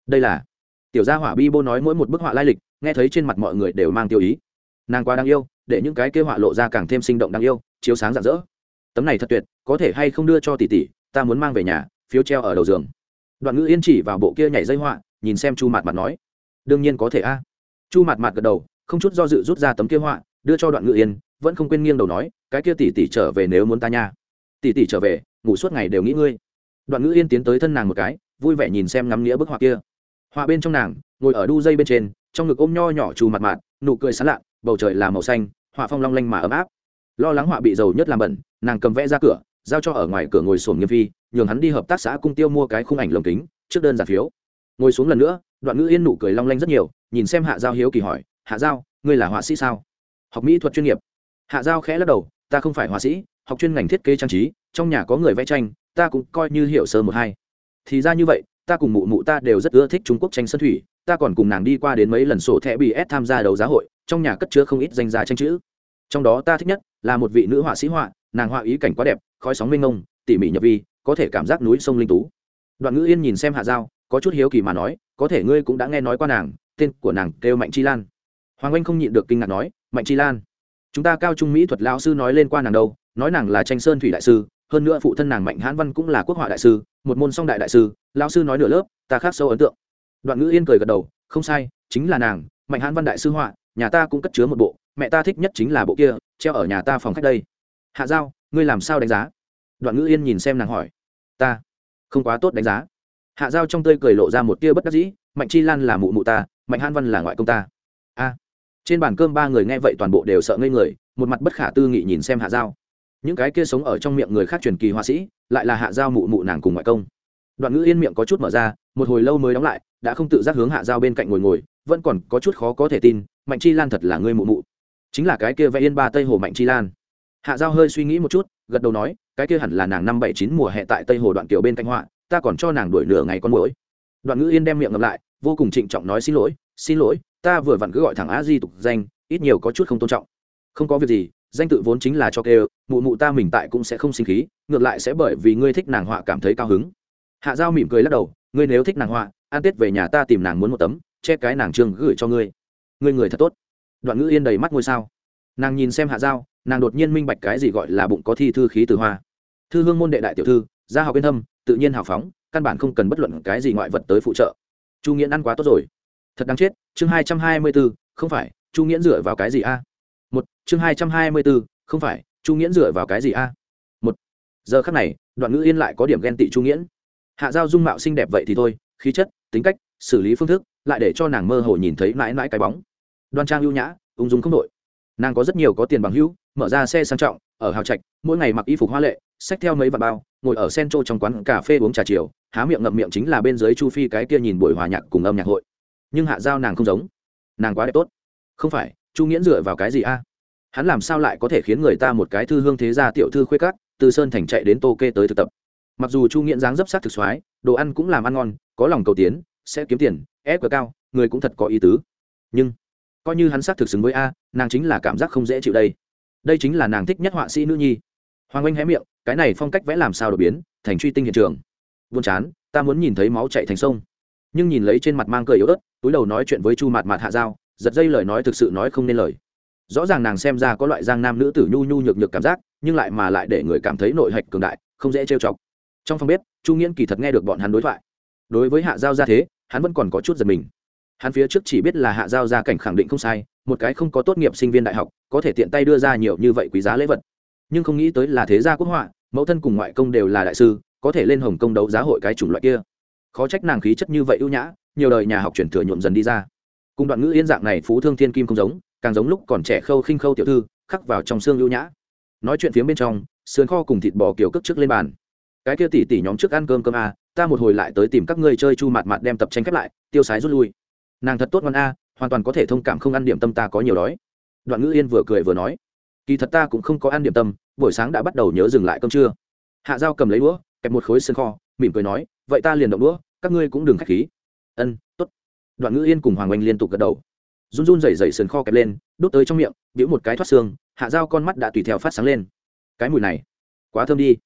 Đây là, tiểu gia hỏa bi bô nói mỗi một bức họa lai lịch, nghe thấy trên mặt mọi người đều mang tiêu ý. Nàng quá đáng yêu để những cái kế họa lộ ra càng thêm sinh động đáng yêu, chiếu sáng rạng rỡ. Tấm này thật tuyệt, có thể hay không đưa cho tỷ tỷ, ta muốn mang về nhà, phiếu treo ở đầu giường. Đoạn ngữ yên chỉ vào bộ kia nhảy dây họa, nhìn xem chu mặt mặt nói. Đương nhiên có thể a. Chu mặt mặt gật đầu, không chút do dự rút ra tấm kia họa, đưa cho đoạn ngữ yên, vẫn không quên nghiêng đầu nói, cái kia tỷ tỷ trở về nếu muốn ta nha. Tỷ tỷ trở về, ngủ suốt ngày đều nghĩ ngươi. Đoạn ngữ yên tiến tới thân nàng một cái, vui vẻ nhìn xem ngắm nghĩa bức họa kia. Họa bên trong nàng, ngồi ở đu dây bên trên, trong ngực ôm nho nhỏ chu mặt mặt nụ cười sán lạ, bầu trời là màu xanh họa phong long lanh mà ấm áp. Lo lắng họa bị dầu nhất làm bẩn, nàng cầm vẽ ra cửa, giao cho ở ngoài cửa ngồi sổm nghiêm phi, nhường hắn đi hợp tác xã cung tiêu mua cái khung ảnh lồng kính, trước đơn giản phiếu. Ngồi xuống lần nữa, đoạn ngữ yên nụ cười long lanh rất nhiều, nhìn xem hạ giao hiếu kỳ hỏi, hạ giao, ngươi là họa sĩ sao? Học mỹ thuật chuyên nghiệp. Hạ giao khẽ lắc đầu, ta không phải họa sĩ, học chuyên ngành thiết kế trang trí, trong nhà có người vẽ tranh, ta cũng coi như hiểu sơ một hai. Thì ra như vậy, ta cùng mụ mụ ta đều rất ưa thích trung quốc tranh sơn thủy, ta còn cùng nàng đi qua đến mấy lần sổ thẻ bị ép tham gia đấu giá hội trong nhà cất chứa không ít danh gia tranh chữ. Trong đó ta thích nhất là một vị nữ họa sĩ họa, nàng họa ý cảnh quá đẹp, khói sóng mênh ngông tỉ mỉ nhập vi, có thể cảm giác núi sông linh tú. Đoạn ngữ yên nhìn xem hạ giao, có chút hiếu kỳ mà nói, có thể ngươi cũng đã nghe nói qua nàng, tên của nàng kêu mạnh chi lan. Hoàng anh không nhịn được kinh ngạc nói, mạnh chi lan, chúng ta cao trung mỹ thuật lao sư nói lên qua nàng đâu, nói nàng là tranh sơn thủy đại sư, hơn nữa phụ thân nàng mạnh hãn văn cũng là quốc họa đại sư, một môn song đại đại sư lao sư nói nửa lớp, ta khác sâu ấn tượng. Đoạn ngữ yên cười gật đầu, không sai, chính là nàng, mạnh hãn văn đại sư họa nhà ta cũng cất chứa một bộ, mẹ ta thích nhất chính là bộ kia, treo ở nhà ta phòng khách đây. Hạ giao, ngươi làm sao đánh giá? Đoạn ngữ yên nhìn xem nàng hỏi. Ta, không quá tốt đánh giá. Hạ giao trong tơi cười lộ ra một tia bất đắc dĩ, mạnh chi lan là mụ mụ ta, mạnh han văn là ngoại công ta. A, trên bàn cơm ba người nghe vậy toàn bộ đều sợ ngây người, một mặt bất khả tư nghị nhìn xem hạ giao. Những cái kia sống ở trong miệng người khác truyền kỳ họa sĩ, lại là hạ giao mụ mụ nàng cùng ngoại công. Đoạn ngữ yên miệng có chút mở ra, một hồi lâu mới đóng lại, đã không tự giác hướng hạ giao bên cạnh ngồi ngồi vẫn còn có chút khó có thể tin, mạnh chi lan thật là ngươi mụ mụ. Chính là cái kia vẽ yên ba tây hồ mạnh chi lan. Hạ giao hơi suy nghĩ một chút, gật đầu nói, cái kia hẳn là nàng năm bảy chín mùa hè tại tây hồ đoạn kiều bên cạnh họa, ta còn cho nàng đuổi nửa ngày con mũi đoạn ngữ yên đem miệng ngậm lại, vô cùng trịnh trọng nói xin lỗi xin lỗi, ta vừa vặn cứ gọi thẳng á di tục danh, ít nhiều có chút không tôn trọng. Không có việc gì, danh tự vốn chính là cho kêu, mụ mụ ta mình tại cũng sẽ không sinh khí, ngược lại sẽ bởi vì ngươi thích nàng họa cảm thấy cao hứng. Hạ giao mỉm cười lắc đầu, ngươi nếu thích nàng họa an tết về nhà ta tìm nàng muốn một tấm che cái nàng trương gửi cho ngươi. Ngươi người thật tốt. Đoạn ngữ yên đầy mắt ngôi sao. Nàng nhìn xem hạ giao, nàng đột nhiên minh bạch cái gì gọi là bụng có thi thư khí từ hoa. Thư hương môn đệ đại tiểu thư, gia học yên thâm, tự nhiên hào phóng, căn bản không cần bất luận cái gì ngoại vật tới phụ trợ. Chu nghiễn ăn quá tốt rồi. Thật đáng chết, chương hai trăm hai mươi bốn, không phải, chu nghiễn dựa vào cái gì a? Một, chương hai trăm hai mươi bốn, không phải, chu nghiễn dựa vào cái gì a? Một, giờ khắc này, đoạn ngữ yên lại có điểm ghen tị chu nghiễn. Hạ giao dung mạo xinh đẹp vậy thì thôi, khí chất, tính cách, xử lý phương thức lại để cho nàng mơ hồ nhìn thấy mãi mãi cái bóng. Đoan trang ưu nhã, ung dung không đội nàng có rất nhiều có tiền bằng hữu, mở ra xe sang trọng, ở hào trạch, mỗi ngày mặc y phục hoa lệ, xách theo mấy vạt bao, ngồi ở sen trô trong quán cà phê uống trà chiều, há miệng ngậm miệng chính là bên dưới chu phi cái kia nhìn buổi hòa nhạc cùng âm nhạc hội. Nhưng hạ giao nàng không giống. Nàng quá đẹp tốt. Không phải, chu nghiễn dựa vào cái gì a? Hắn làm sao lại có thể khiến người ta một cái thư hương thế gia tiểu thư khuê cắt từ sơn thành chạy đến tô kê tới thực tập? Mặc dù chu nghiễn dáng dấp sát thực soái, đồ ăn cũng làm ăn ngon, có lòng cầu tiến sẽ kiếm tiền, ép cờ cao, người cũng thật có ý tứ. Nhưng, coi như hắn xác thực xứng với a, nàng chính là cảm giác không dễ chịu đây. Đây chính là nàng thích nhất họa sĩ nữ nhi. Hoàng anh hé miệng, cái này phong cách vẽ làm sao đột biến, thành truy tinh hiện trường. Buồn chán, ta muốn nhìn thấy máu chạy thành sông. Nhưng nhìn lấy trên mặt mang cười yếu ớt, túi đầu nói chuyện với chu mạt mạt hạ dao giật dây lời nói thực sự nói không nên lời. Rõ ràng nàng xem ra có loại giang nam nữ tử nhu nhu nhược nhược cảm giác, nhưng lại mà lại để người cảm thấy nội hạch cường đại, không dễ trêu chọc. Trong phòng bếp, chu nghiễn kỳ thật nghe được bọn hắn đối thoại đối với hạ giao ra thế, hắn vẫn còn có chút giật mình. Hắn phía trước chỉ biết là hạ giao gia cảnh khẳng định không sai, một cái không có tốt nghiệp sinh viên đại học, có thể tiện tay đưa ra nhiều như vậy quý giá lễ vật. Nhưng không nghĩ tới là thế gia quốc họa, mẫu thân cùng ngoại công đều là đại sư, có thể lên hồng công đấu giá hội cái chủng loại kia. Khó trách nàng khí chất như vậy ưu nhã, nhiều đời nhà học chuyển thừa nhuộm dần đi ra. Cùng đoạn ngữ yên dạng này phú thương thiên kim không giống, càng giống lúc còn trẻ khâu khinh khâu tiểu thư, khắc vào trong xương ưu nhã. Nói chuyện phía bên trong, sườn kho cùng thịt bò kiểu cất trước lên bàn. Cái kia tỉ tỉ nhóm trước ăn cơm cơm a ta một hồi lại tới tìm các ngươi chơi chu mạt mạt đem tập tranh khép lại, tiêu sái rút lui. Nàng thật tốt ngon a, hoàn toàn có thể thông cảm không ăn điểm tâm ta có nhiều đói. Đoạn ngữ yên vừa cười vừa nói, kỳ thật ta cũng không có ăn điểm tâm, buổi sáng đã bắt đầu nhớ dừng lại cơm trưa. Hạ dao cầm lấy đũa, kẹp một khối sân kho, mỉm cười nói, vậy ta liền động đũa, các ngươi cũng đừng k h á c h khí. Ân t ố t đoạn ngữ yên cùng hoàng oanh liên tục gật đầu. Run run rẩy rẩy sườn kho kẹp lên đốt tới trong miệng biễu một cái thoát xương, hạ dao con mắt đã tùy theo phát sáng lên. Cái mùi này, quá thơm đi.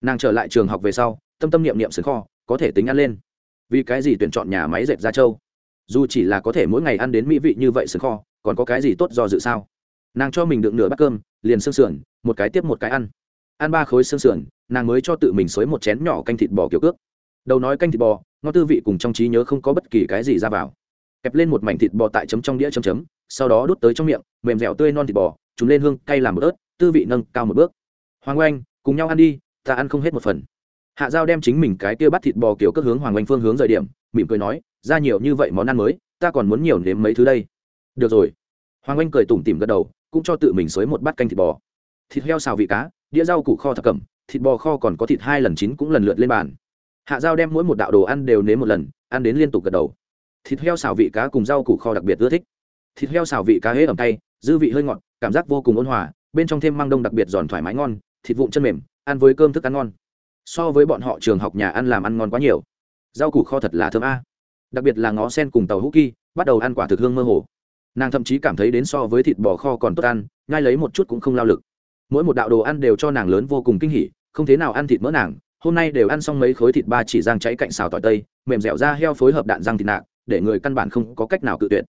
Nàng trở lại trường học về sau, tâm tâm niệm niệm sườn kho có thể tính ăn lên. Vì cái gì tuyển chọn nhà máy dệt ra châu dù chỉ là có thể mỗi ngày ăn đến mỹ vị như vậy sườn kho, còn có cái gì tốt do dự sao? Nàng cho mình được nửa bát cơm, liền xương sườn, một cái tiếp một cái ăn. Ăn ba khối xương sườn, nàng mới cho tự mình xới một chén nhỏ canh thịt bò kiểu cước. Đầu nói canh thịt bò ngon tư vị cùng trong trí nhớ không có bất kỳ cái gì ra vào. Kẹp lên một mảnh thịt bò tại chấm trong đĩa chấm chấm, sau đó đút tới trong miệng, mềm dẻo tươi non thịt bò chúng lên hương, cay làm một ớt, tư vị nâng cao một bước. Hoàng oanh, cùng nhau ăn đi, ta ăn không hết một phần hạ giao đem chính mình cái kia bắt thịt bò kiểu cất hướng hoàng oanh phương hướng rời điểm, mỉm cười nói, ra nhiều như vậy món ăn mới, ta còn muốn nhiều nếm mấy thứ đây. Được rồi. Hoàng anh cười tủm tỉm gật đầu, cũng cho tự mình xới một bát canh thịt bò. Thịt heo xào vị cá, đĩa rau củ kho thập cẩm, thịt bò kho còn có thịt hai lần chín cũng lần lượt lên bàn. Hạ giao đem mỗi một đạo đồ ăn đều nếm một lần, ăn đến liên tục gật đầu. Thịt heo xào vị cá cùng rau củ kho đặc biệt ưa thích. Thịt heo xào vị cá hễ ẩm tay dư vị hơi ngọt, cảm giác vô cùng ôn hòa, bên trong thêm măng đông đặc biệt giòn thoải mái ngon, thịt vụn chân mềm, ăn với cơm thức ăn ngon so với bọn họ trường học nhà ăn làm ăn ngon quá nhiều. Rau củ kho thật là thơm a. Đặc biệt là ngó sen cùng tàu hữu kỳ bắt đầu ăn quả thực hương mơ hồ. Nàng thậm chí cảm thấy đến so với thịt bò kho còn tốt ăn ngay lấy một chút cũng không lao lực. Mỗi một đạo đồ ăn đều cho nàng lớn vô cùng kinh hỉ, không thế nào ăn thịt mỡ nàng. Hôm nay đều ăn xong mấy khối thịt ba chỉ rang cháy cạnh xào tỏi tây, mềm dẻo ra heo phối hợp đạn răng thịt nạc, để người căn bản không có cách nào cự tuyệt.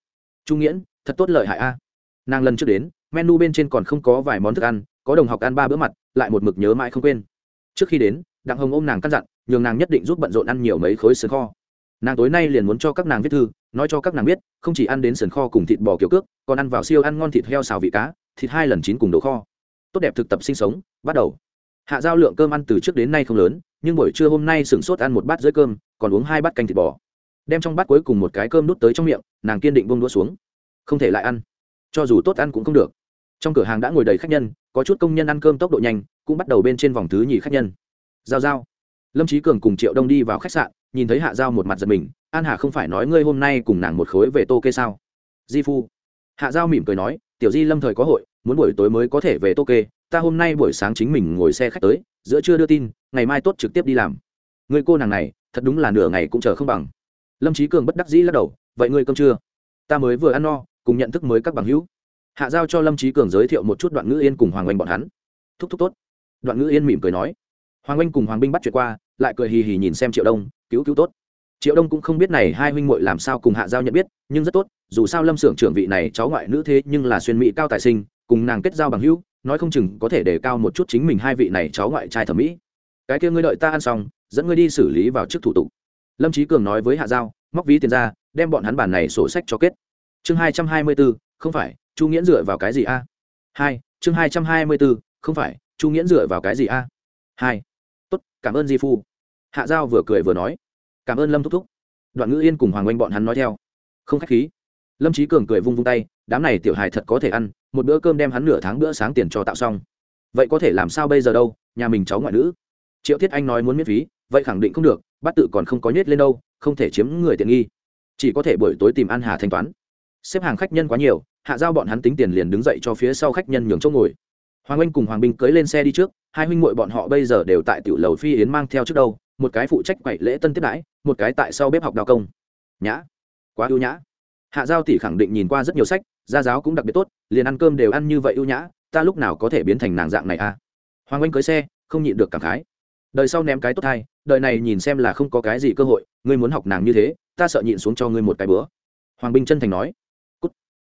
Trung nghiễn, thật tốt lợi hại a. Nàng lần trước đến, menu bên trên còn không có vài món thức ăn, có đồng học ăn ba bữa mặt, lại một mực nhớ mãi không quên. Trước khi đến đặng hồng ôm nàng căn dặn, nhường nàng nhất định giúp bận rộn ăn nhiều mấy khối sườn kho. Nàng tối nay liền muốn cho các nàng viết thư, nói cho các nàng biết, không chỉ ăn đến sườn kho cùng thịt bò kiểu cước, còn ăn vào siêu ăn ngon thịt heo xào vị cá, thịt hai lần chín cùng đồ kho. Tốt đẹp thực tập sinh sống, bắt đầu. Hạ giao lượng cơm ăn từ trước đến nay không lớn, nhưng buổi trưa hôm nay sửng sốt ăn một bát dưới cơm, còn uống hai bát canh thịt bò. Đem trong bát cuối cùng một cái cơm đút tới trong miệng, nàng kiên định bông đũa xuống. Không thể lại ăn. Cho dù tốt ăn cũng không được. Trong cửa hàng đã ngồi đầy khách nhân, có chút công nhân ăn cơm tốc độ nhanh, cũng bắt đầu bên trên vòng thứ nhì khách nhân giao giao. Lâm trí cường cùng triệu đông đi vào khách sạn, nhìn thấy hạ giao một mặt giật mình, an hà không phải nói ngươi hôm nay cùng nàng một khối về tô kê sao? Di phu. Hạ giao mỉm cười nói, tiểu di lâm thời có hội, muốn buổi tối mới có thể về tô kê, ta hôm nay buổi sáng chính mình ngồi xe khách tới, giữa trưa đưa tin, ngày mai tốt trực tiếp đi làm. Người cô nàng này, thật đúng là nửa ngày cũng chờ không bằng. Lâm trí cường bất đắc dĩ lắc đầu, vậy ngươi cơm chưa ta mới vừa ăn no, cùng nhận thức mới các bằng hữu. Hạ giao cho lâm trí cường giới thiệu một chút đoạn ngữ yên cùng hoàng oanh bọn hắn. Thúc thúc tốt. Đoạn ngữ yên mỉm cười nói hoàng Anh cùng hoàng binh bắt chuyện qua, lại cười hì hì nhìn xem triệu đông, cứu cứu tốt. Triệu đông cũng không biết này hai huynh muội làm sao cùng hạ giao nhận biết, nhưng rất tốt, dù sao lâm xưởng trưởng vị này cháu ngoại nữ thế nhưng là xuyên mỹ cao tài sinh, cùng nàng kết giao bằng hữu, nói không chừng có thể để cao một chút chính mình hai vị này cháu ngoại trai thẩm mỹ. Cái kia ngươi đợi ta ăn xong, dẫn ngươi đi xử lý vào trước thủ tục. Lâm trí cường nói với hạ giao, móc ví tiền ra, đem bọn hắn bản này sổ sách cho kết. Chương hai trăm hai mươi bốn không phải, chu nghĩa dựa vào cái gì a? Hai, chương hai trăm hai mươi bốn không phải, chu nghĩa dựa vào cái gì a? Hai cảm ơn di phu. Hạ giao vừa cười vừa nói, cảm ơn lâm thúc thúc. Đoạn ngữ yên cùng hoàng oanh bọn hắn nói theo. Không k h á c h khí. Lâm trí cường cười vung vung tay, đám này tiểu hài thật có thể ăn, một bữa cơm đem hắn nửa tháng bữa sáng tiền cho tạo xong. Vậy có thể làm sao bây giờ đâu, nhà mình cháu ngoại nữ. Triệu thiết anh nói muốn miễn phí, vậy khẳng định không được, bắt tự còn không có nhét lên đâu, không thể chiếm người tiện nghi. Chỉ có thể buổi tối tìm ăn hà thanh toán. Xếp hàng khách nhân quá nhiều, hạ giao bọn hắn tính tiền liền đứng dậy cho phía sau khách nhân nhường chỗ ngồi. Hoàng anh cùng hoàng binh cưới lên xe đi trước hai huynh muội bọn họ bây giờ đều tại tiểu lầu phi yến mang theo trước đâu, một cái phụ trách quậy lễ tân tiếp đãi, một cái tại sau bếp học đào công. Nhã. Quá ưu nhã. Hạ giao tỷ khẳng định nhìn qua rất nhiều sách, gia giáo cũng đặc biệt tốt, liền ăn cơm đều ăn như vậy ưu nhã, ta lúc nào có thể biến thành nàng dạng này à? Hoàng anh cưới xe, không nhịn được cảm khái. Đời sau ném cái tốt thai đời này nhìn xem là không có cái gì cơ hội, ngươi muốn học nàng như thế, ta sợ nhịn xuống cho ngươi một cái bữa. Hoàng binh chân thành nói. Cút.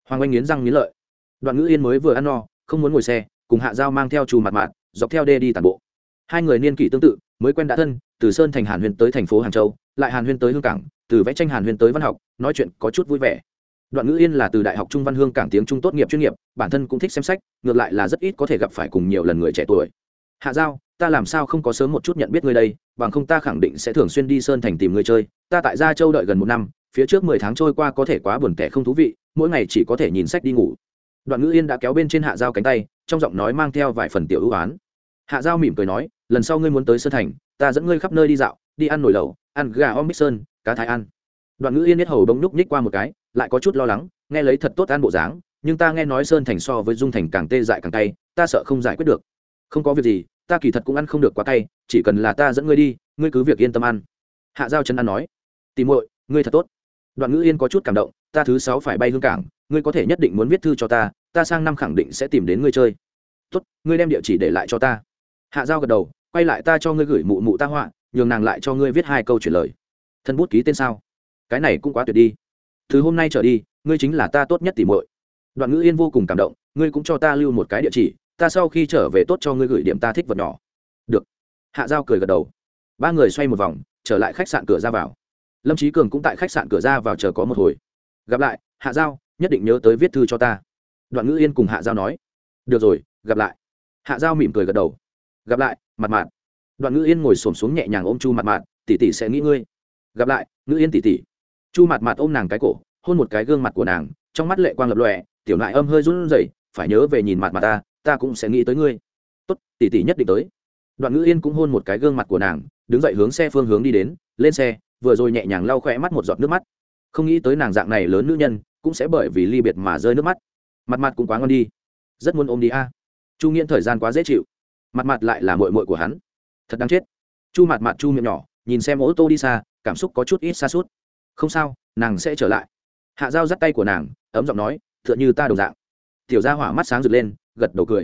hoàng anh nghiến răng nghiến lợi. Đoạn ngữ yên mới vừa ăn no, không muốn ngồi xe, cùng hạ giao mang theo chù mặt mạn dọc theo đê đi tàn bộ. Hai người niên kỷ tương tự, mới quen đã thân, từ sơn thành hàn huyền tới thành phố hàng châu, lại hàn huyền tới hương cảng, từ vẽ tranh hàn huyền tới văn học, nói chuyện có chút vui vẻ. Đoạn ngữ yên là từ đại học trung văn hương cảng tiếng trung tốt nghiệp chuyên nghiệp, bản thân cũng thích xem sách, ngược lại là rất ít có thể gặp phải cùng nhiều lần người trẻ tuổi. Hạ giao, ta làm sao không có sớm một chút nhận biết ngươi đây, bằng không ta khẳng định sẽ thường xuyên đi sơn thành tìm ngươi chơi. Ta tại gia châu đợi gần một năm, phía trước mười tháng trôi qua có thể quá buồn tẻ không thú vị, mỗi ngày chỉ có thể nhìn sách đi ngủ. Đoạn ngữ yên đã kéo bên trên hạ giao cánh tay trong giọng nói mang theo vài phần tiểu ưu oán hạ giao mỉm cười nói, lần sau ngươi muốn tới sơn thành, ta dẫn ngươi khắp nơi đi dạo, đi ăn nồi lẩu, ăn gà om bích sơn cá thái ăn. Đoạn ngữ yên biết hầu bỗng nhúc nhích qua một cái, lại có chút lo lắng, nghe lấy thật tốt ăn bộ dáng, nhưng ta nghe nói sơn thành so với dung thành càng tê dại càng tay ta sợ không giải quyết được. Không có việc gì, ta kỳ thật cũng ăn không được quá tay chỉ cần là ta dẫn ngươi đi, ngươi cứ việc yên tâm ăn. Hạ giao chân ăn nói tìm muội, ngươi thật tốt. Đoạn ngữ yên có chút cảm động, ta thứ sáu phải bay hương cảng, ngươi có thể nhất định muốn viết thư cho ta ta sang năm khẳng định sẽ tìm đến ngươi chơi. Tốt, ngươi đem địa chỉ để lại cho ta. Hạ giao gật đầu, quay lại ta cho ngươi gửi mụ mụ ta họa, nhường nàng lại cho ngươi viết hai câu chuyển lời. Thân bút ký tên sao? Cái này cũng quá tuyệt đi. Từ hôm nay trở đi, ngươi chính là ta tốt nhất tỉ muội. Đoạn ngữ yên vô cùng cảm động, ngươi cũng cho ta lưu một cái địa chỉ, ta sau khi trở về tốt cho ngươi gửi điểm ta thích vật nhỏ. Được. Hạ giao cười gật đầu. Ba người xoay một vòng, trở lại khách sạn cửa ra vào. Lâm trí cường cũng tại khách sạn cửa ra vào chờ có một hồi. Gặp lại, hạ giao, nhất định nhớ tới viết thư cho ta đoạn ngữ yên cùng hạ giao nói, được rồi, gặp lại. Hạ giao mỉm cười gật đầu, gặp lại, mặt mạn. Đoạn ngữ yên ngồi s ổ m xuống nhẹ nhàng ôm chu mặt mạn tỉ tỉ sẽ nghĩ ngươi. Gặp lại, ngữ yên tỉ tỉ chu mặt mạn ôm nàng cái cổ, hôn một cái gương mặt của nàng, trong mắt lệ quang lập lòe, tiểu nại âm hơi run rẩy, phải nhớ về nhìn mặt mặt ta ta cũng sẽ nghĩ tới ngươi. Tốt tỉ tỉ nhất định tới. Đoạn ngữ yên cũng hôn một cái gương mặt của nàng, đứng dậy hướng xe phương hướng đi đến, lên xe, vừa rồi nhẹ nhàng lau khỏe mắt một giọt nước mắt. Không nghĩ tới nàng dạng này lớn nữ nhân, cũng sẽ bởi vì ly biệt mà rơi nước mắt mặt mặt cũng quá ngon đi. Rất muốn ôm đi a. Chu nghiễn thời gian quá dễ chịu. Mặt mặt lại là mội mội của hắn. Thật đáng chết. Chu mặt mặt chu miệng nhỏ, nhìn xem ô tô đi xa, cảm xúc có chút ít xa suốt. Không sao, nàng sẽ trở lại. Hạ dao dắt tay của nàng, ấm giọng nói t h ư ợ n h ư ta đồng dạng. Tiểu gia hỏa mắt sáng rực lên, gật đầu cười.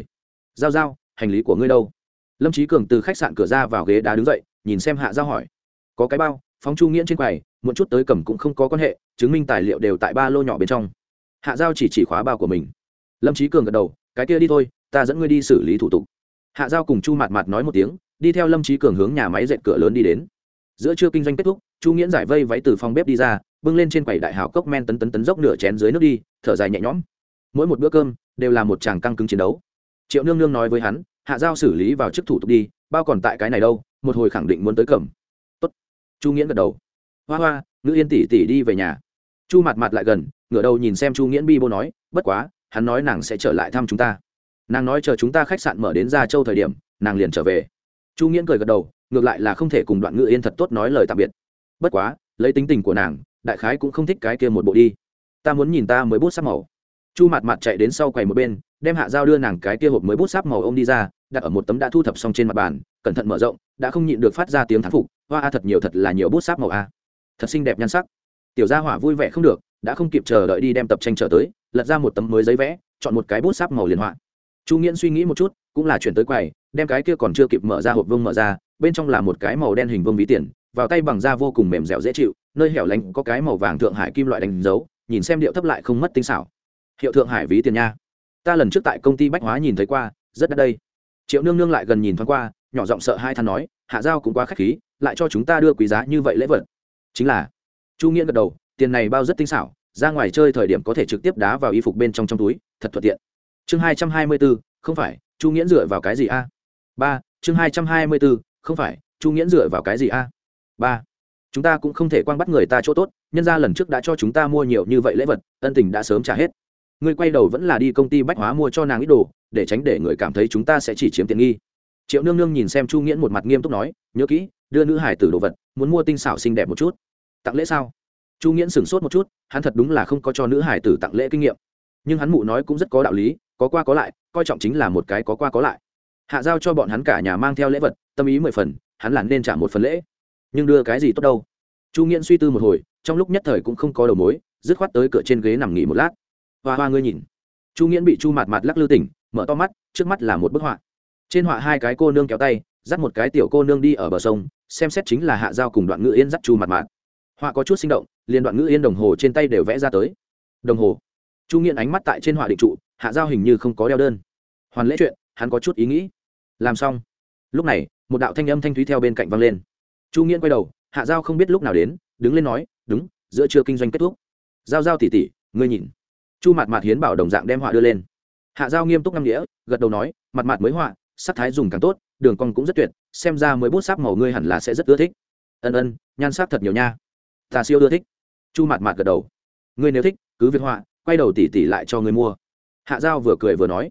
Giao giao, hành lý của ngươi đâu? Lâm trí cường từ khách sạn cửa ra vào ghế đá đứng dậy, nhìn xem hạ giao hỏi. Có cái bao, phóng chu nghiễn trên quầy một chút tới cầm cũng không có quan hệ, chứng minh tài liệu đều tại ba lô nhỏ bên trong hạ giao chỉ chỉ khóa bao của mình. Lâm trí cường gật đầu, cái kia đi thôi, ta dẫn ngươi đi xử lý thủ tục. Hạ giao cùng chu mạt mạt nói một tiếng, đi theo lâm trí cường hướng nhà máy dệt cửa lớn đi đến. Giữa trưa kinh doanh kết thúc, chu nghiễn giải vây váy từ phòng bếp đi ra, bưng lên trên quầy đại hào cốc men tấn tấn tấn dốc nửa chén dưới nước đi, thở dài nhẹ nhõm. Mỗi một bữa cơm, đều là một chàng căng cứng chiến đấu. Triệu nương nương nói với hắn, hạ giao xử lý vào chức thủ tục đi, bao còn tại cái này đâu, một hồi khẳng định muốn tới cẩm. tốt. Chu nghiễn gật đầu. Hoa hoa ngữ yên tỷ tỷ đi về nhà. Chu mặt mặt lại gần ngửa đầu nhìn xem chu nghiễn bi bô nói, bất quá, hắn nói nàng sẽ trở lại thăm chúng ta. Nàng nói chờ chúng ta khách sạn mở đến ra châu thời điểm, nàng liền trở về. Chu nghiễn cười gật đầu, ngược lại là không thể cùng đoạn ngựa yên thật tốt nói lời tạm biệt. Bất quá, lấy tính tình của nàng, đại khái cũng không thích cái kia một bộ đi. Ta muốn nhìn ta mới bút sáp màu. Chu mặt mặt chạy đến sau quầy một bên, đem hạ dao đưa nàng cái kia hộp mới bút sáp màu ô m đi ra, đặt ở một tấm đã thu thập xong trên mặt bàn, cẩn thận mở rộng, đã không nhịn được phát ra tiếng thán phục, hoa a thật nhiều thật là nhiều bút sáp màu a. Thật xinh đẹp nhan sắc. Tiểu gia hỏa vui vẻ không được đã không kịp chờ đợi đi đem tập tranh trở tới, lật ra một tấm mới giấy vẽ, chọn một cái bút sáp màu liền họa. Chu nghiễn suy nghĩ một chút, cũng là chuyển tới quầy, đem cái kia còn chưa kịp mở ra hộp vương mở ra, bên trong là một cái màu đen hình vương ví tiền, vào tay bằng da vô cùng mềm dẻo dễ chịu, nơi hẻo lánh có cái màu vàng thượng hải kim loại đánh dấu, nhìn xem điệu thấp lại không mất tinh xảo. Hiệu thượng hải ví tiền nha. Ta lần trước tại công ty bách hóa nhìn thấy qua, rất đắt đây. Triệu nương nương lại gần nhìn thoáng qua, nhỏ giọng sợ hai than nói, hạ giao cũng quá k h á c h khí, lại cho chúng ta đưa quý giá như vậy lễ vật. Chính là, chu nghĩa gật đầu tiền này bao rất tinh xảo, ra ngoài chơi thời điểm có thể trực tiếp đá vào y phục bên trong trong túi, thật thuận tiện. Chương hai trăm hai mươi bốn, không phải, chu nghiễn dựa vào cái gì a? Ba, chương hai trăm hai mươi bốn, không phải, chu nghiễn dựa vào cái gì a? Ba, chúng ta cũng không thể quang bắt người ta chỗ tốt, nhân ra lần trước đã cho chúng ta mua nhiều như vậy lễ vật, ân tình đã sớm trả hết. Ngươi quay đầu vẫn là đi công ty bách hóa mua cho nàng ít đồ, để tránh để người cảm thấy chúng ta sẽ chỉ chiếm tiện nghi. Triệu nương nương nhìn xem chu nghiễn một mặt nghiêm túc nói, nhớ kỹ, đưa nữ hải tử đồ vật, muốn mua tinh xảo xinh đẹp một chút. Tặng lễ sao? Chu nghiễn sửng sốt một chút, hắn thật đúng là không có cho nữ hải tử tặng lễ kinh nghiệm. Nhưng hắn mụ nói cũng rất có đạo lý, có qua có lại, coi trọng chính là một cái có qua có lại. Hạ giao cho bọn hắn cả nhà mang theo lễ vật, tâm ý mười phần, hắn là nên trả một phần lễ. Nhưng đưa cái gì tốt đâu? Chu nghiễn suy tư một hồi, trong lúc nhất thời cũng không có đầu mối, dứt khoát tới cửa trên ghế nằm nghỉ một lát. Hoa hoa ngươi nhìn. Chu nghiễn bị chu mạt mạt lắc lư tỉnh, mở to mắt, trước mắt là một bức họa. Trên họa hai cái cô nương kéo tay, dắt một cái tiểu cô nương đi ở bờ sông, xem xét chính là hạ giao cùng đoạn ngự yên dắt chu mạt mạt họa có chút sinh động liên đoạn ngữ yên đồng hồ trên tay đều vẽ ra tới đồng hồ chu nghiện ánh mắt tại trên họa định trụ hạ giao hình như không có đeo đơn hoàn lễ chuyện hắn có chút ý nghĩ làm xong lúc này một đạo thanh âm thanh thúy theo bên cạnh vang lên chu nghiện quay đầu hạ giao không biết lúc nào đến đứng lên nói đúng giữa trưa kinh doanh kết thúc giao giao tỉ tỉ ngươi nhìn chu mặt mặt hiến bảo đồng dạng đem họa đưa lên hạ giao nghiêm túc năm nghĩa gật đầu nói mặt mặt mới họa sắc thái dùng càng tốt đường cong cũng rất tuyệt xem ra mới bút sáp màu ngươi hẳn là sẽ rất ưa thích ân ân nhan sắc thật nhiều nha ta siêu ưa thích. Chu mặt mặt gật đầu. Ngươi nếu thích, cứ việc họa, quay đầu tỉ tỉ lại cho ngươi mua. Hạ giao vừa cười vừa nói.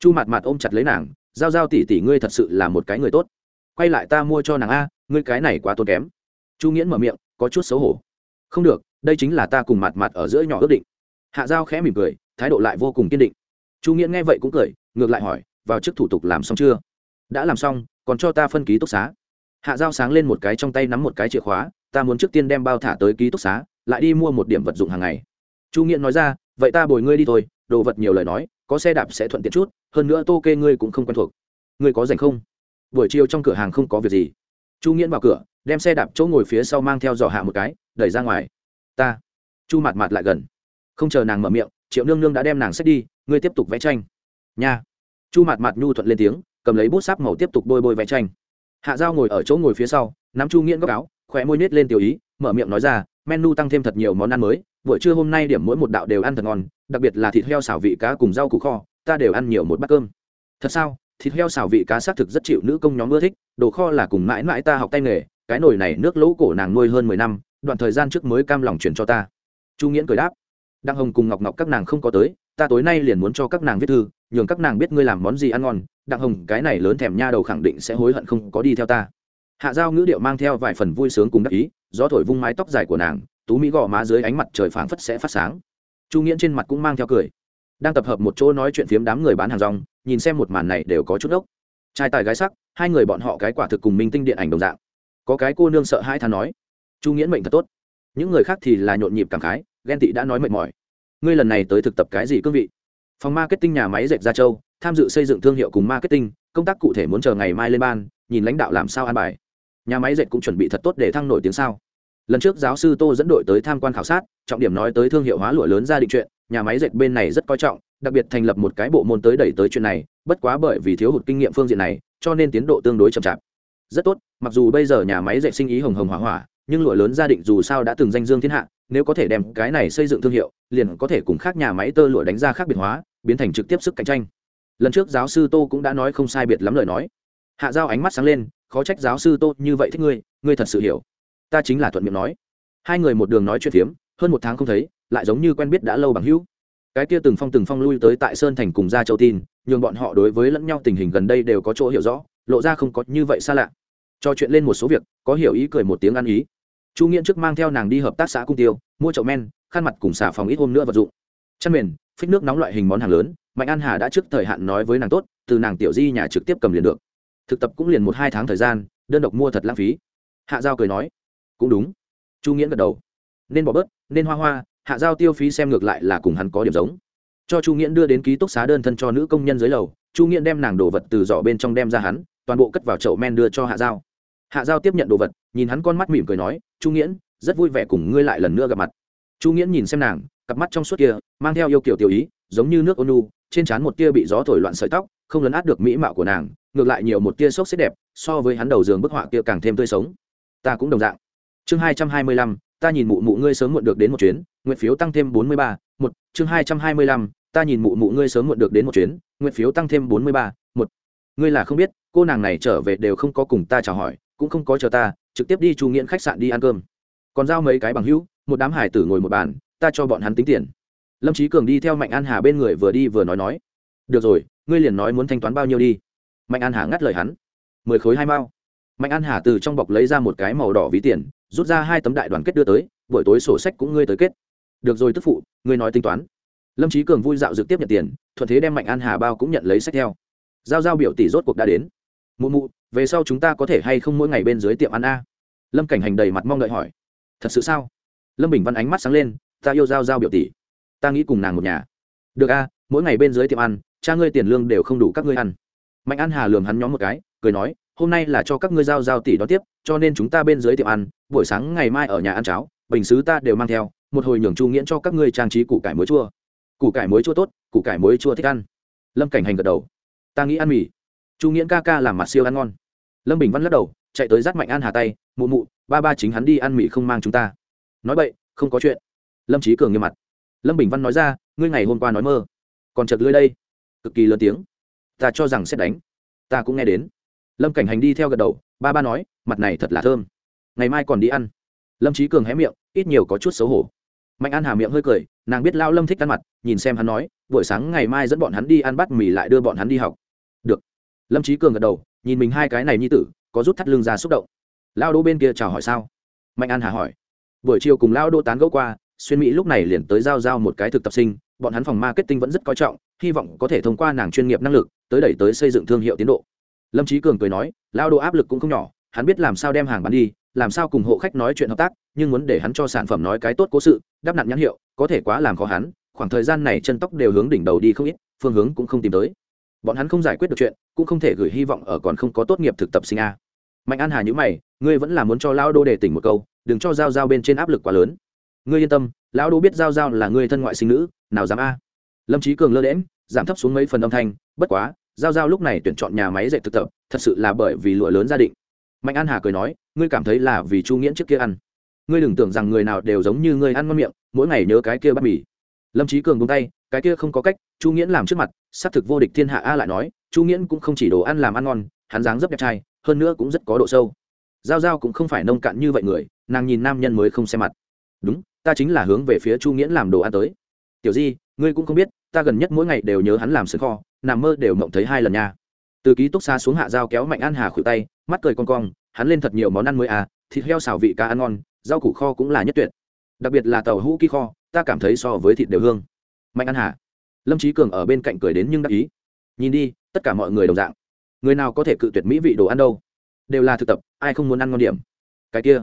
Chu mặt mặt ôm chặt lấy nàng, giao giao tỉ tỉ ngươi thật sự là một cái người tốt. Quay lại ta mua cho nàng a, ngươi cái này quá tốn kém. Chu nghiễn mở miệng, có chút xấu hổ. Không được, đây chính là ta cùng mặt mặt ở giữa nhỏ ước định. Hạ giao khẽ mỉm cười, thái độ lại vô cùng kiên định. Chu nghiễn nghe vậy cũng cười, ngược lại hỏi, vào chức thủ tục làm xong chưa? Đã làm xong, còn cho ta phân ký túc xá. Hạ giao sáng lên một cái trong tay nắm một cái chìa khóa ta muốn trước tiên đem bao thả tới ký túc xá, lại đi mua một điểm vật dụng hàng ngày. Chu nghiện nói ra, vậy ta bồi ngươi đi thôi, đồ vật nhiều lời nói, có xe đạp sẽ thuận tiện chút, hơn nữa tô kê ngươi cũng không quen thuộc. Ngươi có dành không? Buổi chiều trong cửa hàng không có việc gì. Chu nghiễn vào cửa, đem xe đạp chỗ ngồi phía sau mang theo giỏ hạ một cái, đẩy ra ngoài. Ta. Chu mặt mặt lại gần. Không chờ nàng mở miệng, triệu nương nương đã đem nàng xách đi, ngươi tiếp tục vẽ tranh. Nha. Chu mặt mặt nhu thuận lên tiếng, cầm lấy bút sáp màu tiếp tục bôi bôi vẽ tranh. Hạ dao ngồi ở chỗ ngồi phía sau, nắm chu nghiễn góc áo khỏe môi nết lên tiểu ý, mở miệng nói ra, menu tăng thêm thật nhiều món ăn mới, buổi trưa hôm nay điểm mỗi một đạo đều ăn thật ngon, đặc biệt là thịt heo xào vị cá cùng rau củ kho, ta đều ăn nhiều một bát cơm. Thật sao? Thịt heo xào vị cá xác thực rất chịu nữ công nhóm ưa thích, đồ kho là cùng mãi mãi ta học tay nghề, cái nồi này nước lỗ cổ nàng nuôi hơn mười năm, đoạn thời gian trước mới cam lòng chuyển cho ta. Chu nghiễn cười đáp đăng hồng cùng ngọc ngọc các nàng không có tới, ta tối nay liền muốn cho các nàng viết thư, nhường các nàng biết ngươi làm món gì ăn ngon, đặng hồng, cái này lớn thèm nha đầu khẳng định sẽ hối hận không có đi theo ta hạ giao ngữ điệu mang theo vài phần vui sướng cùng đắc ý, gió thổi vung mái tóc dài của nàng, tú mỹ gò má dưới ánh mặt trời phảng phất sẽ phát sáng. Chu nghiễn trên mặt cũng mang theo cười. Đang tập hợp một chỗ nói chuyện phiếm đám người bán hàng rong, nhìn xem một màn này đều có chút ốc. Trai tài gái sắc, hai người bọn họ cái quả thực cùng minh tinh điện ảnh đồng dạng. Có cái cô nương sợ hai thà nói, chu nghiễn mệnh thật tốt. Những người khác thì là nhộn nhịp cảm khái, ghen tị đã nói mệt mỏi. Ngươi lần này tới thực tập cái gì cương vị? Phòng marketing nhà máy dệt gia châu tham dự xây dựng thương hiệu cùng marketing, công tác cụ thể muốn chờ ngày mai lên ban, nhìn lãnh đạo làm sao an bài nhà máy dệt cũng chuẩn bị thật tốt để thăng nổi tiếng sao? Lần trước giáo sư tô dẫn đội tới tham quan khảo sát, trọng điểm nói tới thương hiệu hóa lụa lớn ra định chuyện, nhà máy dệt bên này rất coi trọng, đặc biệt thành lập một cái bộ môn tới đẩy tới chuyện này, bất quá bởi vì thiếu hụt kinh nghiệm phương diện này, cho nên tiến độ tương đối chậm chạp. Rất tốt, mặc dù bây giờ nhà máy dệt sinh ý hồng hồng hỏa hỏa, nhưng lụa lớn gia định dù sao đã từng danh dương thiên hạ, nếu có thể đem cái này xây dựng thương hiệu, liền có thể cùng khác nhà máy tơ lụa đánh ra khác biệt hóa, biến thành trực tiếp sức cạnh tranh. Lần trước giáo sư tô cũng đã nói không sai biệt lắm lời nói. Hạ giao ánh mắt sáng lên khó trách giáo sư tốt như vậy thích ngươi ngươi thật sự hiểu. Ta chính là thuận miệng nói. Hai người một đường nói chuyện phiếm, hơn một tháng không thấy, lại giống như quen biết đã lâu bằng hữu. Cái kia từng phong từng phong lui tới tại sơn thành cùng gia châu tin, nhường bọn họ đối với lẫn nhau tình hình gần đây đều có chỗ hiểu rõ, lộ ra không có như vậy xa lạ. Cho chuyện lên một số việc, có hiểu ý cười một tiếng ăn ý. Chu nghiễn trước mang theo nàng đi hợp tác xã cung tiêu, mua chậu men, khăn mặt cùng xả phòng ít hôm nữa vật dụng. Chăn mền, phích nước nóng loại hình món hàng lớn, mạnh an hà đã trước thời hạn nói với nàng tốt, từ nàng tiểu di nhà trực tiếp cầm liền được thực tập cũng liền một hai tháng thời gian, đơn độc mua thật lãng phí. Hạ giao cười nói, cũng đúng. Chu nghiễn gật đầu. Nên bỏ bớt, nên hoa hoa, hạ giao tiêu phí xem ngược lại là cùng hắn có điểm giống. Cho chu nghiễn đưa đến ký túc xá đơn thân cho nữ công nhân dưới lầu, chu nghiễn đem nàng đồ vật từ giỏ bên trong đem ra hắn, toàn bộ cất vào chậu men đưa cho hạ giao. Hạ giao tiếp nhận đồ vật, nhìn hắn con mắt mỉm cười nói, chu nghiễn, rất vui vẻ cùng ngươi lại lần nữa gặp mặt. Chu nghiễn nhìn xem nàng, cặp mắt trong suốt kia, mang theo yêu kiểu tiểu ý, giống như nước ônu trên trán một tia bị gió thổi loạn sợi tóc, không lấn át được mỹ mạo của nàng ngược lại nhiều một tia sốc xếp đẹp, so với hắn đầu giường bức họa kia càng thêm tươi sống. Ta cũng đồng dạng. Chương hai trăm hai mươi lăm, ta nhìn mụ mụ ngươi sớm muộn được đến một chuyến, nguyện phiếu tăng thêm bốn mươi ba, một, chương hai trăm hai mươi lăm, ta nhìn mụ mụ ngươi sớm muộn được đến một chuyến, nguyện phiếu tăng thêm bốn mươi ba, một. Ngươi là không biết, cô nàng này trở về đều không có cùng ta chào hỏi, cũng không có chờ ta, trực tiếp đi chu nghiện khách sạn đi ăn cơm. Còn giao mấy cái bằng hữu, một đám hải tử ngồi một bàn, ta cho bọn hắn tính tiền. Lâm trí cường đi theo mạnh an hà bên người vừa đi vừa nói nói. Được rồi, ngươi liền nói muốn thanh toán bao nhiêu đi mạnh an hà ngắt lời hắn. Mười khối hai mao. Mạnh an hà từ trong bọc lấy ra một cái màu đỏ ví tiền, rút ra hai tấm đại đoàn kết đưa tới, buổi tối sổ sách cũng ngươi tới kết. Được rồi, tức phụ, ngươi nói tính toán. Lâm trí cường vui dạo dược tiếp nhận tiền, thuận thế đem mạnh an hà bao cũng nhận lấy sách theo. Giao giao biểu tỷ rốt cuộc đã đến. Mụ mụ, về sau chúng ta có thể hay không mỗi ngày bên dưới tiệm ăn a? Lâm cảnh hành đầy mặt mong đợi hỏi. Thật sự sao? Lâm bình văn ánh mắt sáng lên, ta yêu giao giao biểu tỷ. Ta nghĩ cùng nàng một nhà. Được a, mỗi ngày bên dưới tiệm ăn, cha ngươi tiền lương đều không đủ các ngươi ăn mạnh an hà lường hắn nhóm một cái, cười nói, hôm nay là cho các ngươi giao giao tỷ đó tiếp, cho nên chúng ta bên dưới tiệm ăn, buổi sáng ngày mai ở nhà ăn cháo, bình xứ ta đều mang theo, một hồi nhường chu nghiễn cho các ngươi trang trí củ cải muối chua. Củ cải muối chua tốt, củ cải muối chua thích ăn. Lâm cảnh hành gật đầu. Ta nghĩ ăn mì. Chu nghiễn ca ca làm mặt siêu ăn ngon. Lâm bình văn lắc đầu, chạy tới dắt mạnh an hà tay, mụ mụ, ba ba chính hắn đi ăn mì không mang chúng ta. Nói vậy không có chuyện. Lâm trí cường nghiêm mặt. Lâm bình văn nói ra, ngươi ngày hôm qua nói mơ, còn chật lưới đây. Cực kỳ lớn tiếng ta cho rằng sẽ đánh. Ta cũng nghe đến. Lâm cảnh hành đi theo gật đầu, ba ba nói, mặt này thật là thơm. Ngày mai còn đi ăn. Lâm trí cường hé miệng, ít nhiều có chút xấu hổ. Mạnh an hà miệng hơi cười, nàng biết lao lâm thích ăn mặt, nhìn xem hắn nói, buổi sáng ngày mai dẫn bọn hắn đi ăn bắt mì lại đưa bọn hắn đi học. Được. Lâm trí cường gật đầu, nhìn mình hai cái này như tử, có rút thắt lưng ra xúc động. Lao đô bên kia chào hỏi sao? Mạnh an hà hỏi. Buổi chiều cùng lao đô tán gẫu qua, xuyên mỹ lúc này liền tới giao giao một cái thực tập sinh bọn hắn phòng marketing vẫn rất coi trọng, hy vọng có thể thông qua nàng chuyên nghiệp năng lực tới đẩy tới xây dựng thương hiệu tiến độ. Lâm trí cường cười nói, lao đô áp lực cũng không nhỏ, hắn biết làm sao đem hàng bán đi, làm sao cùng hộ khách nói chuyện hợp tác, nhưng muốn để hắn cho sản phẩm nói cái tốt cố sự đáp nặn nhãn hiệu, có thể quá làm khó hắn, khoảng thời gian này chân tóc đều hướng đỉnh đầu đi không ít, phương hướng cũng không tìm tới. Bọn hắn không giải quyết được chuyện, cũng không thể gửi hy vọng ở còn không có tốt nghiệp thực tập sinh a. Mạnh an hà nhữ mày, ngươi vẫn là muốn cho lao đô để tỉnh một câu, đừng cho giao giao bên trên áp lực quá lớn. Ngươi yên tâm lão đô biết giao giao là người thân ngoại sinh nữ, nào dám a. Lâm trí cường lơ đễm giảm thấp xuống mấy phần âm thanh, bất quá, giao giao lúc này tuyển chọn nhà máy dạy thực tập, thật sự là bởi vì lụa lớn gia định. Mạnh an hà cười nói, ngươi cảm thấy là vì chu nghiễn trước kia ăn. Ngươi đừng tưởng rằng người nào đều giống như ngươi ăn ngon miệng, mỗi ngày nhớ cái kia bắt mì. Lâm trí cường buông tay, cái kia không có cách, chu nghiễn làm trước mặt, xác thực vô địch thiên hạ a lại nói, chu nghiễn cũng không chỉ đồ ăn làm ăn ngon, hắn dáng rất đẹp trai, hơn nữa cũng rất có độ sâu. Giao giao cũng không phải nông cạn như vậy người, nàng nhìn nam nhân mới không xem mặt. Đúng ta chính là hướng về phía chu nghiễn làm đồ ăn tới. Tiểu di, ngươi cũng không biết, ta gần nhất mỗi ngày đều nhớ hắn làm sườn kho, nằm mơ đều mộng thấy hai lần nha. Từ ký túc xa xuống hạ dao kéo mạnh an hà khuỷu tay, mắt cười con cong, hắn lên thật nhiều món ăn mới à thịt heo xào vị cá ăn ngon, rau củ kho cũng là nhất tuyệt. Đặc biệt là tàu hũ ký kho, ta cảm thấy so với thịt đều hương. Mạnh An hà, lâm trí cường ở bên cạnh cười đến nhưng đắc ý. Nhìn đi, tất cả mọi người đồng dạng. Người nào có thể cự tuyệt mỹ vị đồ ăn đâu? Đều là thực tập, ai không muốn ăn ngon điểm? Cái kia,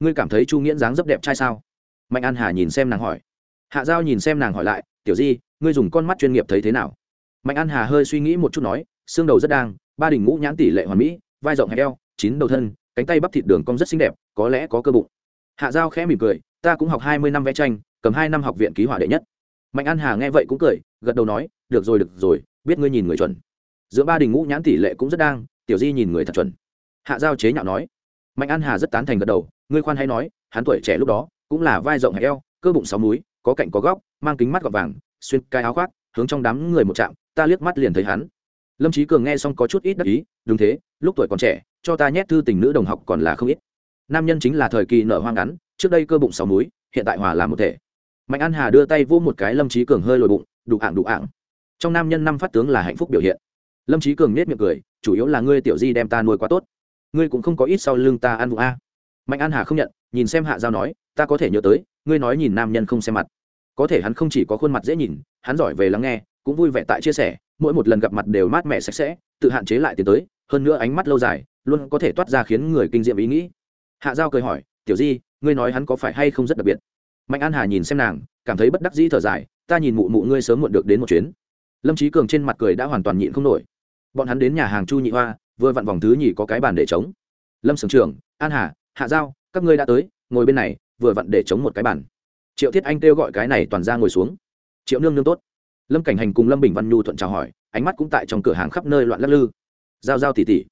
ngươi cảm thấy chu nghiễn dáng rất đẹp trai sao? Mạnh an hà nhìn xem nàng hỏi. Hạ giao nhìn xem nàng hỏi lại, tiểu di, ngươi dùng con mắt chuyên nghiệp thấy thế nào? Mạnh an hà hơi suy nghĩ một chút nói, xương đầu rất đang, ba đỉnh ngũ nhãn tỷ lệ hoàn mỹ, vai rộng hẹp eo, chín đầu thân, cánh tay bắp thịt đường cong rất xinh đẹp, có lẽ có cơ bụng. Hạ giao khẽ mỉm cười, ta cũng học hai mươi năm vẽ tranh, cầm hai năm học viện ký họa đệ nhất. Mạnh an hà nghe vậy cũng cười, gật đầu nói, được rồi được rồi, biết ngươi nhìn người chuẩn. Giữa ba đình ngũ nhãn tỷ lệ cũng rất đang, tiểu di nhìn người thật chuẩn. Hạ giao chế nhạo nói. Mạnh an hà rất tán thành gật đầu, ngươi khoan hay nói, hắn tuổi trẻ lúc đó cũng là vai rộng hẹp eo, cơ bụng sáu múi, có cạnh có góc, mang kính mắt gọt vàng, xuyên cai áo khoác, hướng trong đám người một chạm, ta liếc mắt liền thấy hắn. Lâm trí cường nghe xong có chút ít đắc ý, đúng thế, lúc tuổi còn trẻ, cho ta nhét thư tình nữ đồng học còn là không ít. Nam nhân chính là thời kỳ nở hoang ngắn, trước đây cơ bụng sáu múi, hiện tại hòa làm một thể. Mạnh an hà đưa tay vô một cái lâm trí cường hơi lồi bụng đủ ạng đủ ạng. Trong nam nhân năm phát tướng là hạnh phúc biểu hiện. Lâm trí cường nết miệng cười, chủ yếu là ngươi tiểu di đem ta nuôi quá tốt. Ngươi cũng không có ít sau lưng ta ăn vụ a. Mạnh an hà không nhận, nhìn xem hạ giao nói ta có thể nhớ tới, ngươi nói nhìn nam nhân không xem mặt. Có thể hắn không chỉ có khuôn mặt dễ nhìn, hắn giỏi về lắng nghe, cũng vui vẻ tại chia sẻ, mỗi một lần gặp mặt đều mát mẻ sạch sẽ, tự hạn chế lại tiến tới, hơn nữa ánh mắt lâu dài, luôn có thể toát ra khiến người kinh diệm ý nghĩ. Hạ giao cười hỏi, tiểu di, ngươi nói hắn có phải hay không rất đặc biệt? Mạnh an hà nhìn xem nàng, cảm thấy bất đắc dĩ thở dài, ta nhìn mụ mụ ngươi sớm muộn được đến một chuyến. Lâm trí cường trên mặt cười đã hoàn toàn nhịn không nổi. Bọn hắn đến nhà hàng chu nhị hoa, vừa vặn vòng thứ nhì có cái bàn để chống lâm sưởng trưởng, an hà, hạ giao, các ngươi đã tới, ngồi bên này vừa vặn để chống một cái bàn. Triệu thiết anh kêu gọi cái này toàn ra ngồi xuống. Triệu nương nương tốt. Lâm cảnh hành cùng lâm bình văn nhu thuận chào hỏi, ánh mắt cũng tại trong cửa hàng khắp nơi loạn lắc lư. Giao giao tỉ tỉ.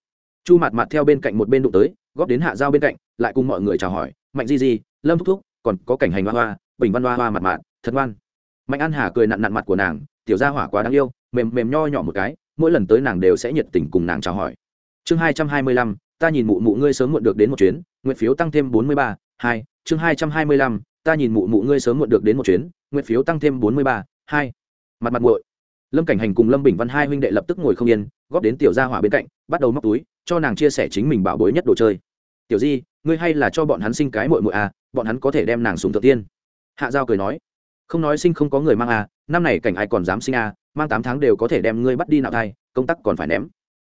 Chu mặt mặt theo bên cạnh một bên đụng tới, góp đến hạ giao bên cạnh, lại cùng mọi người chào hỏi, mạnh di di, lâm thúc thúc, còn có cảnh hành hoa hoa, bình văn hoa hoa mặt mặt thật ngoan. Mạnh an hà cười nặn nặn mặt của nàng, tiểu gia hỏa quá đáng yêu, mềm mềm nho nhỏ một cái, mỗi lần tới nàng đều sẽ nhiệt tình cùng nàng chào hỏi. Chương hai trăm hai mươi lăm, ta nhìn mụ mụ ngươi sớm muộn được đến một chuyến, nguyện phiếu tăng thêm bốn mươi ba hai, chương hai trăm hai mươi lăm, ta nhìn mụ mụ ngươi sớm muộn được đến một chuyến, nguyện phiếu tăng thêm bốn mươi ba, hai. Mặt mặt muội. Lâm cảnh hành cùng lâm bình văn hai huynh đệ lập tức ngồi không yên, góp đến tiểu gia hỏa bên cạnh, bắt đầu móc túi, cho nàng chia sẻ chính mình bảo bối nhất đồ chơi. Tiểu di, ngươi hay là cho bọn hắn sinh cái muội muội à bọn hắn có thể đem nàng sùng thượng tiên. Hạ giao cười nói. Không nói sinh không có người mang à năm này cảnh ai còn dám sinh à mang tám tháng đều có thể đem ngươi bắt đi nạo thai, công tác còn phải ném.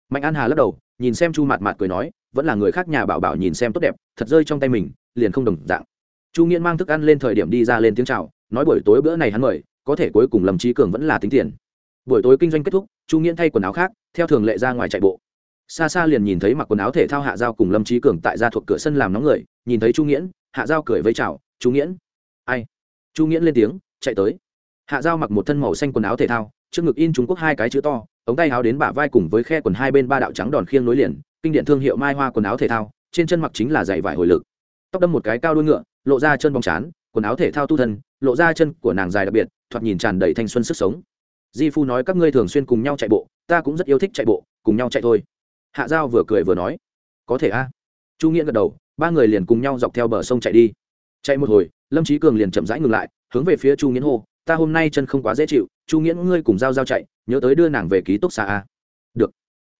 Mạnh an hà lắc đầu, nhìn xem chu mạt mạt cười nói, vẫn là người khác nhà bảo bảo nhìn xem tốt đẹp, thật rơi trong tay mình liền không đồng dạng. Chu nghiễn mang thức ăn lên thời điểm đi ra lên tiếng chào, nói buổi tối bữa này hắn mời, có thể cuối cùng lâm trí cường vẫn là tính tiền. Buổi tối kinh doanh kết thúc, chu nghiễn thay quần áo khác, theo thường lệ ra ngoài chạy bộ. Xa xa liền nhìn thấy mặc quần áo thể thao hạ giao cùng lâm trí cường tại ra thuộc cửa sân làm nóng người, nhìn thấy chu nghiễn, hạ giao cười với chào, chu nghiễn. Ai? Chu nghiễn lên tiếng, chạy tới. Hạ giao mặc một thân màu xanh quần áo thể thao, trước ngực in trung quốc hai cái chữ to, ống tay áo đến bả vai cùng với khe quần hai bên ba đạo trắng đòn khiêng nối liền, kinh điện thương hiệu mai hoa quần áo thể thao, trên chân mặc chính là giày vải hồi lực tóc đâm một cái cao đuôi ngựa, lộ ra chân bóng chán, quần áo thể thao tu thân, lộ ra chân của nàng dài đặc biệt, thoạt nhìn tràn đầy thanh xuân sức sống. Di phu nói các ngươi thường xuyên cùng nhau chạy bộ, ta cũng rất yêu thích chạy bộ, cùng nhau chạy thôi. Hạ giao vừa cười vừa nói, có thể a. Chu nghĩa gật đầu, ba người liền cùng nhau dọc theo bờ sông chạy đi. Chạy một hồi, lâm trí cường liền chậm rãi ngừng lại, hướng về phía chu nghĩa hô, ta hôm nay chân không quá dễ chịu, chu nghĩa ngươi cùng giao giao chạy, nhớ tới đưa nàng về ký túc xa a. Được.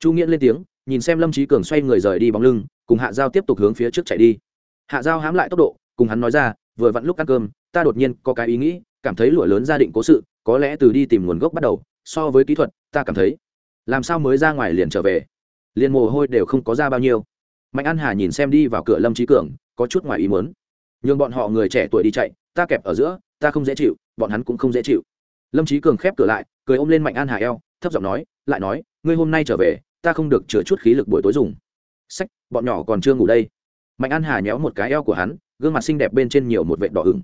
Chu nghĩa lên tiếng, nhìn xem lâm trí cường xoay người rời đi bóng lưng, cùng hạ giao tiếp tục hướng phía trước chạy đi hạ giao hám lại tốc độ, cùng hắn nói ra, vừa vặn lúc ăn cơm, ta đột nhiên có cái ý nghĩ, cảm thấy lụa lớn gia định cố sự, có lẽ từ đi tìm nguồn gốc bắt đầu, so với kỹ thuật, ta cảm thấy, làm sao mới ra ngoài liền trở về, liền mồ hôi đều không có ra bao nhiêu. Mạnh an hà nhìn xem đi vào cửa lâm trí cường, có chút ngoài ý muốn. Nhường bọn họ người trẻ tuổi đi chạy, ta kẹp ở giữa, ta không dễ chịu, bọn hắn cũng không dễ chịu. Lâm trí cường khép cửa lại, cười ôm lên mạnh an hà eo, thấp giọng nói, lại nói, ngươi hôm nay trở về, ta không được chứa chút khí lực buổi tối dùng. Sách, bọn nhỏ còn chưa ngủ đây mạnh an hà nhéo một cái eo của hắn, gương mặt xinh đẹp bên trên nhiều một vệt đỏ ửng.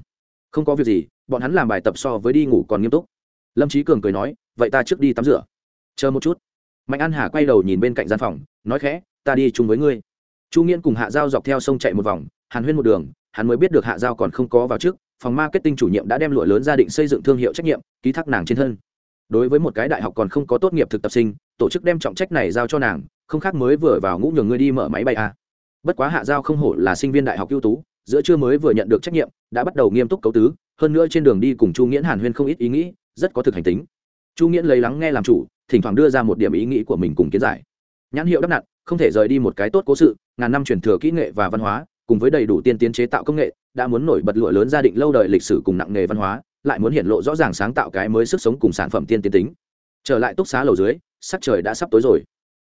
Không có việc gì, bọn hắn làm bài tập so với đi ngủ còn nghiêm túc. Lâm trí cường cười nói, vậy ta trước đi tắm rửa. Chờ một chút. Mạnh an hà quay đầu nhìn bên cạnh gian phòng, nói khẽ, ta đi chung với ngươi. Chu nghiễn cùng hạ giao dọc theo sông chạy một vòng, hàn huyên một đường, hắn mới biết được hạ giao còn không có vào trước, phòng marketing chủ nhiệm đã đem lụa lớn gia định xây dựng thương hiệu trách nhiệm, ký thác nàng trên thân. Đối với một cái đại học còn không có tốt nghiệp thực tập sinh, tổ chức đem trọng trách này giao cho nàng, không khác mới vừa vào ngũ nhường ngươi đi mở máy bay a bất quá hạ giao không hổ là sinh viên đại học ưu tú, giữa trưa mới vừa nhận được trách nhiệm, đã bắt đầu nghiêm túc cấu tứ, hơn nữa trên đường đi cùng chu nghiễn hàn huyên không ít ý nghĩ, rất có thực hành tính. Chu nghiễn lấy lắng nghe làm chủ, thỉnh thoảng đưa ra một điểm ý nghĩ của mình cùng kiến giải. Nhãn hiệu đắp nặn, không thể rời đi một cái tốt cố sự, ngàn năm truyền thừa kỹ nghệ và văn hóa, cùng với đầy đủ tiên tiến chế tạo công nghệ, đã muốn nổi bật lụa lớn gia định lâu đời lịch sử cùng nặng nghề văn hóa, lại muốn hiện lộ rõ ràng sáng tạo cái mới sức sống cùng sản phẩm tiên tiến tính. Trở lại túc xá lầu dưới, sắc trời đã sắp tối rồi.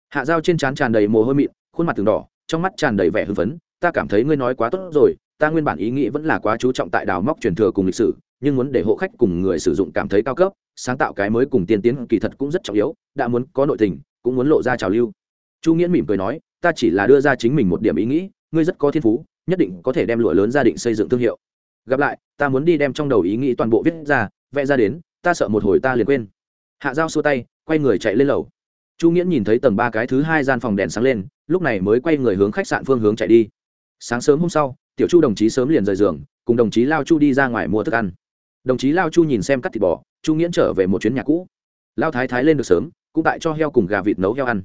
Hạ dao trên trán tràn đầy mồ hôi mịn, khuôn mặt từng đỏ trong mắt tràn đầy vẻ hưng phấn, ta cảm thấy ngươi nói quá tốt rồi, ta nguyên bản ý nghĩ vẫn là quá chú trọng tại đào móc truyền thừa cùng lịch sử, nhưng muốn để hộ khách cùng người sử dụng cảm thấy cao cấp, sáng tạo cái mới cùng tiên tiến kỳ thật cũng rất trọng yếu, đã muốn có nội tình, cũng muốn lộ ra trào lưu. Chu nghiễn mỉm cười nói, ta chỉ là đưa ra chính mình một điểm ý nghĩ, ngươi rất có thiên phú, nhất định có thể đem lụa lớn gia định xây dựng thương hiệu. Gặp lại, ta muốn đi đem trong đầu ý nghĩ toàn bộ viết ra, vẽ ra đến, ta sợ một hồi ta liền quên. Hạ dao xua tay, quay người chạy lên lầu chu nghiễn nhìn thấy tầng ba cái thứ hai gian phòng đèn sáng lên, lúc này mới quay người hướng khách sạn phương hướng chạy đi. Sáng sớm hôm sau, tiểu chu đồng chí sớm liền rời giường, cùng đồng chí lao chu đi ra ngoài mua thức ăn. Đồng chí lao chu nhìn xem cắt thịt bò, chu nghiễn trở về một chuyến nhà cũ. Lao thái thái lên được sớm, cũng tại cho heo cùng gà vịt nấu heo ăn.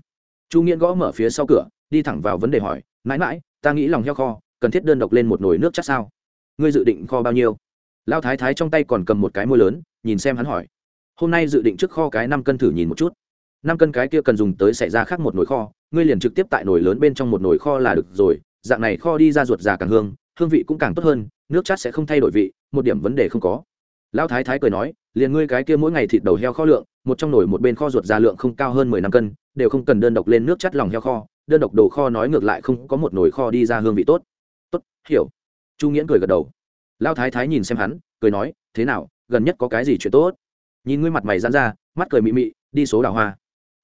Chu nghiễn gõ mở phía sau cửa, đi thẳng vào vấn đề hỏi, mãi mãi, ta nghĩ lòng heo kho, cần thiết đơn độc lên một nồi nước chắc sao? Ngươi dự định kho bao nhiêu? Lao thái thái trong tay còn cầm một cái môi lớn, nhìn xem hắn hỏi. Hôm nay dự định trước kho cái năm cân thử nhìn một chút năm cân cái kia cần dùng tới xảy ra khác một nồi kho, ngươi liền trực tiếp tại nồi lớn bên trong một nồi kho là được rồi, dạng này kho đi ra ruột già càng hương hương vị cũng càng tốt hơn, nước chát sẽ không thay đổi vị, một điểm vấn đề không có. Lão thái thái cười nói, liền ngươi cái kia mỗi ngày thịt đầu heo kho lượng, một trong nồi một bên kho ruột già lượng không cao hơn mười năm cân, đều không cần đơn độc lên nước chắt lòng heo kho, đơn độc đồ kho nói ngược lại không có một nồi kho đi ra hương vị tốt. Tốt, hiểu. Chu nghiễn cười gật đầu. Lão thái thái nhìn xem hắn, cười nói, thế nào, gần nhất có cái gì chuyện tốt? Nhìn ngươi mặt mày dán ra, mắt cười mị mị, đi số đào hoa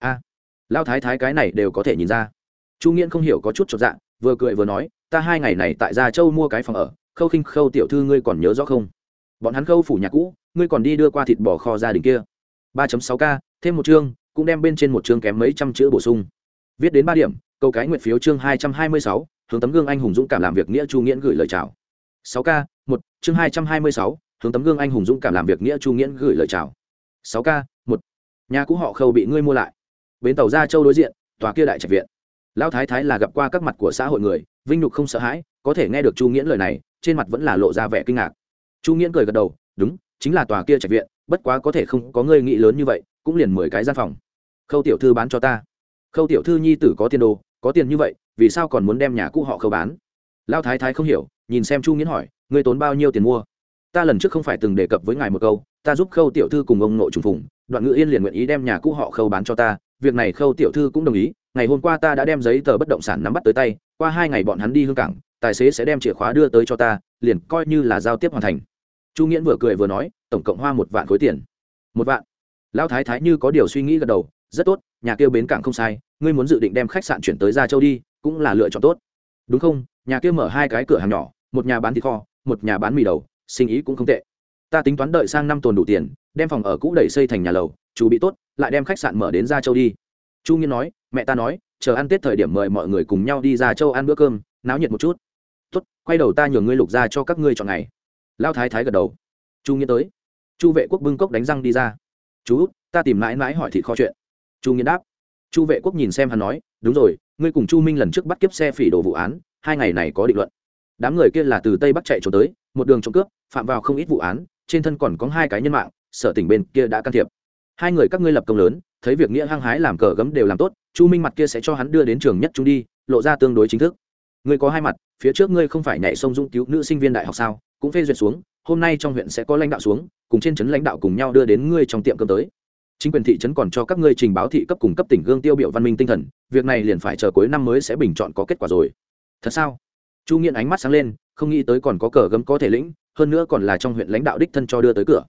a à, lão thái thái cái này đều có thể nhìn ra. Chu nghiễn không hiểu có chút chột dạ vừa cười vừa nói ta hai ngày này tại gia châu mua cái phòng ở khâu khinh khâu tiểu thư ngươi còn nhớ rõ không? Bọn hắn khâu phủ nhà cũ ngươi còn đi đưa qua thịt bò kho gia đình kia. ba sáu k thêm một chương cũng đem bên trên một chương kém mấy trăm chữ bổ sung. Viết đến ba điểm câu cái nguyện phiếu chương hai trăm hai mươi sáu hướng tấm gương anh hùng dũng cảm làm việc nghĩa chu nghiễn gửi lời chào. sáu k một chương hai trăm hai mươi sáu hướng tấm gương anh hùng dũng cảm làm việc nghĩa chu nghiễn gửi lời chào. sáu k một nhà cũ họ khâu bị ngươi mua lại bến tàu gia châu đối diện, tòa kia đại trạch viện. Lão thái thái là gặp qua các mặt của xã hội người, vinh nhục không sợ hãi, có thể nghe được chu nghiễn lời này, trên mặt vẫn là lộ ra vẻ kinh ngạc. Chu nghiễn cười gật đầu, đúng, chính là tòa kia trạch viện, bất quá có thể không có ngươi nghĩ lớn như vậy, cũng liền mười cái gian phòng. Khâu tiểu thư bán cho ta. Khâu tiểu thư nhi tử có tiền đồ, có tiền như vậy, vì sao còn muốn đem nhà cũ họ khâu bán? Lao thái thái không hiểu, nhìn xem chu nghiễn hỏi, ngươi tốn bao nhiêu tiền mua? Ta lần trước không phải từng đề cập với ngài một câu, ta giúp khâu tiểu thư cùng ông nội trùng phùng, đoạn ngữ yên liền nguyện ý đem nhà cũ họ khâu bán cho ta việc này khâu tiểu thư cũng đồng ý, ngày hôm qua ta đã đem giấy tờ bất động sản nắm bắt tới tay, qua hai ngày bọn hắn đi hương cảng, tài xế sẽ đem chìa khóa đưa tới cho ta, liền coi như là giao tiếp hoàn thành. Chu nghiễn vừa cười vừa nói, tổng cộng hoa một vạn khối tiền. Một vạn? Lão thái thái như có điều suy nghĩ gật đầu, rất tốt, nhà kêu bến cảng không sai, ngươi muốn dự định đem khách sạn chuyển tới gia châu đi, cũng là lựa chọn tốt. Đúng không? Nhà kia mở hai cái cửa hàng nhỏ, một nhà bán thịt kho, một nhà bán mì đầu, sinh ý cũng không tệ. Ta tính toán đợi sang năm tuần đủ tiền, đem phòng ở cũ đẩy xây thành nhà lầu chủ bị tốt, lại đem khách sạn mở đến gia châu đi. Chu nghiên nói, mẹ ta nói, chờ ăn tết thời điểm mời mọi người cùng nhau đi ra châu ăn bữa cơm, náo nhiệt một chút. Tốt, quay đầu ta nhường ngươi lục ra cho các ngươi chọn ngày. Lao thái thái gật đầu. Chu nghiên tới. Chu vệ quốc bưng cốc đánh răng đi ra. Chú, ta tìm mãi mãi hỏi thịt kho chuyện. Chu nghiên đáp. Chu vệ quốc nhìn xem hắn nói, đúng rồi, ngươi cùng chu minh lần trước bắt kiếp xe phỉ đồ vụ án, hai ngày này có định luận. Đám người kia là từ tây bắc chạy trốn tới, một đường trộm cướp, phạm vào không ít vụ án, trên thân còn có hai cái nhân mạng, sở tỉnh bên kia đã can thiệp hai người các ngươi lập công lớn, thấy việc nghĩa hăng hái làm cờ gấm đều làm tốt, chu minh mặt kia sẽ cho hắn đưa đến trường nhất trung đi, lộ ra tương đối chính thức. Ngươi có hai mặt, phía trước ngươi không phải nhảy sông dũng cứu nữ sinh viên đại học sao, cũng phê duyệt xuống, hôm nay trong huyện sẽ có lãnh đạo xuống, cùng trên trấn lãnh đạo cùng nhau đưa đến ngươi trong tiệm cơm tới. Chính quyền thị trấn còn cho các ngươi trình báo thị cấp cùng cấp tỉnh gương tiêu biểu văn minh tinh thần, việc này liền phải chờ cuối năm mới sẽ bình chọn có kết quả rồi. Thật sao? Chu nghiện ánh mắt sáng lên, không nghĩ tới còn có cờ gấm có thể lĩnh, hơn nữa còn là trong huyện lãnh đạo đích thân cho đưa tới cửa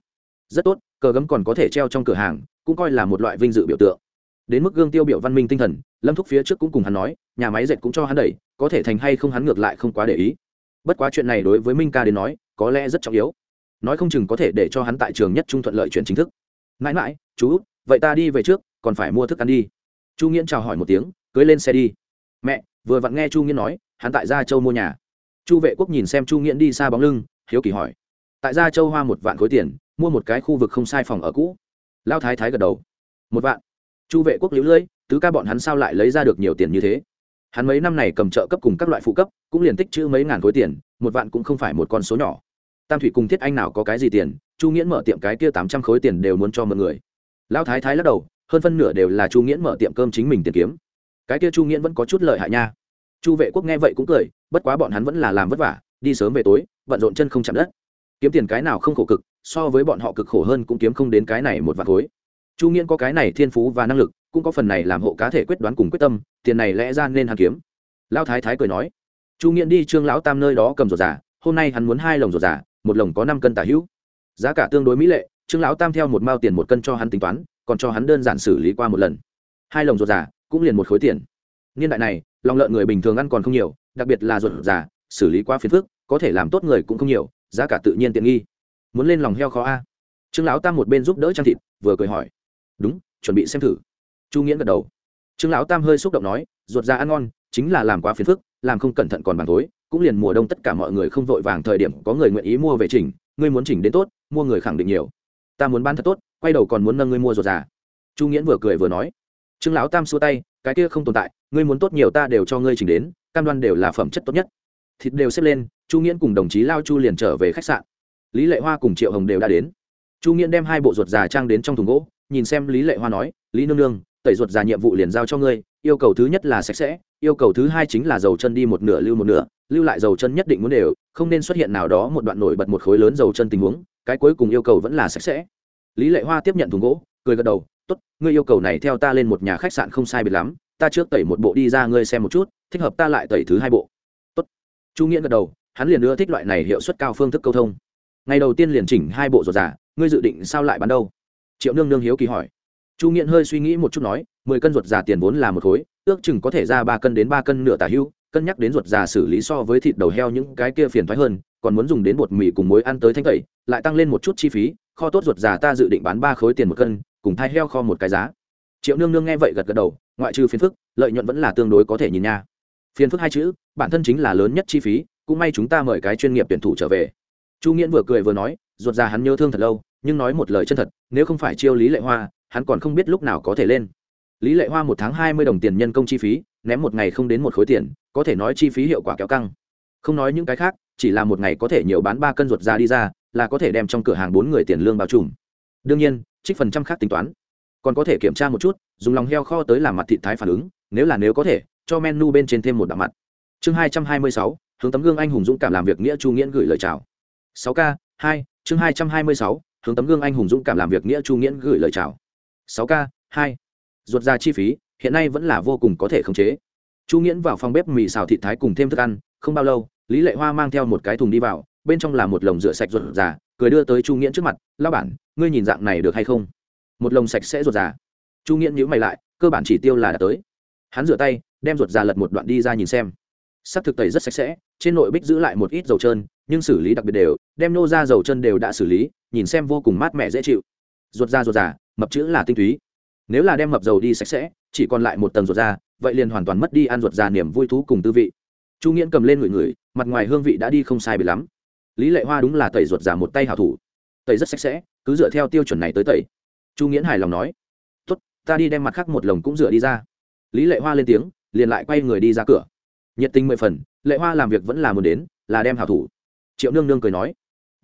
rất tốt, cờ gấm còn có thể treo trong cửa hàng, cũng coi là một loại vinh dự biểu tượng. Đến mức gương tiêu biểu văn minh tinh thần, lâm thúc phía trước cũng cùng hắn nói, nhà máy dệt cũng cho hắn đẩy, có thể thành hay không hắn ngược lại không quá để ý. Bất quá chuyện này đối với minh ca đến nói, có lẽ rất trọng yếu. Nói không chừng có thể để cho hắn tại trường nhất trung thuận lợi chuyển chính thức. Mãi mãi, chú vậy ta đi về trước, còn phải mua thức ăn đi. Chu nghiễn chào hỏi một tiếng, cưới lên xe đi. Mẹ, vừa vặn nghe chu nghiễn nói, hắn tại gia châu mua nhà. Chu vệ quốc nhìn xem chu nghiễn đi xa bóng lưng, hiếu kỳ hỏi. Tại gia châu hoa một vạn khối tiền mua một cái khu vực không sai phòng ở cũ. Lao thái thái gật đầu. Một vạn. Chu vệ quốc liễu lưỡi tứ ca bọn hắn sao lại lấy ra được nhiều tiền như thế? Hắn mấy năm này cầm trợ cấp cùng các loại phụ cấp, cũng liền tích chữ mấy ngàn khối tiền, một vạn cũng không phải một con số nhỏ. Tam thủy cùng thiết anh nào có cái gì tiền, chu nghiễn mở tiệm cái kia tám trăm khối tiền đều muốn cho mọi người. Lão thái thái lắc đầu, hơn phân nửa đều là chu nghiễn mở tiệm cơm chính mình tiền kiếm. Cái kia chu nghiễn vẫn có chút lợi hại nha. Chu vệ quốc nghe vậy cũng cười, bất quá bọn hắn vẫn là làm vất vả, đi sớm về tối, bận rộn chân không chạm đất kiếm tiền cái nào không khổ cực, so với bọn họ cực khổ hơn cũng kiếm không đến cái này một vạt khối. Chu nghiễn có cái này thiên phú và năng lực, cũng có phần này làm hộ cá thể quyết đoán cùng quyết tâm, tiền này lẽ ra nên hắn kiếm. Lão thái thái cười nói, chu nghiễn đi trương lão tam nơi đó cầm ruột giả, hôm nay hắn muốn hai lồng ruột giả, một lồng có năm cân tả hữu. Giá cả tương đối mỹ lệ, trương lão tam theo một mao tiền một cân cho hắn tính toán, còn cho hắn đơn giản xử lý qua một lần. Hai lồng ruột giả, cũng liền một khối tiền. Niên đại này, lòng lợn người bình thường ăn còn không nhiều, đặc biệt là ruột giả, xử lý qua phiền phức, có thể làm tốt người cũng không nhiều giá cả tự nhiên tiện nghi. Muốn lên lòng heo khó a? Trương lão tam một bên giúp đỡ trang thịt, vừa cười hỏi. Đúng, chuẩn bị xem thử. Chu nghiễn gật đầu. Trương lão tam hơi xúc động nói, ruột ra ăn ngon, chính là làm quá phiền phức, làm không cẩn thận còn bằng tối cũng liền mùa đông tất cả mọi người không vội vàng thời điểm có người nguyện ý mua về chỉnh, ngươi muốn chỉnh đến tốt, mua người khẳng định nhiều. Ta muốn bán thật tốt, quay đầu còn muốn nâng ngươi mua ruột già. Chu nghiễn vừa cười vừa nói. Trương lão tam xua tay, cái kia không tồn tại, ngươi muốn tốt nhiều ta đều cho ngươi chỉnh đến, cam đoan đều là phẩm chất tốt nhất thịt đều xếp lên, chu nghiễn cùng đồng chí lao chu liền trở về khách sạn. Lý lệ hoa cùng triệu hồng đều đã đến. Chu nghiễn đem hai bộ ruột già trang đến trong thùng gỗ, nhìn xem lý lệ hoa nói, lý nương nương, tẩy ruột già nhiệm vụ liền giao cho ngươi, yêu cầu thứ nhất là sạch sẽ, yêu cầu thứ hai chính là dầu chân đi một nửa, lưu một nửa, lưu lại dầu chân nhất định muốn đều, không nên xuất hiện nào đó một đoạn nổi bật một khối lớn dầu chân tình huống, cái cuối cùng yêu cầu vẫn là sạch sẽ. Lý lệ hoa tiếp nhận thùng gỗ, cười gật đầu, tốt, ngươi yêu cầu này theo ta lên một nhà khách sạn không sai biệt lắm, ta trước tẩy một bộ đi ra ngươi xem một chút, thích hợp ta lại tẩy thứ hai bộ chu nghĩa gật đầu, hắn liền ưa thích loại này hiệu suất cao phương thức câu thông. Ngày đầu tiên liền chỉnh hai bộ ruột giả ngươi dự định sao lại bán đâu? Triệu nương nương hiếu kỳ hỏi. Chu nghiện hơi suy nghĩ một chút nói, mười cân ruột già tiền vốn là một khối, ước chừng có thể ra ba cân đến ba cân nửa tả hưu, cân nhắc đến ruột già xử lý so với thịt đầu heo những cái kia phiền thoái hơn, còn muốn dùng đến bột mì cùng muối ăn tới thanh tẩy, lại tăng lên một chút chi phí, kho tốt ruột già ta dự định bán ba khối tiền một cân, cùng thai heo kho một cái giá. Triệu nương nương nghe vậy gật gật đầu, ngoại trừ phiền phức, lợi nhuận vẫn là tương đối có thể nhìn nha phiền phức hai chữ, bản thân chính là lớn nhất chi phí, cũng may chúng ta mời cái chuyên nghiệp tuyển thủ trở về. Chu nghiễn vừa cười vừa nói, ruột già hắn nhớ thương thật lâu, nhưng nói một lời chân thật, nếu không phải chiêu lý lệ hoa, hắn còn không biết lúc nào có thể lên. Lý lệ hoa một tháng hai mươi đồng tiền nhân công chi phí, ném một ngày không đến một khối tiền, có thể nói chi phí hiệu quả kéo căng. Không nói những cái khác, chỉ là một ngày có thể nhiều bán ba cân ruột ra đi ra, là có thể đem trong cửa hàng bốn người tiền lương bao trùm. Đương nhiên, trích phần trăm khác tính toán. Còn có thể kiểm tra một chút, dùng lòng heo kho tới làm mặt thịt thái phản ứng, nếu là nếu có thể cho menu bên trên thêm một đạo mặt. Chương hai trăm hai mươi sáu, hướng tấm gương anh hùng dũng cảm làm việc nghĩa chu nghiễn gửi lời chào. sáu k, hai, chương hai trăm hai mươi sáu, hướng tấm gương anh hùng dũng cảm làm việc nghĩa chu nghiễn gửi lời chào. sáu k, hai, ruột ra chi phí, hiện nay vẫn là vô cùng có thể khống chế. Chu nghiễn vào phòng bếp mì xào thịt thái cùng thêm thức ăn, không bao lâu, lý lệ hoa mang theo một cái thùng đi vào, bên trong là một lồng rửa sạch ruột già, cười đưa tới chu nghiễn trước mặt lao bản, ngươi nhìn dạng này được hay không? Một lồng sạch sẽ ruột già. Chu nghiễn nhữ mày lại, cơ bản chỉ tiêu là đã tới. Hắn rửa tay đem ruột già lật một đoạn đi ra nhìn xem. Sắc thực tẩy rất sạch sẽ trên nội bích giữ lại một ít dầu trơn nhưng xử lý đặc biệt đều đem nô ra dầu chân đều đã xử lý nhìn xem vô cùng mát mẻ dễ chịu. Ruột da ruột già mập chữ là tinh túy. Nếu là đem mập dầu đi sạch sẽ chỉ còn lại một tầng ruột da vậy liền hoàn toàn mất đi ăn ruột già niềm vui thú cùng tư vị. Chu nghiễn cầm lên ngửi ngửi, mặt ngoài hương vị đã đi không sai bị lắm. Lý lệ hoa đúng là tẩy ruột già một tay hảo thủ. Tẩy rất sạch sẽ cứ dựa theo tiêu chuẩn này tới tẩy. Chu nghiễn hài lòng nói tốt ta đi đem mặt khác một lồng cũng rửa đi ra. Lý lệ hoa lên tiếng liền lại quay người đi ra cửa. Nhiệt tình mười phần lệ hoa làm việc vẫn là muốn đến là đem hảo thủ. Triệu nương nương cười nói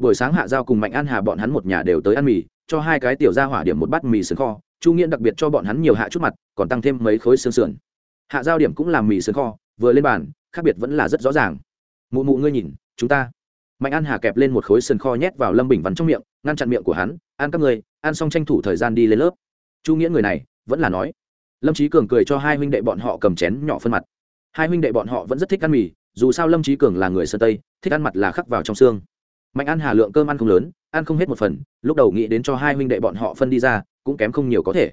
buổi sáng hạ giao cùng mạnh an hà bọn hắn một nhà đều tới ăn mì cho hai cái tiểu ra hỏa điểm một bát mì sườn kho chu nghiễn đặc biệt cho bọn hắn nhiều hạ chút mặt còn tăng thêm mấy khối xương sườn. Hạ giao điểm cũng làm mì sườn kho vừa lên bàn khác biệt vẫn là rất rõ ràng. Mụ mụ ngươi nhìn chúng ta. Mạnh an hà kẹp lên một khối sườn kho nhét vào lâm bình vắn trong miệng ngăn chặn miệng của hắn ăn các người, ăn xong tranh thủ thời gian đi lên lớp. Chu nghĩa người này vẫn là nói lâm trí cường cười cho hai huynh đệ bọn họ cầm chén nhỏ phân mặt. Hai huynh đệ bọn họ vẫn rất thích ăn mì, dù sao lâm trí cường là người sơn tây, thích ăn mặt là khắc vào trong xương. Mạnh ăn hà lượng cơm ăn không lớn, ăn không hết một phần, lúc đầu nghĩ đến cho hai huynh đệ bọn họ phân đi ra, cũng kém không nhiều có thể.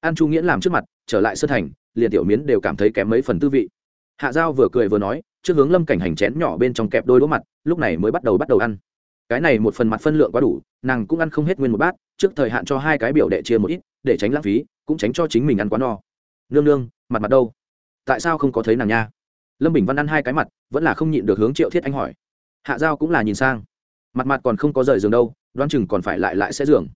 Ăn chu nghiễn làm trước mặt, trở lại sơn thành, liền tiểu miến đều cảm thấy kém mấy phần tư vị. Hạ giao vừa cười vừa nói, trước hướng lâm cảnh hành chén nhỏ bên trong kẹp đôi đũa mặt, lúc này mới bắt đầu bắt đầu ăn. Cái này một phần mặt phân lượng quá đủ, nàng cũng ăn không hết nguyên một bát, trước thời hạn cho hai cái biểu đệ chia một ít, để tránh lãng phí, cũng tránh cho chính mình ăn quá no nương nương, mặt mặt đâu? Tại sao không có thấy nàng nha? Lâm bình văn ăn hai cái mặt, vẫn là không nhịn được hướng triệu thiết anh hỏi. Hạ giao cũng là nhìn sang. Mặt mặt còn không có rời giường đâu đoan chừng còn phải lại lại sẽ giường.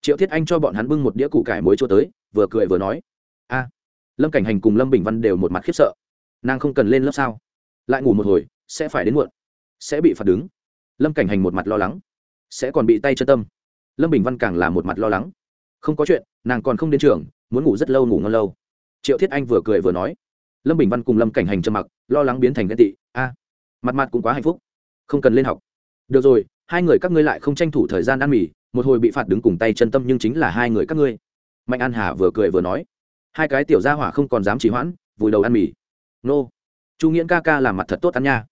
Triệu thiết anh cho bọn hắn bưng một đĩa củ cải muối cho tới, vừa cười vừa nói. A, lâm cảnh hành cùng lâm bình văn đều một mặt khiếp sợ. Nàng không cần lên lớp sao? Lại ngủ một hồi, sẽ phải đến muộn. Sẽ bị phạt đứng. Lâm cảnh hành một mặt lo lắng. Sẽ còn bị tay chân tâm. Lâm bình văn càng là một mặt lo lắng. Không có chuyện, nàng còn không đến trường, muốn ngủ rất lâu ngủ ngon lâu triệu thiết anh vừa cười vừa nói. Lâm bình văn cùng lâm cảnh hành trầm mặc, lo lắng biến thành ghen tị. A, mặt mặt cũng quá hạnh phúc. Không cần lên học. Được rồi, hai người các ngươi lại không tranh thủ thời gian ăn mì, một hồi bị phạt đứng cùng tay chân tâm nhưng chính là hai người các ngươi. Mạnh an hà vừa cười vừa nói. Hai cái tiểu gia hỏa không còn dám trì hoãn, vùi đầu ăn mì. Nô, chu nghiễn ca ca làm mặt thật tốt ăn nha.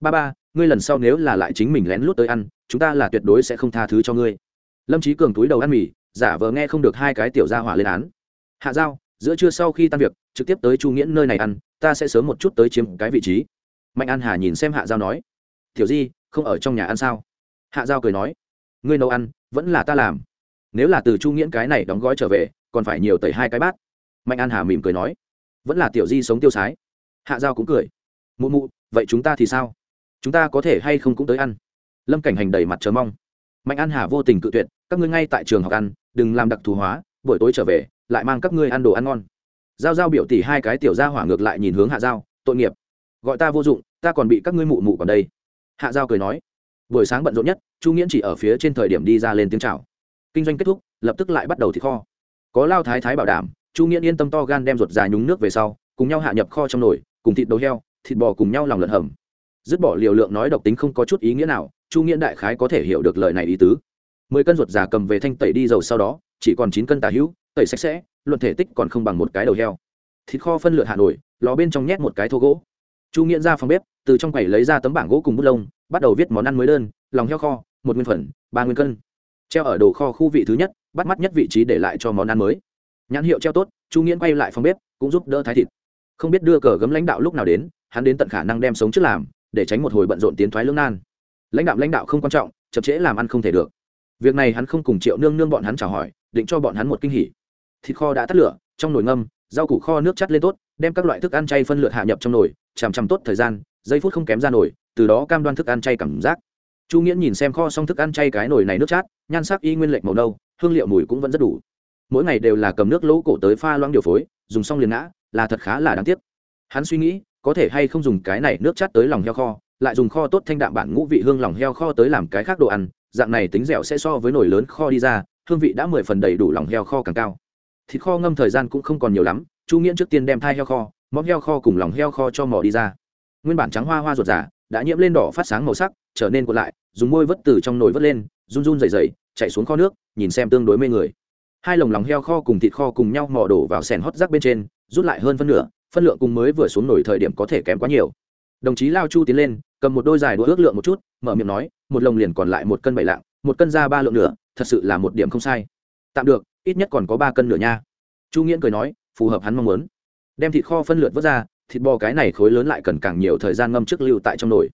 Ba ba, ngươi lần sau nếu là lại chính mình lén lút tới ăn, chúng ta là tuyệt đối sẽ không tha thứ cho ngươi. Lâm trí cường túi đầu ăn mì, giả vờ nghe không được hai cái tiểu gia hỏa lên án. Hạ giao giữa trưa sau khi tan việc, trực tiếp tới chu nghiễn nơi này ăn, ta sẽ sớm một chút tới chiếm cái vị trí. Mạnh an hà nhìn xem hạ giao nói, tiểu di, không ở trong nhà ăn sao? Hạ giao cười nói, ngươi nấu ăn, vẫn là ta làm. Nếu là từ chu nghiễn cái này đóng gói trở về, còn phải nhiều tẩy hai cái bát. Mạnh an hà mỉm cười nói, vẫn là tiểu di sống tiêu sái. Hạ giao cũng cười, mụ mụ, vậy chúng ta thì sao? Chúng ta có thể hay không cũng tới ăn. Lâm cảnh hành đầy mặt chờ mong. Mạnh an hà vô tình cự tuyệt, các ngươi ngay tại trường học ăn, đừng làm đặc thù hóa buổi tối trở về, lại mang các ngươi ăn đồ ăn ngon. Giao giao biểu tỷ hai cái tiểu gia hỏa ngược lại nhìn hướng hạ giao, tội nghiệp. Gọi ta vô dụng, ta còn bị các ngươi mụ mụ còn đây. Hạ giao cười nói, buổi sáng bận rộn nhất, chu nghiễn chỉ ở phía trên thời điểm đi ra lên tiếng chào. Kinh doanh kết thúc, lập tức lại bắt đầu thịt kho. Có lao thái thái bảo đảm, chu nghiễn yên tâm to gan đem ruột dài nhúng nước về sau, cùng nhau hạ nhập kho trong nồi, cùng thịt đầu heo, thịt bò cùng nhau lòng lợn hầm. Dứt bỏ liều lượng nói độc tính không có chút ý nghĩa nào, chu nghiễn đại khái có thể hiểu được lời này ý tứ. Mười cân ruột già cầm về thanh tẩy đi dầu sau đó chỉ còn chín cân tà hữu tẩy sạch sẽ luận thể tích còn không bằng một cái đầu heo. Thịt kho phân lượt hà nội, lò bên trong nhét một cái thô gỗ. Chu nghiễn ra phòng bếp từ trong quầy lấy ra tấm bảng gỗ cùng bút lông bắt đầu viết món ăn mới đơn lòng heo kho một nguyên phần ba nguyên cân. Treo ở đồ kho khu vị thứ nhất bắt mắt nhất vị trí để lại cho món ăn mới. Nhãn hiệu treo tốt chu nghiễn quay lại phòng bếp cũng giúp đỡ thái thịt. Không biết đưa cờ gấm lãnh đạo lúc nào đến hắn đến tận khả năng đem sống trước làm để tránh một hồi bận rộn tiến thoái lưỡng nan. Lãnh đạo lãnh đạo không quan trọng chậm trễ làm ăn không thể được việc này hắn không cùng triệu nương nương bọn hắn chào hỏi, định cho bọn hắn một kinh hỉ. Thịt kho đã tắt lửa, trong nồi ngâm, rau củ kho nước chắt lên tốt, đem các loại thức ăn chay phân lượt hạ nhập trong nồi, chằm chằm tốt thời gian, giây phút không kém ra nồi, từ đó cam đoan thức ăn chay cảm giác. Chu nghĩa nhìn xem kho xong thức ăn chay cái nồi này nước chát, nhan sắc y nguyên lệch màu nâu, hương liệu mùi cũng vẫn rất đủ. Mỗi ngày đều là cầm nước lỗ cổ tới pha loãng điều phối, dùng xong liền ngã, là thật khá là đáng tiếc. Hắn suy nghĩ, có thể hay không dùng cái này nước chát tới lòng heo kho, lại dùng kho tốt thanh đạm bản ngũ vị hương lòng heo kho tới làm cái khác đồ ăn dạng này tính dẻo sẽ so với nồi lớn kho đi ra, hương vị đã mười phần đầy đủ lòng heo kho càng cao. Thịt kho ngâm thời gian cũng không còn nhiều lắm, chu nghiễn trước tiên đem thai heo kho, móc heo kho cùng lòng heo kho cho mỏ đi ra. Nguyên bản trắng hoa hoa ruột giả đã nhiễm lên đỏ phát sáng màu sắc, trở nên cuộn lại, dùng môi vớt từ trong nồi vớt lên, run run dày dày chạy xuống kho nước, nhìn xem tương đối mê người. Hai lồng lòng heo kho cùng thịt kho cùng nhau mò đổ vào sèn hót rác bên trên, rút lại hơn phân nửa, phân lượng cùng mới vừa xuống nổi thời điểm có thể kém quá nhiều. Đồng chí lao chu tiến lên cầm một đôi dài đũa ước lượng một chút, mở miệng nói, một lồng liền còn lại một cân bảy lạng, một cân ra ba lượng nửa, thật sự là một điểm không sai. Tạm được, ít nhất còn có ba cân nửa nha. Chu nghiễn cười nói, phù hợp hắn mong muốn. Đem thịt kho phân lượt vớt ra, thịt bò cái này khối lớn lại cần càng nhiều thời gian ngâm trước lưu tại trong nồi.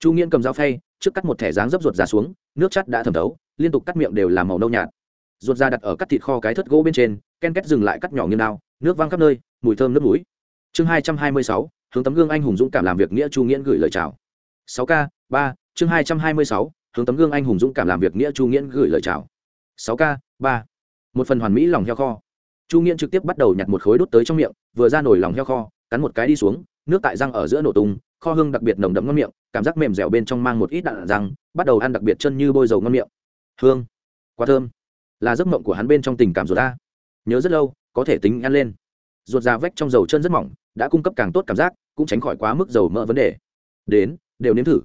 Chu nghiễn cầm dao phay, trước cắt một thẻ dáng dấp ruột ra xuống, nước chắt đã thẩm thấu, liên tục cắt miệng đều làm màu nâu nhạt. Ruột ra đặt ở cắt thịt kho cái thất gỗ bên trên, ken két dừng lại cắt nhỏ như nào nước văng khắp nơi, mùi thơm nước mũi. Chương hai trăm hai mươi sáu, hướng tấm gương anh hùng dũng cảm làm việc nghĩa chu nghiễn gửi lời chào sáu k ba, chương hai trăm hai mươi sáu, hướng tấm gương anh hùng dũng cảm làm việc nghĩa chu nghiễn gửi lời chào. Sáu k ba. Một phần hoàn mỹ lòng heo kho. Chu nghiễn trực tiếp bắt đầu nhặt một khối đốt tới trong miệng, vừa ra nổi lòng heo kho, cắn một cái đi xuống, nước tại răng ở giữa nổ tung, kho hương đặc biệt nồng đậm ngon miệng, cảm giác mềm dẻo bên trong mang một ít đạn răng, bắt đầu ăn đặc biệt chân như bôi dầu ngon miệng. Hương. Quá thơm. Là giấc mộng của hắn bên trong tình cảm ruột ta nhớ rất lâu, có thể tính ăn lên. Ruột da vách trong dầu chân rất mỏng, đã cung cấp càng tốt cảm giác, cũng tránh khỏi quá mức dầu mỡ vấn đề. Đến đều nếm thử.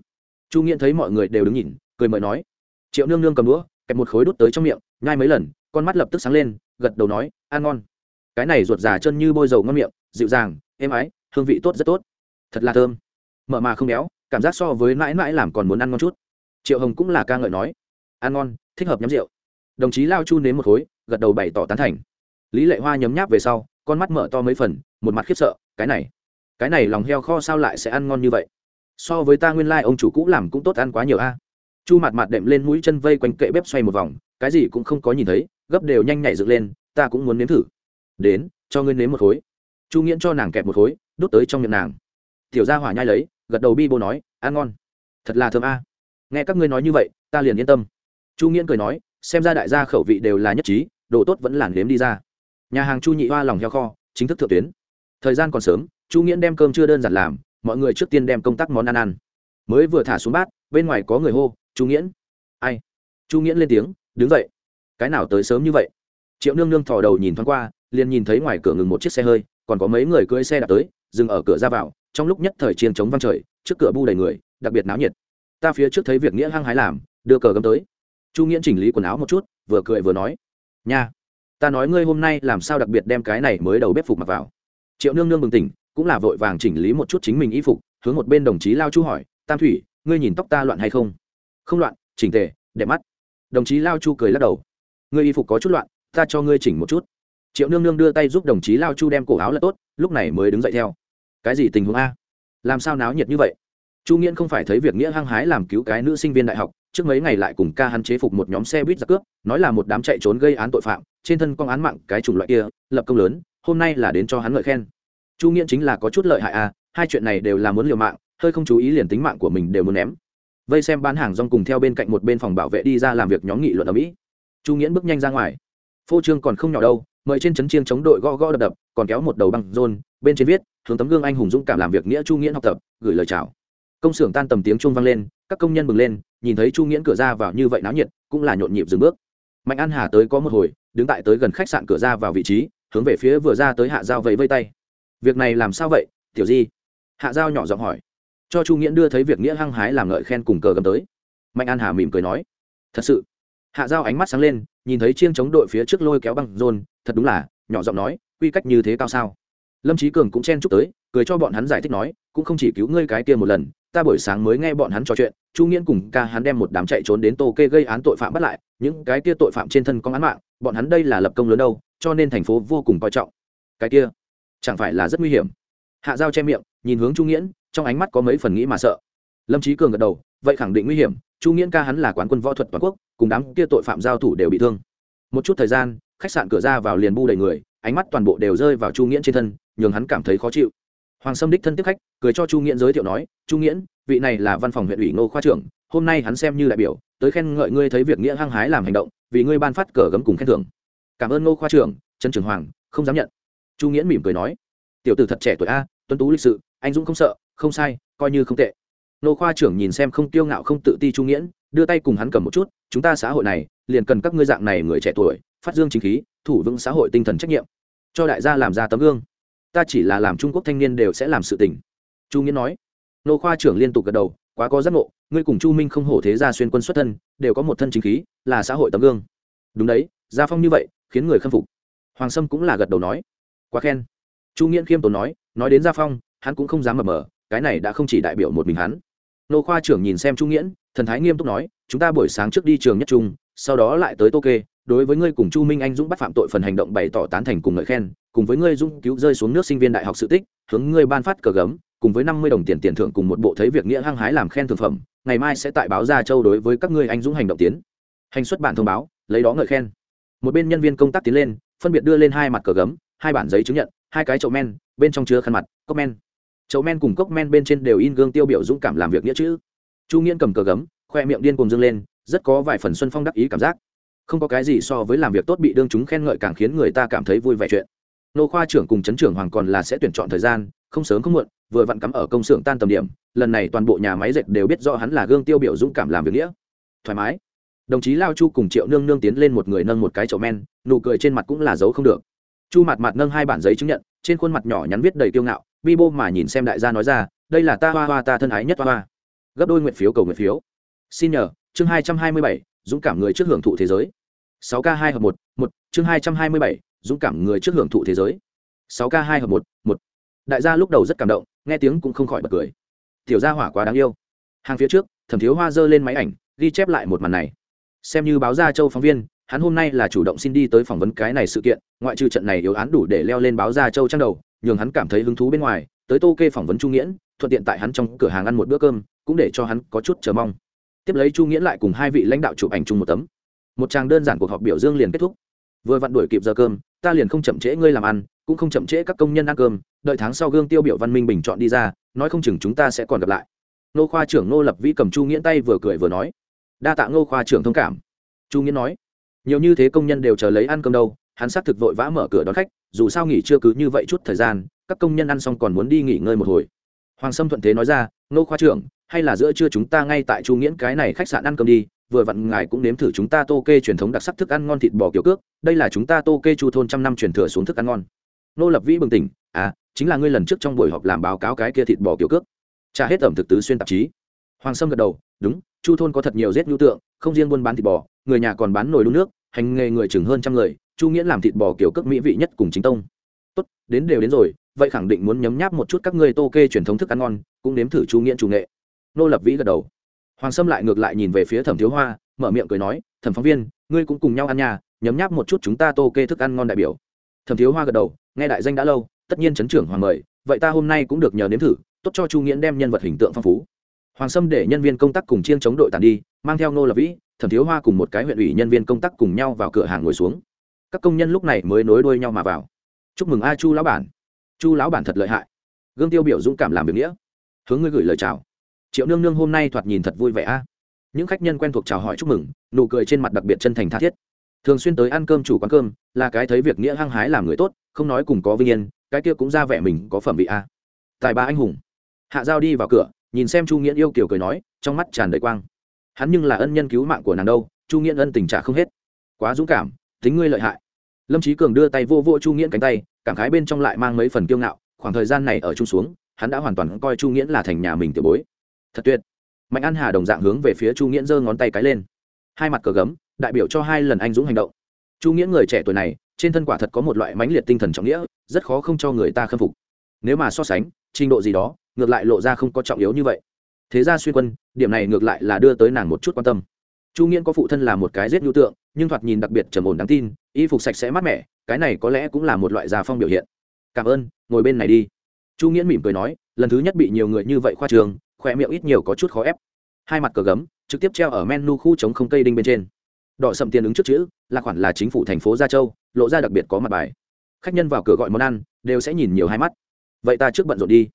Chu nghiễn thấy mọi người đều đứng nhìn, cười mời nói, triệu nương nương cầm đũa, kẹp một khối đút tới trong miệng, nhai mấy lần, con mắt lập tức sáng lên, gật đầu nói, ăn ngon. Cái này ruột già chân như bôi dầu ngon miệng, dịu dàng, êm ái, hương vị tốt rất tốt. Thật là thơm. Mợ mà không béo, cảm giác so với mãi mãi làm còn muốn ăn ngon chút. Triệu hồng cũng là ca ngợi nói, ăn ngon, thích hợp nhắm rượu. Đồng chí lao chu nếm một khối, gật đầu bày tỏ tán thành. Lý lệ hoa nhấm nháp về sau, con mắt mở to mấy phần, một mặt khiếp sợ, cái này cái này lòng heo kho sao lại sẽ ăn ngon như vậy? So với ta nguyên lai、like, ông chủ cũ làm cũng tốt ăn quá nhiều a. Chu mặt mặt đệm lên mũi chân vây quanh kệ bếp xoay một vòng cái gì cũng không có nhìn thấy gấp đều nhanh nhảy dựng lên ta cũng muốn nếm thử. Đến cho ngươi nếm một khối. Chu nghiễn cho nàng kẹp một khối đốt tới trong miệng nàng. Tiểu gia hỏa nhai lấy gật đầu bi bô nói ăn ngon. Thật là thơm a. Nghe các ngươi nói như vậy ta liền yên tâm. Chu nghiễn cười nói xem ra đại gia khẩu vị đều là nhất trí đồ tốt vẫn làn nếm đi ra. Nhà hàng chu nhị hoa lòng heo kho chính thức thượng tuyến. Thời gian còn sớm chu nghiễn đem cơm chưa đơn giản làm mọi người trước tiên đem công tác món ăn ăn. Mới vừa thả xuống bát, bên ngoài có người hô, chu nghiễn. Ai? Chu nghiễn lên tiếng, đứng dậy. Cái nào tới sớm như vậy? Triệu nương nương thò đầu nhìn thoáng qua, liền nhìn thấy ngoài cửa ngừng một chiếc xe hơi, còn có mấy người cưỡi xe đạp tới, dừng ở cửa ra vào, trong lúc nhất thời chiên chống văng trời, trước cửa bu đầy người, đặc biệt náo nhiệt. Ta phía trước thấy việc nghĩa hăng hái làm, đưa cờ gấm tới. Chu nghiễn chỉnh lý quần áo một chút, vừa cười vừa nói, nha, ta nói ngươi hôm nay làm sao đặc biệt đem cái này mới đầu bếp phục mặc vào? Triệu nương nương bừng tỉnh, cũng là vội vàng chỉnh lý một chút chính mình y phục, hướng một bên đồng chí lao chu hỏi, tam thủy, ngươi nhìn tóc ta loạn hay không? Không loạn, chỉnh tề, đẹp mắt. Đồng chí lao chu cười lắc đầu. Ngươi y phục có chút loạn, ta cho ngươi chỉnh một chút. Triệu nương nương đưa tay giúp đồng chí lao chu đem cổ áo là tốt, lúc này mới đứng dậy theo. Cái gì tình huống a? Làm sao náo nhiệt như vậy? Chu nghiễn không phải thấy việc nghĩa hăng hái làm cứu cái nữ sinh viên đại học, trước mấy ngày lại cùng ca hắn chế phục một nhóm xe buýt giặc cướp, nói là một đám chạy trốn gây án tội phạm, trên thân con án mạng cái chủng loại kia, lập công lớn hôm nay là đến cho hắn ngợi khen. Chu nghiễn chính là có chút lợi hại à hai chuyện này đều là muốn liều mạng, hơi không chú ý liền tính mạng của mình đều muốn ném. Vây xem bán hàng rong cùng theo bên cạnh một bên phòng bảo vệ đi ra làm việc nhóm nghị luận ở mỹ. Chu nghiễn bước nhanh ra ngoài. Phô trương còn không nhỏ đâu, mời trên trấn chiêng chống đội gõ gõ đập đập, còn kéo một đầu băng rôn, bên trên viết, hướng tấm gương anh hùng dũng cảm làm việc nghĩa chu nghiễn học tập, gửi lời chào. Công xưởng tan tầm tiếng chuông vang lên, các công nhân bừng lên, nhìn thấy chu nghiễn cửa ra vào như vậy náo nhiệt, cũng là nhộn nhịp dừng bước. Mạnh an hà tới có một hồi, đứng tại tới gần khách sạn cửa ra vào vị trí hướng về phía vừa ra tới hạ giao vẫy vây tay. Việc này làm sao vậy, tiểu di? Hạ giao nhỏ giọng hỏi. Cho chu nghĩa đưa thấy việc nghĩa hăng hái làm ngợi khen cùng cờ gầm tới. Mạnh an hà mỉm cười nói. Thật sự. Hạ giao ánh mắt sáng lên, nhìn thấy chiêng chống đội phía trước lôi kéo băng rôn, thật đúng là, nhỏ giọng nói, quy cách như thế cao sao? Lâm trí cường cũng chen chúc tới, cười cho bọn hắn giải thích nói, cũng không chỉ cứu ngươi cái kia một lần, ta buổi sáng mới nghe bọn hắn trò chuyện, chu nghiễn cùng ca hắn đem một đám chạy trốn đến tô kê gây án tội phạm bắt lại, những cái kia tội phạm trên thân có án mạng bọn hắn đây là lập công lớn đâu, cho nên thành phố vô cùng coi trọng. Cái kia, chẳng phải là rất nguy hiểm? Hạ giao che miệng, nhìn hướng chu nghiễn, trong ánh mắt có mấy phần nghĩ mà sợ. Lâm trí cường gật đầu, vậy khẳng định nguy hiểm, chu nghiễn ca hắn là quán quân võ thuật toàn quốc, cùng đám kia tội phạm giao thủ đều bị thương. Một chút thời gian, khách sạn cửa ra vào liền bu đầy người, ánh mắt toàn bộ đều rơi vào chu nghiễn trên thân, nhường hắn cảm thấy khó chịu. Hoàng sâm đích thân tiếp khách, cười cho chu nghiễn giới thiệu nói, chu nghiễn, vị này là văn phòng huyện ủy ngô khoa trưởng, hôm nay hắn xem như đại biểu tới khen ngợi ngươi thấy việc nghĩa hăng hái làm hành động, vì ngươi ban phát cờ gấm cùng khen thưởng. Cảm ơn ngô khoa trưởng, trần trường hoàng, không dám nhận. Chu nghĩa mỉm cười nói, tiểu tử thật trẻ tuổi a tuân tú lịch sự, anh dũng không sợ, không sai, coi như không tệ. Nô khoa trưởng nhìn xem không kiêu ngạo không tự ti trung nghĩa đưa tay cùng hắn cầm một chút, chúng ta xã hội này, liền cần các ngươi dạng này người trẻ tuổi, phát dương chính khí, thủ vững xã hội tinh thần trách nhiệm. Cho đại gia làm ra tấm gương. Ta chỉ là làm trung quốc thanh niên đều sẽ làm sự tình. Chu nghĩa nói. Nô khoa trưởng liên tục gật đầu quá có giác ngộ, ngươi cùng chu minh không hổ thế gia xuyên quân xuất thân, đều có một thân chính khí, là xã hội tấm gương. Đúng đấy, gia phong như vậy, khiến người khâm phục. Hoàng sâm cũng là gật đầu nói. Quá khen. Chu nghiễn khiêm tốn nói nói đến gia phong, hắn cũng không dám mập mờ, cái này đã không chỉ đại biểu một mình hắn. Nô khoa trưởng nhìn xem chu nghiễn, thần thái nghiêm túc nói, chúng ta buổi sáng trước đi trường nhất trung, sau đó lại tới tô kê, đối với ngươi cùng chu minh anh dũng bắt phạm tội phần hành động bày tỏ tán thành cùng ngợi khen, cùng với ngươi dũng cứu rơi xuống nước sinh viên đại học sự tích, hướng ngươi ban phát cờ gấm cùng với năm mươi đồng tiền tiền thưởng cùng một bộ thấy việc nghĩa hăng hái làm khen thưởng phẩm, ngày mai sẽ tại báo gia châu đối với các ngươi anh dũng hành động tiến. Hành xuất bản thông báo, lấy đó ngợi khen. Một bên nhân viên công tác tiến lên, phân biệt đưa lên hai mặt cờ gấm, hai bản giấy chứng nhận, hai cái chậu men, bên trong chứa khăn mặt, cốc men. Chậu men cùng cốc men bên trên đều in gương tiêu biểu dũng cảm làm việc nghĩa chữ. Chu nghiễn cầm cờ gấm, khoe miệng điên cùng dâng lên, rất có vài phần xuân phong đắc ý cảm giác. Không có cái gì so với làm việc tốt bị đương chúng khen ngợi càng khiến người ta cảm thấy vui vẻ chuyện. Nô khoa trưởng cùng chấn trưởng hoàng còn là sẽ tuyển chọn thời gian không sớm không muộn, vừa vặn cắm ở công xưởng tan tầm điểm, lần này toàn bộ nhà máy dệt đều biết rõ hắn là gương tiêu biểu dũng cảm làm việc nghĩa. Thoải mái. Đồng chí lao chu cùng triệu nương nương tiến lên một người nâng một cái chậu men, nụ cười trên mặt cũng là giấu không được. Chu mặt mặt nâng hai bản giấy chứng nhận, trên khuôn mặt nhỏ nhắn viết đầy kiêu ngạo, bi bô mà nhìn xem đại gia nói ra, đây là ta hoa hoa, ta thân ái nhất hoa hoa. Gấp đôi nguyện phiếu cầu nguyện phiếu. Xin nhờ, chương hai trăm hai mươi bảy, dũng cảm người trước hưởng thụ thế giới. Sáu k hai hợp một một, chương hai trăm hai mươi bảy, dũng cảm người trước hưởng thụ thế giới. Sáu k hai hợp một một đại gia lúc đầu rất cảm động, nghe tiếng cũng không khỏi bật cười. Tiểu gia hỏa quá đáng yêu. Hàng phía trước, thẩm thiếu hoa giơ lên máy ảnh, ghi chép lại một màn này. Xem như báo gia châu phóng viên, hắn hôm nay là chủ động xin đi tới phỏng vấn cái này sự kiện, ngoại trừ trận này yếu án đủ để leo lên báo gia châu trang đầu, nhường hắn cảm thấy hứng thú bên ngoài, tới tô kê phỏng vấn chu nghiễn, thuận tiện tại hắn trong cửa hàng ăn một bữa cơm, cũng để cho hắn có chút chờ mong. Tiếp lấy chu nghiễn lại cùng hai vị lãnh đạo chụp ảnh chung một tấm. Một trang đơn giản cuộc họp biểu dương liền kết thúc. Vừa vặn đuổi kịp giờ cơm, ta liền không chậm trễ ngươi làm ăn cũng không chậm trễ các công nhân ăn cơm, đợi tháng sau gương tiêu biểu văn minh bình chọn đi ra, nói không chừng chúng ta sẽ còn gặp lại. Nô khoa trưởng nô lập vĩ cầm chu nghiễn tay vừa cười vừa nói. Đa tạ nô khoa trưởng thông cảm. Chu nghiễn nói, nhiều như thế công nhân đều chờ lấy ăn cơm đâu, hắn xác thực vội vã mở cửa đón khách, dù sao nghỉ chưa cứ như vậy chút thời gian, các công nhân ăn xong còn muốn đi nghỉ ngơi một hồi. Hoàng sâm thuận thế nói ra nô khoa trưởng, hay là giữa trưa chúng ta ngay tại chu nghiễn cái này khách sạn ăn cơm đi, vừa vặn ngài cũng nếm thử chúng ta tô kê truyền thống đặc sắc thức ăn ngon thịt bò kiểu cước, đây là chúng ta tô kê chu thôn trăm năm truyền thừa xuống thức ăn ngon nô lập vĩ bừng tỉnh à chính là ngươi lần trước trong buổi họp làm báo cáo cái kia thịt bò kiểu cước. Trả hết ẩm thực tứ xuyên tạp chí. Hoàng sâm gật đầu, đúng, chu thôn có thật nhiều rết nhu tượng, không riêng buôn bán thịt bò, người nhà còn bán nồi đun nước, hành nghề người chừng hơn trăm người, chu nghĩa làm thịt bò kiểu cước mỹ vị nhất cùng chính tông. Tốt, đến đều đến rồi, vậy khẳng định muốn nhấm nháp một chút các ngươi tô kê truyền thống thức ăn ngon, cũng nếm thử chu nghĩa chủ nghệ. Nô lập vĩ gật đầu. Hoàng sâm lại ngược lại nhìn về phía thẩm thiếu hoa, mở miệng cười nói, thẩm phóng viên, ngươi cũng cùng nhau ăn nhà, nhấm nháp một chút chúng ta tô kê thức ăn ngon đại biểu. Thẩm thiếu hoa gật đầu nghe đại danh đã lâu, tất nhiên chấn trưởng hoàng mời, vậy ta hôm nay cũng được nhờ nếm thử, tốt cho chu nghiễn đem nhân vật hình tượng phong phú. Hoàng sâm để nhân viên công tác cùng chiên chống đội tàn đi, mang theo nô lập vĩ, thẩm thiếu hoa cùng một cái huyện ủy nhân viên công tác cùng nhau vào cửa hàng ngồi xuống. Các công nhân lúc này mới nối đuôi nhau mà vào. Chúc mừng a chu lão bản. Chu lão bản thật lợi hại. Gương tiêu biểu dũng cảm làm việc nghĩa. Hướng ngươi gửi lời chào. Triệu nương nương hôm nay thoạt nhìn thật vui vẻ a. Những khách nhân quen thuộc chào hỏi chúc mừng, nụ cười trên mặt đặc biệt chân thành tha thiết. Thường xuyên tới ăn cơm chủ quán cơm, là cái thấy việc nghĩa hăng hái làm người tốt không nói cùng có vinh yên, cái kia cũng ra vẻ mình có phẩm vị a. Tài ba anh hùng. Hạ giao đi vào cửa, nhìn xem chu nghĩa yêu kiểu cười nói, trong mắt tràn đầy quang. Hắn nhưng là ân nhân cứu mạng của nàng đâu, chu nghĩa ân tình trả không hết. Quá dũng cảm, tính ngươi lợi hại. Lâm trí cường đưa tay vô vô chu nghĩa cánh tay, cảm khái bên trong lại mang mấy phần kiêu ngạo, khoảng thời gian này ở chung xuống, hắn đã hoàn toàn coi chu nghĩa là thành nhà mình tiểu bối. Thật tuyệt. Mạnh an hà đồng dạng hướng về phía chu nghĩa giơ ngón tay cái lên. Hai mặt cờ gấm, đại biểu cho hai lần anh dũng hành động. Chu nghĩa người trẻ tuổi này trên thân quả thật có một loại mãnh liệt tinh thần trọng nghĩa, rất khó không cho người ta khâm phục. Nếu mà so sánh, trình độ gì đó, ngược lại lộ ra không có trọng yếu như vậy. Thế ra xuyên quân, điểm này ngược lại là đưa tới nàng một chút quan tâm. Chu nghiễn có phụ thân là một cái giết nhu tượng, nhưng thoạt nhìn đặc biệt trầm ổn đáng tin, y phục sạch sẽ mát mẻ, cái này có lẽ cũng là một loại gia phong biểu hiện. Cảm ơn, ngồi bên này đi. Chu nghiễn mỉm cười nói, lần thứ nhất bị nhiều người như vậy khoa trường, khoe miệng ít nhiều có chút khó ép. Hai mặt cờ gấm, trực tiếp treo ở menu khu chống không cây đinh bên trên. Đỏ sậm tiền ứng trước chữ, là khoản là chính phủ thành phố gia châu lộ ra đặc biệt có mặt bài. Khách nhân vào cửa gọi món ăn, đều sẽ nhìn nhiều hai mắt. Vậy ta trước bận rộn đi.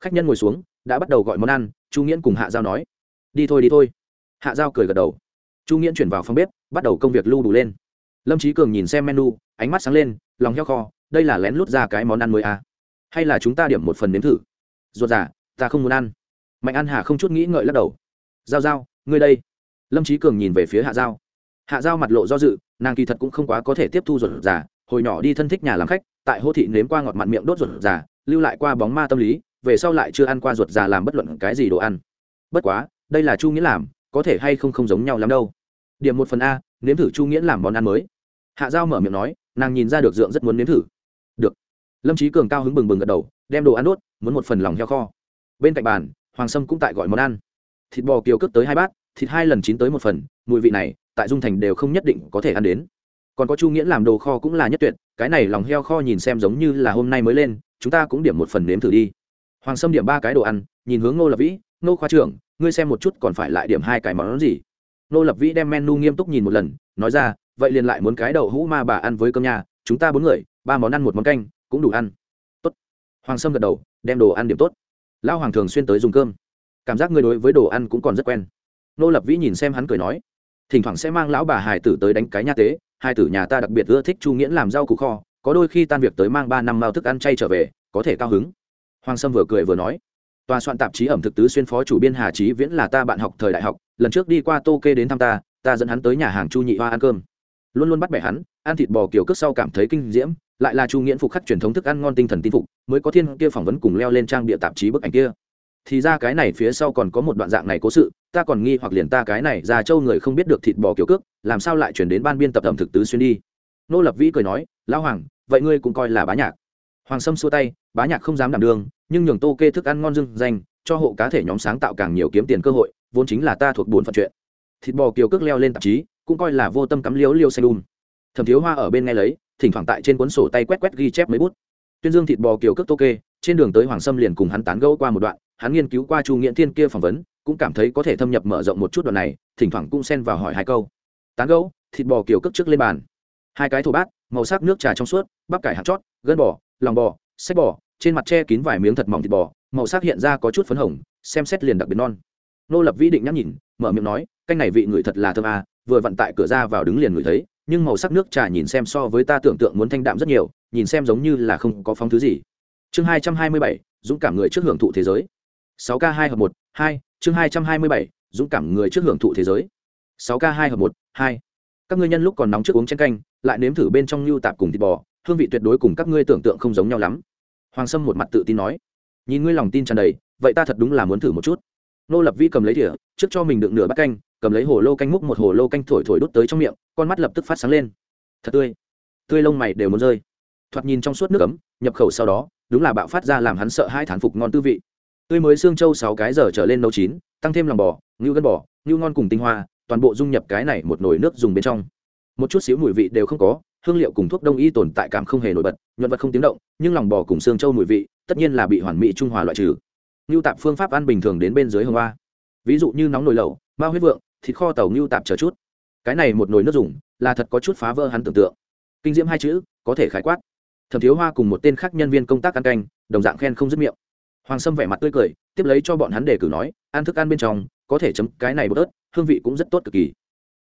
Khách nhân ngồi xuống, đã bắt đầu gọi món ăn, chu nghiễn cùng hạ giao nói. Đi thôi đi thôi. Hạ giao cười gật đầu. Chu nghiễn chuyển vào phòng bếp, bắt đầu công việc lưu đủ lên. Lâm trí cường nhìn xem menu, ánh mắt sáng lên, lòng heo kho, đây là lén lút ra cái món ăn mới à. hay là chúng ta điểm một phần nếm thử? Ruột giả ta không muốn ăn. Mạnh ăn hà không chút nghĩ ngợi lắc đầu. Giao giao, ngươi đây. Lâm trí cường nhìn về phía hạ giao. Hạ giao mặt lộ do dự nàng kỳ thật cũng không quá có thể tiếp thu ruột giả hồi nhỏ đi thân thích nhà làm khách, tại hô thị nếm qua ngọt mặn miệng đốt ruột giả lưu lại qua bóng ma tâm lý, về sau lại chưa ăn qua ruột già làm bất luận cái gì đồ ăn. Bất quá, đây là chu nghĩa làm, có thể hay không không giống nhau lắm đâu. Điểm một phần a, nếm thử chu nghĩa làm món ăn mới. Hạ giao mở miệng nói, nàng nhìn ra được dượng rất muốn nếm thử. Được. Lâm trí cường cao hứng bừng bừng gật đầu, đem đồ ăn đốt, muốn một phần lòng heo kho. Bên cạnh bàn, hoàng sâm cũng tại gọi món ăn. Thịt bò kiều cướp tới hai bát, thịt hai lần chín tới một phần, mùi vị này tại dung thành đều không nhất định có thể ăn đến. Còn có chu nghĩa làm đồ kho cũng là nhất tuyệt, cái này lòng heo kho nhìn xem giống như là hôm nay mới lên, chúng ta cũng điểm một phần nếm thử đi. Hoàng sâm điểm ba cái đồ ăn, nhìn hướng ngô lập vĩ, ngô khoa trưởng, ngươi xem một chút còn phải lại điểm hai cái món gì? Ngô lập vĩ đem menu nghiêm túc nhìn một lần, nói ra, vậy liền lại muốn cái đậu hũ ma bà ăn với cơm nhà, chúng ta bốn người, ba món ăn một món canh, cũng đủ ăn. Tốt. Hoàng sâm gật đầu, đem đồ ăn điểm tốt. Lão hoàng thường xuyên tới dùng cơm. Cảm giác ngươi đối với đồ ăn cũng còn rất quen. Nô lập vĩ nhìn xem hắn cười nói thỉnh thoảng sẽ mang lão bà hải tử tới đánh cái nha tế hai tử nhà ta đặc biệt ưa thích chu nghiễn làm rau củ kho, có đôi khi tan việc tới mang ba năm mao thức ăn chay trở về, có thể cao hứng. Hoàng sâm vừa cười vừa nói, tòa soạn tạp chí ẩm thực tứ xuyên phó chủ biên hà trí viễn là ta bạn học thời đại học, lần trước đi qua tô kê đến thăm ta ta dẫn hắn tới nhà hàng chu nhị hoa ăn cơm. Luôn luôn bắt bẻ hắn, ăn thịt bò kiểu cước sau cảm thấy kinh diễm, lại là chu nghiễn phục khắc truyền thống thức ăn ngon tinh thần tin phục, mới có thiên kia phỏng vấn cùng leo lên trang địa tạp chí bức ảnh kia. Thì ra cái này phía sau còn có một đoạn dạng này cố sự ta còn nghi hoặc liền ta cái này, già châu người không biết được thịt bò kiểu cước, làm sao lại chuyển đến ban biên tập ẩm thực tứ xuyên đi? Nô lập vĩ cười nói, lão hoàng, vậy ngươi cũng coi là bá nhạc. Hoàng sâm xua tay, bá nhạc không dám đảm đương, nhưng nhường tô kê thức ăn ngon dưng danh cho hộ cá thể nhóm sáng tạo càng nhiều kiếm tiền cơ hội, vốn chính là ta thuộc bốn phận chuyện. Thịt bò kiều cước leo lên tạp chí, cũng coi là vô tâm cắm liếu liêu xanh đun thẩm thiếu hoa ở bên nghe lấy, thỉnh thoảng tại trên cuốn sổ tay quét quét ghi chép mấy bút. Tuyên dương thịt bò kiều cước tô kê, trên đường tới hoàng sâm liền cùng hắn tán gẫu qua một đoạn, hắn nghiên cứu qua chu nghiện thiên kia phỏng vấn cũng cảm thấy có thể thâm nhập mở rộng một chút đoạn này, thỉnh thoảng cũng xen vào hỏi hai câu. Tán gấu thịt bò kiểu cất trước lên bàn. Hai cái thổ bát, màu sắc nước trà trong suốt, bắp cải hạt chót, gân bò, lòng bò sách bò, trên mặt che kín vài miếng thật mỏng thịt bò, màu sắc hiện ra có chút phấn hồng, xem xét liền đặc biệt non. Nô lập vĩ định nhắc nhìn mở miệng nói canh này vị người thật là thơm à vừa vặn tại cửa ra vào đứng liền người thấy, nhưng màu sắc nước trà nhìn xem so với ta tưởng tượng muốn thanh đạm rất nhiều, nhìn xem giống như là không có phóng thứ gì. Chương hai trăm hai mươi bảy, dũng cảm người trước hưởng thụ thế giới. sáu k hai hợp một, hai chương hai trăm hai mươi bảy, dũng cảm người trước hưởng thụ thế giới. sáu k hai hợp một, hai. Các ngươi nhân lúc còn nóng trước uống chén canh, lại nếm thử bên trong lưu tạp cùng thịt bò, hương vị tuyệt đối cùng các ngươi tưởng tượng không giống nhau lắm. Hoàng sâm một mặt tự tin nói. Nhìn ngươi lòng tin tràn đầy, vậy ta thật đúng là muốn thử một chút. Nô lập vi cầm lấy đĩa trước cho mình đựng nửa bát canh, cầm lấy hồ lô canh múc một hồ lô canh thổi thổi đốt tới trong miệng, con mắt lập tức phát sáng lên. Thật tươi. Tươi lông mày đều muốn rơi. Thoạt nhìn trong suốt nước ấm, nhập khẩu sau đó, đúng là bạo phát ra làm hắn sợ hai thán phục ngon tư vị tươi mới xương trâu sáu cái giờ trở lên nấu chín, tăng thêm lòng bò, ngưu gân bò, ngưu ngon cùng tinh hoa, toàn bộ dung nhập cái này một nồi nước dùng bên trong. Một chút xíu mùi vị đều không có, hương liệu cùng thuốc đông y tồn tại cảm không hề nổi bật, nhuận vật không tiếng động, nhưng lòng bò cùng xương trâu mùi vị, tất nhiên là bị hoàn mỹ trung hòa loại trừ. Ngưu tạp phương pháp ăn bình thường đến bên dưới hồng hoa. Ví dụ như nóng nồi lẩu bao huyết vượng, thịt kho tàu ngưu tạp chờ chút. Cái này một nồi nước dùng, là thật có chút phá vỡ hắn tưởng tượng. Kinh diễm hai chữ, có thể khái quát. Thẩm thiếu hoa cùng một tên khác nhân viên công tác ăn canh, đồng dạng khen không dứt miệng hoàng sâm vẻ mặt tươi cười, tiếp lấy cho bọn hắn đề cử nói, ăn thức ăn bên trong, có thể chấm cái này bột ớt, hương vị cũng rất tốt cực kỳ.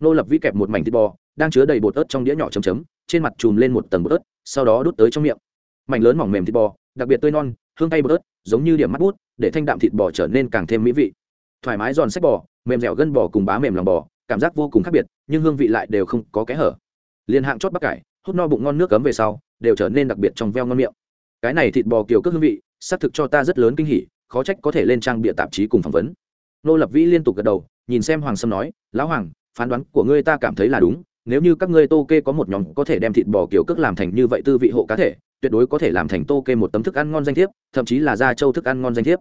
Nô lập vĩ kẹp một mảnh thịt bò, đang chứa đầy bột ớt trong đĩa nhỏ chấm chấm, trên mặt chùm lên một tầng bột ớt, sau đó đút tới trong miệng. Mảnh lớn mỏng mềm thịt bò, đặc biệt tươi non, hương tay bột ớt, giống như điểm mắt bút, để thanh đạm thịt bò trở nên càng thêm mỹ vị. Thoải mái giòn sách bò, mềm dẻo gân bò cùng bá mềm lòng bò, cảm giác vô cùng khác biệt, nhưng hương vị lại đều không có kẽ hở. Liền hạng chót bắc cải, hút no bụng ngon nước cấm về sau, đều trở nên đặc biệt trong veo ngon miệng. Cái này thịt bò kiều cước hương vị xác thực cho ta rất lớn kinh hỉ, khó trách có thể lên trang bịa tạp chí cùng phỏng vấn. Nô lập vĩ liên tục gật đầu, nhìn xem hoàng sâm nói, lão hoàng, phán đoán của ngươi ta cảm thấy là đúng, nếu như các ngươi tô kê có một nhóm có thể đem thịt bò kiểu cước làm thành như vậy tư vị hộ cá thể, tuyệt đối có thể làm thành tô kê một tấm thức ăn ngon danh thiếp, thậm chí là gia châu thức ăn ngon danh thiếp.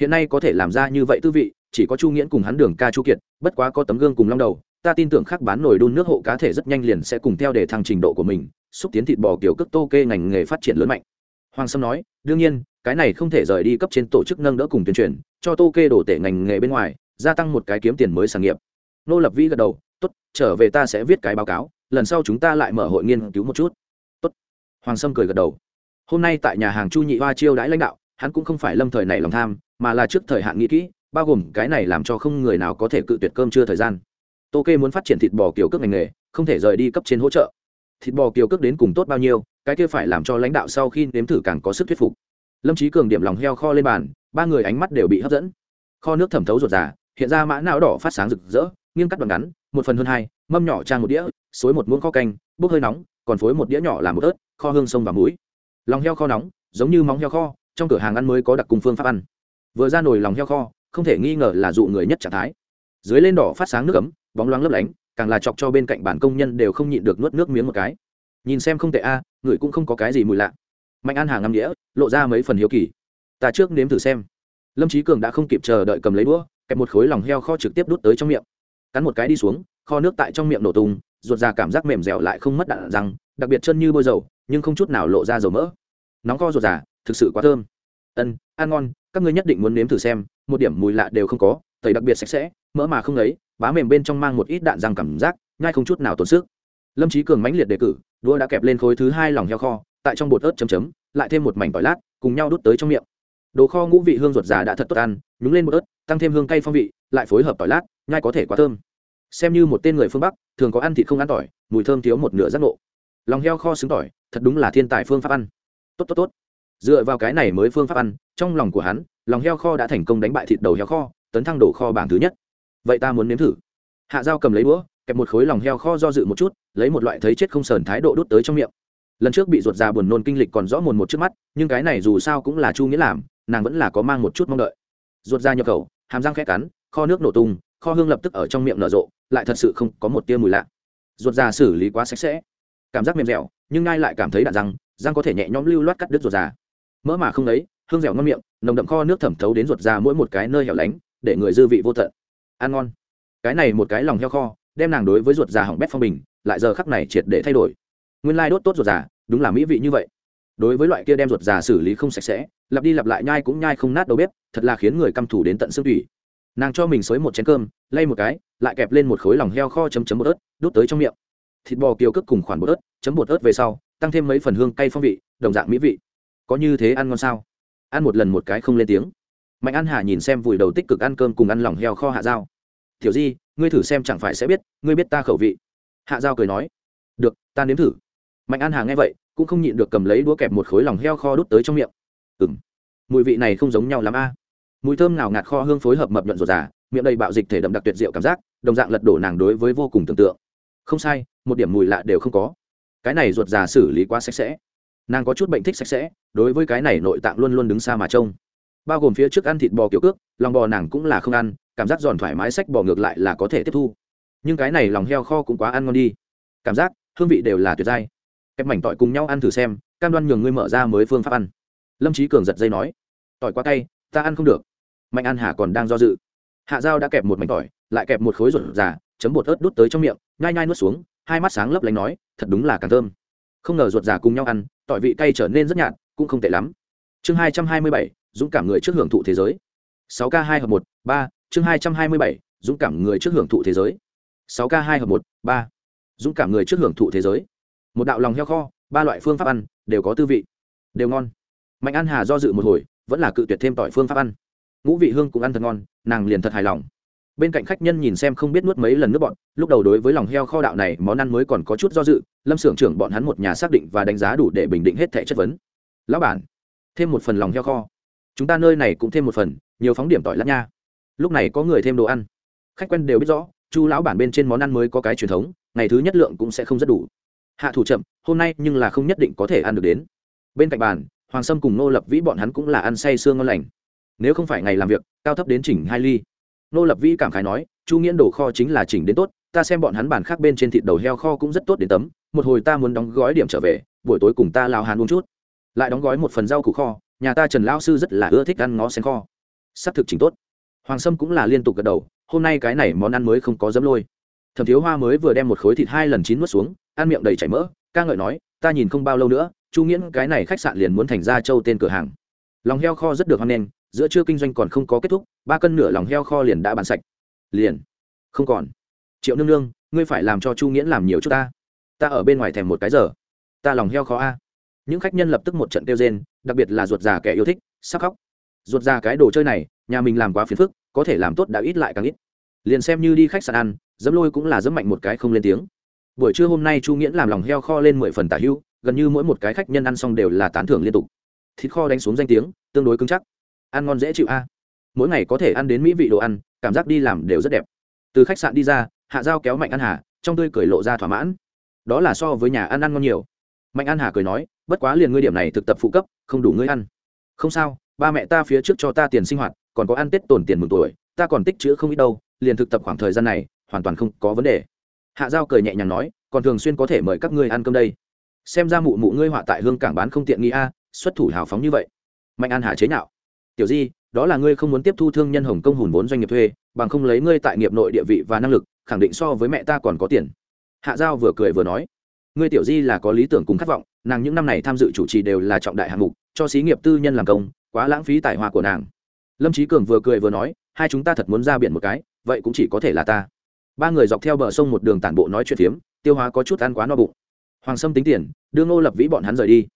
Hiện nay có thể làm ra như vậy tư vị, chỉ có chu nghiễn cùng hắn đường ca chu kiệt, bất quá có tấm gương cùng long đầu, ta tin tưởng khác bán nồi đun nước hộ cá thể rất nhanh liền sẽ cùng theo để thăng trình độ của mình, xúc tiến thịt bò kiểu cước tô kê ngành nghề phát triển lớn mạnh. Hoàng sâm nói, đương nhiên cái này không thể rời đi cấp trên tổ chức nâng đỡ cùng tuyên truyền, cho tô kê đổ tể ngành nghề bên ngoài, gia tăng một cái kiếm tiền mới sản nghiệp. Nô lập vĩ gật đầu, tốt, trở về ta sẽ viết cái báo cáo, lần sau chúng ta lại mở hội nghiên cứu một chút. Tốt. Hoàng sâm cười gật đầu. Hôm nay tại nhà hàng chu nhị hoa chiêu đãi lãnh đạo, hắn cũng không phải lâm thời này lòng tham, mà là trước thời hạn nghĩ kỹ, bao gồm cái này làm cho không người nào có thể cự tuyệt cơm chưa thời gian. Tô kê muốn phát triển thịt bò kiểu cước ngành nghề, không thể rời đi cấp trên hỗ trợ. Thịt bò kiểu cước đến cùng tốt bao nhiêu, cái kia phải làm cho lãnh đạo sau khi nếm thử càng có sức thuyết phục lâm trí cường điểm lòng heo kho lên bàn, ba người ánh mắt đều bị hấp dẫn. Kho nước thẩm thấu ruột già, hiện ra mã não đỏ phát sáng rực rỡ, nghiêng cắt đoạn ngắn, một phần hơn hai, mâm nhỏ trang một đĩa, xối một muỗng kho canh, bốc hơi nóng, còn phối một đĩa nhỏ làm một ớt, kho hương sông và muối. Lòng heo kho nóng, giống như móng heo kho, trong cửa hàng ăn mới có đặc cung phương pháp ăn. Vừa ra nồi lòng heo kho, không thể nghi ngờ là dụ người nhất trạng thái. Dưới lên đỏ phát sáng nước ấm, bóng loáng lấp lánh, càng là chọc cho bên cạnh bản công nhân đều không nhịn được nuốt nước miếng một cái. Nhìn xem không tệ a, người cũng không có cái gì mùi lạ mạnh ăn hàng ngâm đĩa lộ ra mấy phần hiếu kỳ. Ta trước nếm thử xem. Lâm trí cường đã không kịp chờ đợi cầm lấy đũa, kẹp một khối lòng heo kho trực tiếp đút tới trong miệng. Cắn một cái đi xuống, kho nước tại trong miệng nổ tung, ruột ra cảm giác mềm dẻo lại không mất đạn răng, đặc biệt chân như bôi dầu, nhưng không chút nào lộ ra dầu mỡ. Nóng kho ruột già, thực sự quá thơm. Ân, ăn ngon, các ngươi nhất định muốn nếm thử xem, một điểm mùi lạ đều không có, tẩy đặc biệt sạch sẽ, mỡ mà không ấy, bá mềm bên trong mang một ít đạn răng cảm giác, nhai không chút nào tốn sức. Lâm trí cường mãnh liệt đề cử, đũa đã kẹp lên khối thứ hai lòng heo kho tại trong bột ớt chấm chấm, lại thêm một mảnh tỏi lát, cùng nhau đút tới trong miệng. Đồ kho ngũ vị hương ruột già đã thật tốt ăn, nhúng lên bột ớt, tăng thêm hương cay phong vị, lại phối hợp tỏi lát, nhai có thể quá thơm. Xem như một tên người phương bắc, thường có ăn thịt không ăn tỏi, mùi thơm thiếu một nửa giác ngộ. Lòng heo kho xứng tỏi, thật đúng là thiên tài phương pháp ăn. Tốt tốt tốt. Dựa vào cái này mới phương pháp ăn, trong lòng của hắn, lòng heo kho đã thành công đánh bại thịt đầu heo kho, tấn thăng đổ kho bảng thứ nhất. Vậy ta muốn nếm thử. Hạ dao cầm lấy đũa, kẹp một khối lòng heo kho do dự một chút, lấy một loại thấy chết không sờn thái độ đút tới trong miệng lần trước bị ruột già buồn nôn kinh lịch còn rõ mồn một trước mắt, nhưng cái này dù sao cũng là chu nghĩa làm, nàng vẫn là có mang một chút mong đợi. Ruột ra nhập khẩu, hàm răng khẽ cắn, kho nước nổ tung, kho hương lập tức ở trong miệng nở rộ, lại thật sự không có một tia mùi lạ. Ruột già xử lý quá sạch sẽ, cảm giác mềm dẻo, nhưng ngai lại cảm thấy đạn răng răng có thể nhẹ nhõm lưu loát cắt đứt ruột già. Mỡ mà không lấy hương dẻo ngon miệng, nồng đậm kho nước thẩm thấu đến ruột già mỗi một cái nơi hẻo lánh, để người dư vị vô tận. Ăn ngon. Cái này một cái lòng heo kho, đem nàng đối với ruột già hỏng bét phong bình, lại giờ khắc này triệt để thay đổi nguyên lai đốt tốt ruột già, đúng là mỹ vị như vậy. Đối với loại kia đem ruột già xử lý không sạch sẽ, lặp đi lặp lại nhai cũng nhai không nát đầu bếp, thật là khiến người căm thủ đến tận xương thủy nàng cho mình xới một chén cơm, lay một cái, lại kẹp lên một khối lòng heo kho chấm chấm bột ớt, đút tới trong miệng. Thịt bò kiều cất cùng khoản bột ớt, chấm bột ớt về sau, tăng thêm mấy phần hương cay phong vị, đồng dạng mỹ vị. Có như thế ăn ngon sao? Ăn một lần một cái không lên tiếng. Mạnh ăn hà nhìn xem vùi đầu tích cực ăn cơm cùng ăn lòng heo kho hạ dao thiểu di, ngươi thử xem chẳng phải sẽ biết, ngươi biết ta khẩu vị. Hạ dao cười nói, được, ta nếm thử mạnh an hà nghe vậy, cũng không nhịn được cầm lấy đũa kẹp một khối lòng heo kho đút tới trong miệng. Ừ m mùi vị này không giống nhau l ắ m a. Mùi thơm nào ngạt kho hương phối hợp mập nhuận rột rà miệng đầy bạo dịch thể đậm đặc tuyệt diệu cảm giác, đồng dạng lật đổ nàng đối với vô cùng tưởng tượng. Không sai, một điểm mùi lạ đều không có. Cái này ruột già xử lý quá sạch sẽ. Nàng có chút bệnh thích sạch sẽ, đối với cái này nội tạng luôn luôn đứng xa mà trông. Bao gồm phía trước ăn thịt bò kiểu cước, lòng bò nàng cũng là không ăn, cảm giác giòn thoải mái sách bò ngược lại là có thể tiếp thu. Nhưng cái này lòng heo kho cũng quá ăn ngon đi. Cảm giác, hương vị đều là tuyệt giai kẹp mảnh tỏi cùng nhau ăn thử xem, cam đoan nhường ngươi mở ra mới phương pháp ăn. Lâm trí cường giật dây nói, tỏi quá cay, ta ăn không được. Mạnh an hà còn đang do dự. Hạ dao đã kẹp một mảnh tỏi, lại kẹp một khối ruột già, chấm bột ớt đút tới trong miệng, nhai nhai nuốt xuống, hai mắt sáng lấp lánh nói, thật đúng là càng thơm. Không ngờ ruột già cùng nhau ăn, tỏi vị cay trở nên rất nhạt, cũng không tệ lắm. Chương hai trăm hai mươi bảy, dũng cảm người trước hưởng thụ thế giới. sáu k hai hợp một, ba, chương hai trăm hai mươi bảy, dũng cảm người trước hưởng thụ thế giới. sáu k hai hợp một, ba, dũng cảm người trước hưởng thụ thế giới một đạo lòng heo kho, ba loại phương pháp ăn, đều có tư vị. Đều ngon. Mạnh an hà do dự một hồi, vẫn là cự tuyệt thêm tỏi phương pháp ăn. Ngũ vị hương cũng ăn thật ngon, nàng liền thật hài lòng. Bên cạnh khách nhân nhìn xem không biết nuốt mấy lần nước bọn lúc đầu đối với lòng heo kho đạo này, món ăn mới còn có chút do dự, lâm xưởng trưởng bọn hắn một nhà xác định và đánh giá đủ để bình định hết thẻ chất vấn. Lão bản, thêm một phần lòng heo kho. Chúng ta nơi này cũng thêm một phần, nhiều phóng điểm tỏi lát nha. Lúc này có người thêm đồ ăn. Khách quen đều biết rõ, chu lão bản bên trên món ăn mới có cái truyền thống, ngày thứ nhất lượng cũng sẽ không rất đủ hạ thủ chậm, hôm nay nhưng là không nhất định có thể ăn được đến. Bên cạnh bàn, hoàng sâm cùng nô lập vĩ bọn hắn cũng là ăn say sương ngon lành. Nếu không phải ngày làm việc, cao thấp đến chỉnh hai ly. Nô lập vĩ cảm khái nói, chu nghiễn đồ kho chính là chỉnh đến tốt, ta xem bọn hắn bàn khác bên trên thịt đầu heo kho cũng rất tốt đến tấm, một hồi ta muốn đóng gói điểm trở về, buổi tối cùng ta lao hàn uống chút. Lại đóng gói một phần rau củ kho, nhà ta trần lão sư rất là ưa thích ăn ngó sen kho. S ắ c thực chính tốt. Hoàng sâm cũng là liên tục gật đầu, hôm nay cái này món ăn mới không có dấm lôi. Thẩm thiếu hoa mới vừa đem một khối thịt hai lần chín nuốt xuống ăn miệng đầy chảy mỡ, ca ngợi nói, ta nhìn không bao lâu nữa, chu nghiễn cái này khách sạn liền muốn thành ra châu tên cửa hàng. Lòng heo kho rất được hoan nghênh, giữa trưa kinh doanh còn không có kết thúc, ba cân nửa lòng heo kho liền đã bán sạch. Liền. Không còn. Triệu nương nương, ngươi phải làm cho chu nghiễn làm nhiều chút ta. Ta ở bên ngoài thèm một cái giờ. Ta lòng heo kho a. Những khách nhân lập tức một trận kêu rên, đặc biệt là ruột già kẻ yêu thích sắc khóc. Ruột già cái đồ chơi này, nhà mình làm quá phiền phức, có thể làm tốt đã ít lại càng ít. Liền xem như đi khách sạn ăn, dẫm lôi cũng là dẫm mạnh một cái không lên tiếng buổi trưa hôm nay chu nghiễn làm lòng heo kho lên mười phần tả hưu gần như mỗi một cái khách nhân ăn xong đều là tán thưởng liên tục. Thịt kho đánh xuống danh tiếng, tương đối cứng chắc. Ăn ngon dễ chịu a. Mỗi ngày có thể ăn đến mỹ vị đồ ăn, cảm giác đi làm đều rất đẹp. Từ khách sạn đi ra, hạ dao kéo mạnh ăn hà, trong tươi cười lộ ra thỏa mãn. Đó là so với nhà ăn ăn ngon nhiều. Mạnh an hà cười nói, bất quá liền ngươi điểm này thực tập phụ cấp, không đủ ngươi ăn. Không sao, ba mẹ ta phía trước cho ta tiền sinh hoạt, còn có ăn tết tổn tiền mừng tuổi, ta còn tích chữ không ít đâu, liền thực tập khoảng thời gian này, hoàn toàn không có vấn đề hạ giao cười nhẹ nhàng nói, còn thường xuyên có thể mời các ngươi ăn cơm đây. Xem ra mụ mụ ngươi họa tại hương cảng bán không tiện nghĩ a, xuất thủ hào phóng như vậy. Mạnh an hà chế nào tiểu di, đó là ngươi không muốn tiếp thu thương nhân hồng công hùn vốn doanh nghiệp thuê, bằng không lấy ngươi tại nghiệp nội địa vị và năng lực, khẳng định so với mẹ ta còn có tiền. Hạ giao vừa cười vừa nói, ngươi tiểu di là có lý tưởng cùng khát vọng, nàng những năm này tham dự chủ trì đều là trọng đại hạng mục, cho xí nghiệp tư nhân làm công, quá lãng phí tài hoa của nàng. Lâm trí cường vừa cười vừa nói, hai chúng ta thật muốn ra biển một cái, vậy cũng chỉ có thể là ta ba người dọc theo bờ sông một đường tản bộ nói chuyện phiếm, tiêu hóa có chút ăn quá no bụng. Hoàng sâm tính tiền, đưa ngô lập vĩ bọn hắn rời đi.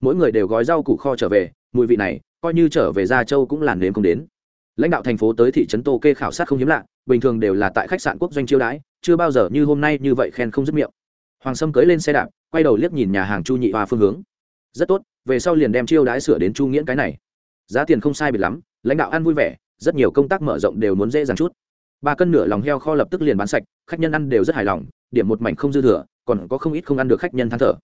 Mỗi người đều gói rau củ kho trở về, mùi vị này, coi như trở về gia châu cũng làn nếm không đến. Lãnh đạo thành phố tới thị trấn tô kê khảo sát không hiếm lạ, bình thường đều là tại khách sạn quốc doanh chiêu đãi, chưa bao giờ như hôm nay như vậy khen không dứt miệng. Hoàng sâm cưới lên xe đạp, quay đầu liếc nhìn nhà hàng chu nhị hoa phương hướng. Rất tốt, về sau liền đem chiêu đãi sửa đến chu nghiễn cái này. Giá tiền không sai biệt lắm, lãnh đạo ăn vui vẻ, rất nhiều công tác mở rộng đều muốn dễ dàng chút ba cân nửa lòng heo kho lập tức liền bán sạch, khách nhân ăn đều rất hài lòng, điểm một mảnh không dư thừa, còn có không ít không ăn được khách nhân than thở.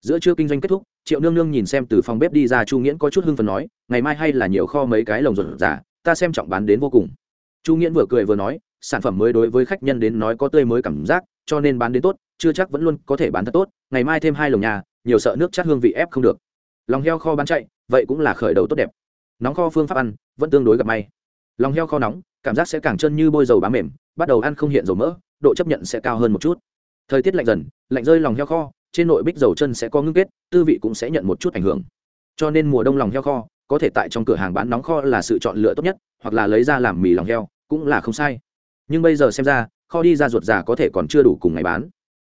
Giữa trưa kinh doanh kết thúc, triệu nương nương nhìn xem từ phòng bếp đi ra chu nghiễn có chút hưng phần nói, ngày mai hay là nhiều kho mấy cái lồng rột giả, ta xem trọng bán đến vô cùng. Chu nghiễn vừa cười vừa nói, sản phẩm mới đối với khách nhân đến nói có tươi mới cảm giác, cho nên bán đến tốt, chưa chắc vẫn luôn có thể bán thật tốt, ngày mai thêm hai lồng nhà, nhiều sợ nước chắc hương vị ép không được. Lòng heo kho bán chạy, vậy cũng là khởi đầu tốt đẹp. Nóng kho phương pháp ăn, vẫn tương đối gặp may. Lòng heo kho nóng cảm giác sẽ càng chân như bôi dầu bám mềm, bắt đầu ăn không hiện dầu mỡ, độ chấp nhận sẽ cao hơn một chút. Thời tiết lạnh dần, lạnh rơi lòng heo kho, trên nội bích dầu chân sẽ có ngưng kết, tư vị cũng sẽ nhận một chút ảnh hưởng. Cho nên mùa đông lòng heo kho, có thể tại trong cửa hàng bán nóng kho là sự chọn lựa tốt nhất, hoặc là lấy ra làm mì lòng heo, cũng là không sai. Nhưng bây giờ xem ra, kho đi ra ruột già có thể còn chưa đủ cùng ngày bán.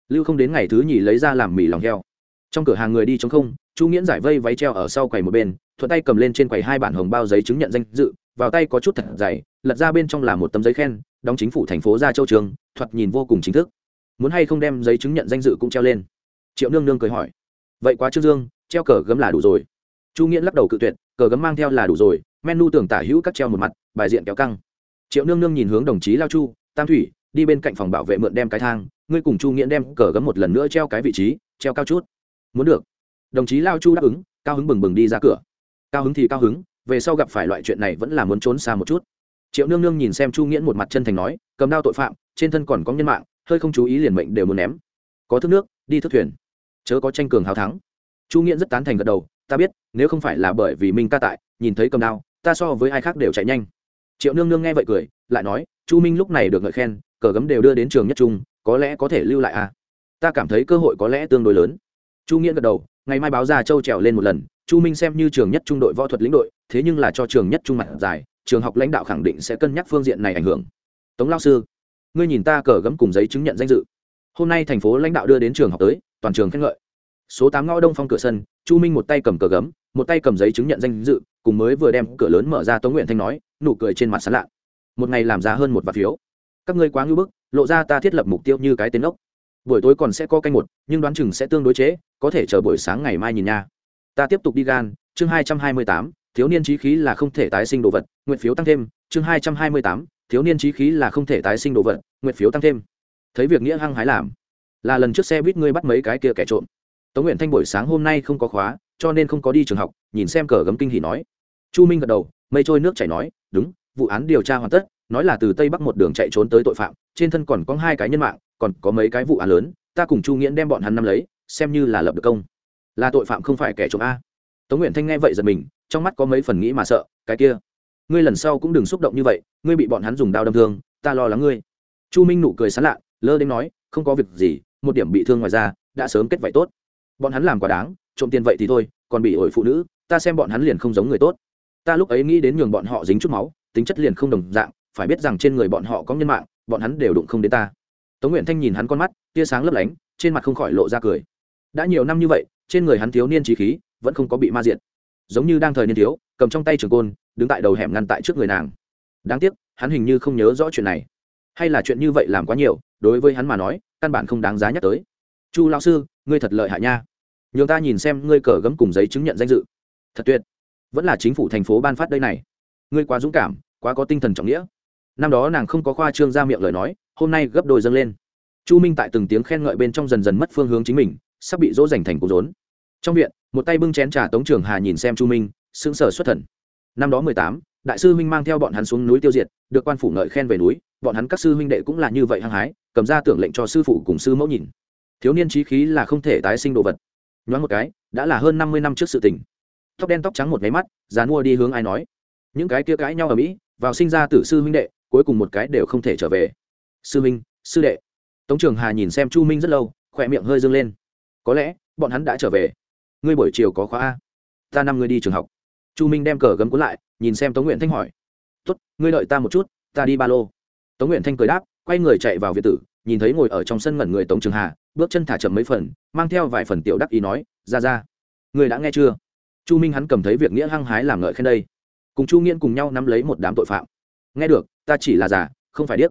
Lưu không đến ngày thứ nhì lấy ra làm mì lòng heo. Trong cửa hàng người đi chống không, chu nghiễn giải vây váy treo ở sau quầy một bên, thuận tay cầm lên trên quầy hai bản hồng bao giấy chứng nhận danh dự, vào tay có chút thật dày lật ra bên trong là một tấm giấy khen, đóng chính phủ thành phố ra châu trường, thoạt nhìn vô cùng chính thức. Muốn hay không đem giấy chứng nhận danh dự cũng treo lên? Triệu nương nương cười hỏi. Vậy quá trương dương, treo cờ gấm là đủ rồi. Chu nghiễn lắc đầu cự tuyệt, cờ gấm mang theo là đủ rồi, menu tưởng tả hữu các treo một mặt, bài diện kéo căng. Triệu nương nương nhìn hướng đồng chí lao chu, tam thủy, đi bên cạnh phòng bảo vệ mượn đem cái thang, ngươi cùng chu nghiễn đem cờ gấm một lần nữa treo cái vị trí, treo cao chút. Muốn được. Đồng chí lao chu đáp ứng, cao hứng bừng bừng đi ra cửa. Cao hứng thì cao hứng, về sau gặp phải loại chuyện này vẫn là muốn trốn xa một chút triệu nương nương nhìn xem chu nghiễn một mặt chân thành nói, cầm đao tội phạm, trên thân còn có nhân mạng, hơi không chú ý liền mệnh đều muốn ném. Có thức nước, đi thức thuyền. Chớ có tranh cường hào thắng. Chu nghiễn rất tán thành gật đầu, ta biết, nếu không phải là bởi vì minh ca tại, nhìn thấy cầm đao, ta so với ai khác đều chạy nhanh. Triệu nương nương nghe vậy cười, lại nói, chu minh lúc này được ngợi khen, cờ gấm đều đưa đến trường nhất trung, có lẽ có thể lưu lại à? Ta cảm thấy cơ hội có lẽ tương đối lớn. Chu nghiễn gật đầu, ngày mai báo ra châu trèo lên một lần, chu minh xem như trường nhất trung đội võ thuật lĩnh đội, thế nhưng là cho trường nhất trung mặt dài trường học lãnh đạo khẳng định sẽ cân nhắc phương diện này ảnh hưởng. Tống lao sư, ngươi nhìn ta cờ gấm cùng giấy chứng nhận danh dự. Hôm nay thành phố lãnh đạo đưa đến trường học tới, toàn trường khen ngợi. Số tám ngõ đông phong cửa sân, chu minh một tay cầm cờ gấm, một tay cầm giấy chứng nhận danh dự, cùng mới vừa đem cửa lớn mở ra tống nguyện thanh nói, nụ cười trên mặt sán lạ. Một ngày làm ra hơn một vạt phiếu. Các ngươi quá ngưỡng bức, lộ ra ta thiết lập mục tiêu như cái tên ốc buổi tối còn sẽ có canh một, nhưng đoán chừng sẽ tương đối chế có thể chờ buổi sáng ngày mai nhìn nha. Ta tiếp tục đi gan, chương hai trăm hai mươi tám thiếu niên trí khí là không thể tái sinh đồ vật, nguyện phiếu tăng thêm, chương hai trăm hai mươi tám, thiếu niên trí khí là không thể tái sinh đồ vật, nguyện phiếu tăng thêm. Thấy việc nghĩa hăng hái làm, là lần trước xe buýt ngươi bắt mấy cái kia kẻ trộm. Tống nguyện thanh buổi sáng hôm nay không có khóa, cho nên không có đi trường học, nhìn xem cờ gấm kinh hỉ nói. Chu minh gật đầu, mây trôi nước chảy nói, đúng, vụ án điều tra hoàn tất, nói là từ tây bắc một đường chạy trốn tới tội phạm, trên thân còn có hai cái nhân mạng, còn có mấy cái vụ án lớn, ta cùng chu nghiễn đem bọn hắn năm lấy, xem như là lập được công. Là tội phạm không phải kẻ trộm a. Tống nguyện thanh nghe vậy giật mình trong mắt có mấy phần nghĩ mà sợ, cái kia, ngươi lần sau cũng đừng xúc động như vậy, ngươi bị bọn hắn dùng đao đâm thương, ta lo lắng ngươi. Chu minh nụ cười sán lạ, lơ đến nói, không có việc gì, một điểm bị thương ngoài ra, đã sớm kết vậy tốt. Bọn hắn làm quá đáng, trộm tiền vậy thì thôi, còn bị ổi phụ nữ, ta xem bọn hắn liền không giống người tốt. Ta lúc ấy nghĩ đến nhường bọn họ dính chút máu, tính chất liền không đồng dạng, phải biết rằng trên người bọn họ có nhân mạng, bọn hắn đều đụng không đến ta. Tống nguyện thanh nhìn hắn con mắt, tia sáng lấp lánh, trên mặt không khỏi lộ ra cười. Đã nhiều năm như vậy, trên người hắn thiếu niên trí khí, vẫn không có bị ma diệt giống như đang thời niên thiếu, cầm trong tay trường côn, đứng tại đầu hẻm ngăn tại trước người nàng. Đáng tiếc, hắn hình như không nhớ rõ chuyện này. Hay là chuyện như vậy làm quá nhiều, đối với hắn mà nói, căn bản không đáng giá nhắc tới. Chu lão sư, ngươi thật lợi hại nha. Nhường ta nhìn xem ngươi cờ gấm cùng giấy chứng nhận danh dự. Thật tuyệt. Vẫn là chính phủ thành phố ban phát đây này. Ngươi quá dũng cảm, quá có tinh thần trọng nghĩa. Năm đó nàng không có khoa trương ra miệng lời nói, hôm nay gấp đôi dâng lên. Chu minh tại từng tiếng khen ngợi bên trong dần dần mất phương hướng chính mình, sắp bị dỗ dành thành cục rốn. Trong viện một tay bưng chén trà tống trường hà nhìn xem chu minh, sững sờ xuất thần. Năm đó mười tám, đại sư huynh mang theo bọn hắn xuống núi tiêu diệt, được quan phủ ngợi khen về núi, bọn hắn các sư huynh đệ cũng là như vậy hăng hái, cầm ra tưởng lệnh cho sư phụ cùng sư mẫu nhìn. Thiếu niên trí khí là không thể tái sinh đồ vật. Nhoáng một cái, đã là hơn năm mươi năm trước sự tình. Tóc đen tóc trắng một máy mắt dán mua đi hướng ai nói. Những cái kia cãi nhau ở mỹ, vào sinh ra tử sư huynh đệ, cuối cùng một cái đều không thể trở về. Sư huynh, sư đệ. Tống trường hà nhìn xem chu minh rất lâu, khỏe miệng hơi dâng lên. Có lẽ, bọn hắn đã trở về ngươi buổi chiều có khóa a. Ta năm ngươi đi trường học. Chu minh đem cờ gấm cuốn lại, nhìn xem tống nguyện thanh hỏi. Tốt, ngươi đợi ta một chút, ta đi ba lô. Tống nguyện thanh cười đáp, quay người chạy vào việt tử, nhìn thấy ngồi ở trong sân ngẩn người tống trường hà, bước chân thả chậm mấy phần, mang theo vài phần tiểu đắc ý nói, ra ra người đã nghe chưa? Chu minh hắn cầm thấy việc nghĩa hăng hái làm ngợi khen đây. Cùng chu nghiễn cùng nhau nắm lấy một đám tội phạm. Nghe được, ta chỉ là giả không phải điếc.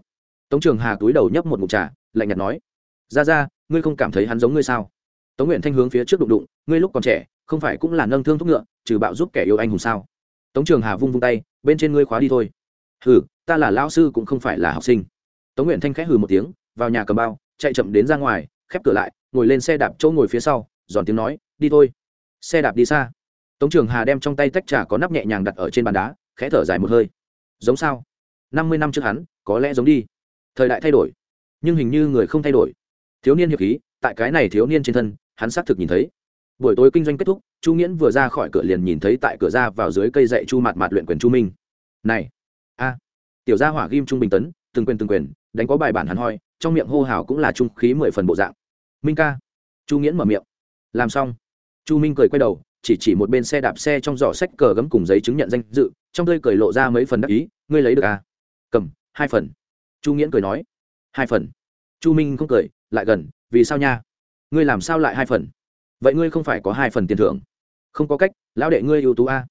Tống trường hà túi đầu nhấp một mục trà, lạnh nhạt nói, ra ra, ngươi không cảm thấy hắn giống ngươi sao? Tống nguyện thanh hướng phía trước đụng đụng, ngươi lúc còn trẻ, không phải cũng là nâng thương thúc ngựa, trừ bạo giúp kẻ yêu anh hùng sao? Tống trường hà vung vung tay, bên trên ngươi khóa đi thôi. Hừ, ta là lão sư cũng không phải là học sinh. Tống nguyện thanh khẽ hừ một tiếng, vào nhà cầm bao, chạy chậm đến ra ngoài, khép cửa lại, ngồi lên xe đạp chỗ ngồi phía sau, giòn tiếng nói, đi thôi. Xe đạp đi xa. Tống trường hà đem trong tay tách trà có nắp nhẹ nhàng đặt ở trên bàn đá, khẽ thở dài một hơi. Giống sao? Năm mươi năm trước hắn, có lẽ giống đi. Thời đại thay đổi, nhưng hình như người không thay đổi. Thiếu niên hiệp khí tại cái này thiếu niên trên thân, hắn xác thực nhìn thấy. Buổi tối kinh doanh kết thúc, chu nghiễn vừa ra khỏi cửa liền nhìn thấy tại cửa ra vào dưới cây dậy chu mạt mạt luyện quyền chu minh. Này, a, tiểu gia hỏa ghim trung bình tấn, từng quyền từng quyền, đánh có bài bản hắn hoi, trong miệng hô hào cũng là trung khí mười phần bộ dạng. Minh ca. Chu nghiễn mở miệng. Làm xong. Chu minh cười quay đầu, chỉ chỉ một bên xe đạp xe trong giỏ sách cờ gấm cùng giấy chứng nhận danh dự, trong tơi cười lộ ra mấy phần đắc ý, ngươi lấy được à? cầm, hai phần. Chu nghiễn cười nói. Hai phần. Chu minh không cười, lại gần vì sao nha? Ngươi làm sao lại hai phần? Vậy ngươi không phải có hai phần tiền thưởng? Không có cách lão đệ ngươi ưu tú a.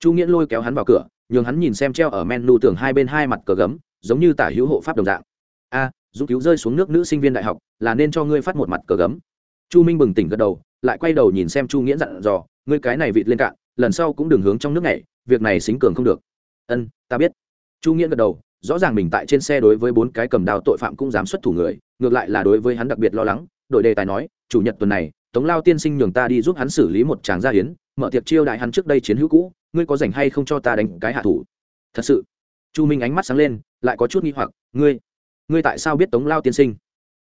Chu nghiễn lôi kéo hắn vào cửa nhường hắn nhìn xem treo ở menu tường hai bên hai mặt cờ gấm giống như tả hữu hộ pháp đồng dạng. A à, giúp cứu rơi xuống nước nữ sinh viên đại học là nên cho ngươi phát một mặt cờ gấm. Chu minh bừng tỉnh gật đầu lại quay đầu nhìn xem chu nghiễn dặn dò ngươi cái này vịt lên cạn lần sau cũng đừng hướng trong nước này việc này xính cường không được. Ân ta biết. Chu nghiễn gật đầu rõ ràng mình tại trên xe đối với bốn cái cầm đao tội phạm cũng dám xuất thủ người, ngược lại là đối với hắn đặc biệt lo lắng. Đội đề tài nói, chủ nhật tuần này, tống lao tiên sinh nhường ta đi giúp hắn xử lý một tràng gia hiến, mở tiệc chiêu đại hắn trước đây chiến hữu cũ, ngươi có rảnh hay không cho ta đánh cái hạ thủ? Thật sự, chu minh ánh mắt sáng lên, lại có chút nghi hoặc, ngươi ngươi tại sao biết tống lao tiên sinh?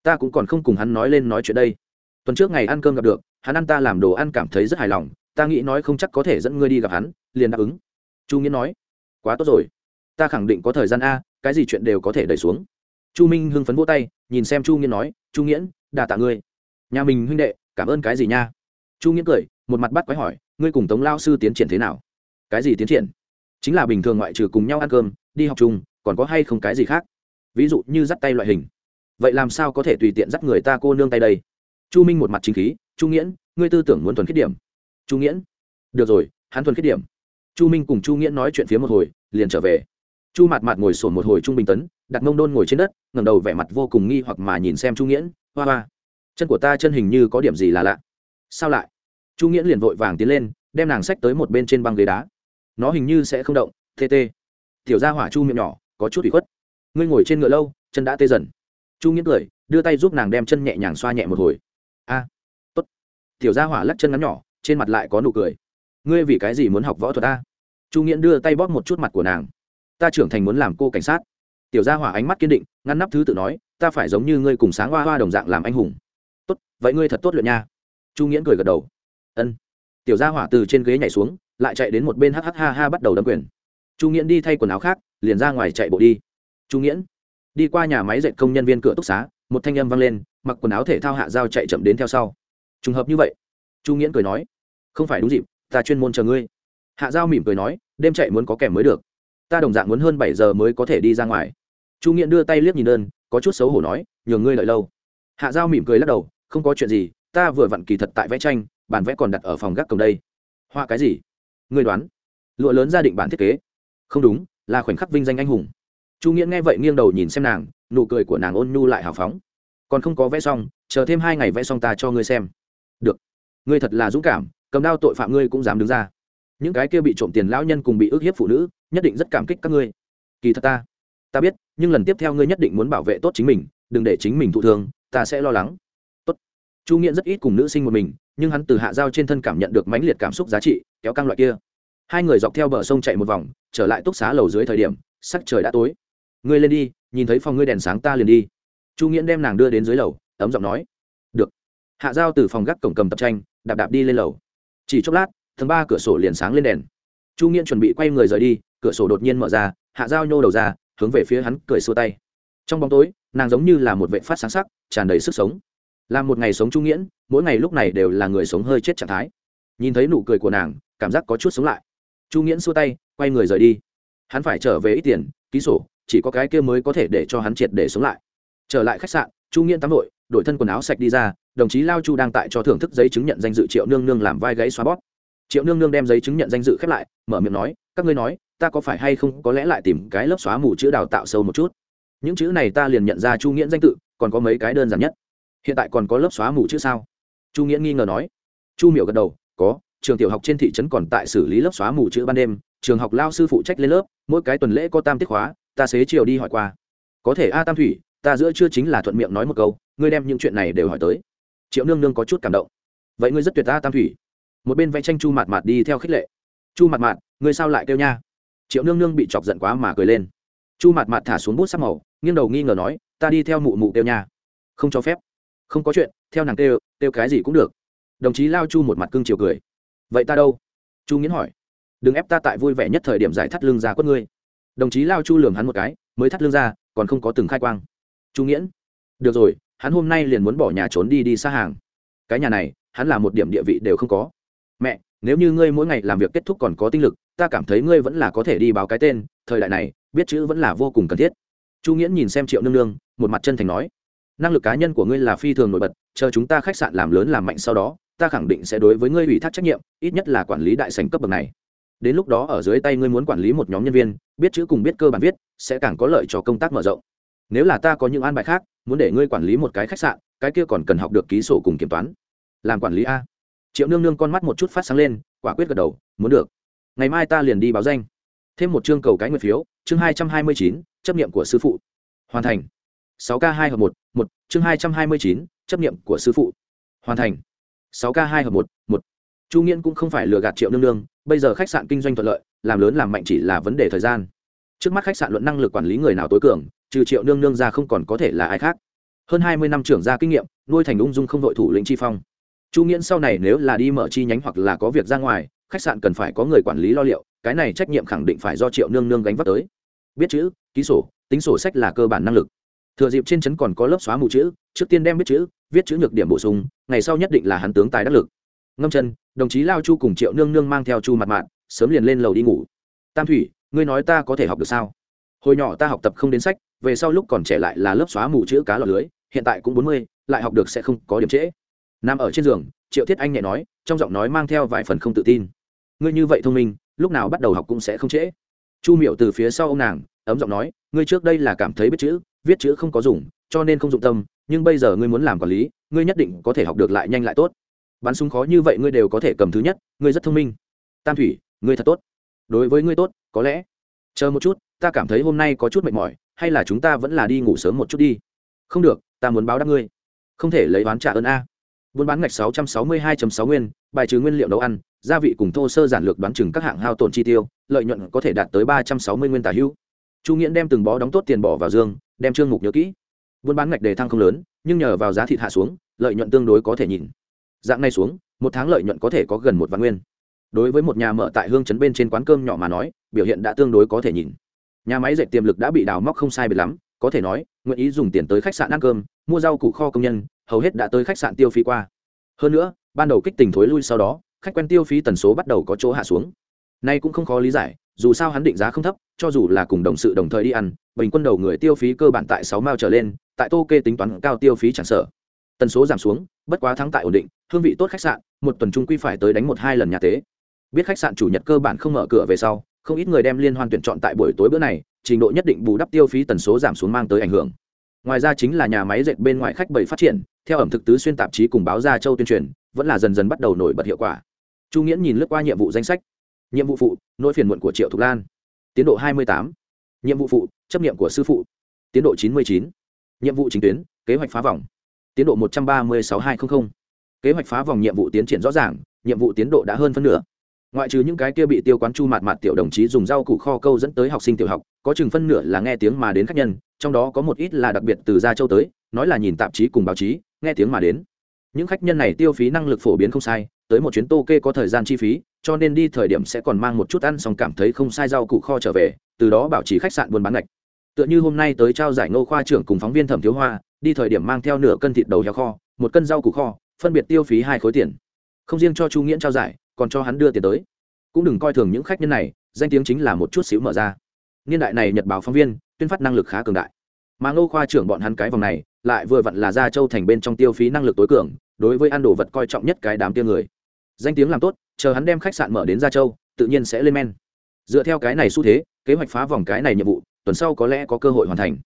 Ta cũng còn không cùng hắn nói lên nói chuyện đây. Tuần trước ngày ăn cơm gặp được, hắn ăn ta làm đồ ăn cảm thấy rất hài lòng, ta nghĩ nói không chắc có thể dẫn ngươi đi gặp hắn, liền đáp ứng. Chu nghĩa nói, quá tốt rồi ta khẳng định có thời gian a, cái gì chuyện đều có thể đẩy xuống. Chu minh hưng phấn vỗ tay, nhìn xem chu nghĩa nói, chu nghiễn đà tạ ngươi. Nhà mình huynh đệ, cảm ơn cái gì nha? Chu nghĩa cười, một mặt bắt quái hỏi, ngươi cùng tống lao sư tiến triển thế nào? Cái gì tiến triển? Chính là bình thường ngoại trừ cùng nhau ăn cơm, đi học chung, còn có hay không cái gì khác? Ví dụ như dắt tay loại hình. Vậy làm sao có thể tùy tiện dắt người ta cô nương tay đây? Chu minh một mặt chính khí, chu nghiễn, ngươi tư tưởng muốn thuần khiết điểm. Chu nghiễn. Được rồi, hắn thuần khiết điểm. Chu minh cùng chu nghiễn nói chuyện phía một hồi, liền trở về chu mạt mạt ngồi sổn một hồi trung bình tấn, đặt mông đôn ngồi trên đất ngầm đầu vẻ mặt vô cùng nghi hoặc mà nhìn xem chu nghiễn, hoa hoa. Chân của ta chân hình như có điểm gì là lạ. Sao lại? Chu nghiễn liền vội vàng tiến lên, đem nàng sách tới một bên trên băng ghế đá. Nó hình như sẽ không động, tê tê. Tiểu ra hỏa chu miệng nhỏ, có chút bị khuất. Ngươi ngồi trên ngựa lâu, chân đã tê dần. Chu nghiễn cười, đưa tay giúp nàng đem chân nhẹ nhàng xoa nhẹ một hồi. A, tốt. Tiểu gia hỏa lắc chân ngắn nhỏ, trên mặt lại có nụ cười. Ngươi vì cái gì muốn học võ thuật a chu nghiễn đưa tay bóp một chút mặt của nàng ta trưởng thành muốn làm cô cảnh sát. Tiểu gia hỏa ánh mắt kiên định, ngăn nắp thứ tự nói, ta phải giống như ngươi cùng sáng hoa hoa đồng dạng làm anh hùng. Tốt, vậy ngươi thật tốt luyện nha. Chu nghiễn cười gật đầu. Ân. Tiểu gia hỏa từ trên ghế nhảy xuống, lại chạy đến một bên hh ha ha bắt đầu đâm quyền. Chu nghiễn đi thay quần áo khác, liền ra ngoài chạy bộ đi. Chu nghiễn, đi qua nhà máy dạy công nhân viên cửa túc xá, một thanh âm vang lên, mặc quần áo thể thao hạ dao chạy chậm đến theo sau. Trùng hợp như vậy, chu nghiễn cười nói, không phải đúng dịp, ta chuyên môn chờ ngươi. Hạ dao mỉm cười nói, đêm chạy muốn có kèm mới được ta đồng dạng muốn hơn bảy giờ mới có thể đi ra ngoài. Chu nghiễn đưa tay liếc nhìn đơn, có chút xấu hổ nói, nhường ngươi lợi lâu. Hạ Giao mỉm cười lắc đầu, không có chuyện gì, ta vừa vặn kỳ thật tại vẽ tranh, bản vẽ còn đặt ở phòng gác cổng đây. Họa cái gì? Ngươi đoán. Lụa lớn gia định bản thiết kế. Không đúng, là khoảnh khắc vinh danh anh hùng. Chu nghĩa nghe vậy nghiêng đầu nhìn xem nàng, nụ cười của nàng ôn nhu lại hào phóng. Còn không có vẽ xong, chờ thêm hai ngày vẽ xong ta cho ngươi xem. Được. Ngươi thật là dũng cảm, cầm đao tội phạm ngươi cũng dám đứng ra. Những cái kia bị trộm tiền lão nhân cùng bị ức hiếp phụ nữ nhất định rất cảm kích các ngươi. Kỳ thật ta ta biết, nhưng lần tiếp theo ngươi nhất định muốn bảo vệ tốt chính mình, đừng để chính mình thụ thương, ta sẽ lo lắng. Tốt. Chu nghiện rất ít cùng nữ sinh một mình, nhưng hắn từ hạ giao trên thân cảm nhận được mãnh liệt cảm xúc giá trị, kéo căng loại kia. Hai người dọc theo bờ sông chạy một vòng, trở lại túc xá lầu dưới thời điểm, sắc trời đã tối. Ngươi lên đi, nhìn thấy phòng ngươi đèn sáng ta liền đi. Chu nghiễn đem nàng đưa đến dưới lầu, ấm giọng nói. Được. Hạ giao từ phòng gác cổng cầm tập tranh, đạp đạp đi lên lầu. Chỉ chốc lát, tầng ba cửa sổ liền sáng lên đèn. Chu nghiễn chuẩn bị quay người rời đi cửa sổ đột nhiên mở ra, hạ dao nhô đầu ra, hướng về phía hắn cười xua tay. Trong bóng tối, nàng giống như là một vệ phát sáng sắc, tràn đầy sức sống. Là một ngày sống trung nghiễn mỗi ngày lúc này đều là người sống hơi chết trạng thái. Nhìn thấy nụ cười của nàng, cảm giác có chút sống lại. Chu nghiễn xua tay, quay người rời đi. Hắn phải trở về ít tiền, ký sổ, chỉ có cái kia mới có thể để cho hắn triệt để sống lại. Trở lại khách sạn, chu nghiễn tắm vội đổi thân quần áo sạch đi ra, đồng chí lao chu đang tại cho thưởng thức giấy chứng nhận danh dự triệu nương nương làm vai gáy xóa bóp. Triệu nương nương đem giấy chứng nhận danh dự khép lại, mở miệng nói, các ngươi nói ta có phải hay không có lẽ lại tìm cái lớp xóa mù chữ đào tạo sâu một chút? Những chữ này ta liền nhận ra chu nghĩa danh tự, còn có mấy cái đơn giản nhất. Hiện tại còn có lớp xóa mù chữ sao? Chu nghĩa nghi ngờ nói. Chu miểu gật đầu, có, trường tiểu học trên thị trấn còn tại xử lý lớp xóa mù chữ ban đêm, trường học lao sư phụ trách lên lớp, mỗi cái tuần lễ có tam tiết khóa, ta xế chiều đi hỏi qua. Có thể a tam thủy, ta giữa chưa chính là thuận miệng nói một câu, ngươi đem những chuyện này đều hỏi tới. Triệu nương nương có chút cảm động. Vậy ngươi rất tuyệt ta tam thủy. Một bên vẽ tranh chu mạt mạt đi theo khích lệ. Chu mạt mạt, ngươi sao lại kêu nha? Triệu nương nương bị chọc giận quá mà cười lên. Chu mạt mạt thả xuống bút sắc màu, nghiêng đầu nghi ngờ nói, ta đi theo mụ mụ kêu nha. Không cho phép. Không có chuyện, theo nàng kêu kêu cái gì cũng được. Đồng chí lao chu một mặt cưng chiều cười. Vậy ta đâu? Chu nghiến hỏi. Đừng ép ta tại vui vẻ nhất thời điểm giải thắt lưng ra quất ngươi. Đồng chí lao chu lường hắn một cái, mới thắt lưng ra, còn không có từng khai quang. Chu nghiễn, được rồi, hắn hôm nay liền muốn bỏ nhà trốn đi đi xa hàng. Cái nhà này, hắn là một điểm địa vị đều không có. Mẹ, nếu như ngươi mỗi ngày làm việc kết thúc còn có tinh lực ta cảm thấy ngươi vẫn là có thể đi báo cái tên, thời đại này, biết chữ vẫn là vô cùng cần thiết. Chu nghiễn nhìn xem triệu nương nương, một mặt chân thành nói, năng lực cá nhân của ngươi là phi thường nổi bật, chờ chúng ta khách sạn làm lớn làm mạnh sau đó, ta khẳng định sẽ đối với ngươi ủy thác trách nhiệm, ít nhất là quản lý đại sành cấp bậc này. Đến lúc đó ở dưới tay ngươi muốn quản lý một nhóm nhân viên, biết chữ cùng biết cơ bản viết, sẽ càng có lợi cho công tác mở rộng. Nếu là ta có những an bài khác, muốn để ngươi quản lý một cái khách sạn, cái kia còn cần học được ký sổ cùng kiểm toán. Làm quản lý a. Triệu nương nương con mắt một chút phát sáng lên, quả quyết gật đầu, muốn được ngày mai ta liền đi báo danh. Thêm một chương cầu cái nguyện phiếu, chương hai trăm hai mươi chín, chấp nghiệm của sư phụ. Hoàn thành. Sáu k hai hợp một một, chương hai trăm hai mươi chín, chấp nghiệm của sư phụ. Hoàn thành. Sáu k hai hợp một một. Chu nghiễn cũng không phải lừa gạt triệu nương nương, bây giờ khách sạn kinh doanh thuận lợi, làm lớn làm mạnh chỉ là vấn đề thời gian. Trước mắt khách sạn luận năng lực quản lý người nào tối cường, trừ triệu nương nương ra không còn có thể là ai khác. Hơn hai mươi năm trưởng gia kinh nghiệm, nuôi thành ung dung không đội thủ lĩnh chi phong. Chu nghiễn sau này nếu là đi mở chi nhánh hoặc là có việc ra ngoài khách sạn cần phải có người quản lý lo liệu, cái này trách nhiệm khẳng định phải do triệu nương nương gánh vác tới. Biết chữ, ký sổ, tính sổ sách là cơ bản năng lực. Thừa dịp trên trấn còn có lớp xóa mù chữ, trước tiên đem biết chữ, viết chữ nhược điểm bổ sung, ngày sau nhất định là hắn tướng tài đắc lực. Ngâm chân, đồng chí lao chu cùng triệu nương nương mang theo chu mặt mạng sớm liền lên lầu đi ngủ. Tam thủy, ngươi nói ta có thể học được sao? Hồi nhỏ ta học tập không đến sách, về sau lúc còn trẻ lại là lớp xóa mù chữ cá lọt lưới, hiện tại cũng bốn mươi, lại học được sẽ không có điểm trễ. Nằm ở trên giường, triệu thiết anh nhẹ nói, trong giọng nói mang theo vài phần không tự tin ngươi như vậy thông minh, lúc nào bắt đầu học cũng sẽ không trễ. Chu miệu từ phía sau ông nàng, ấm giọng nói, ngươi trước đây là cảm thấy biết chữ, viết chữ không có dùng, cho nên không dụng tâm, nhưng bây giờ ngươi muốn làm quản lý, ngươi nhất định có thể học được lại nhanh lại tốt. Bắn súng khó như vậy ngươi đều có thể cầm thứ nhất, ngươi rất thông minh. Tam thủy, ngươi thật tốt. Đối với ngươi tốt, có lẽ. Chờ một chút, ta cảm thấy hôm nay có chút mệt mỏi, hay là chúng ta vẫn là đi ngủ sớm một chút đi. Không được, ta muốn báo đáp ngươi. Không thể lấy oán trả ơn a. Buôn bán ngạch 662.6 nguyên, bài trừ nguyên liệu nấu ăn gia vị cùng thô sơ giản lược đoán chừng các hạng hao tổn chi tiêu, lợi nhuận có thể đạt tới 360 nguyên tả hữu. Chu nghiễn đem từng bó đóng tốt tiền bỏ vào dương đem trương mục nhớ kỹ. Buôn bán ngạch đề thăng không lớn, nhưng nhờ vào giá thịt hạ xuống, lợi nhuận tương đối có thể nhìn. Dạng này xuống, một tháng lợi nhuận có thể có gần một vạn nguyên. Đối với một nhà mở tại hương trấn bên trên quán cơm nhỏ mà nói, biểu hiện đã tương đối có thể nhìn. Nhà máy dệt tiềm lực đã bị đào móc không sai biệt lắm, có thể nói, nguyện ý dùng tiền tới khách sạn ăn cơm, mua rau củ kho công nhân, hầu hết đã tới khách sạn tiêu phí qua. Hơn nữa, ban đầu kích tình thối lui sau đó khách quen tiêu phí tần số bắt đầu có chỗ hạ xuống. Nay cũng không khó lý giải, dù sao hắn định giá không thấp, cho dù là cùng đồng sự đồng thời đi ăn, bình quân đầu người tiêu phí cơ bản tại sáu mao trở lên, tại tô kê tính toán cao tiêu phí chẳng sở tần số giảm xuống, bất quá thắng tại ổn định, hương vị tốt khách sạn, một tuần trung quy phải tới đánh một hai lần nhà tế. Biết khách sạn chủ nhật cơ bản không mở cửa về sau, không ít người đem liên hoan tuyển chọn tại buổi tối bữa này, trình độ nhất định bù đắp tiêu phí tần số giảm xuống mang tới ảnh hưởng. Ngoài ra chính là nhà máy dệt bên ngoài khách bảy phát triển, theo ẩm thực tứ xuyên tạp chí cùng báo ra châu tuyên truyền, vẫn là dần dần bắt đầu nổi bật hiệu quả chu nghiễn nhìn lướt qua nhiệm vụ danh sách. Nhiệm vụ phụ, nỗi phiền muộn của triệu thục lan. Tiến độ hai mươi tám. Nhiệm vụ phụ, chấp nghiệm của sư phụ. Tiến độ chín mươi chín. Nhiệm vụ chính tuyến, kế hoạch phá vòng. Tiến độ một trăm ba mươi sáu hai trăm linh kế hoạch phá vòng nhiệm vụ tiến triển rõ ràng, nhiệm vụ tiến độ đã hơn phân nửa. Ngoại trừ những cái kia bị tiêu quán chu mạt mạt tiểu đồng chí dùng rau củ kho câu dẫn tới học sinh tiểu học, có chừng phân nửa là nghe tiếng mà đến khách nhân, trong đó có một ít là đặc biệt từ gia châu tới, nói là nhìn tạp chí cùng báo chí, nghe tiếng mà đến những khách nhân này tiêu phí năng lực phổ biến không sai, tới một chuyến tô kê có thời gian chi phí, cho nên đi thời điểm sẽ còn mang một chút ăn xong cảm thấy không sai rau củ kho trở về, từ đó bảo trì khách sạn buôn bán ngạch. Tựa như hôm nay tới trao giải ngô khoa trưởng cùng phóng viên thẩm thiếu hoa, đi thời điểm mang theo nửa cân thịt đầu heo kho, một cân rau củ kho, phân biệt tiêu phí hai khối tiền. Không riêng cho chu nghĩa trao giải, còn cho hắn đưa tiền tới. Cũng đừng coi thường những khách nhân này, danh tiếng chính là một chút xíu mở ra. Niên đại này nhật báo phóng viên, tuyên phát năng lực khá cường đại. Mà ngô khoa trưởng bọn hắn cái vòng này, lại vừa vặn là gia châu thành bên trong tiêu phí năng lực tối cường đối với ăn đồ vật coi trọng nhất cái đám tiêu người. Danh tiếng làm tốt, chờ hắn đem khách sạn mở đến gia châu, tự nhiên sẽ lên men. Dựa theo cái này xu thế, kế hoạch phá vòng cái này nhiệm vụ, tuần sau có lẽ có cơ hội hoàn thành.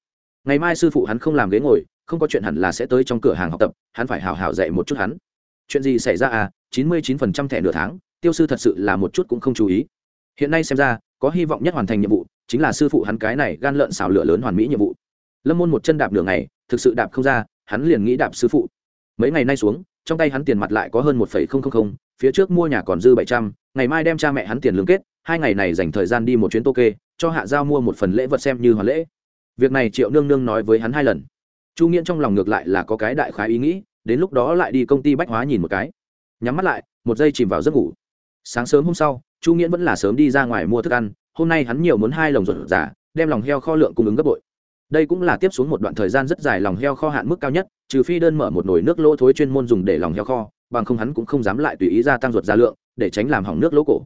Ngày mai sư phụ hắn không làm ghế ngồi, không có chuyện hẳn là sẽ tới trong cửa hàng học tập, hắn phải hào hào dạy một chút hắn. Chuyện gì xảy ra à? Chín mươi chín phần trăm thẻ nửa tháng, tiêu sư thật sự là một chút cũng không chú ý. Hiện nay xem ra, có hy vọng nhất hoàn thành nhiệm vụ, chính là sư phụ hắn cái này gan lợn xào lửa lớn hoàn mỹ nhiệm vụ. Lâm môn một chân đạp đường này thực sự đạp không ra, hắn liền nghĩ đạp sư phụ mấy ngày nay xuống, trong tay hắn tiền mặt lại có hơn một phía trước mua nhà còn dư bảy trăm, ngày mai đem cha mẹ hắn tiền lương kết, hai ngày này dành thời gian đi một chuyến tô kê cho hạ giao mua một phần lễ vật xem như hoàn lễ. Việc này triệu nương nương nói với hắn hai lần. Chu nghiễn trong lòng ngược lại là có cái đại khái ý nghĩ, đến lúc đó lại đi công ty bách hóa nhìn một cái. Nhắm mắt lại, một giây chìm vào giấc ngủ. Sáng sớm hôm sau, chu nghiễn vẫn là sớm đi ra ngoài mua thức ăn, hôm nay hắn nhiều muốn hai lồng ruột giả đem lòng heo kho lượng cung ứng gấp bội. Đây cũng là tiếp xuống một đoạn thời gian rất dài lòng heo kho hạn mức cao nhất trừ phi đơn mở một nồi nước lỗ thối chuyên môn dùng để lòng heo kho, bằng không hắn cũng không dám lại tùy ý gia tăng ruột ra lượng, để tránh làm hỏng nước lỗ cổ.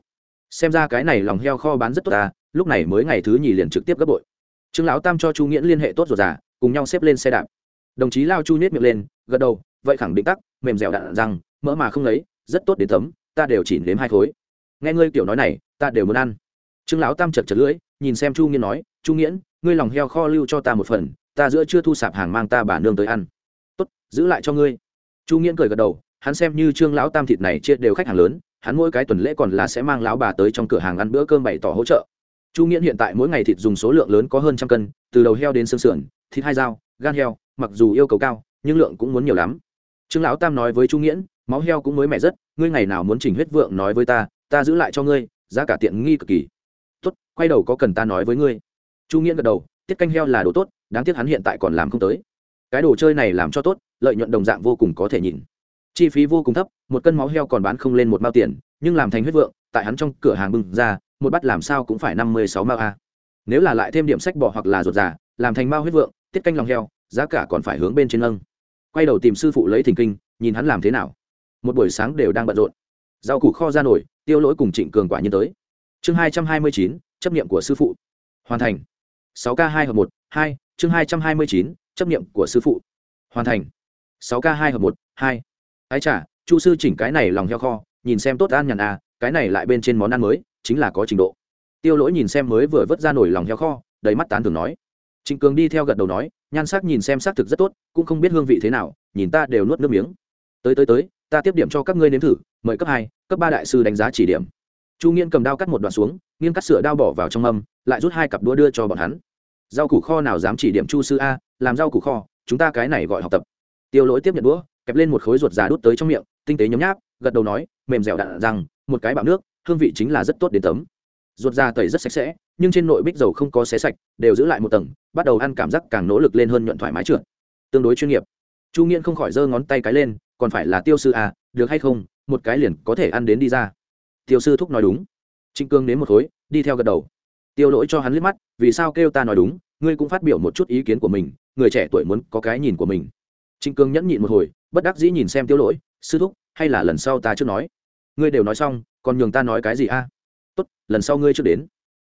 Xem ra cái này lòng heo kho bán rất tốt ta lúc này mới ngày thứ nhì liền trực tiếp gấp bội. Trương lão tam cho chu nghiễn liên hệ tốt ruột già, cùng nhau xếp lên xe đạp. Đồng chí lao chu nhét miệng lên, gật đầu, vậy khẳng định tắc, mềm dẻo đạn rằng mỡ mà không lấy, rất tốt đến tấm ta đều chỉ nếm hai khối. Nghe ngươi kiểu nói này, ta đều muốn ăn. Trương lão tam chật chật lưỡi, nhìn xem chu nghiễn nói, chu nghiễn, ngươi lòng heo kho lưu cho ta một phần, ta giữa chưa thu sạp hàng mang ta bà nương tới ăn giữ lại cho ngươi. Chu nghiễn cười gật đầu, hắn xem như trương lão tam thịt này chia đều khách hàng lớn, hắn mỗi cái tuần lễ còn là sẽ mang lão bà tới trong cửa hàng ăn bữa cơm bày tỏ hỗ trợ. Chu nghiễn hiện tại mỗi ngày thịt dùng số lượng lớn có hơn trăm cân, từ đầu heo đến xương sườn, thịt hai dao, gan heo, mặc dù yêu cầu cao, nhưng lượng cũng muốn nhiều lắm. Trương lão tam nói với chu nghiễn, máu heo cũng mới mẻ rất, ngươi ngày nào muốn chỉnh huyết vượng nói với ta ta giữ lại cho ngươi, giá cả tiện nghi cực kỳ. Tốt, quay đầu có cần ta nói với ngươi. Chu nghiễn gật đầu, tiết canh heo là đồ tốt, đáng tiếc hắn hiện tại còn làm không tới cái đồ chơi này làm cho tốt, lợi nhuận đồng dạng vô cùng có thể nhìn. Chi phí vô cùng thấp, một cân máu heo còn bán không lên một mao tiền, nhưng làm thành huyết vượng, tại hắn trong cửa hàng bưng ra, một bát làm sao cũng phải năm mươi sáu mao a. Nếu là lại thêm điểm sách bỏ hoặc là ruột già, làm thành mao huyết vượng, tiết canh lòng heo, giá cả còn phải hướng bên trên nâng. Quay đầu tìm sư phụ lấy thỉnh kinh, nhìn hắn làm thế nào. Một buổi sáng đều đang bận rộn. Rau củ kho ra nổi, tiêu lỗi cùng trịnh cường quả nhiên tới. Chương hai trăm hai mươi chín, chấp nghiệm của sư phụ. Hoàn thành. sáu k hai hợp một, hai, chương hai trăm hai mươi chín chấp niệm của sư phụ. Hoàn thành. Sáu k hai hợp một, hai. Ái trả chu sư chỉnh cái này lòng heo kho, nhìn xem tốt ăn nhàn à cái này lại bên trên món ăn mới, chính là có trình độ. Tiêu lỗi nhìn xem mới vừa vớt ra nổi lòng heo kho, đầy mắt tán thường nói. Trịnh cường đi theo gật đầu nói, nhan sắc nhìn xem xác thực rất tốt, cũng không biết hương vị thế nào, nhìn ta đều nuốt nước miếng. Tới tới tới, ta tiếp điểm cho các ngươi nếm thử, mời cấp hai, cấp ba đại sư đánh giá chỉ điểm. Chu nghiên cầm đao cắt một đoạn xuống nghiên cắt sửa đao bỏ vào trong mâm, lại rút hai cặp đũa đưa cho bọn hắn. Rau củ kho nào dám chỉ điểm chu sư a làm rau củ kho, chúng ta cái này gọi học tập. Tiêu lỗi tiếp nhận đũa, kẹp lên một khối ruột già đút tới trong miệng, tinh tế nhấm nháp, gật đầu nói, mềm dẻo đạn rằng, một cái bạo nước, hương vị chính là rất tốt đến tấm. Ruột già tẩy rất sạch sẽ, nhưng trên nội bích dầu không có xé sạch, đều giữ lại một tầng, bắt đầu ăn cảm giác càng nỗ lực lên hơn nhuận thoải mái trượt. Tương đối chuyên nghiệp. Chu nghiễn không khỏi giơ ngón tay cái lên, còn phải là tiêu sư à được hay không, một cái liền có thể ăn đến đi ra. Tiêu sư thúc nói đúng. Trịnh cương đến một khối, đi theo gật đầu. Tiêu lỗi cho hắn liếc mắt, vì sao kêu ta nói đúng, ngươi cũng phát biểu một chút ý kiến của mình người trẻ tuổi muốn có cái nhìn của mình. Trịnh cương nhẫn nhịn một hồi, bất đắc dĩ nhìn xem tiêu lỗi, sư thúc, hay là lần sau ta trước nói? Ngươi đều nói xong, còn nhường ta nói cái gì a? Tốt, lần sau ngươi trước đến.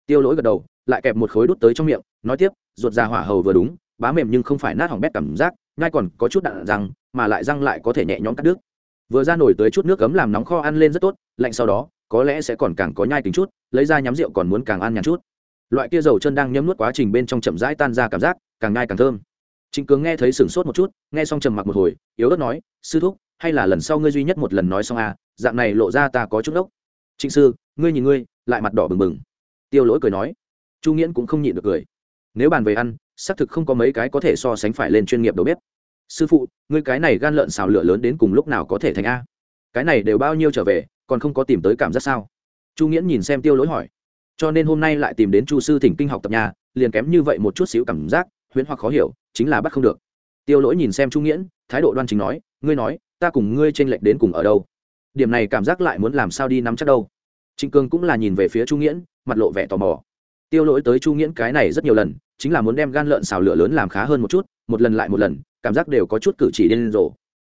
Tiêu lỗi gật đầu, lại kẹp một khối đút tới trong miệng, nói tiếp, ruột ra hỏa hầu vừa đúng, bá mềm nhưng không phải nát hỏng bét cảm giác ngay còn có chút đạn răng, mà lại răng lại có thể nhẹ nhõm cắt đứt. Vừa ra nổi tới chút nước cấm làm nóng kho ăn lên rất tốt, lạnh sau đó, có lẽ sẽ còn càng có nhai tính chút, lấy ra nhắm rượu còn muốn càng ăn nhàn chút. Loại kia dầu chân đang nhấm nuốt quá trình bên trong chậm rãi tan ra cảm giác, càng nhai càng thơm trịnh cường nghe thấy sửng sốt một chút, nghe xong trầm mặc một hồi, yếu ớt nói, sư thúc, hay là lần sau ngươi duy nhất một lần nói xong à dạng này lộ ra ta có chút lốc." trịnh sư, ngươi nhìn ngươi, lại mặt đỏ bừng bừng. Tiêu lỗi cười nói. Chu nghiễn cũng không nhịn được cười. Nếu bàn về ăn, xác thực không có mấy cái có thể so sánh phải lên chuyên nghiệp đầu bếp. Sư phụ, ngươi cái này gan lợn xào lửa lớn đến cùng lúc nào có thể thành a? Cái này đều bao nhiêu trở về, còn không có tìm tới cảm giác sao? Chu nghiễn nhìn xem tiêu lỗi hỏi. Cho nên hôm nay lại tìm đến chu sư thỉnh kinh học tập nhà, liền kém như vậy một chút xíu cảm giác huyễn hoặc khó hiểu, chính là bắt không được. Tiêu lỗi nhìn xem chu nghiễn, thái độ đoan chính nói, ngươi nói, ta cùng ngươi t r ê n lệch đến cùng ở đâu? Điểm này cảm giác lại muốn làm sao đi nắm chắc đâu? Trịnh cương cũng là nhìn về phía chu nghiễn, mặt lộ vẻ tò mò. Tiêu lỗi tới chu nghiễn cái này rất nhiều lần, chính là muốn đem gan lợn xào lửa lớn làm khá hơn một chút, một lần lại một lần, cảm giác đều có chút cử chỉ điên rồ.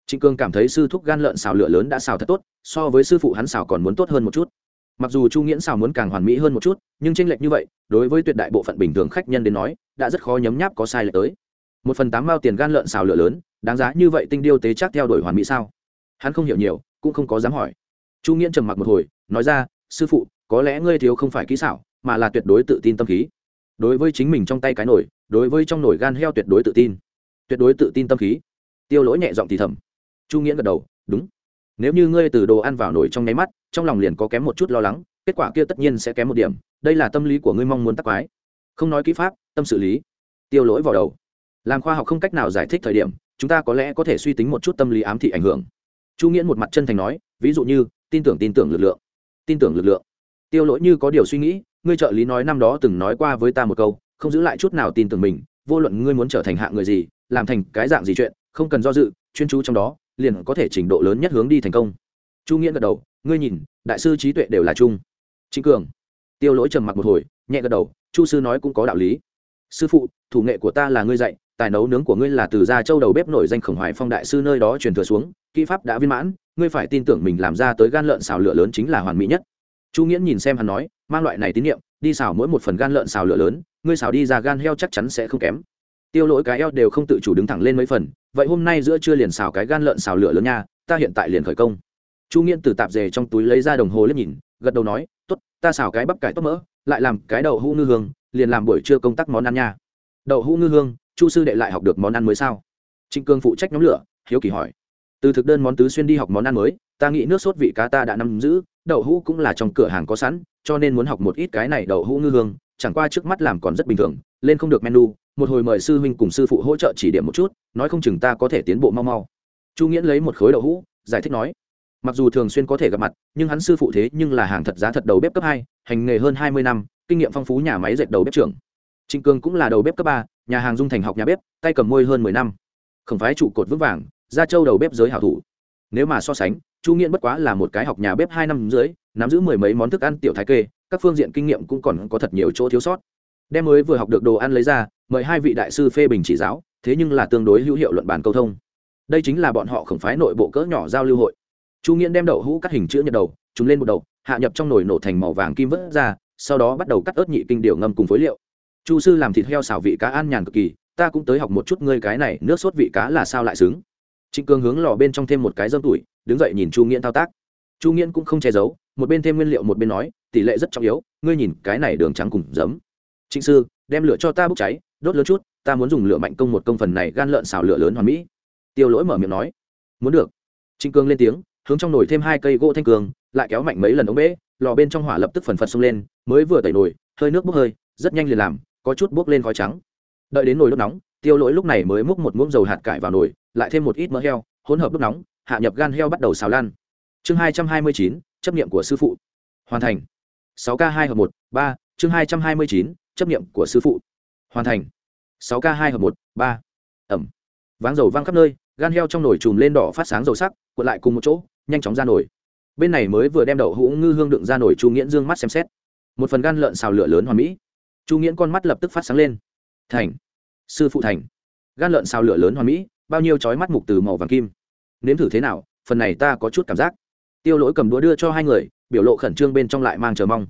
Trịnh cương cảm thấy sư thúc gan lợn xào lửa lớn đã xào thật tốt, so với sư phụ hắn xào còn muốn tốt hơn một chút mặc dù chu nghiễn xào muốn càng hoàn mỹ hơn một chút, nhưng tranh lệch như vậy, đối với tuyệt đại bộ phận bình thường khách nhân đến nói, đã rất khó nhấm nháp có sai lệch tới. Một phần tám mao tiền gan lợn xào lửa lớn, đáng giá như vậy tinh điêu tế chắc theo đuổi hoàn mỹ sao? Hắn không hiểu nhiều, cũng không có dám hỏi. Chu nghiễn trầm mặc một hồi, nói ra, sư phụ, có lẽ ngươi thiếu không phải kỹ xảo, mà là tuyệt đối tự tin tâm khí. Đối với chính mình trong tay cái nổi đối với trong nổi gan heo tuyệt đối tự tin. Tuyệt đối tự tin tâm khí. Tiêu lỗi nhẹ giọng thì thầm. Chu nghiễn gật đầu, đúng. Nếu như ngươi từ đồ ăn vào nổi trong nháy mắt trong lòng liền có kém một chút lo lắng, kết quả kia tất nhiên sẽ kém một điểm, đây là tâm lý của ngươi mong muốn tắc quái. Không nói kỹ pháp, tâm xử lý. Tiêu lỗi vào đầu. Làm khoa học không cách nào giải thích thời điểm, chúng ta có lẽ có thể suy tính một chút tâm lý ám thị ảnh hưởng. Chu nghĩa một mặt chân thành nói, ví dụ như, tin tưởng tin tưởng lực lượng. Tin tưởng lực lượng. Tiêu lỗi như có điều suy nghĩ, ngươi trợ lý nói năm đó từng nói qua với ta một câu, không giữ lại chút nào tin tưởng mình, vô luận ngươi muốn trở thành hạng người gì, làm thành cái dạng gì chuyện, không cần do dự, chuyên chú trong đó, liền có thể trình độ lớn nhất hướng đi thành công. Chu nghĩa gật đầu ngươi nhìn, đại sư trí tuệ đều là chung chính cường, tiêu lỗi trầm mặc một hồi, nhẹ gật đầu, chu sư nói cũng có đạo lý. Sư phụ, thủ nghệ của ta là ngươi dạy, tài nấu nướng của ngươi là từ gia châu đầu bếp nổi danh khổng hoài phong đại sư nơi đó truyền thừa xuống, kỹ pháp đã viên mãn, ngươi phải tin tưởng mình làm ra tới gan lợn xào lửa lớn chính là hoàn mỹ nhất. Chu nghiễn nhìn xem hắn nói, mang loại này tín nhiệm đi xào mỗi một phần gan lợn xào lửa lớn, ngươi xào đi ra gan heo chắc chắn sẽ không kém. Tiêu lỗi cái eo đều không tự chủ đứng thẳng lên mấy phần, vậy hôm nay giữa trưa liền xào cái gan lợn xào lửa lớn nha, ta hiện tại liền khởi công chu nghiễn từ tạp dề trong túi lấy ra đồng hồ liếc nhìn, gật đầu nói t ố t ta xào cái bắp cải tóc mỡ, lại làm cái đậu hũ ngư hương, liền làm buổi trưa công tác món ăn nha. Đậu hũ ngư hương, chu sư đệ lại học được món ăn mới sao? Trịnh cương phụ trách nhóm lửa, hiếu kỳ hỏi. Từ thực đơn món tứ xuyên đi học món ăn mới, ta nghĩ nước sốt vị cá ta đã nắm giữ, đậu hũ cũng là trong cửa hàng có sẵn, cho nên muốn học một ít cái này đậu hũ ngư hương, chẳng qua trước mắt làm còn rất bình thường, lên không được menu, một hồi mời sư huynh cùng sư phụ hỗ trợ chỉ điểm một chút, nói không chừng ta có thể tiến bộ mau mau. Chu nghiễn lấy một khối đậu hũ, giải thích nói mặc dù thường xuyên có thể gặp mặt, nhưng hắn sư phụ thế nhưng là hàng thật giá thật đầu bếp cấp hai, hành nghề hơn hai mươi năm, kinh nghiệm phong phú nhà máy dệt đầu bếp trưởng. Trịnh cường cũng là đầu bếp cấp ba, nhà hàng dung thành học nhà bếp, tay cầm môi hơn mười năm. Không phái trụ cột vững vàng ra châu đầu bếp giới hảo thủ. Nếu mà so sánh, chu nghiễn bất quá là một cái học nhà bếp hai năm dưới nắm giữ mười mấy món thức ăn tiểu thái kê, các phương diện kinh nghiệm cũng còn có thật nhiều chỗ thiếu sót. Đem mới vừa học được đồ ăn lấy ra, mời hai vị đại sư phê bình chỉ giáo, thế nhưng là tương đối hữu hiệu luận bàn câu thông. Đây chính là bọn họ khổng phái nội bộ cỡ nhỏ giao lưu hội chu nghiễn đem đậu hũ cắt hình chữ nhật đầu chúng lên một đầu, hạ nhập trong nồi nổ thành màu vàng kim vớt ra, sau đó bắt đầu cắt ớt nhị kinh điều ngâm cùng phối liệu. Chu sư làm thịt heo xào vị cá an nhàn cực kỳ, ta cũng tới học một chút ngươi cái này, nước sốt vị cá là sao lại xứng? Trịnh cường hướng lò bên trong thêm một cái dâm tuổi đứng dậy nhìn chu nghiễn thao tác. Chu nghiễn cũng không che giấu, một bên thêm nguyên liệu một bên nói, tỷ lệ rất trọng yếu, ngươi nhìn cái này đường trắng cùng giấm. Trịnh sư, đem lửa cho ta bốc cháy, đốt lớn chút, ta muốn dùng lửa mạnh công một công phần này gan lợn xào lửa lớn hoàn mỹ. Tiêu lỗi mở miệng nói, muốn được. Trịnh cường lên tiếng hướng trong nồi thêm hai cây gỗ thanh cường, lại kéo mạnh mấy lần ống bể lò bên trong hỏa lập tức phần phật xông lên, mới vừa tẩy nồi, hơi nước bốc hơi, rất nhanh liền làm, có chút bốc lên khói trắng. Đợi đến nồi đốt nóng, tiêu lỗi lúc này mới múc một muỗng dầu hạt cải vào nồi, lại thêm một ít mỡ heo, hỗn hợp đốt nóng, hạ nhập gan heo bắt đầu xào lan. Chương hai trăm hai mươi chín, chấp nghiệm của sư phụ. Hoàn thành. Sáu k hai hợp một, ba, chương hai trăm hai mươi chín, chấp nghiệm của sư phụ. Hoàn thành. Sáu k hai hợp một, ba. Ẩm. Váng dầu văng khắp nơi, gan heo trong nồi chùm lên đỏ phát sáng dầu sắc, cuộn lại cùng một chỗ nhanh chóng ra nổi. bên này mới vừa đem đậu hũ ngư hương đựng ra nổi, chu nghiễn dương mắt xem xét. Một phần gan lợn xào lửa lớn hoàn mỹ. Chu nghiễn con mắt lập tức phát sáng lên. Thành. Sư phụ thành. Gan lợn xào lửa lớn hoàn mỹ bao nhiêu chói mắt mục từ màu vàng kim. Nếm thử thế nào phần này ta có chút cảm giác. Tiêu lỗi cầm đũa đưa cho hai người biểu lộ khẩn trương bên trong lại mang chờ mong.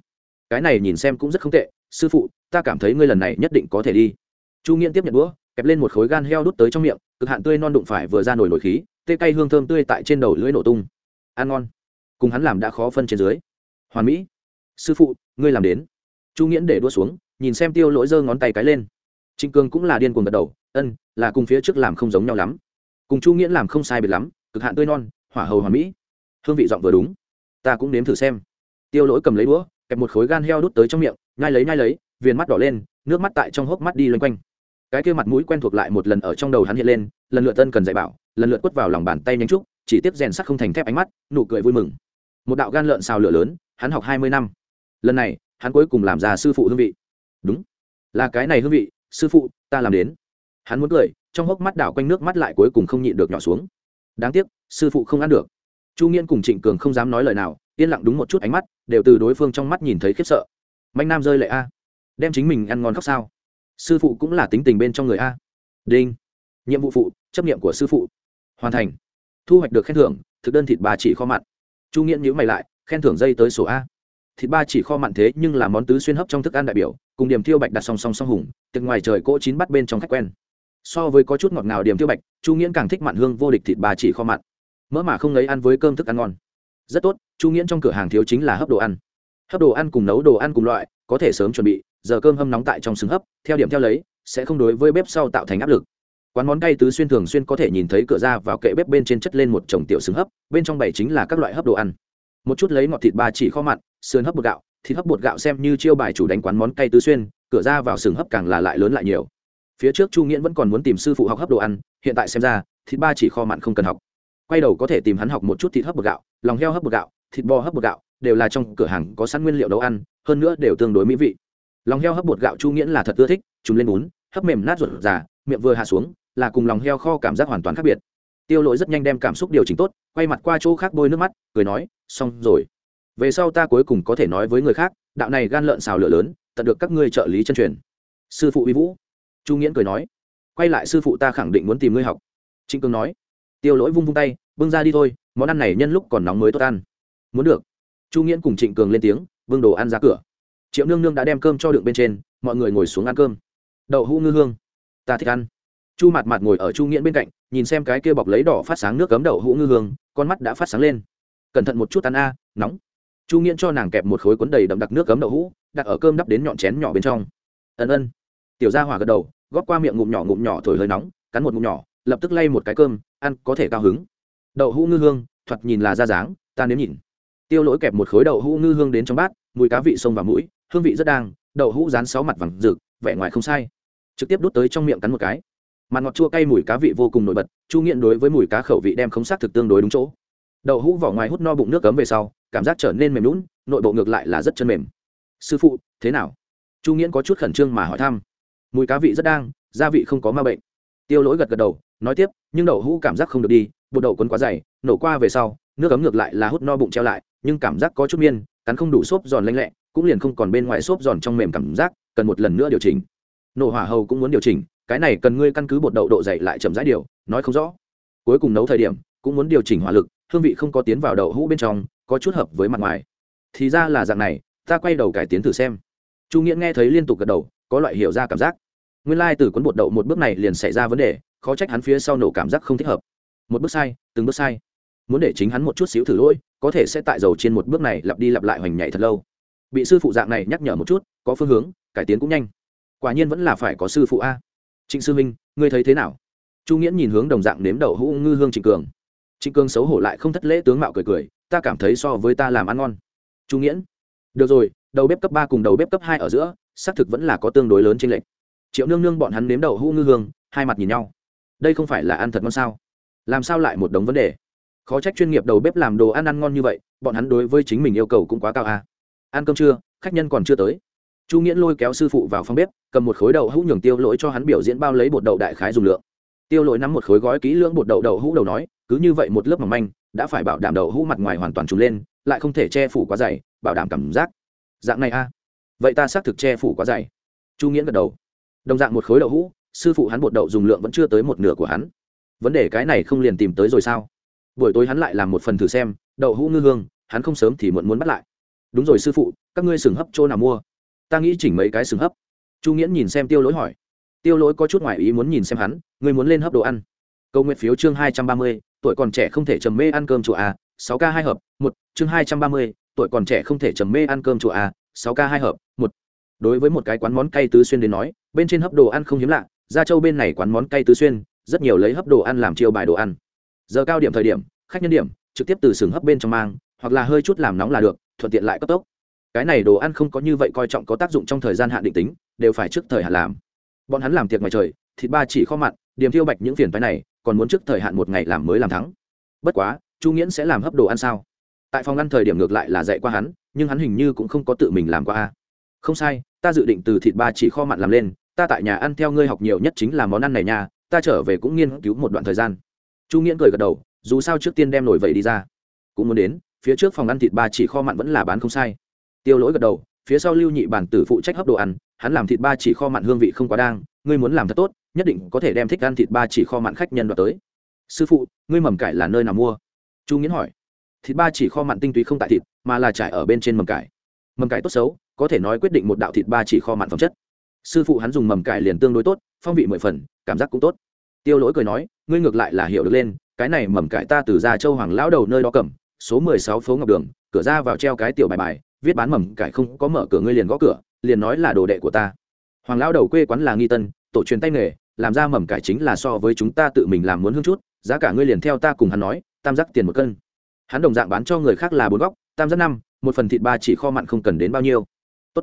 Cái này nhìn xem cũng rất không tệ sư phụ ta cảm thấy ngươi lần này nhất định có thể đi. Chu nghiễn tiếp nhận đũa kẹp lên một khối gan heo đút tới trong miệng cực hạn tươi non đụng phải vừa ra nổi nổi khí tê cay hương thơm tươi tại trên đầu lưỡi nổ tung ăn ngon. Cùng hắn làm đã khó phân trên dưới. Hoàn mỹ, sư phụ, ngươi làm đến. Chu nghiễn để đua xuống, nhìn xem tiêu lỗi giơ ngón tay cái lên. Trịnh cường cũng là điên cuồng gật đầu, ân, là cùng phía trước làm không giống nhau lắm. Cùng chu nghiễn làm không sai biệt lắm, cực hạn tươi non, hỏa hầu hoàn mỹ. Hương vị giọng vừa đúng. Ta cũng nếm thử xem. Tiêu lỗi cầm lấy đũa, kẹp một khối gan heo đút tới trong miệng, nhai lấy nhai lấy, viền mắt đỏ lên, nước mắt tại trong hốc mắt đi loanh quanh. Cái kia mặt mũi quen thuộc lại một lần ở trong đầu hắn hiện lên, lần lượt tân cần dạy bảo, lần lượt quất vào lòng bàn tay nhánh trúc chỉ tiếp rèn sắt không thành thép ánh mắt, nụ cười vui mừng. Một đạo gan lợn xào lửa lớn, hắn học hai mươi năm. Lần này, hắn cuối cùng làm ra sư phụ hương vị. Đúng. Là cái này hương vị, sư phụ, ta làm đến. Hắn muốn cười, trong hốc mắt đảo quanh nước mắt lại cuối cùng không nhịn được nhỏ xuống. Đáng tiếc, sư phụ không ăn được. Chu nghiên cùng trịnh cường không dám nói lời nào, yên lặng đúng một chút ánh mắt, đều từ đối phương trong mắt nhìn thấy khiếp sợ. Mạnh nam rơi lệ a. Đem chính mình ăn ngon khóc sao. Sư phụ cũng là tính tình bên trong người a. Đinh. Nhiệm vụ phụ, chấp nghiệm của sư phụ. Hoàn thành thu hoạch được khen thưởng, thực đơn thịt ba chỉ kho mặn. Chu nghiễn nhữ mày lại, khen thưởng dây tới sổ a. Thịt ba chỉ kho mặn thế nhưng là món tứ xuyên hấp trong thức ăn đại biểu, cùng điểm thiêu bạch đặt song song song hùng, tiệc ngoài trời cỗ chín bắt bên trong khách quen. So với có chút ngọt ngào điểm thiêu bạch, chu nghiễn càng thích mặn hương vô địch thịt ba chỉ kho mặn. Mỡ mà không lấy ăn với cơm thức ăn ngon. Rất tốt, chu nghiễn trong cửa hàng thiếu chính là hấp đồ ăn. Hấp đồ ăn cùng nấu đồ ăn cùng loại, có thể sớm chuẩn bị, giờ cơm hâm nóng tại trong xứng hấp, theo điểm theo lấy, sẽ không đối với bếp sau tạo thành áp lực quán món cay tứ xuyên thường xuyên có thể nhìn thấy cửa ra vào kệ bếp bên trên chất lên một chồng tiểu xứng hấp, bên trong bảy chính là các loại hấp đồ ăn. Một chút lấy ngọt thịt ba chỉ kho mặn, sườn hấp bột gạo, thịt hấp bột gạo xem như chiêu bài chủ đánh quán món cay tứ xuyên, cửa ra vào sừng hấp càng là lại lớn lại nhiều. Phía trước chu nghiễn vẫn còn muốn tìm sư phụ học hấp đồ ăn, hiện tại xem ra, thịt ba chỉ kho mặn không cần học. Quay đầu có thể tìm hắn học một chút thịt hấp bột gạo, lòng heo hấp bột gạo, thịt bò hấp bột gạo, đều là trong cửa hàng có sẵn nguyên liệu nấu ăn, hơn nữa đều tương đối mỹ vị. Lòng heo hấp bột gạo chu nghiễn là thật ưa thích chúng lên bún, hấp mềm nát ruột già, miệng vừa hạ xuống là cùng lòng heo kho cảm giác hoàn toàn khác biệt. Tiêu lỗi rất nhanh đem cảm xúc điều chỉnh tốt, quay mặt qua chỗ khác bôi nước mắt, cười nói, xong rồi. Về sau ta cuối cùng có thể nói với người khác, đạo này gan lợn xào lửa lớn, tận được các ngươi trợ lý chân truyền. Sư phụ uy vũ. Chu nghiễn cười nói, quay lại sư phụ ta khẳng định muốn tìm ngươi học. Trịnh cường nói, tiêu lỗi vung vung tay, bưng ra đi thôi, món ăn này nhân lúc còn nóng mới tốt ăn. Muốn được. Chu nghiễn cùng trịnh cường lên tiếng vương đồ ăn ra cửa. Triệu nương nương đã đem cơm cho đựng bên trên, mọi người ngồi xuống ăn cơm. Đậu hũ ngư hương. Ta thích ăn chu mặt mặt ngồi ở chu nghiễn bên cạnh, nhìn xem cái kia bọc lấy đỏ phát sáng nước cấm đậu hũ ngư hương, con mắt đã phát sáng lên. Cẩn thận một chút ăn a, nóng. Chu nghiễn cho nàng kẹp một khối cuốn đầy đậm đặc nước cấm đậu hũ, đặt ở cơm đắp đến nhọn chén nhỏ bên trong. Ân ân. Tiểu gia hỏa gật đầu, góp qua miệng ngụm nhỏ ngụm nhỏ thổi hơi nóng, cắn một ngụm nhỏ, lập tức lay một cái cơm, ăn có thể cao hứng. Đậu hũ ngư hương, thoạt nhìn là da dáng, ta nếm nhìn. Tiêu lỗi kẹp một khối đậu hũ ngư hương đến trong bát, mùi cá vị sông và mũi, hương vị rất đang, đậu hũ rán sáu mặt vàng rực, vẻ ngoài không sai. Trực tiếp đút tới trong miệng cắn một cái màn ngọt chua cay mùi cá vị vô cùng nổi bật, chu nghiện đối với mùi cá khẩu vị đem không xác thực tương đối đúng chỗ. Đậu hũ vỏ ngoài hút no bụng nước cấm về sau, cảm giác trở nên mềm lún nội bộ ngược lại là rất chân mềm. Sư phụ, thế nào? Chu nghiễn có chút khẩn trương mà hỏi thăm. Mùi cá vị rất đang, gia vị không có ma bệnh. Tiêu lỗi gật gật đầu, nói tiếp, nhưng đậu hũ cảm giác không được đi, bột đậu quấn quá dày, nổ qua về sau, nước cấm ngược lại là hút no bụng treo lại, nhưng cảm giác có chút miên, cắn không đủ xốp giòn lanh lẹ, cũng liền không còn bên ngoài xốp giòn trong mềm cảm giác, cần một lần nữa điều chỉnh. Nổ hỏa hầu cũng muốn điều chỉnh cái này cần ngươi căn cứ bột đậu độ dày lại chậm rãi điều, nói không rõ. Cuối cùng nấu thời điểm, cũng muốn điều chỉnh hỏa lực, hương vị không có tiến vào đậu hũ bên trong, có chút hợp với mặt ngoài. Thì ra là dạng này, ta quay đầu cải tiến thử xem. Chu nghĩa nghe thấy liên tục gật đầu, có loại hiểu ra cảm giác. Nguyên lai、like、từ cuốn bột đậu một bước này liền xảy ra vấn đề, khó trách hắn phía sau nổ cảm giác không thích hợp. Một bước sai, từng bước sai. Muốn để chính hắn một chút xíu thử lỗi, có thể sẽ tại dầu trên một bước này lặp đi lặp lại hoành nhảy thật lâu. Bị sư phụ dạng này nhắc nhở một chút, có phương hướng, cải tiến cũng nhanh. Quả nhiên vẫn là phải có sư phụ a trịnh sư minh, ngươi thấy thế nào? Chu nghiễn nhìn hướng đồng dạng nếm đậu hũ ngư hương trịnh cường. Trịnh cường xấu hổ lại không thất lễ tướng mạo cười cười, ta cảm thấy so với ta làm ăn ngon. Chu nghiễn, được rồi, đầu bếp cấp ba cùng đầu bếp cấp hai ở giữa, xác thực vẫn là có tương đối lớn trên lệch. Triệu nương nương bọn hắn nếm đậu hũ ngư hương, hai mặt nhìn nhau. Đây không phải là ăn thật ngon sao? Làm sao lại một đống vấn đề? Khó trách chuyên nghiệp đầu bếp làm đồ ăn ăn ngon như vậy, bọn hắn đối với chính mình yêu cầu cũng quá cao à. ăn cơm trưa, khách nhân còn chưa tới chu nghiễn lôi kéo sư phụ vào phòng bếp, cầm một khối đậu hũ nhường tiêu lỗi cho hắn biểu diễn bao lấy bột đậu đại khái dùng lượng. Tiêu lỗi nắm một khối gói kỹ lưỡng bột đậu đậu hũ đầu nói, cứ như vậy một lớp mỏng manh, đã phải bảo đảm đậu hũ mặt ngoài hoàn toàn trùng lên, lại không thể che phủ quá dày, bảo đảm cảm giác. Dạng này a. À? vậy ta xác thực che phủ quá dày. Chu nghiễn gật đầu. Đồng dạng một khối đậu hũ, sư phụ hắn bột đậu dùng lượng vẫn chưa tới một nửa của hắn. Vấn đề cái này không liền tìm tới rồi sao? Buổi tối hắn lại làm một phần thử xem, đậu hũ ngư hương, hắn không sớm thì muộn muốn bắt lại. Đúng rồi sư phụ, các ngươi sừng hấp chỗ nào mua? Ta nghĩ chỉnh mấy cái sừng hấp. Chu nghiễn nhìn xem tiêu lỗi hỏi. Tiêu lỗi có chút ngoại ý muốn nhìn xem hắn, ngươi muốn lên hấp đồ ăn. Câu nguyện phiếu chương hai trăm ba mươi, tuổi còn trẻ không thể trầm mê ăn cơm chùa a, sáu k hai hợp, một, chương hai trăm ba mươi, tuổi còn trẻ không thể trầm mê ăn cơm chùa a, sáu k hai hợp, một. Đối với một cái quán món cay tứ xuyên đến nói, bên trên hấp đồ ăn không hiếm lạ, gia châu bên này quán món cay tứ xuyên, rất nhiều lấy hấp đồ ăn làm chiêu bài đồ ăn. Giờ cao điểm thời điểm, khách nhân điểm, trực tiếp từ sừng hấp bên trong mang, hoặc là hơi chút làm nóng là được, thuận tiện lại cấp tốc cái này đồ ăn không có như vậy coi trọng có tác dụng trong thời gian hạn định tính, đều phải trước thời hạn làm. Bọn hắn làm tiệc ngoài trời, thịt ba chỉ kho mặn điểm thiêu bạch những phiền phái này, còn muốn trước thời hạn một ngày làm mới làm thắng. Bất quá, chu nghiễn sẽ làm hấp đồ ăn sao? Tại phòng ăn thời điểm ngược lại là dạy qua hắn, nhưng hắn hình như cũng không có tự mình làm qua a. Không sai, ta dự định từ thịt ba chỉ kho mặn làm lên, ta tại nhà ăn theo ngươi học nhiều nhất chính là món ăn này nha, ta trở về cũng nghiên cứu một đoạn thời gian. Chu nghiễn cười gật đầu, dù sao trước tiên đem nổi vậy đi ra. Cũng muốn đến, phía trước phòng ăn thịt ba chỉ kho mặn vẫn là bán không sai tiêu lỗi gật đầu, phía sau lưu nhị bản tử phụ trách hấp đồ ăn, hắn làm thịt ba chỉ kho mặn hương vị không quá đang, ngươi muốn làm thật tốt, nhất định có thể đem thích ăn thịt ba chỉ kho mặn khách nhân đoạt tới. Sư phụ, ngươi mầm cải là nơi nào mua? Chu nghiến hỏi. Thịt ba chỉ kho mặn tinh túy không tại thịt, mà là trải ở bên trên mầm cải. Mầm cải tốt xấu, có thể nói quyết định một đạo thịt ba chỉ kho mặn phẩm chất. Sư phụ hắn dùng mầm cải liền tương đối tốt, phong vị mười phần, cảm giác cũng tốt. Tiêu lỗi cười nói, ngươi ngược lại là hiểu được lên, cái này mầm cải ta từ gia châu hoàng lão đầu nơi đó cầm, số mười sáu phố ngọc đường, cửa ra vào treo cái tiểu bài bài viết bán mầm cải không có mở cửa ngươi liền gõ cửa, liền nói là đồ đệ của ta. Hoàng lão đầu quê quán là nghi tân, tổ truyền tay nghề, làm ra mầm cải chính là so với chúng ta tự mình làm muốn hương chút, giá cả ngươi liền theo ta cùng hắn nói, tam giác tiền một cân. Hắn đồng dạng bán cho người khác là bốn góc, tam giác năm, một phần thịt ba chỉ kho mặn không cần đến bao nhiêu. Tốt.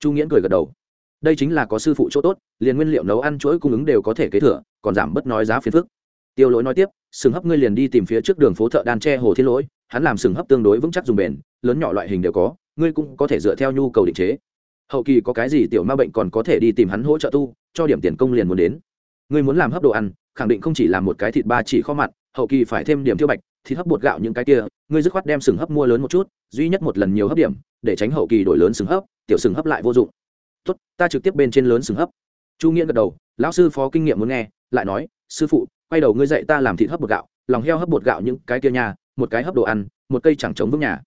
Chu nghiễn cười gật đầu. Đây chính là có sư phụ chỗ tốt, liền nguyên liệu nấu ăn chuỗi cung ứng đều có thể kế thừa, còn giảm bớt nói giá phiền phức. Tiêu lỗi nói tiếp, sừng hấp ngươi liền đi tìm phía trước đường phố thợ đan tre hồ thiên lỗi, hắn làm sừng hấp tương đối vững chắc dùng bền, lớn nhỏ loại hình đều có ngươi cũng có thể dựa theo nhu cầu định chế. Hậu kỳ có cái gì tiểu ma bệnh còn có thể đi tìm hắn hỗ trợ tu, cho điểm tiền công liền muốn đến. Ngươi muốn làm hấp đồ ăn, khẳng định không chỉ làm một cái thịt ba chỉ kho mặn hậu kỳ phải thêm điểm tiêu bạch, thịt hấp bột gạo những cái kia, ngươi dứt khoát đem sừng hấp mua lớn một chút, duy nhất một lần nhiều hấp điểm, để tránh hậu kỳ đổi lớn sừng hấp, tiểu sừng hấp lại vô dụng. Tốt, ta trực tiếp bên trên lớn sừng hấp. Chu nghĩa gật đầu, lão sư phó kinh nghiệm muốn nghe, lại nói, sư phụ, quay đầu ngươi dạy ta làm thịt hấp bột gạo, lòng heo hấp bột gạo những cái kia nhà một cái hấp đồ ăn, một cây chẳng chống vững nhà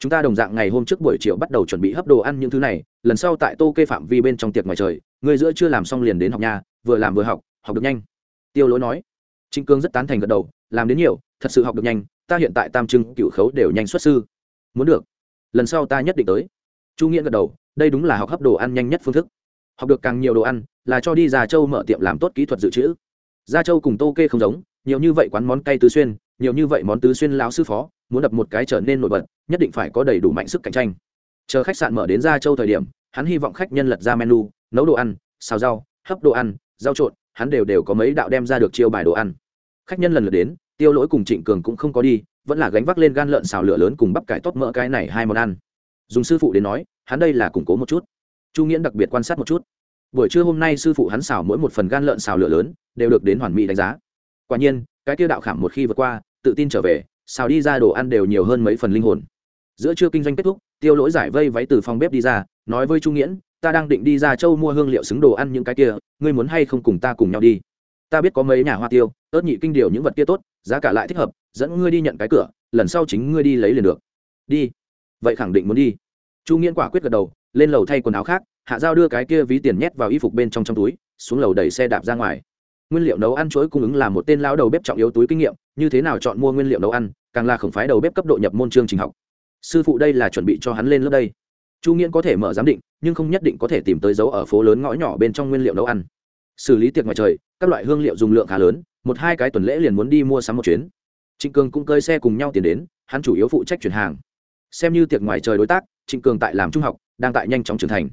chúng ta đồng dạng ngày hôm trước buổi chiều bắt đầu chuẩn bị hấp đồ ăn những thứ này, lần sau tại tô kê phạm vi bên trong tiệc ngoài trời, người giữa chưa làm xong liền đến học nhà, vừa làm vừa học học được nhanh. Tiêu lỗi nói. Trịnh cương rất tán thành gật đầu, làm đến nhiều, thật sự học được nhanh, ta hiện tại tam trưng cựu khấu đều nhanh xuất sư. Muốn được. Lần sau ta nhất định tới. Chu nghĩa gật đầu, đây đúng là học hấp đồ ăn nhanh nhất phương thức. Học được càng nhiều đồ ăn, là cho đi già châu mở tiệm làm tốt kỹ thuật dự trữ. Gia châu cùng tô kê không giống, nhiều như vậy quán món cay tứ xuyên nhiều như vậy món tứ xuyên lão sư phó, muốn đập một cái trở nên nổi bật, nhất định phải có đầy đủ mạnh sức cạnh tranh. Chờ khách sạn mở đến gia châu thời điểm, hắn hy vọng khách nhân lật ra menu, nấu đồ ăn, xào rau, hấp đồ ăn, rau trộn, hắn đều đều có mấy đạo đem ra được chiêu bài đồ ăn. Khách nhân lần lượt đến, tiêu lỗi cùng trịnh cường cũng không có đi, vẫn là gánh vác lên gan lợn xào lửa lớn cùng bắp cải tóp mỡ cái này hai món ăn. Dùng sư phụ đến nói, hắn đây là củng cố một chút. Chu nghiễn đặc biệt quan sát một chút. Buổi trưa hôm nay sư phụ hắn xào mỗi một phần gan lợn xào lửa lớn, đều được đến hoàn mỹ đánh giá. Quả nhiên, cái tiêu đạo khảm một khi vượt qua tự tin trở về, xào đi ra đồ ăn đều nhiều hơn mấy phần linh hồn. Giữa trưa kinh doanh kết thúc, tiêu lỗi giải vây váy từ phòng bếp đi ra, nói với trung nghiễn, ta đang định đi ra châu mua hương liệu xứng đồ ăn những cái kia, ngươi muốn hay không cùng ta cùng nhau đi? Ta biết có mấy nhà hoa tiêu, ớt nhị kinh điều những vật kia tốt, giá cả lại thích hợp, dẫn ngươi đi nhận cái cửa, lần sau chính ngươi đi lấy liền được. Đi. Vậy khẳng định muốn đi. Chu nghiễn quả quyết gật đầu, lên lầu thay quần áo khác, hạ giao đưa cái kia ví tiền nhét vào y phục bên trong trong túi, xuống lầu đẩy xe đạp ra ngoài nguyên liệu nấu ăn chuỗi cung ứng là một tên lão đầu bếp trọng yếu túi kinh nghiệm, như thế nào chọn mua nguyên liệu nấu ăn, càng là khổng phái đầu bếp cấp độ nhập môn chương trình học. Sư phụ đây là chuẩn bị cho hắn lên lớp đây. Chu nghiễn có thể mở giám định, nhưng không nhất định có thể tìm tới dấu ở phố lớn ngõ nhỏ bên trong nguyên liệu nấu ăn. Xử lý tiệc ngoài trời, các loại hương liệu dùng lượng khá lớn, một hai cái tuần lễ liền muốn đi mua sắm một chuyến. Trịnh cường cũng cơi xe cùng nhau tiền đến, hắn chủ yếu phụ trách chuyển hàng. Xem như tiệc ngoài trời đối tác, trịnh cường tại làm trung học, đang tại nhanh chóng trưởng thành.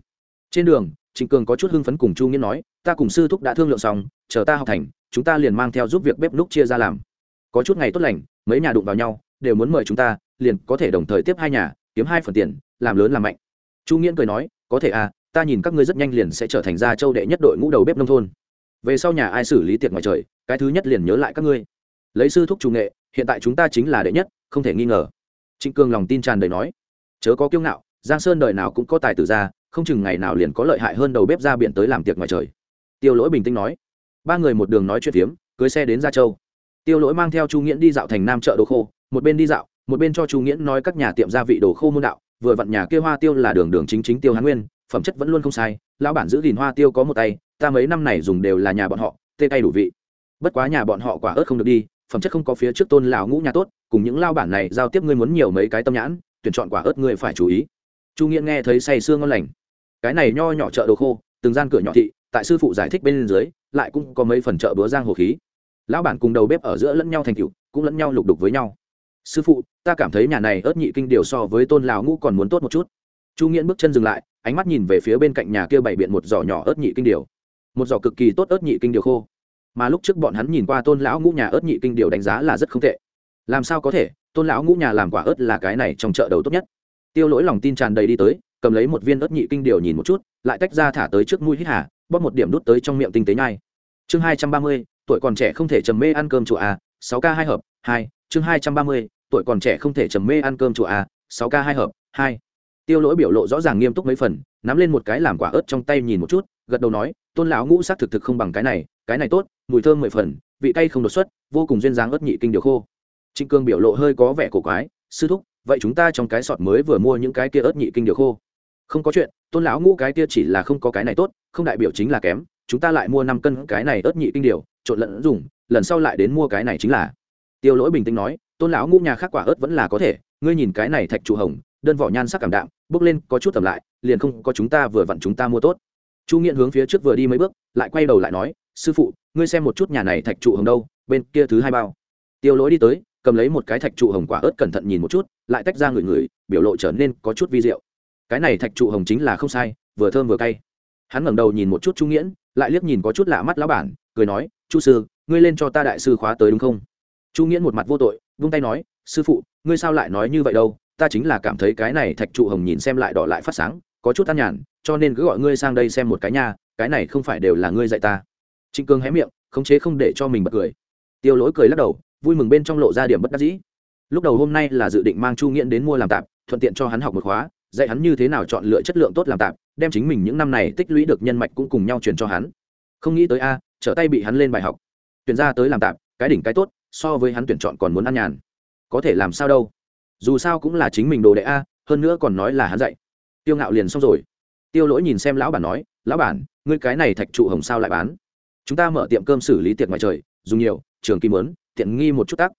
Trên đường trịnh cường có chút hưng phấn cùng chu nghiễn nói, ta cùng sư thúc đã thương lượng xong, chờ ta học thành, chúng ta liền mang theo giúp việc bếp núc chia ra làm. Có chút ngày tốt lành, mấy nhà đụng vào nhau, đều muốn mời chúng ta, liền có thể đồng thời tiếp hai nhà, kiếm hai phần tiền, làm lớn làm mạnh. Chu nghiễn cười nói, có thể à ta nhìn các ngươi rất nhanh liền sẽ trở thành gia châu đệ nhất đội ngũ đầu bếp nông thôn. Về sau nhà ai xử lý tiệc ngoài trời, cái thứ nhất liền nhớ lại các ngươi. Lấy sư thúc chủ nghệ, hiện tại chúng ta chính là đệ nhất, không thể nghi ngờ. Trịnh cường lòng tin tràn đầy nói, chớ có kiêu ngạo, giang sơn đời nào cũng có tài tử ra không chừng ngày nào liền có lợi hại hơn đầu bếp ra biển tới làm tiệc ngoài trời. Tiêu lỗi bình tĩnh nói. Ba người một đường nói chuyện phiếm, cưới xe đến gia châu. Tiêu lỗi mang theo chu nghiễn đi dạo thành nam chợ đồ khô, một bên đi dạo, một bên cho chu nghiễn nói các nhà tiệm gia vị đồ khô môn đạo, vừa vặn nhà kia hoa tiêu là đường đường chính chính tiêu hán nguyên, phẩm chất vẫn luôn không sai, lão bản giữ gìn hoa tiêu có một tay, ta mấy năm này dùng đều là nhà bọn họ, tê tay đủ vị. Bất quá nhà bọn họ quả ớt không được đi, phẩm chất không có phía trước tôn lão ngũ nhà tốt, cùng những lao bản này giao tiếp ngươi muốn nhiều mấy cái tâm nhãn, tuyển chọn quả ớt ngươi phải chú ý chu nghĩa nghe thấy say sương ngon lành. Cái này nho nhỏ chợ đồ khô, từng gian cửa nhỏ thị, tại sư phụ giải thích bên dưới, lại cũng có mấy phần chợ búa giang hồ khí. Lão bản cùng đầu bếp ở giữa lẫn nhau thành cựu cũng lẫn nhau lục đục với nhau. Sư phụ, ta cảm thấy nhà này ớt nhị kinh điều so với tôn lão ngũ còn muốn tốt một chút. Chu nghiễn bước chân dừng lại, ánh mắt nhìn về phía bên cạnh nhà kia bày biện một giỏ nhỏ ớt nhị kinh điều. Một giỏ cực kỳ tốt ớt nhị kinh điều khô. Mà lúc trước bọn hắn nhìn qua tôn lão ngũ nhà ớt nhị kinh điều đánh giá là rất không tệ. Làm sao có thể, tôn lão ngũ nhà làm quả ớt là cái này trong chợ đầu tốt nhất tiêu lỗi lòng tin tràn đầy đi tới, cầm lấy một viên ớt nhị kinh điều nhìn một chút, lại tách ra thả tới trước mũi hít hà, bóp một điểm đút tới trong miệng tinh tế nhai. Chương hai trăm ba mươi, tuổi còn trẻ không thể trầm mê ăn cơm chùa a, sáu k hai hợp, hai, chương hai trăm ba mươi, tuổi còn trẻ không thể trầm mê ăn cơm chùa a, sáu k hai hợp, hai. Tiêu lỗi biểu lộ rõ ràng nghiêm túc mấy phần, nắm lên một cái làm quả ớt trong tay nhìn một chút, gật đầu nói, tôn lão ngũ sắc thực thực không bằng cái này cái này tốt, mùi thơm mười phần, vị cay không đột xuất, vô cùng duyên dáng ớt nhị kinh điều khô. Trịnh cương biểu lộ hơi có vẻ cổ quái, sư thúc vậy chúng ta trong cái sọt mới vừa mua những cái kia ớt nhị kinh điều khô. Không có chuyện, tôn lão ngũ cái kia chỉ là không có cái này tốt, không đại biểu chính là kém, chúng ta lại mua năm cân cái này ớt nhị kinh điều, trộn lẫn dùng, lần sau lại đến mua cái này chính là. Tiêu lỗi bình tĩnh nói, tôn lão ngũ nhà khác quả ớt vẫn là có thể, ngươi nhìn cái này thạch trụ hồng, đơn vỏ nhan sắc cảm đạm, bước lên có chút tầm lại, liền không có chúng ta vừa vặn chúng ta mua tốt. Chu nghiện hướng phía trước vừa đi mấy bước, lại quay đầu lại nói, sư phụ, ngươi xem một chút nhà này thạch trụ hồng đâu, bên kia thứ hai bao. Tiêu lỗi đi tới cầm lấy một cái thạch trụ hồng quả ớt cẩn thận nhìn một chút, lại tách ra người người, biểu lộ trở nên có chút vi diệu. Cái này thạch trụ hồng chính là không sai, vừa thơm vừa cay. Hắn ngẩng đầu nhìn một chút chu nghiễn, lại liếc nhìn có chút lạ mắt lão bản, cười nói, chu sư, ngươi lên cho ta đại sư khóa tới đúng không? Chu nghiễn một mặt vô tội, vung tay nói, sư phụ, ngươi sao lại nói như vậy đâu? Ta chính là cảm thấy cái này thạch trụ hồng nhìn xem lại đỏ lại phát sáng, có chút tan nhàn, cho nên cứ gọi ngươi sang đây xem một cái nha, cái này không phải đều là ngươi dạy ta. Trịnh cương hé miệng, khống chế không để cho mình bật cười. Tiêu lỗi cười lắc đầu vui mừng bên trong lộ ra điểm bất đắc dĩ. Lúc đầu hôm nay là dự định mang chu nghiễn đến mua làm tạp, thuận tiện cho hắn học một khóa, dạy hắn như thế nào chọn lựa chất lượng tốt làm tạp, đem chính mình những năm này tích lũy được nhân mạch cũng cùng nhau truyền cho hắn. Không nghĩ tới a, trở tay bị hắn lên bài học. Tuyển ra tới làm tạp, cái đỉnh cái tốt, so với hắn tuyển chọn còn muốn ăn nhàn. Có thể làm sao đâu? Dù sao cũng là chính mình đồ đệ a, hơn nữa còn nói là hắn dạy. Tiêu ngạo liền xong rồi. Tiêu lỗi nhìn xem lão bản nói, lão bản, ngươi cái này thạch trụ hồng sao lại bán? Chúng ta mở tiệm cơm xử lý tiệc ngoài trời dùng nhiều, trường kim mớn tiện nghi một chút tắc.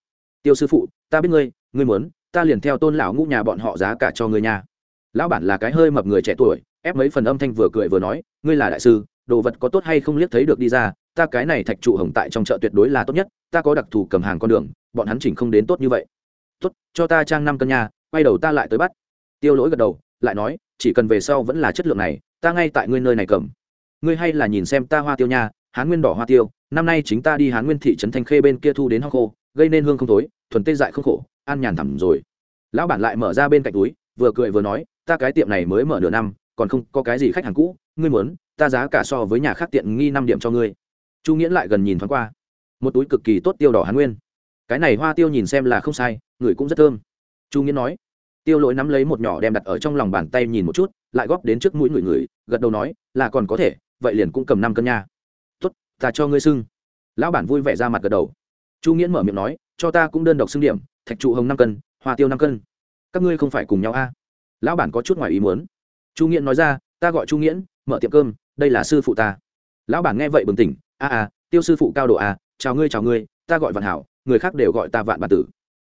Tiêu sư phụ, ta biết ngươi ngươi mớn ta liền theo tôn lão ngũ nhà bọn họ giá cả cho ngươi nhà lão bản là cái hơi mập người trẻ tuổi, ép mấy phần âm thanh vừa cười vừa nói, ngươi là đại sư, đồ vật có tốt hay không liếc thấy được đi ra, ta cái này thạch trụ hồng tại trong chợ tuyệt đối là tốt nhất, ta có đặc thù cầm hàng con đường, bọn hắn chỉnh không đến tốt như vậy. Tốt, cho ta trang năm cân nhà quay đầu ta lại tới bắt. Tiêu lỗi gật đầu, lại nói, chỉ cần về sau vẫn là chất lượng này, ta ngay tại ngươi nơi này cầm. Ngươi hay là nhìn xem ta hoa tiêu nha, hán nguyên đỏ hoa tiêu năm nay chính ta đi hán nguyên thị trấn thanh khê bên kia thu đến hoa khô gây nên hương không thối, thuần tê dại không khổ an nhàn thẳm rồi. Lão bản lại mở ra bên cạnh túi vừa cười vừa nói ta cái tiệm này mới mở nửa năm còn không có cái gì khách hàng cũ ngươi muốn ta giá cả so với nhà khác tiện nghi năm điểm cho ngươi. Chu nghiễn lại gần nhìn thoáng qua. Một túi cực kỳ tốt tiêu đỏ Hán nguyên. Cái này hoa tiêu nhìn xem là không sai người cũng rất thơm. Chu nghiễn nói tiêu lỗi nắm lấy một nhỏ đem đặt ở trong lòng bàn tay nhìn một chút lại góp đến trước mũi người người gật đầu nói là còn có thể vậy liền cũng cầm năm cân nha ta cho ngươi xưng. Lão bản vui vẻ ra mặt gật đầu. Chu nghiễn mở miệng nói, cho ta cũng đơn độc xưng điểm, thạch trụ hồng năm cân, hoa tiêu năm cân. Các ngươi không phải cùng nhau a à? lão bản có chút ngoài ý muốn. Chu nghiễn nói ra, ta gọi chu nghiễn, mở tiệm cơm, đây là sư phụ ta. Lão bản nghe vậy bừng tỉnh, a a, tiêu sư phụ cao độ a chào ngươi chào ngươi, ta gọi vạn hảo, người khác đều gọi ta vạn bản tử.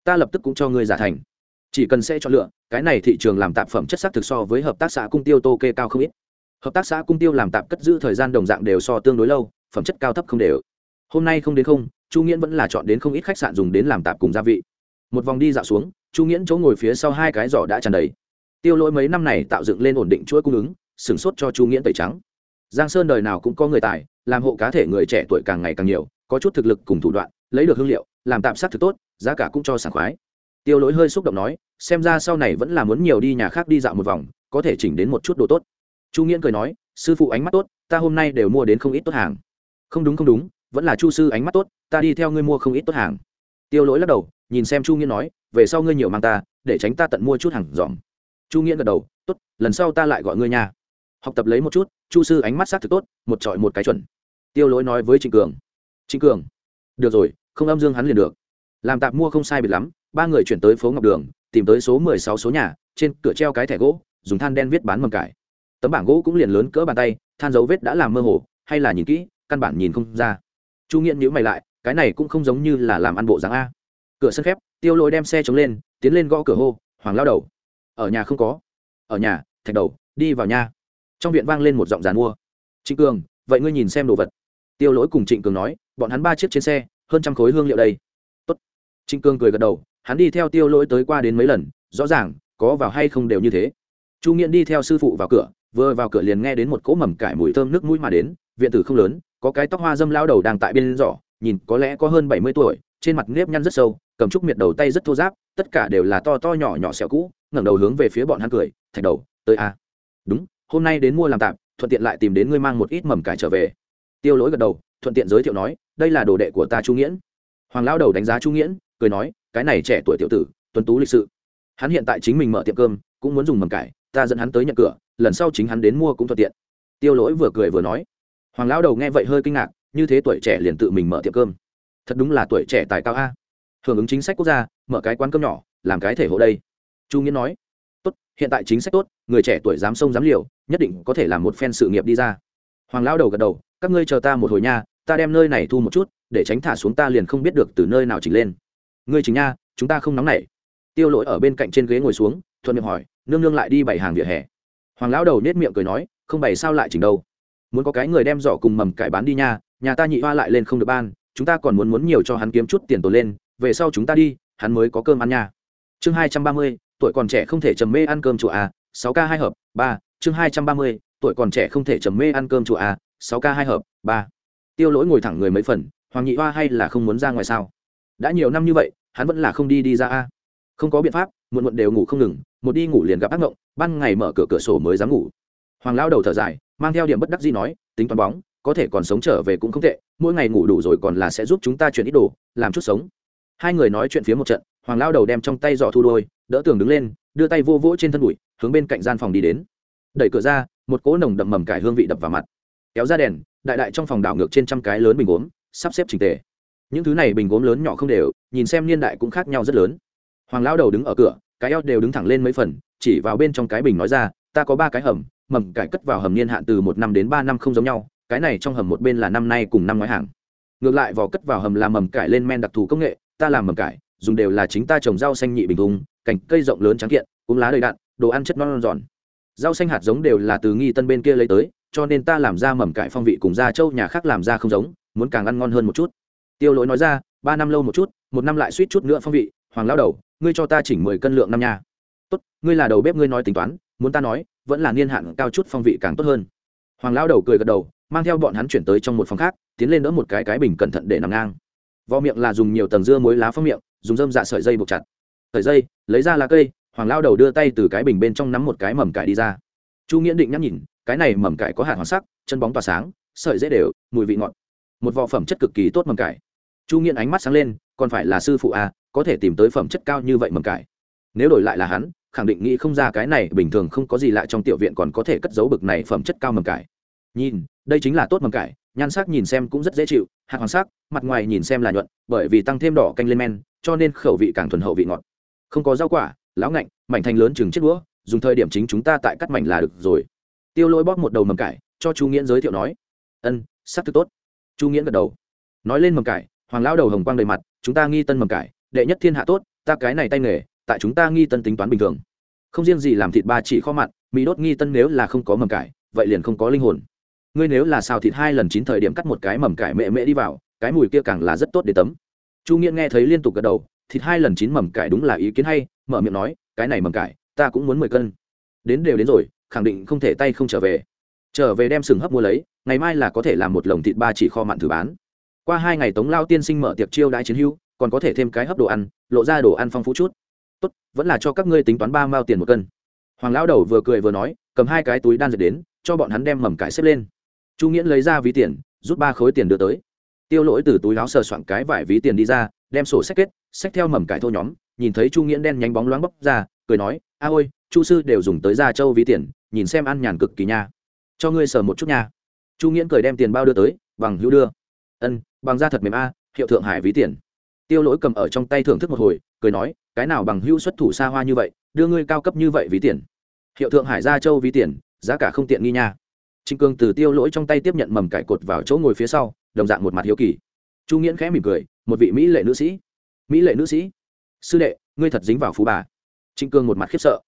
Ta lập tức cũng cho ngươi giả thành. Chỉ cần sẽ chọn lựa, cái này thị trường làm tạp phẩm chất sắc thực so với hợp tác xã cung tiêu tô kê cao không ít. Hợp tác xã cung tiêu làm tạp cất giữ thời gian đồng dạng đều so tương đối lâu phẩm chất cao thấp không đều. Hôm nay không đến không, chu nghiễn vẫn là chọn đến không ít khách sạn dùng đến làm tạp cùng gia vị. Một vòng đi dạo xuống, chu nghiễn chỗ ngồi phía sau hai cái giỏ đã tràn đầy. Tiêu lỗi mấy năm này tạo dựng lên ổn định chuỗi cung ứng, sửng sốt cho chu nghiễn tẩy trắng. Giang sơn đời nào cũng có người tài, làm hộ cá thể người trẻ tuổi càng ngày càng nhiều, có chút thực lực cùng thủ đoạn, lấy được hương liệu, làm tạm sát thực tốt, giá cả cũng cho sảng khoái. Tiêu lỗi hơi xúc động nói, xem ra sau này vẫn là muốn nhiều đi nhà khác đi dạo một vòng, có thể chỉnh đến một chút đồ tốt. Chu nghiễn cười nói, sư phụ ánh mắt tốt, ta hôm nay đều mua đến không ít tốt hàng không đúng không đúng, vẫn là chu sư ánh mắt tốt, ta đi theo ngươi mua không ít tốt hàng. Tiêu lỗi lắc đầu, nhìn xem chu nghĩa nói, về sau ngươi nhiều mang ta, để tránh ta tận mua chút hàng dòm chu nghĩa gật đầu, tốt, lần sau ta lại gọi ngươi nhà học tập lấy một chút, chu sư ánh mắt s á c thực tốt, một trọi một cái chuẩn. Tiêu lỗi nói với trịnh cường. Trịnh cường, được rồi, không âm dương hắn liền được. Làm tạp mua không sai biệt lắm, ba người chuyển tới phố ngọc đường, tìm tới số mười sáu số nhà, trên cửa treo cái thẻ gỗ, dùng than đen viết bán mầm cải. Tấm bảng gỗ cũng liền lớn cỡ bàn tay, than dấu vết đã làm mơ hồ, hay là nhìn kỹ căn bản nhìn không ra. Chu nghiện nhữ mày lại, cái này cũng không giống như là làm ăn bộ dáng a. Cửa sân khép, tiêu lỗi đem xe chống lên, tiến lên gõ cửa hô, hoàng lao đầu, ở nhà không có. Ở nhà, thạch đầu, đi vào nhà trong viện vang lên một giọng giàn mua. Trịnh cường, vậy ngươi nhìn xem đồ vật. Tiêu lỗi cùng trịnh cường nói, bọn hắn ba chiếc trên xe, hơn trăm khối hương liệu đây. Tốt. trịnh cường cười gật đầu, hắn đi theo tiêu lỗi tới qua đến mấy lần, rõ ràng, có vào hay không đều như thế. Chu nghiện đi theo sư phụ vào cửa, vừa vào cửa liền nghe đến một cỗ mầm cải mùi thơm nước mũi mà đến, viện tử không lớn có cái tóc hoa dâm lao đầu đang tại bên giỏ, nhìn có lẽ có hơn bảy mươi tuổi, trên mặt nếp nhăn rất sâu, cầm trúc miệt đầu tay rất thô giáp tất cả đều là to to nhỏ nhỏ xẹo cũ, ngẩng đầu hướng về phía bọn hắn cười, thạch đầu, tới a. Đúng, hôm nay đến mua làm tạm, thuận tiện lại tìm đến ngươi mang một ít mầm cải trở về. Tiêu lỗi gật đầu, thuận tiện giới thiệu nói, đây là đồ đệ của ta chu nghiễn. Hoàng lao đầu đánh giá chu nghiễn, cười nói, cái này trẻ tuổi tiểu tử, tuấn tú lịch sự. Hắn hiện tại chính mình mở tiệm cơm, cũng muốn dùng mầm cải, ta dẫn hắn tới nhận cửa, lần sau chính hắn đến mua cũng thuận tiện. Tiêu lỗi vừa cười vừa nói hoàng Lão đầu nghe vậy hơi kinh ngạc, như thế tuổi trẻ liền tự mình mở tiệm cơm. Thật đúng là tuổi trẻ tài cao a. Hưởng ứng chính sách quốc gia, mở cái quán cơm nhỏ, làm cái thể hộ đây. Chu nghiễn nói, tốt, hiện tại chính sách tốt, người trẻ tuổi dám sông dám liều, nhất định có thể làm một phen sự nghiệp đi ra. Hoàng Lão đầu gật đầu, các ngươi chờ ta một hồi nha, ta đem nơi này thu một chút, để tránh thả xuống ta liền không biết được từ nơi nào chỉnh lên. Ngươi chính nha, chúng ta không nóng nảy. Tiêu lỗi ở bên cạnh trên ghế ngồi xuống, thuận miệng hỏi, nương nương lại đi bảy hàng vỉa hè. Hoàng lão đầu nết miệng cười nói, không bày sao lại chỉnh đâu? Muốn có cái người đem giỏ cùng mầm cải bán đi nha, nhà ta nhị hoa lại lên không được ban, chúng ta còn muốn muốn nhiều cho hắn kiếm chút tiền tồn lên, về sau chúng ta đi, hắn mới có cơm ăn nha. Chương hai trăm ba mươi, tuổi còn trẻ không thể trầm mê ăn cơm chùa a, sáu k hai hợp, ba. Chương hai trăm ba mươi, tuổi còn trẻ không thể trầm mê ăn cơm chùa a, sáu k hai hợp, ba. Tiêu lỗi ngồi thẳng người mấy phần, hoàng nhị hoa hay là không muốn ra ngoài sao? Đã nhiều năm như vậy, hắn vẫn là không đi đi ra a. Không có biện pháp, muộn muộn đều ngủ không ngừng, một đi ngủ liền gặp ác ngộng ban ngày mở cửa cửa sổ mới dám ngủ. Hoàng lao đầu thở dài mang theo điểm bất đắc gì nói, tính toán bóng, có thể còn sống trở về cũng không tệ, mỗi ngày ngủ đủ rồi còn là sẽ giúp chúng ta chuyển ít đồ, làm chút sống. Hai người nói chuyện phía một trận, hoàng lao đầu đem trong tay giỏ thu đôi, đỡ tường đứng lên, đưa tay vô vỗ trên thân bụi, hướng bên cạnh gian phòng đi đến. Đẩy cửa ra, một cỗ nồng đậm mầm cải hương vị đập vào mặt. Kéo ra đèn, đại đại trong phòng đảo ngược trên trăm cái lớn bình gốm, sắp xếp trình tề. Những thứ này bình gốm lớn nhỏ không đều, nhìn xem niên đại cũng khác nhau rất lớn. Hoàng lão đầu đứng ở cửa, cái eo đều đứng thẳng lên mấy phần, chỉ vào bên trong cái bình nói ra ta có ba cái hầm mầm cải cất vào hầm niên hạn từ một năm đến ba năm không giống nhau cái này trong hầm một bên là năm nay cùng năm ngoái hàng. Ngược lại vỏ cất vào hầm làm mầm cải lên men đặc thù công nghệ ta làm mầm cải dùng đều là chính ta trồng rau xanh nhị bình thùng cành cây rộng lớn trắng kiện cúng lá đầy đạn đồ ăn chất non, non giòn. Rau xanh hạt giống đều là từ nghi tân bên kia lấy tới cho nên ta làm ra mầm cải phong vị cùng da trâu nhà khác làm ra không giống muốn càng ăn ngon hơn một chút. Tiêu lỗi nói ra ba năm lâu một chút một năm lại suýt chút nữa phong vị hoàng lao đầu ngươi cho ta chỉnh mười cân lượng năm nha. Tốt ngươi là đầu bếp ngươi nói tính toán muốn ta nói, vẫn là niên hạn cao chút phong vị càng tốt hơn. Hoàng lao đầu cười gật đầu, mang theo bọn hắn chuyển tới trong một phòng khác, tiến lên đỡ một cái cái bình cẩn thận để nằm ngang. Vò miệng là dùng nhiều tầng dưa muối lá phong miệng, dùng dơm dạ sợi dây buộc chặt. Sợi dây, lấy ra lá cây, hoàng lao đầu đưa tay từ cái bình bên trong nắm một cái mầm cải đi ra. Chu nghĩa định nhắc nhìn cái này mầm cải có hạt hoàng sắc, chân bóng tỏa sáng, sợi dễ đều, mùi vị ngọt. Một vỏ phẩm chất cực kỳ tốt mầm cải. Chu nghiện ánh mắt sáng lên, còn phải là sư phụ à có thể tìm tới phẩm chất cao như vậy mầm cải. Nếu đổi lại là hắn khẳng định nghĩ không ra cái này bình thường không có gì lạ trong tiểu viện còn có thể cất giấu bực này phẩm chất cao mầm cải. Nhìn, đây chính là tốt mầm cải, nhan sắc nhìn xem cũng rất dễ chịu, hạt hoàng sắc, mặt ngoài nhìn xem là nhuận, bởi vì tăng thêm đỏ canh lên men, cho nên khẩu vị càng thuần hậu vị ngọt. Không có rau quả, lão ngạnh, mảnh thành lớn chừng chiếc đũa, dùng thời điểm chính chúng ta tại cắt mảnh là được rồi. Tiêu lỗi bóp một đầu mầm cải, cho chu nghiễn giới thiệu nói, ân, sắc thực tốt. Chu nghiễn gật đầu. Nói lên mầm cải, hoàng lão đầu hồng quang đầy mặt, chúng ta nghi tân mầm cải, đệ nhất thiên hạ tốt, ta cái này tay nghề tại chúng ta nghi tân tính toán bình thường. Không riêng gì làm thịt ba chỉ kho mặn, mì đốt nghi tân nếu là không có mầm cải, vậy liền không có linh hồn. Ngươi nếu là xào thịt hai lần chín thời điểm cắt một cái mầm cải mẹ mẹ đi vào, cái mùi kia càng là rất tốt để tấm. Chu nghiễn nghe thấy liên tục gật đầu, thịt hai lần chín mầm cải đúng là ý kiến hay, mở miệng nói, cái này mầm cải, ta cũng muốn mười cân. Đến đều đến rồi, khẳng định không thể tay không trở về. Trở về đem sừng hấp mua lấy, ngày mai là có thể làm một lồng thịt ba chỉ kho mặn thử bán. Qua hai ngày tống lao tiên sinh mở tiệc chiêu đãi chiến hưu, còn có thể thêm cái hấp đồ ăn, lộ ra đồ ăn phong phú chút tốt, vẫn là cho các ngươi tính toán ba mao tiền một cân. Hoàng lão đầu vừa cười vừa nói, cầm hai cái túi đan dệt đến, cho bọn hắn đem mầm cải xếp lên. Chu nghiễn lấy ra ví tiền, rút ba khối tiền đưa tới. Tiêu lỗi từ túi láo sờ soạn cái vải ví tiền đi ra, đem sổ sách kết sách theo mầm cải thô nhóm, nhìn thấy chu nghiễn đen nhánh bóng loáng bóc ra, cười nói, a ôi, chu sư đều dùng tới ra châu ví tiền, nhìn xem ăn nhàn cực kỳ nha. Cho ngươi sờ một chút nha. Chu nghiễn cười đem tiền bao đưa tới, bằng hữu đưa. Ân, bằng da thật mềm a, hiệu thượng hải ví tiền tiêu lỗi cầm ở trong tay thưởng thức một hồi, cười nói, cái nào bằng hữu xuất thủ xa hoa như vậy, đưa ngươi cao cấp như vậy ví tiền. Hiệu thượng hải gia châu ví tiền, giá cả không tiện nghi nha. Trịnh cương từ tiêu lỗi trong tay tiếp nhận mầm cải cột vào chỗ ngồi phía sau, đồng dạng một mặt hiếu kỳ. Chu nghiễn khẽ mỉm cười, một vị mỹ lệ nữ sĩ. Mỹ lệ nữ sĩ? Sư đệ, ngươi thật dính vào phú bà. Trịnh cương một mặt khiếp sợ.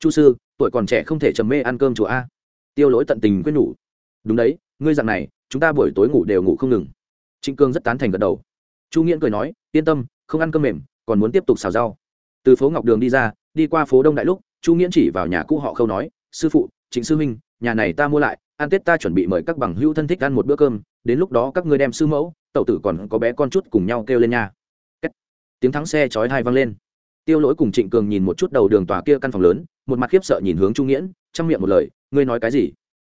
Chu sư, tuổi còn trẻ không thể trầm mê ăn cơm chùa a. Tiêu lỗi tận tình quyết nhủ. Đúng đấy, ngươi dặn này, chúng ta buổi tối ngủ đều ngủ không ngừng. Trịnh cương rất tán thành gật đầu chu nghiễn cười nói, yên tâm, không ăn cơm mềm, còn muốn tiếp tục xào rau. Từ phố ngọc đường đi ra, đi qua phố đông đại lúc, chu nghiễn chỉ vào nhà cũ họ khâu nói, sư phụ, trịnh sư huynh nhà này ta mua lại, ăn tết ta chuẩn bị mời các bằng hữu thân thích ăn một bữa cơm, đến lúc đó các ngươi đem sư mẫu, tẩu tử còn có bé con chút cùng nhau kêu lên nhà. tiếng thắng xe chói hai vang lên. Tiêu lỗi cùng trịnh cường nhìn một chút đầu đường tòa kia căn phòng lớn, một mặt khiếp sợ nhìn hướng Chu nghiễn, trong miệng một lời, ngươi nói cái gì?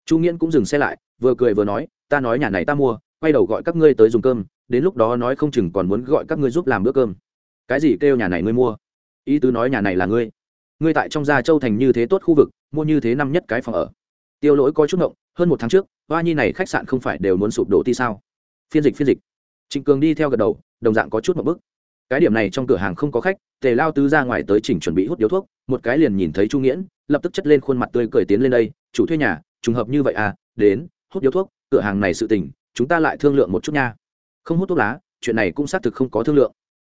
Chu nghiễn cũng dừng xe lại, vừa cười vừa nói, ta nói nhà này ta mua, quay đầu gọi các ngươi tới dùng cơm đến lúc đó nói không chừng còn muốn gọi các ngươi giúp làm bữa cơm. Cái gì kêu nhà này ngươi mua? Ý tứ nói nhà này là ngươi. Ngươi tại trong gia châu thành như thế tốt khu vực, mua như thế năm nhất cái phòng ở. Tiêu lỗi có chút ngộng, hơn một tháng trước, hoa nhi này khách sạn không phải đều muốn sụp đổ ti sao? Phiên dịch phiên dịch. Trịnh cường đi theo gật đầu, đồng dạng có chút một bức cái điểm này trong cửa hàng không có khách, tề lao tứ ra ngoài tới chỉnh chuẩn bị hút điếu thuốc, một cái liền nhìn thấy chu nghiễn, lập tức chất lên khuôn mặt tươi cười tiến lên đây, chủ thuê nhà, trùng hợp như vậy à đến, hút điếu thuốc, cửa hàng này sự tình, chúng ta lại thương lượng một chút nha không hút thuốc lá, chuyện này cũng xác thực không có thương lượng.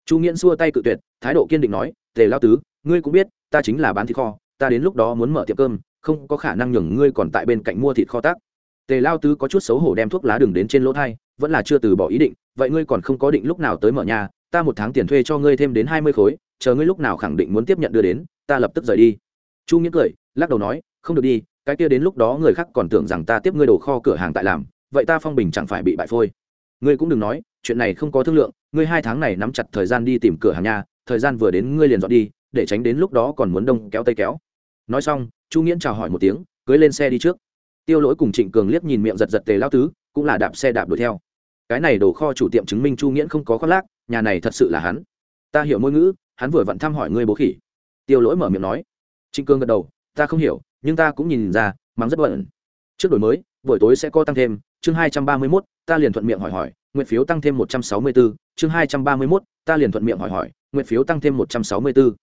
Chu nghiễn xua tay cự tuyệt, thái độ kiên định nói, tề lao tứ, ngươi cũng biết, ta chính là bán thịt kho, ta đến lúc đó muốn mở tiệm cơm, không có khả năng nhường ngươi còn tại bên cạnh mua thịt kho tác. Tề lao tứ có chút xấu hổ đem thuốc lá đường đến trên lỗ thai, vẫn là chưa từ bỏ ý định, vậy ngươi còn không có định lúc nào tới mở nhà, ta một tháng tiền thuê cho ngươi thêm đến hai mươi khối, chờ ngươi lúc nào khẳng định muốn tiếp nhận đưa đến, ta lập tức rời đi. Chu nghĩa cười, lắc đầu nói, không được đi, cái kia đến lúc đó người khác còn tưởng rằng ta tiếp ngươi đồ kho cửa hàng tại làm, vậy ta phong bình chẳng phải bị bại phôi ngươi cũng đừng nói, chuyện này không có thương lượng, ngươi hai tháng này nắm chặt thời gian đi tìm cửa hàng nhà, thời gian vừa đến ngươi liền dọn đi, để tránh đến lúc đó còn muốn đông kéo tây kéo. Nói xong, chu nghiễn chào hỏi một tiếng, cưới lên xe đi trước. Tiêu lỗi cùng trịnh cường liếc nhìn miệng giật giật tề lao tứ, cũng là đạp xe đạp đuổi theo. Cái này đồ kho chủ tiệm chứng minh chu nghiễn không có khoác lác, nhà này thật sự là hắn. Ta hiểu ngôn ngữ, hắn vừa vặn thăm hỏi ngươi bố khỉ. Tiêu lỗi mở miệng nói. Trịnh Cường gật đầu, ta không hiểu, nhưng ta cũng nhìn ra, mắng rất bận. Trước đổi mới, buổi tối sẽ có tăng thêm, chương hai trăm ba mươi mốt ta liền thuận miệng hỏi hỏi, nguyện phiếu tăng thêm một trăm sáu mươi bốn chương hai trăm ba mươi mốt, ta liền thuận miệng hỏi hỏi, nguyện phiếu tăng thêm một trăm sáu mươi bốn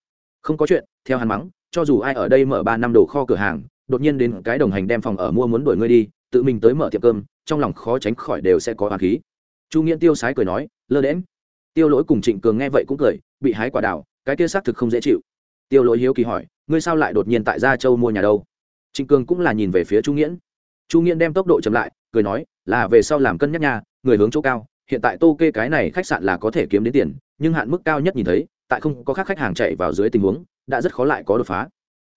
không có chuyện, theo hắn mắng, cho dù ai ở đây mở ba năm đồ kho cửa hàng, đột nhiên đến cái đồng hành đem phòng ở mua muốn đuổi ngươi đi, tự mình tới mở tiệm cơm, trong lòng khó tránh khỏi đều sẽ có hoàng khí. Chu nghiễn tiêu sái cười nói, lơ đễm tiêu lỗi cùng trịnh cường nghe vậy cũng cười, bị hái quả đào, cái kia xác thực không dễ chịu. Tiêu lỗi hiếu kỳ hỏi, ngươi sao lại đột nhiên tại gia châu mua nhà đâu? Trịnh cường cũng là nhìn về phía chu nghiễn chu nghiễn đem tốc độ chậm lại, cười nói, là về sau làm cân nhắc nhà người hướng chỗ cao, hiện tại tô kê cái này khách sạn là có thể kiếm đến tiền, nhưng hạn mức cao nhất nhìn thấy, tại không có khác khách hàng chạy vào dưới tình huống, đã rất khó lại có đột phá.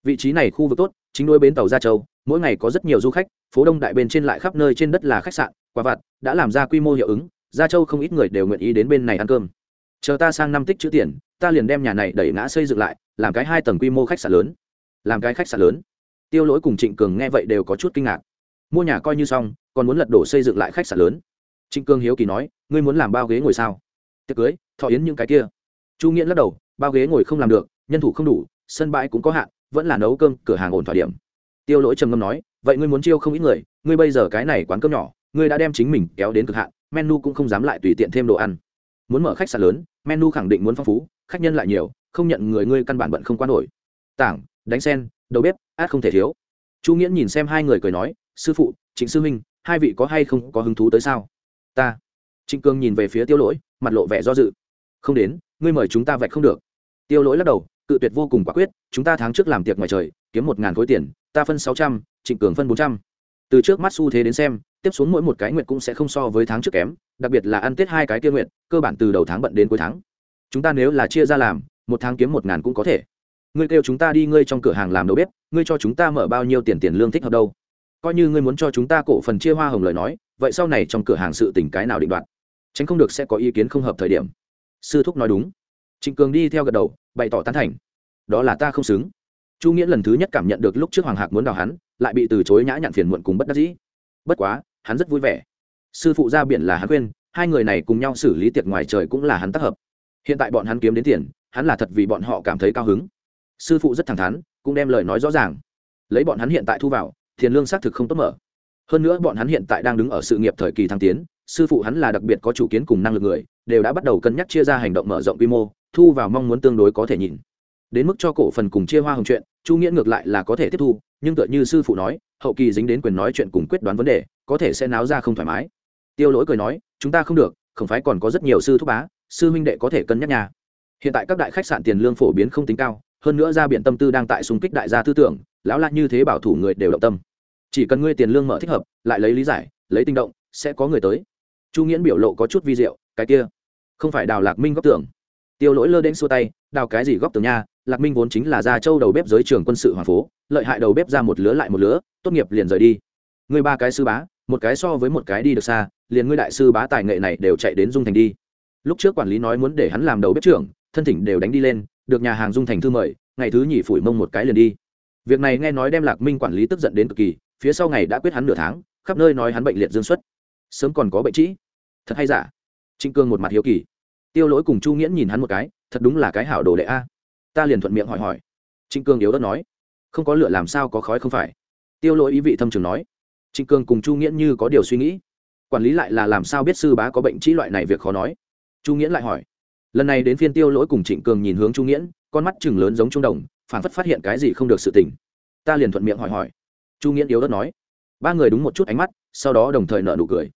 Vị trí này khu vực tốt, chính đôi bến tàu gia châu, mỗi ngày có rất nhiều du khách, phố đông đại bên trên lại khắp nơi trên đất là khách sạn, quả vặt, đã làm ra quy mô hiệu ứng, gia châu không ít người đều nguyện ý đến bên này ăn cơm. Chờ ta sang năm tích chữ tiền, ta liền đem nhà này đẩy ngã xây dựng lại, làm cái hai tầng quy mô khách sạn lớn. Làm cái khách sạn lớn? Tiêu lỗi cùng trịnh cường nghe vậy đều có chút kinh ngạc mua nhà coi như xong, còn muốn lật đổ xây dựng lại khách sạn lớn. Trịnh cương hiếu kỳ nói, ngươi muốn làm bao ghế ngồi sao? Tiệc cưới, thọ yến những cái kia. Chu nghĩa lắc đầu, bao ghế ngồi không làm được, nhân thủ không đủ, sân bãi cũng có hạn, vẫn là nấu cơm, cửa hàng ổn thỏa điểm. Tiêu lỗi trầm ngâm nói, vậy ngươi muốn chiêu không ít người, ngươi bây giờ cái này quán cơm nhỏ, ngươi đã đem chính mình kéo đến cực hạn, menu cũng không dám lại tùy tiện thêm đồ ăn. Muốn mở khách sạn lớn, menu khẳng định muốn phong phú, khách nhân lại nhiều, không nhận người ngươi căn bản bận không quan nổi. Tảng, đánh sen, đầu bếp, át không thể thiếu. Chu nghĩa nhìn xem hai người cười nói sư phụ, trịnh sư huynh, hai vị có hay không có hứng thú tới sao? Ta. Trịnh cương nhìn về phía tiêu lỗi, mặt lộ vẻ do dự. Không đến, ngươi mời chúng ta vạch không được. Tiêu lỗi lắc đầu, cự tuyệt vô cùng quả quyết, chúng ta tháng trước làm tiệc ngoài trời, kiếm một ngàn khối tiền, ta phân sáu trăm, trịnh cường phân bốn trăm. Từ trước mắt xu thế đến xem, tiếp xuống mỗi một cái nguyện cũng sẽ không so với tháng trước kém, đặc biệt là ăn tết hai cái kia nguyện cơ bản từ đầu tháng bận đến cuối tháng. Chúng ta nếu là chia ra làm, một tháng kiếm một ngàn cũng có thể. Ngươi kêu chúng ta đi, ngươi trong cửa hàng làm đầu bếp, ngươi cho chúng ta mở bao nhiêu tiền tiền lương thích hợp đâu? Coi như ngươi muốn cho chúng ta cổ phần chia hoa hồng lời nói, vậy sau này trong cửa hàng sự tình cái nào định đoạt? Tránh không được sẽ có ý kiến không hợp thời điểm. Sư thúc nói đúng. Trịnh cường đi theo gật đầu, bày tỏ tán thành. Đó là ta không xứng. Chu nghĩa lần thứ nhất cảm nhận được lúc trước hoàng hạc muốn đào hắn, lại bị từ chối nhã nhặn phiền muộn cùng bất đắc dĩ. Bất quá, hắn rất vui vẻ. Sư phụ ra biển là hắn khuyên, hai người này cùng nhau xử lý tiệc ngoài trời cũng là hắn tác hợp. Hiện tại bọn hắn kiếm đến tiền, hắn là thật vì bọn họ cảm thấy cao hứng. Sư phụ rất thẳng thắn, cũng đem lời nói rõ ràng. Lấy bọn hắn hiện tại thu vào tiền lương xác thực không tốt mở. Hơn nữa bọn hắn hiện tại đang đứng ở sự nghiệp thời kỳ thăng tiến, sư phụ hắn là đặc biệt có chủ kiến cùng năng lực người, đều đã bắt đầu cân nhắc chia ra hành động mở rộng quy mô, thu vào mong muốn tương đối có thể nhìn. Đến mức cho cổ phần cùng chia hoa hồng chuyện, chu nghĩa ngược lại là có thể tiếp thu, nhưng tựa như sư phụ nói, hậu kỳ dính đến quyền nói chuyện cùng quyết đoán vấn đề, có thể sẽ náo ra không thoải mái. Tiêu lỗi cười nói, chúng ta không được, không phải còn có rất nhiều sư thúc bá, sư huynh đệ có thể cân nhắc nhà. Hiện tại các đại khách sạn tiền lương phổ biến không tính cao, hơn nữa ra biện tâm tư đang tại xung kích đại gia tư tưởng lão la như thế bảo thủ người đều động tâm. Chỉ cần ngươi tiền lương mở thích hợp, lại lấy lý giải, lấy tinh động, sẽ có người tới. Chu nghiễn biểu lộ có chút vi diệu, cái kia, không phải đào lạc minh góc tưởng. Tiêu lỗi lơ đến xua tay, đào cái gì góc tưởng nha, lạc minh vốn chính là gia châu đầu bếp giới trường quân sự hoàng phố, lợi hại đầu bếp ra một lứa lại một lứa, tốt nghiệp liền rời đi. Ngươi ba cái sư bá, một cái so với một cái đi được xa, liền ngươi đại sư bá tài nghệ này đều chạy đến dung thành đi. Lúc trước quản lý nói muốn để hắn làm đầu bếp trưởng, thân thỉnh đều đánh đi lên, được nhà hàng dung thành thư mời, ngày thứ nhì phủi mông một cái liền đi việc này nghe nói đem lạc minh quản lý tức giận đến cực kỳ, phía sau ngày đã quyết hắn nửa tháng, khắp nơi nói hắn bệnh liệt dương xuất. Sớm còn có bệnh trĩ. Thật hay giả? Trịnh cương một mặt hiếu kỳ. Tiêu lỗi cùng chu nghiễn nhìn hắn một cái, thật đúng là cái hảo đồ đệ a. Ta liền thuận miệng hỏi hỏi. Trịnh cương yếu đất nói. Không có lửa làm sao có khói không phải? Tiêu lỗi ý vị thâm trường nói. Trịnh cương cùng chu nghiễn như có điều suy nghĩ. Quản lý lại là làm sao biết sư bá có bệnh trĩ loại này việc khó nói? Chu nghiễn lại hỏi. Lần này đến phiên tiêu lỗi cùng trịnh cường nhìn hướng chu nghiễn, con mắt chừng lớn giống trung đồng phản phất phát hiện cái gì không được sự tỉnh ta liền thuận miệng hỏi hỏi. Chu nghiễn yếu đất nói. Ba người đúng một chút ánh mắt, sau đó đồng thời nợ nụ cười.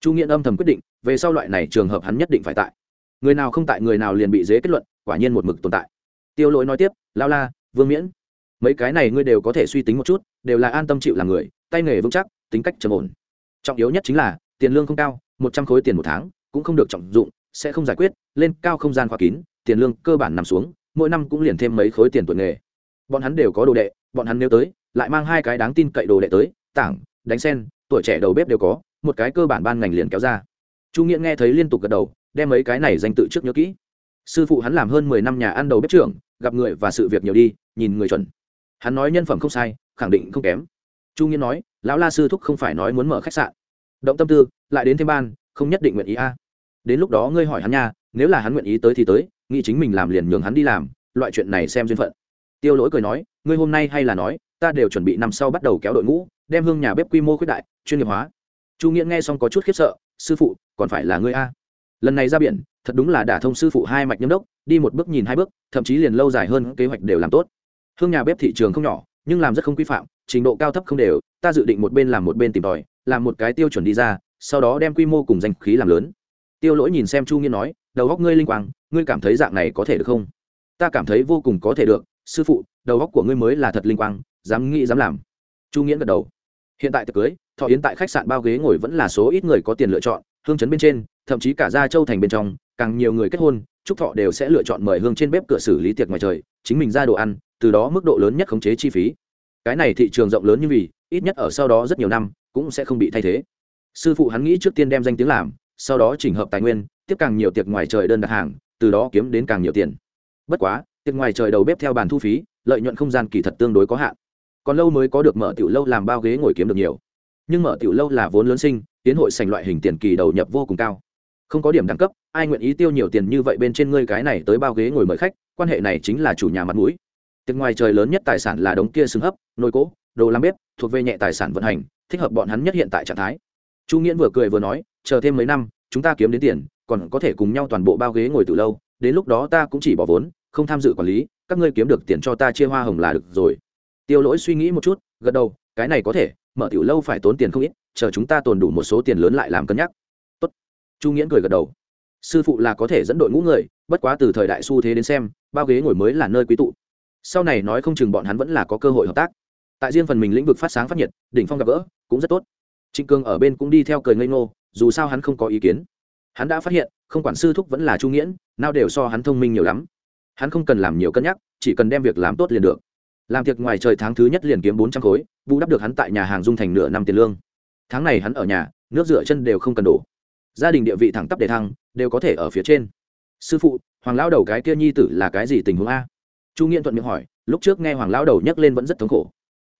Chu nghiễn âm thầm quyết định, về sau loại này trường hợp hắn nhất định phải tại. Người nào không tại người nào liền bị dế kết luận, quả nhiên một mực tồn tại. Tiêu lỗi nói tiếp, lao la, vương miễn, mấy cái này ngươi đều có thể suy tính một chút, đều là an tâm chịu làm người, tay nghề vững chắc, tính cách trầm ổn. Trọng yếu nhất chính là, tiền lương không cao, một trăm khối tiền một tháng, cũng không được trọng dụng, sẽ không giải quyết, lên cao không gian khóa kín, tiền lương cơ bản nằm xuống mỗi năm cũng liền thêm mấy khối tiền tuổi nghề. Bọn hắn đều có đồ đệ, bọn hắn nếu tới, lại mang hai cái đáng tin cậy đồ đệ tới, tảng, đánh sen, tuổi trẻ đầu bếp đều có, một cái cơ bản ban ngành liền kéo ra. Chu nghĩa nghe thấy liên tục gật đầu, đem mấy cái này danh tự trước nhớ kỹ. Sư phụ hắn làm hơn mười năm nhà ăn đầu bếp trưởng, gặp người và sự việc nhiều đi, nhìn người chuẩn. Hắn nói nhân phẩm không sai, khẳng định không kém. Chu nghĩa nói, lão la sư thúc không phải nói muốn mở khách sạn. Động tâm tư, lại đến thêm ban, không nhất định nguyện ý a. Đến lúc đó ngươi hỏi hắn nha nếu là hắn nguyện ý tới thì tới, nghĩ chính mình làm liền nhường hắn đi làm, loại chuyện này xem duyên phận. Tiêu lỗi cười nói, ngươi hôm nay hay là nói, ta đều chuẩn bị năm sau bắt đầu kéo đội ngũ, đem hương nhà bếp quy mô khuyết đại, chuyên nghiệp hóa. Chu nghĩa nghe xong có chút khiếp sợ, sư phụ, còn phải là ngươi a. Lần này ra biển, thật đúng là đả thông sư phụ hai mạch nhâm đốc, đi một bước nhìn hai bước, thậm chí liền lâu dài hơn kế hoạch đều làm tốt. Hương nhà bếp thị trường không nhỏ, nhưng làm rất không quy phạm, trình độ cao thấp không đều, ta dự định một bên làm một bên tìm tòi, làm một cái tiêu chuẩn đi ra, sau đó đem quy mô cùng danh khí làm lớn. Tiêu lỗi nhìn xem chu nghiên nói đầu góc ngươi linh quang, ngươi cảm thấy dạng này có thể được không? Ta cảm thấy vô cùng có thể được. Sư phụ, đầu góc của ngươi mới là thật linh quang, dám nghĩ dám làm. Chu nghiễn gật đầu. Hiện tại tiệc cưới, thọ yến tại khách sạn bao ghế ngồi vẫn là số ít người có tiền lựa chọn, hương chấn bên trên, thậm chí cả gia châu thành bên trong, càng nhiều người kết hôn trúc thọ đều sẽ lựa chọn mời hương trên bếp cửa xử lý tiệc ngoài trời, chính mình ra đồ ăn, từ đó mức độ lớn nhất khống chế chi phí. Cái này thị trường rộng lớn như vì ít nhất ở sau đó rất nhiều năm, cũng sẽ không bị thay thế. Sư phụ hắn nghĩ trước tiên đem danh tiếng làm, sau đó chỉnh hợp tài nguyên tiếp càng nhiều tiệc ngoài trời đơn đặt hàng, từ đó kiếm đến càng nhiều tiền. Bất quá, tiệc ngoài trời đầu bếp theo bàn thu phí, lợi nhuận không gian kỳ thật tương đối có hạn. Còn lâu mới có được mở tiểu lâu làm bao ghế ngồi kiếm được nhiều. Nhưng mở tiểu lâu là vốn lớn sinh, tiến hội sành loại hình tiền kỳ đầu nhập vô cùng cao. Không có điểm đẳng cấp, ai nguyện ý tiêu nhiều tiền như vậy bên trên ngươi cái này tới bao ghế ngồi mời khách, quan hệ này chính là chủ nhà mặt mũi. Tiệc ngoài trời lớn nhất tài sản là đống kia xứng hấp, nồi cỗ, đồ làm bếp, thuộc về nhẹ tài sản vận hành, thích hợp bọn hắn nhất hiện tại trạng thái. Chu nghiễn vừa cười vừa nói, chờ thêm mấy năm, chúng ta kiếm đến tiền còn có thể cùng nhau toàn bộ bao ghế ngồi từ lâu, đến lúc đó ta cũng chỉ bỏ vốn, không tham dự quản lý, các ngươi kiếm được tiền cho ta chia hoa hồng là được rồi. Tiêu lỗi suy nghĩ một chút, gật đầu, cái này có thể, mở tiểu lâu phải tốn tiền không ít, chờ chúng ta tồn đủ một số tiền lớn lại làm cân nhắc. Tốt. chu nghiễn cười gật đầu. Sư phụ là có thể dẫn đội ngũ người, bất quá từ thời đại xu thế đến xem, bao ghế ngồi mới là nơi quý tụ. Sau này nói không chừng bọn hắn vẫn là có cơ hội hợp tác. Tại riêng phần mình lĩnh vực phát sáng phát nhiệt, đỉnh phong gặp gỡ, cũng rất tốt. Trịnh cương ở bên cũng đi theo cười ngây ngô, dù sao hắn không có ý kiến hắn đã phát hiện, không quản sư thúc vẫn là chu nghiễn, nào đều so hắn thông minh nhiều lắm. Hắn không cần làm nhiều cân nhắc, chỉ cần đem việc làm tốt liền được. Làm việc ngoài trời tháng thứ nhất liền kiếm bốn trăm khối vụ đắp được hắn tại nhà hàng dung thành nửa năm tiền lương. Tháng này hắn ở nhà, nước rửa chân đều không cần đổ. Gia đình địa vị thẳng tắp đề thăng, đều có thể ở phía trên. Sư phụ, hoàng lão đầu cái kia nhi tử là cái gì tình huống a? Chu nghiện thuận miệng hỏi, lúc trước nghe hoàng lão đầu nhắc lên vẫn rất thống khổ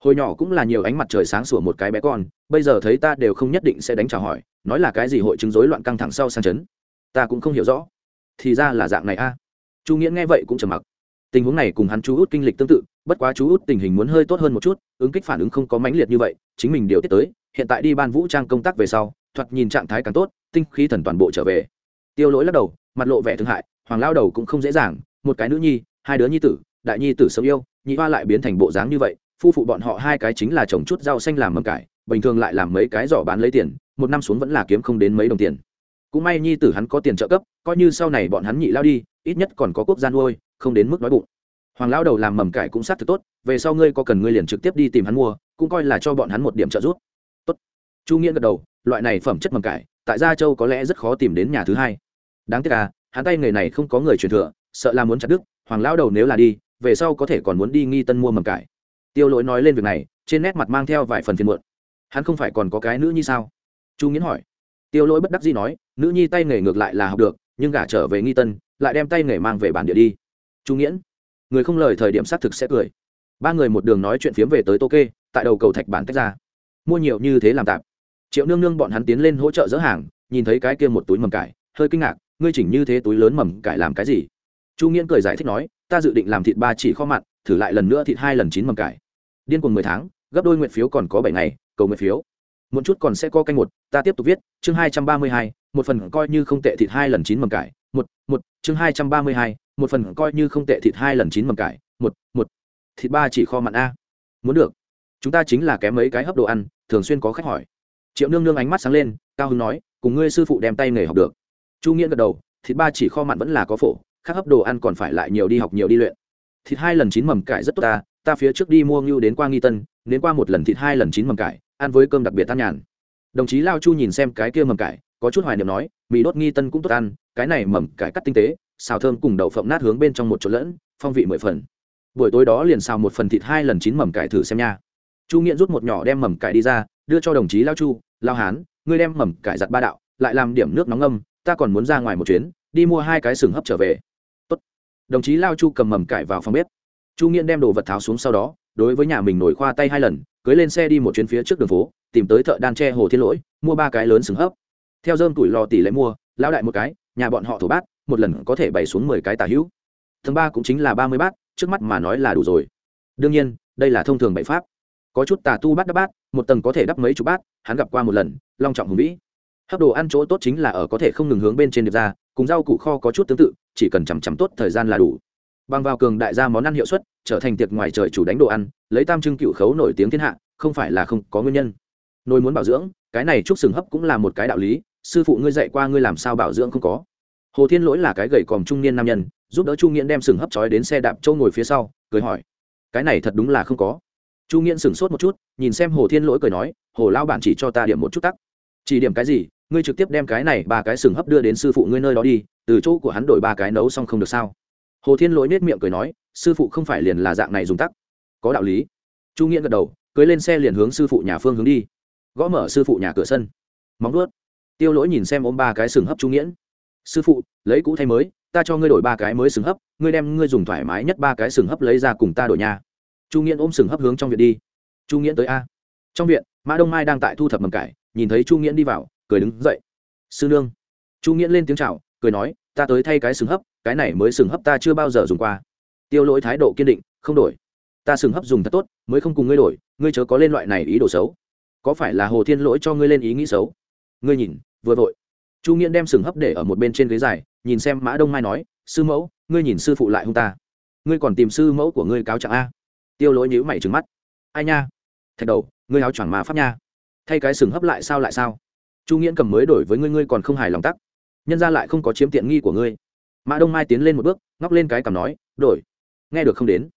hồi nhỏ cũng là nhiều ánh mặt trời sáng sủa một cái bé con, bây giờ thấy ta đều không nhất định sẽ đánh trả hỏi, nói là cái gì hội chứng rối loạn căng thẳng sau sang chấn? Ta cũng không hiểu rõ. Thì ra là dạng này a. Chu nghĩa nghe vậy cũng trầm mặc. Tình huống này cùng hắn chú út kinh lịch tương tự, bất quá chú út tình hình muốn hơi tốt hơn một chút, ứng kích phản ứng không có mãnh liệt như vậy, chính mình điều tiết tới, hiện tại đi ban vũ trang công tác về sau, thoạt nhìn trạng thái càng tốt, tinh khí thần toàn bộ trở về. Tiêu lỗi lắc đầu, mặt lộ vẻ thương hại, hoàng lao đầu cũng không dễ dàng, một cái nữ nhi, hai đứa nhi tử, đại nhi tử sớm yêu, nhị hoa lại biến thành bộ dáng như vậy phu phụ bọn họ hai cái chính là trồng chút rau xanh làm mầm cải, bình thường lại làm mấy cái giỏ bán lấy tiền, một năm xuống vẫn là kiếm không đến mấy đồng tiền. Cũng may nhi tử hắn có tiền trợ cấp, coi như sau này bọn hắn nhị lao đi, ít nhất còn có quốc gia nuôi, không đến mức nói bụng. Hoàng lão đầu làm mầm cải cũng sát thực tốt, về sau ngươi có cần ngươi liền trực tiếp đi tìm hắn mua, cũng coi là cho bọn hắn một điểm trợ giúp. Tốt. Chu nghĩa gật đầu, loại này phẩm chất mầm cải, tại gia châu có lẽ rất khó tìm đến nhà thứ hai. Đáng tiếc à hắn tay nghề này không có người truyền thừa, sợ là muốn chặt đứt, hoàng lão đầu nếu là đi, về sau có thể còn muốn đi nghi tân mua mầm cải tiêu lỗi nói lên việc này, trên nét mặt mang theo vài phần phiền muộn. Hắn không phải còn có cái nữ Nhi sao? Chu nghiến hỏi. Tiêu lỗi bất đắc dĩ nói, nữ nhi tay nghề ngược lại là học được, nhưng gả trở về nghi tân, lại đem tay nghề mang về bản địa đi. Chu nghiễn, người không lời thời điểm xác thực sẽ cười. Ba người một đường nói chuyện phiếm về tới tô kê tại đầu cầu thạch bản tách ra. Mua nhiều như thế làm tạp. Triệu nương nương bọn hắn tiến lên hỗ trợ dỡ hàng, nhìn thấy cái kia một túi mầm cải, hơi kinh ngạc, ngươi chỉnh như thế túi lớn mầm cải làm cái gì? Chu nghiễn cười giải thích nói, ta dự định làm thịt ba chỉ kho mặn thử lại lần nữa thịt hai lần chín mầm cải. Điên cuồng mười tháng, gấp đôi nguyện phiếu còn có bảy ngày, cầu nguyện phiếu. Một chút còn sẽ có canh một, ta tiếp tục viết, chương hai trăm ba mươi hai, một phần coi như không tệ thịt hai lần chín mầm cải, một một, chương hai trăm ba mươi hai, một phần coi như không tệ thịt hai lần chín mầm cải, một một. Thịt ba chỉ kho mặn a. Muốn được. Chúng ta chính là kém mấy cái hấp đồ ăn, thường xuyên có khách hỏi. Triệu nương nương ánh mắt sáng lên, cao hưng nói, cùng ngươi sư phụ đem tay nghề học được. Chu nghĩa gật đầu, thịt ba chỉ kho mặn vẫn là có phổ, khác hấp đồ ăn còn phải lại nhiều đi học nhiều đi luyện thịt hai lần chín mầm cải rất tốt ta ta phía trước đi mua ngưu đến qua nghi tân đến qua một lần thịt hai lần chín mầm cải, ăn với cơm đặc biệt tan nhàn. Đồng chí lao chu nhìn xem cái kia mầm cải, có chút hoài niệm nói, mì đốt nghi tân cũng tốt ăn, cái này mầm cải cắt tinh tế, xào thơm cùng đậu phộng nát hướng bên trong một chỗ lẫn, phong vị mười phần. Buổi tối đó liền xào một phần thịt hai lần chín mầm cải thử xem nha. Chu nghiện rút một nhỏ đem mầm cải đi ra, đưa cho đồng chí lao chu, lao hán, ngươi đem mầm cải giặt ba đạo, lại làm điểm nước nóng ngâm, ta còn muốn ra ngoài một chuyến, đi mua hai cái sừng hấp trở về đồng chí lao chu cầm mầm cải vào phòng bếp. Chu nghiện đem đồ vật tháo xuống sau đó, đối với nhà mình nổi khoa tay hai lần, cưới lên xe đi một chuyến phía trước đường phố, tìm tới thợ đan tre hồ thiên lỗi, mua ba cái lớn sừng hấp. Theo dơm tuổi lò tỷ lệ mua, lão đại một cái, nhà bọn họ thổ bát, một lần có thể bày xuống mười cái tà hữu. Tầng ba cũng chính là ba mươi bát, trước mắt mà nói là đủ rồi. Đương nhiên, đây là thông thường bậy pháp. Có chút tà tu bắt đắp bát, một tầng có thể đắp mấy chục bát, hắn gặp qua một lần, long trọng hùng vĩ. Hấp đồ ăn chỗ tốt chính là ở có thể không ngừng hướng bên trên được ra, cùng rau củ kho có chút tương tự chỉ cần chằm chằm tốt thời gian là đủ. Bằng vào cường đại gia món ăn hiệu suất, trở thành tiệc ngoài trời chủ đánh đồ ăn, lấy tam trưng cựu khấu nổi tiếng thiên hạ, không phải là không có nguyên nhân. Nồi muốn bảo dưỡng, cái này chúc sừng hấp cũng là một cái đạo lý, sư phụ ngươi dạy qua ngươi làm sao bảo dưỡng không có. Hồ thiên lỗi là cái gầy còm trung niên nam nhân, giúp đỡ chu nghiễn đem sừng hấp trói đến xe đạp châu ngồi phía sau, cười hỏi, cái này thật đúng là không có. Chu nghiễn sửng sốt một chút, nhìn xem hồ thiên lỗi cười nói, hồ lao bản chỉ cho ta điểm một chút tắc chỉ điểm cái gì, ngươi trực tiếp đem cái này ba cái sừng hấp đưa đến sư phụ ngươi nơi đó đi, từ chỗ của hắn đổi ba cái nấu xong không được sao? Hồ thiên lỗi nết miệng cười nói, sư phụ không phải liền là dạng này dùng tắc. Có đạo lý. Chu nghĩa gật đầu, cưới lên xe liền hướng sư phụ nhà phương hướng đi. Gõ mở sư phụ nhà cửa sân. Móng nuốt tiêu lỗi nhìn xem ôm ba cái sừng hấp chu nghĩa sư phụ, lấy cũ thay mới, ta cho ngươi đổi ba cái mới sừng hấp, ngươi đem ngươi dùng thoải mái nhất ba cái sừng hấp lấy ra cùng ta đổi nhà. Chu nghĩa ôm sừng hấp hướng trong viện đi. Chu nghĩa tới a. Trong viện mã đông mai đang tại thu thập mầm cải, nhìn thấy chu nghiễn đi vào, cười đứng dậy. Sư nương. Chu nghiễn lên tiếng chào, cười nói, ta tới thay cái sừng hấp, cái này mới sừng hấp ta chưa bao giờ dùng qua. Tiêu lỗi thái độ kiên định, không đổi. Ta sừng hấp dùng thật tốt, mới không cùng ngươi đổi, ngươi chớ có lên loại này ý đồ xấu. Có phải là hồ thiên lỗi cho ngươi lên ý nghĩ xấu? Ngươi nhìn, vừa vội. Chu nghiễn đem sừng hấp để ở một bên trên ghế dài, nhìn xem mã đông mai nói, sư mẫu, ngươi nhìn sư phụ lại hung ta. Ngươi còn tìm sư mẫu của ngươi cáo trạng a. Tiêu lỗi nhữ mày trừng mắt. Ai nha? Thạch đầu, ngươi áo choàng mà pháp nha. Thay cái sừng hấp lại sao lại sao? Chu nghiễn cầm mới đổi với ngươi ngươi còn không hài lòng tắc. Nhân ra lại không có chiếm tiện nghi của ngươi. Mã đông mai tiến lên một bước, ngóc lên cái cầm nói, đổi. Nghe được không đến.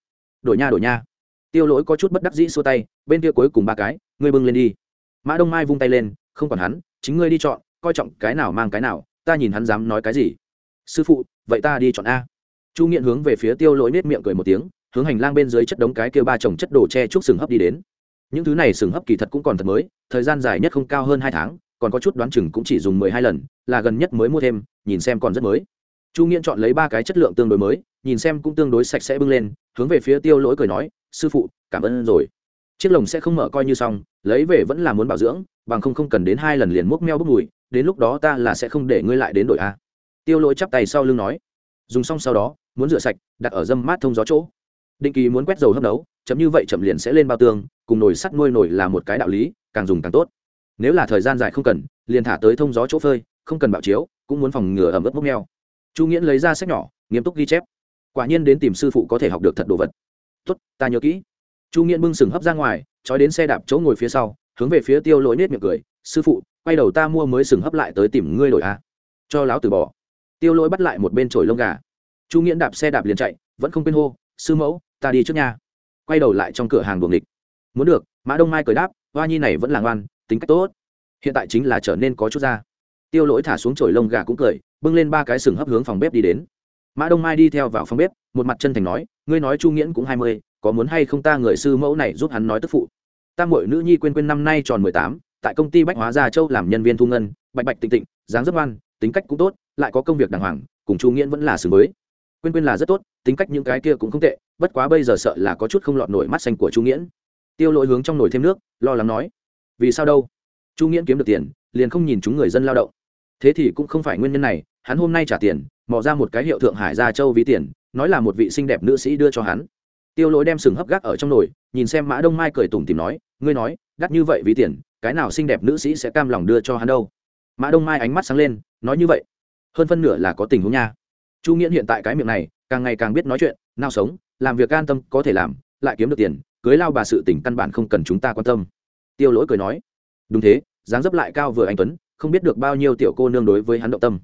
Đổi nha đổi nha. Tiêu lỗi có chút bất đắc dĩ xua tay, bên kia cuối cùng ba cái, ngươi bưng lên đi. Mã đông mai vung tay lên, không còn hắn, chính ngươi đi chọn, coi trọng cái nào mang cái nào, ta nhìn hắn dám nói cái gì. Sư phụ, vậy ta đi chọn a. Chu nghiện hướng về phía tiêu lỗi nết miệng cười một tiếng, hướng hành lang bên dưới chất đống cái kia ba chồng chất đồ che chúc sừng hấp đi đến những thứ này sừng hấp kỳ thật cũng còn thật mới, thời gian dài nhất không cao hơn hai tháng, còn có chút đoán chừng cũng chỉ dùng mười hai lần, là gần nhất mới mua thêm, nhìn xem còn rất mới. Chu nghiện chọn lấy ba cái chất lượng tương đối mới, nhìn xem cũng tương đối sạch sẽ bưng lên, hướng về phía tiêu lỗi cười nói, sư phụ, cảm ơn rồi. Chiếc lồng sẽ không mở coi như xong, lấy về vẫn là muốn bảo dưỡng, bằng không không cần đến hai lần liền múc meo bốc mùi, đến lúc đó ta là sẽ không để ngươi lại đến đội a. Tiêu lỗi chắp tay sau lưng nói. Dùng xong sau đó, muốn rửa sạch, đặt ở dâm mát thông gió chỗ. Định kỳ muốn quét dầu hấp nấu chậm như vậy chậm liền sẽ lên bao tương, cùng nồi sắt nuôi nổi là một cái đạo lý, càng dùng càng tốt. Nếu là thời gian dài không cần, liền thả tới thông gió chỗ phơi, không cần bạo chiếu, cũng muốn phòng ngừa ẩm ướt mốc neo chu nghiễn lấy ra sách nhỏ, nghiêm túc ghi chép. Quả nhiên đến tìm sư phụ có thể học được thật đồ vật. Tốt, ta nhớ kỹ. Chu nghiễn bưng sừng hấp ra ngoài, trói đến xe đạp chỗ ngồi phía sau, hướng về phía tiêu lỗi nết miệng cười, sư phụ, quay đầu ta mua mới sừng hấp lại tới tìm ngươi đổi a. Cho láo từ bỏ. Tiêu lỗi bắt lại một bên chổi lông gà. Chu nghiễn đạp xe đạp liền chạy, vẫn không quên hô, sư mẫu, ta đi trước nhà quay đầu lại trong cửa hàng buồng địch muốn được, mã đông mai cười đáp, hoa nhi này vẫn là ngoan, tính cách tốt. Hiện tại chính là trở nên có chút ra. Tiêu lỗi thả xuống chổi lông gà cũng cười, bưng lên ba cái sừng hấp hướng phòng bếp đi đến. Mã đông mai đi theo vào phòng bếp, một mặt chân thành nói, ngươi nói chu nghiễn cũng hai mươi, có muốn hay không ta người sư mẫu này giúp hắn nói tức phụ? Ta mội nữ nhi quên quên năm nay tròn mười tám, tại công ty bách hóa gia châu làm nhân viên thu ngân, bạch bạch tịnh tịnh, dáng rất ngoan, tính cách cũng tốt, lại có công việc đàng hoàng, cùng chu nghiễn vẫn là sừng mới quên quên là rất tốt, tính cách những cái kia cũng không tệ bất quá bây giờ sợ là có chút không lọt nổi mắt xanh của chu nghiễn. Tiêu lỗi hướng trong nồi thêm nước, lo lắng nói, vì sao đâu? Chu nghiễn kiếm được tiền, liền không nhìn chúng người dân lao động. Thế thì cũng không phải nguyên nhân này, hắn hôm nay trả tiền, mò ra một cái hiệu thượng hải gia châu ví tiền, nói là một vị xinh đẹp nữ sĩ đưa cho hắn. Tiêu lỗi đem sừng hấp gác ở trong nồi, nhìn xem mã đông mai cười tủm tìm nói, ngươi nói đắt như vậy ví tiền, cái nào xinh đẹp nữ sĩ sẽ cam lòng đưa cho hắn đâu? Mã đông mai ánh mắt sáng lên, nói như vậy, hơn phân nửa là có tình huống nha. Chu nghiễn hiện tại cái miệng này, càng ngày càng biết nói chuyện, nào sống làm việc an tâm, có thể làm, lại kiếm được tiền, cưới lao bà sự tỉnh căn bản không cần chúng ta quan tâm. Tiêu lỗi cười nói. Đúng thế, dáng dấp lại cao vừa anh tuấn, không biết được bao nhiêu tiểu cô nương đối với hắn động tâm.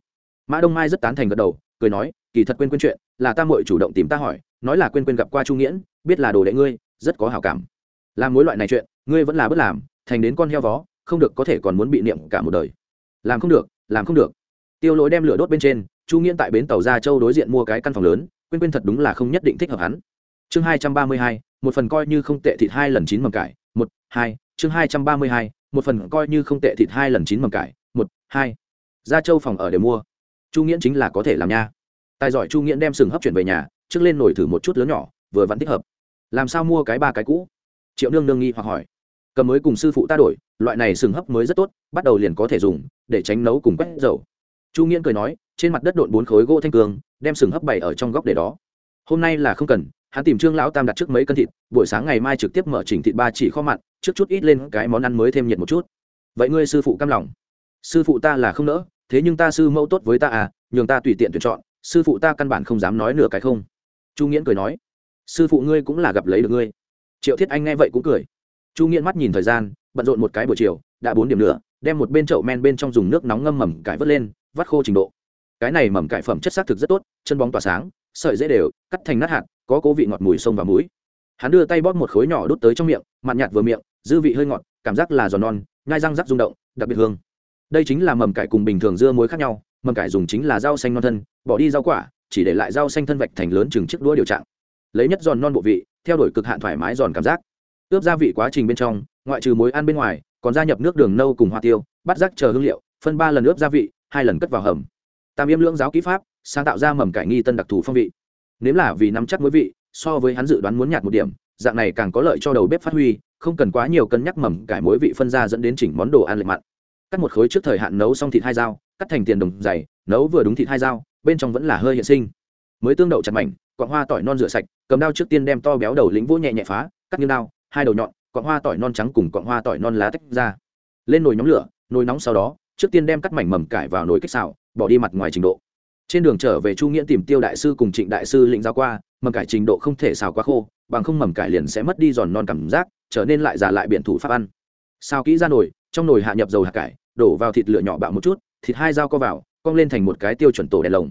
Mã đông mai rất tán thành gật đầu, cười nói, kỳ thật quên quên chuyện, là ta mội chủ động tìm ta hỏi, nói là quên quên gặp qua Trung nghiễn, biết là đồ đệ ngươi, rất có hảo cảm. Làm mối loại này chuyện, ngươi vẫn là bất làm, thành đến con heo vó, không được có thể còn muốn bị niệm cả một đời. Làm không được, làm không được. Tiêu lỗi đem lửa đốt bên trên, chu nghiễn tại bến tàu gia châu đối diện mua cái căn phòng lớn quên quên thật đúng là không nhất định thích hợp hắn. Chương hai trăm ba mươi hai, một phần coi như không tệ thịt hai lần chín mầm cải, một, hai, chương hai trăm ba mươi hai, một phần coi như không tệ thịt hai lần chín mầm cải, một, hai. Gia châu phòng ở để mua. Chu nghiễn chính là có thể làm nha. Tài giỏi chu nghiễn đem sừng hấp chuyển về nhà, trước lên nổi thử một chút lớn nhỏ, vừa vẫn thích hợp. Làm sao mua cái ba cái cũ? Triệu nương nương nghi hoặc hỏi. Cầm mới cùng sư phụ ta đổi, loại này sừng hấp mới rất tốt, bắt đầu liền có thể dùng, để tránh nấu cùng quét dầu chu nghiễn cười nói, trên mặt đất độn bốn khối gỗ thanh cường, đem sừng hấp bày ở trong góc để đó. Hôm nay là không cần, hắn tìm trương lão tam đặt trước mấy cân thịt, buổi sáng ngày mai trực tiếp mở chỉnh thịt ba chỉ kho mặn, trước chút ít lên cái món ăn mới thêm nhiệt một chút. Vậy ngươi sư phụ cam lòng. Sư phụ ta là không nỡ, thế nhưng ta sư mẫu tốt với ta à nhường ta tùy tiện tuyển chọn, sư phụ ta căn bản không dám nói nửa cái không. Chu nghiễn cười nói, sư phụ ngươi cũng là gặp lấy được ngươi. Triệu thiết anh nghe vậy cũng cười. Chu nghiễn mắt nhìn thời gian, bận rộn một cái buổi chiều, đã bốn điểm nữa, đem một bên chậu men bên trong dùng nước nóng ngâm mầm cải vớt lên vắt khô trình độ. Cái này mầm cải phẩm chất xác thực rất tốt, chân bóng tỏa sáng, sợi dễ đều, cắt thành nát hạt, có cố vị ngọt mùi sông và mũi hắn đưa tay bóp một khối nhỏ đút tới trong miệng, mặn nhạt vừa miệng, dư vị hơi ngọt, cảm giác là giòn non, nhai răng rắc rung động, đặc biệt hương. Đây chính là mầm cải cùng bình thường dưa muối khác nhau, mầm cải dùng chính là rau xanh non thân, bỏ đi rau quả, chỉ để lại rau xanh thân vạch thành lớn chừng chiếc đũa điều trạng. Lấy nhất giòn non bộ vị, theo đuổi cực hạn thoải mái giòn cảm giác. Ướp gia vị quá trình bên trong, ngoại trừ muối ăn bên ngoài, còn gia nhập nước đường nâu cùng hoa tiêu bắt rắc chờ hương liệu, phân ba lần ướp gia vị hai lần cất vào hầm. Tam yêm lưỡng giáo kỹ pháp, sáng tạo ra mầm cải nghi tân đặc thù phong vị. Nếu là vì nắm chắc mối vị, so với hắn dự đoán muốn nhạt một điểm, dạng này càng có lợi cho đầu bếp phát huy, không cần quá nhiều cân nhắc mầm cải mối vị phân ra dẫn đến chỉnh món đồ ăn lệch mặn. Cắt một khối trước thời hạn nấu xong thịt hai dao, cắt thành tiền đồng dày, nấu vừa đúng thịt hai dao, bên trong vẫn là hơi hiện sinh. Mới tương đậu chặt mảnh, quặng hoa tỏi non rửa sạch, cầm đao trước tiên đem to béo đầu lính vỗ nhẹ nhẹ phá, cắt như đao, hai đầu nhọn, quặng hoa tỏi non trắng cùng quặng hoa tỏi non lá tách ra. Lên nồi nhóm lửa, nồi nóng sau đó trước tiên đem cắt mảnh mầm cải vào nồi kích xào, bỏ đi mặt ngoài trình độ. Trên đường trở về chu nghĩa tìm tiêu đại sư cùng trịnh đại sư lĩnh giao qua, mầm cải trình độ không thể xào quá khô, bằng không mầm cải liền sẽ mất đi giòn non cảm giác, trở nên lại giả lại biện thủ pháp ăn. Xào kỹ ra nồi, trong nồi hạ nhập dầu hạt cải, đổ vào thịt lửa nhỏ bạo một chút, thịt hai dao co vào, cong lên thành một cái tiêu chuẩn tổ đèn lồng.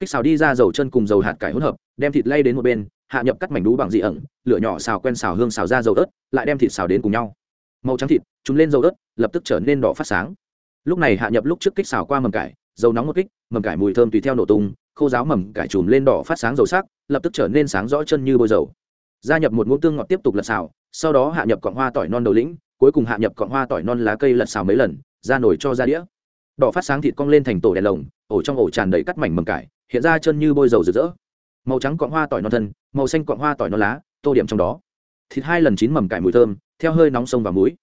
Kích xào đi ra dầu chân cùng dầu hạt cải hỗn hợp, đem thịt lay đến một bên, hạ nhập cắt mảnh đú bằng dị ẩn, lửa nhỏ xào quen xào hương xào ra dầu ớt, lại đem thịt xào đến cùng nhau. Màu trắng thịt chúng lên dầu ớt, lập tức trở nên đỏ phát sáng lúc này hạ nhập lúc trước kích xào qua mầm cải, dầu nóng một kích, mầm cải mùi thơm tùy theo nổ tung, khô giáo mầm cải chùm lên đỏ phát sáng dầu sắc, lập tức trở nên sáng rõ chân như bôi dầu. Gia nhập một muỗng tương ngọt tiếp tục lật xào, sau đó hạ nhập cọng hoa tỏi non đầu lĩnh, cuối cùng hạ nhập cọng hoa tỏi non lá cây lật xào mấy lần, ra nổi cho ra đĩa. Đỏ phát sáng thịt cong lên thành tổ đèn lồng, ổ trong ổ tràn đầy cắt mảnh mầm cải, hiện ra chân như bôi dầu rực rỡ. Màu trắng cọng hoa tỏi non thân, màu xanh cọng hoa tỏi non lá, tô điểm trong đó. Thịt hai lần chín mầm cải mùi thơm, theo hơi nóng sông và muối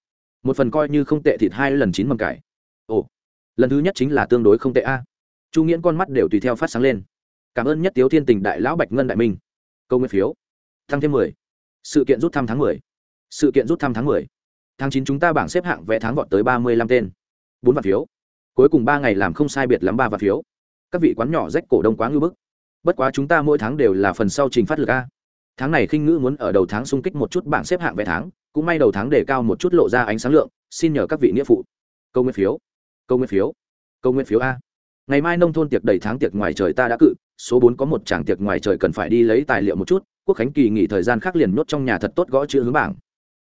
một phần coi như không tệ thịt hai lần chín mầm cải ồ, lần thứ nhất chính là tương đối không tệ a. Chu nghiễn con mắt đều tùy theo phát sáng lên. Cảm ơn nhất tiếu thiên tình đại lão bạch ngân đại minh. Câu nguyên phiếu. Thăng thêm mười. Sự kiện rút thăm tháng mười. Sự kiện rút thăm tháng mười. Tháng chín chúng ta bảng xếp hạng vẽ tháng vọt tới ba mươi lăm tên. Bốn vạn phiếu. Cuối cùng ba ngày làm không sai biệt lắm ba vạn phiếu. Các vị quán nhỏ rách cổ đông quá ngư bức. Bất quá chúng ta mỗi tháng đều là phần sau trình phát lực a. Tháng này khinh ngữ muốn ở đầu tháng xung kích một chút bảng xếp hạng vẽ tháng, cũng may đầu tháng để cao một chút lộ ra ánh sáng lượng, xin nhờ các vị nghĩa phụ. Câu nguyên phiếu câu nguyên phiếu. Câu nguyên phiếu a. Ngày mai nông thôn tiệc đầy tháng tiệc ngoài trời ta đã cự, số bốn có một tràng tiệc ngoài trời cần phải đi lấy tài liệu một chút, quốc khánh kỳ nghỉ thời gian khác liền nhốt trong nhà thật tốt gõ chữ hướng bảng.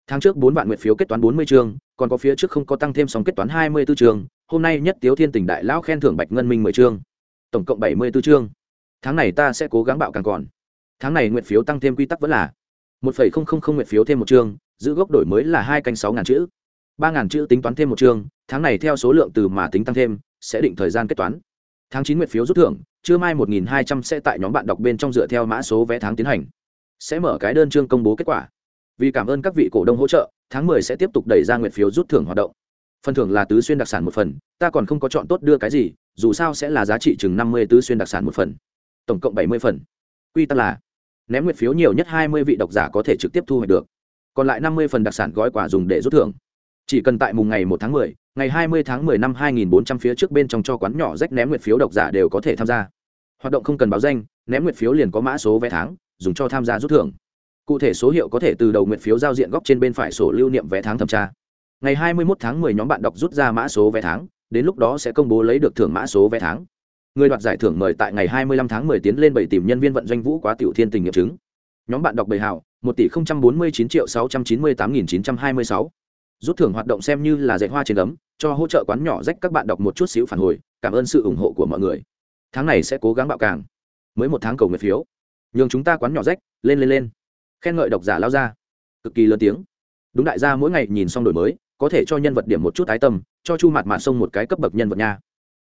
Tháng trước bốn vạn nguyện phiếu kết toán bốn mươi chương, còn có phía trước không có tăng thêm sóng kết toán hai mươi 24 chương, hôm nay nhất tiếu thiên tỉnh đại lão khen thưởng bạch ngân minh mười chương. Tổng cộng bảy mươi 74 chương. Tháng này ta sẽ cố gắng bạo càng còn. Tháng này nguyện phiếu tăng thêm quy tắc vẫn là một phẩy không không không nguyện phiếu thêm một chương, giữ gốc đổi mới là hai canh sáu ngàn chữ. ba ngàn chữ tính toán thêm một chương tháng này theo số lượng từ mà tính tăng thêm, sẽ định thời gian kết toán. Tháng chín nguyện phiếu rút thưởng, trưa mai một nghìn hai trăm sẽ tại nhóm bạn đọc bên trong dựa theo mã số vé tháng tiến hành. Sẽ mở cái đơn chương công bố kết quả. Vì cảm ơn các vị cổ đông hỗ trợ, tháng mười sẽ tiếp tục đẩy ra nguyện phiếu rút thưởng hoạt động. Phần thưởng là tứ xuyên đặc sản một phần, ta còn không có chọn tốt đưa cái gì, dù sao sẽ là giá trị chừng năm mươi tứ xuyên đặc sản một phần. Tổng cộng bảy mươi phần. Quy tắc là, ném nguyện phiếu nhiều nhất hai mươi vị độc giả có thể trực tiếp thu hoạch được. Còn lại năm mươi phần đặc sản gói quà dùng để rút thưởng chỉ cần tại mùng ngày một tháng mười, ngày hai mươi tháng mười năm hai nghìn bốn trăm phía trước bên trong cho quán nhỏ rách ném nguyện phiếu độc giả đều có thể tham gia. Hoạt động không cần báo danh, ném nguyện phiếu liền có mã số vé tháng, dùng cho tham gia rút thưởng. Cụ thể số hiệu có thể từ đầu nguyện phiếu giao diện góc trên bên phải sổ lưu niệm vé tháng thẩm tra. Ngày hai mươi 21 tháng 10 nhóm bạn đọc rút ra mã số vé tháng, đến lúc đó sẽ công bố lấy được thưởng mã số vé tháng. Người đoạt giải thưởng mời tại ngày 25 tháng 10 tiến lên bảy tìm nhân viên vận doanh vũ quá tiểu thiên tình nghiệm chứng. Nhóm bạn đọc bảy hảo một tỷ không trăm bốn mươi chín triệu sáu trăm chín mươi tám nghìn chín trăm hai mươi sáu rút thưởng hoạt động xem như là dạy hoa trên ấm cho hỗ trợ quán nhỏ rách các bạn đọc một chút xíu phản hồi, cảm ơn sự ủng hộ của mọi người. Tháng này sẽ cố gắng bạo càng. Mới một tháng cầu nguyện phiếu. Nhường chúng ta quán nhỏ rách, lên lên lên. Khen ngợi độc giả lao ra. Cực kỳ lớn tiếng. Đúng đại gia, mỗi ngày nhìn xong đổi mới, có thể cho nhân vật điểm một chút tái tâm, cho chu mặt mạn sông một cái cấp bậc nhân vật nha.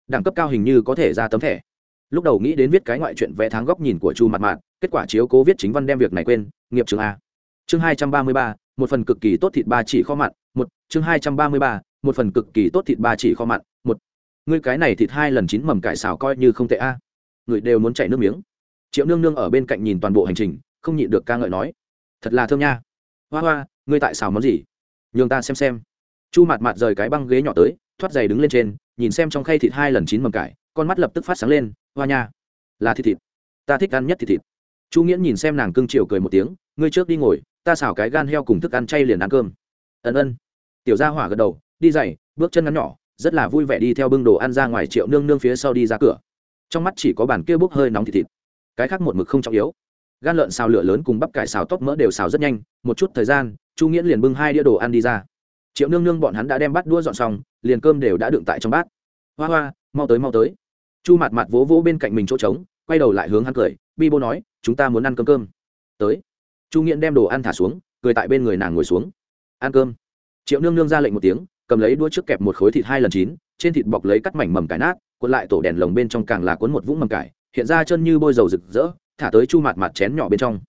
Đẳng cấp cao hình như có thể ra tấm thẻ. Lúc đầu nghĩ đến viết cái ngoại truyện vẽ tháng góc nhìn của chu mặt mạn kết quả chiếu cố viết chính văn đem việc này quên, nghiệp trường a. Chương hai trăm ba mươi ba, một phần cực kỳ tốt thịt ba chỉ kho mặn một, chương hai trăm ba mươi ba, một phần cực kỳ tốt thịt ba chỉ kho mặn, một. Ngươi cái này thịt hai lần chín mầm cải xào coi như không tệ a. Người đều muốn chảy nước miếng. Triệu nương nương ở bên cạnh nhìn toàn bộ hành trình, không nhịn được ca ngợi nói, thật là thơm nha. Hoa hoa, ngươi tại xào món gì? Nhường ta xem xem. Chu Mạt Mạt rời cái băng ghế nhỏ tới, thoát giày đứng lên trên, nhìn xem trong khay thịt hai lần chín mầm cải, con mắt lập tức phát sáng lên, hoa nha, là thịt thịt. Ta thích ăn nhất thịt thịt. Chu nghiễn nhìn xem nàng cưng chiều cười một tiếng, ngươi trước đi ngồi, ta xào cái gan heo cùng thức ăn chay liền ăn cơm ân ân. Tiểu gia hỏa gật đầu, đi dày bước chân ngắn nhỏ, rất là vui vẻ đi theo bưng đồ ăn ra ngoài triệu nương nương phía sau đi ra cửa. Trong mắt chỉ có bàn kia bốc hơi nóng thịt thịt. Cái khác một mực không trọng yếu. Gan lợn xào lửa lớn cùng bắp cải xào tóc mỡ đều xào rất nhanh, một chút thời gian, chu nghĩa liền bưng hai đĩa đồ ăn đi ra. Triệu nương nương bọn hắn đã đem bát đua dọn xong, liền cơm đều đã đựng tại trong bát. Hoa hoa, mau tới mau tới. Chu mặt mặt vỗ vỗ bên cạnh mình chỗ trống, quay đầu lại hướng hắn cười. Bi bô nói, chúng ta muốn ăn cơm cơm. Tới. Chu nghiễn đem đồ ăn thả xuống, cười tại bên người nàng ngồi xuống ăn cơm. Triệu nương nương ra lệnh một tiếng, cầm lấy đũa trước kẹp một khối thịt hai lần chín, trên thịt bọc lấy cắt mảnh mầm cải nát cuốn lại tổ đèn lồng bên trong càng là cuốn một vũng mầm cải, hiện ra chân như bôi dầu rực rỡ, thả tới chu mặt mặt chén nhỏ bên trong.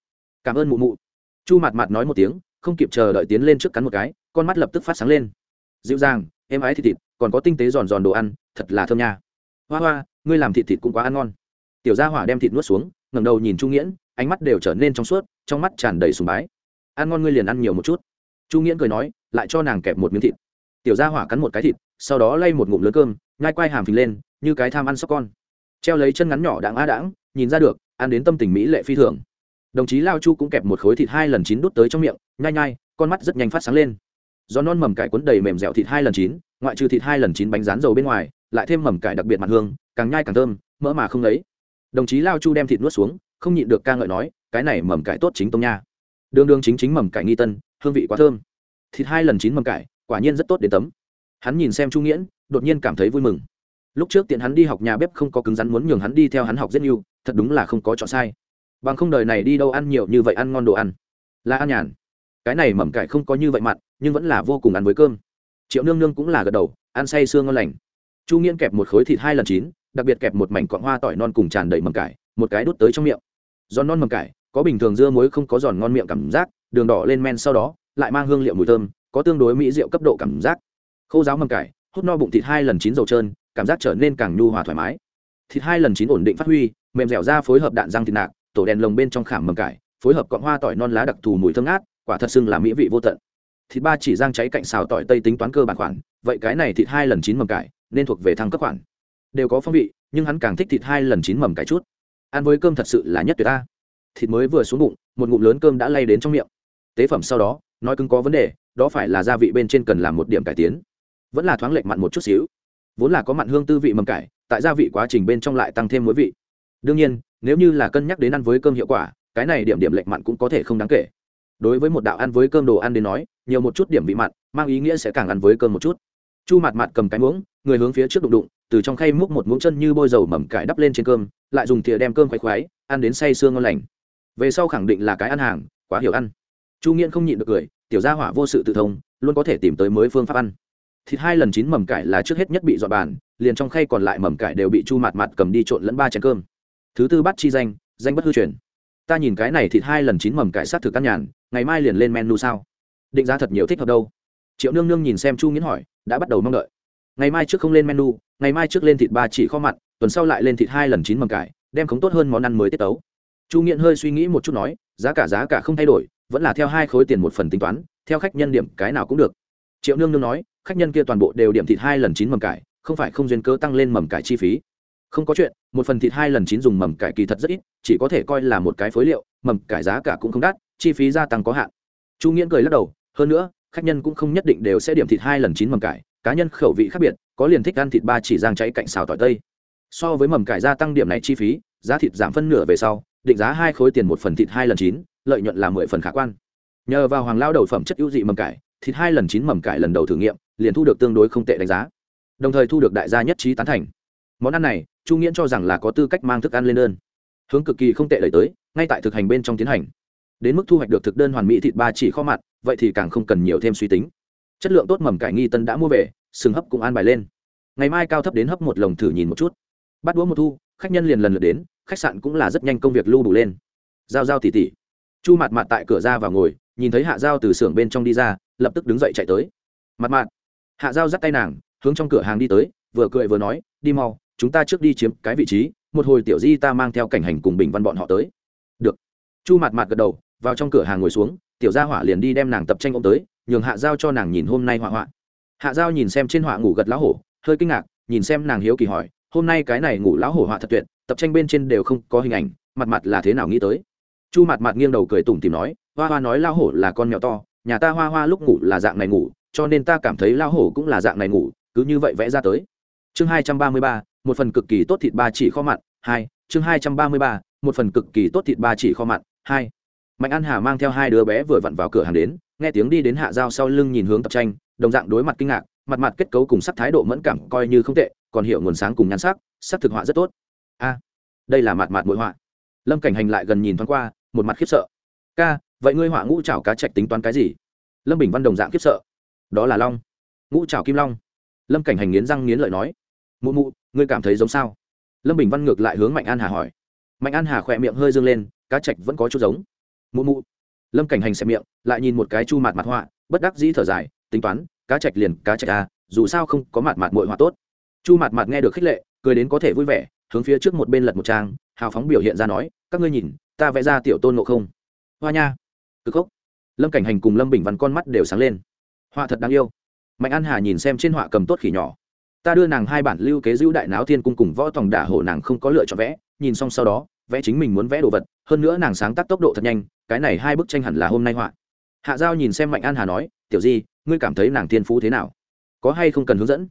Cảm ơn mụ mụ. Chu mặt mặt nói một tiếng, không kịp chờ đợi tiến lên trước cắn một cái, con mắt lập tức phát sáng lên. Dịu dàng êm ái thịt thịt, còn có tinh tế giòn giòn đồ ăn, thật là thơm nha. Hoa hoa, ngươi làm thịt thịt cũng quá ăn ngon. Tiểu gia hỏa đem thịt nuốt xuống, ngẩng đầu nhìn chu nghiễn, ánh mắt đều trở nên trong suốt, trong mắt tràn đầy sùng bái. Ăn ngon ngươi liền ăn nhiều một chút chu nghiễn cười nói, lại cho nàng kẹp một miếng thịt. Tiểu gia hỏa cắn một cái thịt, sau đó lay một ngụm lớn cơm, nhai quai hàm phình lên, như cái tham ăn sóc con. Treo lấy chân ngắn nhỏ đãng á đãng, nhìn ra được, ăn đến tâm tình mỹ lệ phi thường. Đồng chí lao chu cũng kẹp một khối thịt hai lần chín đút tới trong miệng, nhai nhai, con mắt rất nhanh phát sáng lên. Do non mầm cải cuốn đầy mềm dẻo thịt hai lần chín, ngoại trừ thịt hai lần chín bánh rán dầu bên ngoài, lại thêm mầm cải đặc biệt mặt hương, càng nhai càng thơm, mỡ mà không lấy đồng chí lao chu đem thịt nuốt xuống, không nhịn được ca ngợi nói, cái này mầm cải tốt chính tông nha. Đường đường chính chính mầm cải nghi tân hương vị quá thơm. Thịt hai lần chín mầm cải, quả nhiên rất tốt đến tấm. Hắn nhìn xem chu nghiễn, đột nhiên cảm thấy vui mừng. Lúc trước tiện hắn đi học nhà bếp không có cứng rắn muốn nhường hắn đi theo hắn học rất nhiều, thật đúng là không có chọn sai. Bằng không đời này đi đâu ăn nhiều như vậy ăn ngon đồ ăn. Là ăn nhàn. Cái này mầm cải không có như vậy mặn, nhưng vẫn là vô cùng ăn với cơm. Triệu nương nương cũng là gật đầu, ăn say sương ngon lành. Chu nghiễn kẹp một khối thịt hai lần chín, đặc biệt kẹp một mảnh cọn hoa tỏi non cùng tràn đầy mầm cải, một cái đút tới trong miệng. Giòn non mầm cải, có bình thường dưa muối không có giòn ngon miệng cảm giác đường đỏ lên men sau đó, lại mang hương liệu mùi thơm, có tương đối mỹ rượu cấp độ cảm giác. Khô giáo mầm cải, hút no bụng thịt hai lần chín dầu trơn, cảm giác trở nên càng nhu hòa thoải mái. Thịt hai lần chín ổn định phát huy, mềm dẻo ra phối hợp đạn răng thịt nạc, tổ đèn lồng bên trong khảm mầm cải, phối hợp cọng hoa tỏi non lá đặc thù mùi thơm ngát, quả thật xưng là mỹ vị vô tận. Thịt ba chỉ giang cháy cạnh xào tỏi tây tính toán cơ bản khoản, vậy cái này thịt hai lần chín mầm cải, nên thuộc về thăng cấp khoản. Đều có phong vị, nhưng hắn càng thích thịt hai lần chín mầm cải chút. Ăn với cơm thật sự là nhất tuyệt ta thịt mới vừa xuống bụng, một ngụm lớn cơm đã lay đến trong miệng tế phẩm sau đó, nói cứng có vấn đề, đó phải là gia vị bên trên cần làm một điểm cải tiến. Vẫn là thoáng lệch mặn một chút xíu. Vốn là có mặn hương tư vị mầm cải, tại gia vị quá trình bên trong lại tăng thêm muối vị. Đương nhiên, nếu như là cân nhắc đến ăn với cơm hiệu quả, cái này điểm điểm lệch mặn cũng có thể không đáng kể. Đối với một đạo ăn với cơm đồ ăn đến nói, nhiều một chút điểm vị mặn, mang ý nghĩa sẽ càng ăn với cơm một chút. Chu mặt mặt cầm cái muỗng, người hướng phía trước đụng đụng, từ trong khay múc một muỗng chân như bôi dầu mầm cải đắp lên trên cơm, lại dùng thìa đem cơm khoái khoái ăn đến say sương ngon lành. Về sau khẳng định là cái ăn hàng, quá hiểu ăn chu nghiễn không nhịn được cười, tiểu gia hỏa vô sự tự thông, luôn có thể tìm tới mới phương pháp ăn. Thịt hai lần chín mầm cải là trước hết nhất bị dọn bàn, liền trong khay còn lại mầm cải đều bị chu mạt mạt cầm đi trộn lẫn ba chén cơm. Thứ tư bắt chi danh danh bất hư truyền. Ta nhìn cái này thịt hai lần chín mầm cải sát thực căn nhàn, ngày mai liền lên menu sao? Định giá thật nhiều thích hợp đâu. Triệu nương nương nhìn xem chu nghiến hỏi, đã bắt đầu mong đợi. Ngày mai trước không lên menu, ngày mai trước lên thịt ba chỉ kho mặn, tuần sau lại lên thịt hai lần chín mầm cải, đem khống tốt hơn món ăn mới tiết tấu. Chu nghiện hơi suy nghĩ một chút nói, giá cả giá cả không thay đổi vẫn là theo hai khối tiền một phần tính toán, theo khách nhân điểm cái nào cũng được. Triệu nương nương nói, khách nhân kia toàn bộ đều điểm thịt hai lần chín mầm cải, không phải không duyên cớ tăng lên mầm cải chi phí. Không có chuyện, một phần thịt hai lần chín dùng mầm cải kỳ thật rất ít, chỉ có thể coi là một cái phối liệu, mầm cải giá cả cũng không đắt, chi phí gia tăng có hạn. Chu nghiễn cười lắc đầu, hơn nữa, khách nhân cũng không nhất định đều sẽ điểm thịt hai lần chín mầm cải, cá nhân khẩu vị khác biệt, có liền thích ăn thịt ba chỉ giang cháy cạnh xào tỏi tây. So với mầm cải gia tăng điểm này chi phí, giá thịt giảm phân nửa về sau, định giá hai khối tiền một phần thịt hai lần chín lợi nhuận là mười phần khả quan. Nhờ vào hoàng lao đầu phẩm chất ưu dị mầm cải, thịt hai lần chín mầm cải lần đầu thử nghiệm, liền thu được tương đối không tệ đánh giá. Đồng thời thu được đại gia nhất trí tán thành. Món ăn này, chu nghiễn cho rằng là có tư cách mang thức ăn lên đơn. Hướng cực kỳ không tệ đẩy tới, ngay tại thực hành bên trong tiến hành. Đến mức thu hoạch được thực đơn hoàn mỹ thịt ba chỉ kho mặt vậy thì càng không cần nhiều thêm suy tính. Chất lượng tốt mầm cải nghi tân đã mua về, sừng hấp cũng an bài lên. Ngày mai cao thấp đến hấp một lồng thử nhìn một chút. Bắt đũa một thu, khách nhân liền lần lượt đến, khách sạn cũng là rất nhanh công việc lưu đủ lên. Giao giao tỉ tỉ chu mặt mặt tại cửa ra vào ngồi, nhìn thấy hạ giao từ xưởng bên trong đi ra, lập tức đứng dậy chạy tới. Mặt mặt hạ giao dắt tay nàng, hướng trong cửa hàng đi tới, vừa cười vừa nói, đi mau, chúng ta trước đi chiếm cái vị trí, một hồi tiểu di ta mang theo cảnh hành cùng bình văn bọn họ tới. Được. Chu mặt mặt gật đầu, vào trong cửa hàng ngồi xuống, tiểu gia hỏa liền đi đem nàng tập tranh ôm tới, nhường hạ giao cho nàng nhìn hôm nay họa họa. Hạ giao nhìn xem trên họa ngủ gật lão hổ, hơi kinh ngạc, nhìn xem nàng hiếu kỳ hỏi, hôm nay cái này ngủ lão hổ họa thật tuyệt, tập tranh bên trên đều không có hình ảnh mặt mặt là thế nào nghĩ tới? Chu mặt mặt nghiêng đầu cười tủm tìm nói, hoa hoa nói lao hổ là con mèo to, nhà ta hoa hoa lúc ngủ là dạng này ngủ, cho nên ta cảm thấy lao hổ cũng là dạng này ngủ, cứ như vậy vẽ ra tới. Chương hai trăm ba mươi ba, một phần cực kỳ tốt thịt ba chỉ kho mặn, hai, chương hai trăm ba mươi ba, một phần cực kỳ tốt thịt ba chỉ kho mặn, hai. Mạnh an hà mang theo hai đứa bé vừa vặn vào cửa hàng đến, nghe tiếng đi đến hạ dao sau lưng nhìn hướng tập tranh, đồng dạng đối mặt kinh ngạc mặt mặt kết cấu cùng sắc thái độ mẫn cảm coi như không tệ, còn hiểu nguồn sáng cùng nhan sắc sắc thực họa rất tốt. A, đây là mặt mặt mỗi họa. Lâm cảnh hành lại gần nhìn thoáng qua một mặt khiếp sợ. Ca, vậy ngươi họa ngũ trào cá trạch tính toán cái gì? Lâm bình văn đồng dạng khiếp sợ. Đó là long. Ngũ trào kim long. Lâm cảnh hành nghiến răng nghiến lợi nói. Mụ mụ, ngươi cảm thấy giống sao? Lâm bình văn ngược lại hướng mạnh an hà hỏi. Mạnh an hà khỏe miệng hơi dâng lên, cá trạch vẫn có chút giống. Mụ mụ. Lâm cảnh hành xem miệng, lại nhìn một cái chu mạt mặt họa, bất đắc dĩ thở dài, tính toán, cá trạch liền cá trạch à dù sao không có mạt mạt mội họa tốt. Chu mạt mặt nghe được khích lệ, cười đến có thể vui vẻ, hướng phía trước một bên lật một trang, hào phóng biểu hiện ra nói, các ngươi nhìn ta vẽ ra tiểu tôn ngộ không? Hoa nha. Cực khốc. Lâm cảnh hành cùng lâm bình văn con mắt đều sáng lên. Họa thật đáng yêu. Mạnh an hà nhìn xem trên họa cầm tốt khỉ nhỏ. Ta đưa nàng hai bản lưu kế giữ đại náo thiên cung cùng võ tòng đả hộ nàng không có lựa chọn vẽ, nhìn xong sau đó, vẽ chính mình muốn vẽ đồ vật, hơn nữa nàng sáng tác tốc độ thật nhanh, cái này hai bức tranh hẳn là hôm nay họa. Hạ giao nhìn xem mạnh an hà nói, tiểu di, ngươi cảm thấy nàng thiên phú thế nào? Có hay không cần hướng dẫn?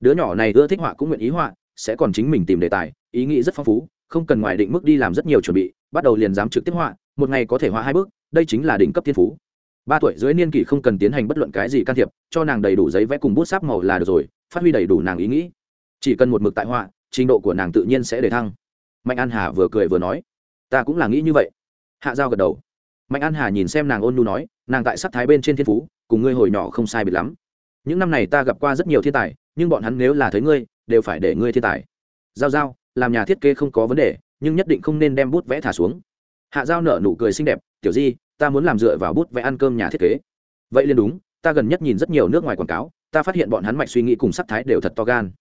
Đứa nhỏ này ưa thích họa cũng nguyện ý họa, sẽ còn chính mình tìm đề tài, ý nghĩ rất phong phú không cần ngoài định mức đi làm rất nhiều chuẩn bị, bắt đầu liền dám trực tiếp họa, một ngày có thể họa hai bước, đây chính là đỉnh cấp thiên phú. Ba tuổi dưới niên kỷ không cần tiến hành bất luận cái gì can thiệp, cho nàng đầy đủ giấy vẽ cùng bút sáp màu là được rồi, phát huy đầy đủ nàng ý nghĩ. Chỉ cần một mực tại họa, trình độ của nàng tự nhiên sẽ để thăng. Mạnh an hà vừa cười vừa nói, ta cũng là nghĩ như vậy. Hạ giao gật đầu. Mạnh an hà nhìn xem nàng ôn nu nói, nàng tại sắc thái bên trên thiên phú, cùng ngươi hồi nhỏ không sai biệt lắm. Những năm này ta gặp qua rất nhiều thiên tài, nhưng bọn hắn nếu là thấy ngươi, đều phải để ngươi thiên tài. Giao giao làm nhà thiết kế không có vấn đề, nhưng nhất định không nên đem bút vẽ thả xuống. Hạ giao nở nụ cười xinh đẹp, tiểu di, ta muốn làm dựa vào bút vẽ ăn cơm nhà thiết kế. Vậy liền đúng, ta gần nhất nhìn rất nhiều nước ngoài quảng cáo, ta phát hiện bọn hắn mạch suy nghĩ cùng sắc thái đều thật to gan.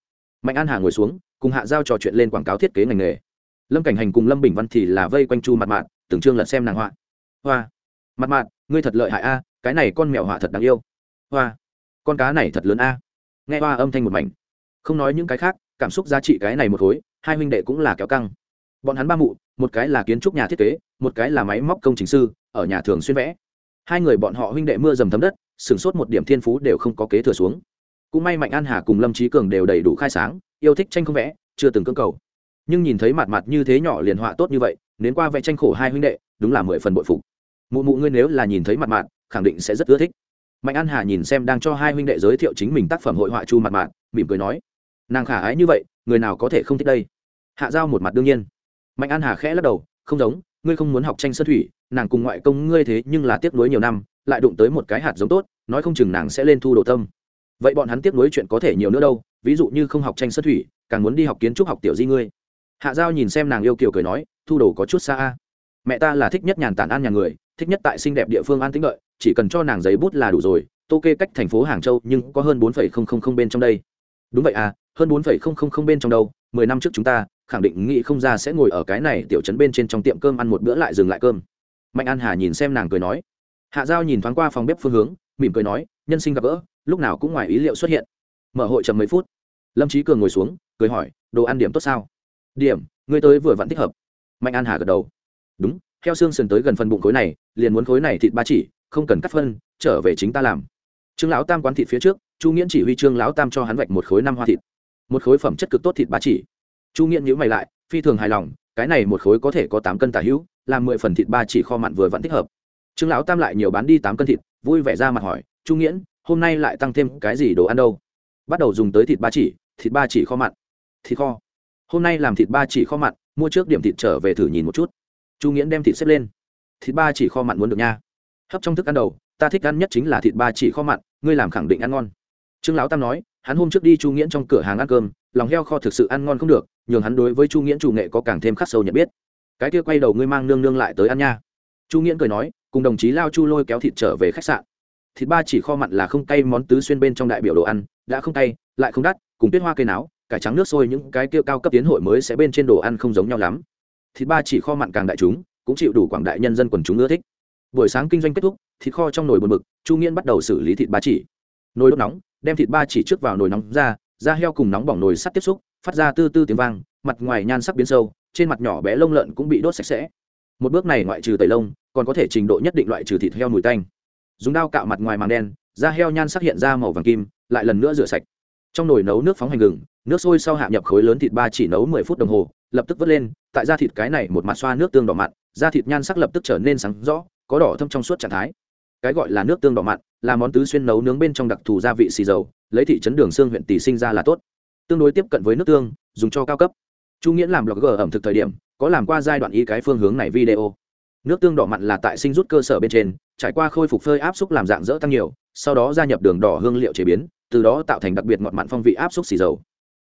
Mạnh an hà ngồi xuống, cùng hạ giao trò chuyện lên quảng cáo thiết kế ngành nghề. Lâm cảnh hành cùng lâm bình văn thì là vây quanh chu mặt mạn tưởng chương lật xem nàng họa. Hoa mặt mạn ngươi thật lợi hại a, cái này con mèo họa thật đáng yêu. Hoa, con cá này thật lớn a. Nghe hoa âm thanh một mảnh. Không nói những cái khác, cảm xúc giá trị cái này một khối hai huynh đệ cũng là kéo căng. Bọn hắn ba mụ, một cái là kiến trúc nhà thiết kế, một cái là máy móc công trình sư, ở nhà thường xuyên vẽ. Hai người bọn họ huynh đệ mưa dầm thấm đất, sửng sốt một điểm thiên phú đều không có kế thừa xuống. Cũng may mạnh an hà cùng lâm trí cường đều đầy đủ khai sáng, yêu thích tranh không vẽ, chưa từng cưỡng cầu. Nhưng nhìn thấy mặt mặt như thế nhỏ liền họa tốt như vậy đến qua vẽ tranh khổ hai huynh đệ, đúng là mười phần bội phục. Mụ mụ ngươi nếu là nhìn thấy mặt mặt, khẳng định sẽ rất ưa thích. Mạnh an hà nhìn xem đang cho hai huynh đệ giới thiệu chính mình tác phẩm hội họa chu mặt mặt, mỉm cười nói, nàng khả ái như vậy, người nào có thể không thích đây? Hạ giao một mặt đương nhiên. Mạnh an hà khẽ lắc đầu, không giống, ngươi không muốn học tranh sơn thủy, nàng cùng ngoại công ngươi thế nhưng là tiếc nuối nhiều năm, lại đụng tới một cái hạt giống tốt, nói không chừng nàng sẽ lên thu đồ tâm. Vậy bọn hắn tiếc nuối chuyện có thể nhiều nữa đâu, ví dụ như không học tranh sơn thủy, càng muốn đi học kiến trúc học tiểu di ngươi. Hạ giao nhìn xem nàng yêu kiều cười nói, thu đồ có chút xa a. Mẹ ta là thích nhất nhàn tản an nhà người, thích nhất tại xinh đẹp địa phương an tĩnh lợi chỉ cần cho nàng giấy bút là đủ rồi, tô kê cách thành phố hàng châu nhưng có hơn bốn không không bên trong đây. Đúng vậy à hơn bốn không không bên trong đâu, mười năm trước chúng ta khẳng định nghĩ không ra sẽ ngồi ở cái này tiểu trấn bên trên trong tiệm cơm ăn một bữa lại dừng lại cơm. Mạnh an hà nhìn xem nàng cười nói. Hạ giao nhìn thoáng qua phòng bếp phương hướng, mỉm cười nói, nhân sinh gặp gỡ, lúc nào cũng ngoài ý liệu xuất hiện. Mở hội chậm mấy phút. Lâm trí cường ngồi xuống, cười hỏi, đồ ăn điểm tốt sao? Điểm, ngươi tới vừa vặn thích hợp. Mạnh an hà gật đầu. Đúng, theo xương sườn tới gần phần bụng khối này, liền muốn khối này thịt ba chỉ, không cần cắt phân, trở về chính ta làm. Trương lão tam quán thịt phía trước, chu nghiễn chỉ huy trương lão tam cho hắn vạch một khối năm hoa thịt. Một khối phẩm chất cực tốt thịt ba chỉ chu nghiễn nhữ mày lại, phi thường hài lòng, cái này một khối có thể có tám cân tả hữu làm mười phần thịt ba chỉ kho mặn vừa vẫn thích hợp. Trương lão tam lại nhiều bán đi tám cân thịt, vui vẻ ra mặt hỏi, chu nghiễn, hôm nay lại tăng thêm cái gì đồ ăn đâu? Bắt đầu dùng tới thịt ba chỉ, thịt ba chỉ kho mặn. Thịt kho? Hôm nay làm thịt ba chỉ kho mặn, mua trước điểm thịt trở về thử nhìn một chút. Chu nghiễn đem thịt xếp lên. Thịt ba chỉ kho mặn muốn được nha. Hấp trong thức ăn đầu, ta thích ăn nhất chính là thịt ba chỉ kho mặn, ngươi làm khẳng định ăn ngon trương lão tam nói, hắn hôm trước đi chu nghiễn trong cửa hàng ăn cơm, lòng heo kho thực sự ăn ngon không được, nhường hắn đối với chu nghiễn chủ nghệ có càng thêm khắc sâu nhận biết. Cái kia quay đầu ngươi mang nương nương lại tới ăn nha. Chu nghiễn cười nói, cùng đồng chí lao chu lôi kéo thịt trở về khách sạn. Thịt ba chỉ kho mặn là không cay, món tứ xuyên bên trong đại biểu đồ ăn, đã không cay, lại không đắt, cùng tuyết hoa cây náo, cải trắng nước sôi những cái kia cao cấp tiến hội mới sẽ bên trên đồ ăn không giống nhau lắm. Thịt ba chỉ kho mặn càng đại chúng, cũng chịu đủ quảng đại nhân dân quần chúng ưa thích. Buổi sáng kinh doanh kết thúc, thịt kho trong nồi bột mực chu nghiễn bắt đầu xử lý thịt ba chỉ. Nồi đốt nóng đem thịt ba chỉ trước vào nồi nóng ra, da heo cùng nóng bỏng nồi sắt tiếp xúc, phát ra tư tư tiếng vang, mặt ngoài nhan sắc biến sâu, trên mặt nhỏ bé lông lợn cũng bị đốt sạch sẽ. Một bước này ngoại trừ tẩy lông, còn có thể trình độ nhất định loại trừ thịt heo mùi tanh. Dùng dao cạo mặt ngoài màng đen, da heo nhan sắc hiện ra màu vàng kim, lại lần nữa rửa sạch. Trong nồi nấu nước phóng hành gừng, nước sôi sau hạ nhập khối lớn thịt ba chỉ nấu mười phút đồng hồ, lập tức vớt lên, tại da thịt cái này một mặt xoa nước tương đỏ mặn, da thịt nhan sắc lập tức trở nên sáng rõ, có đỏ thâm trong suốt trạng thái cái gọi là nước tương đỏ mặn, là món tứ xuyên nấu nướng bên trong đặc thù gia vị xì dầu, lấy thị trấn đường xương huyện tỷ sinh ra là tốt. Tương đối tiếp cận với nước tương, dùng cho cao cấp. Chu nghĩa làm blogger ẩm thực thời điểm, có làm qua giai đoạn y cái phương hướng này video. Nước tương đỏ mặn là tại sinh rút cơ sở bên trên, trải qua khôi phục phơi áp xúc làm dạng dỡ tăng nhiều, sau đó gia nhập đường đỏ hương liệu chế biến, từ đó tạo thành đặc biệt ngọt mặn phong vị áp xúc xì dầu.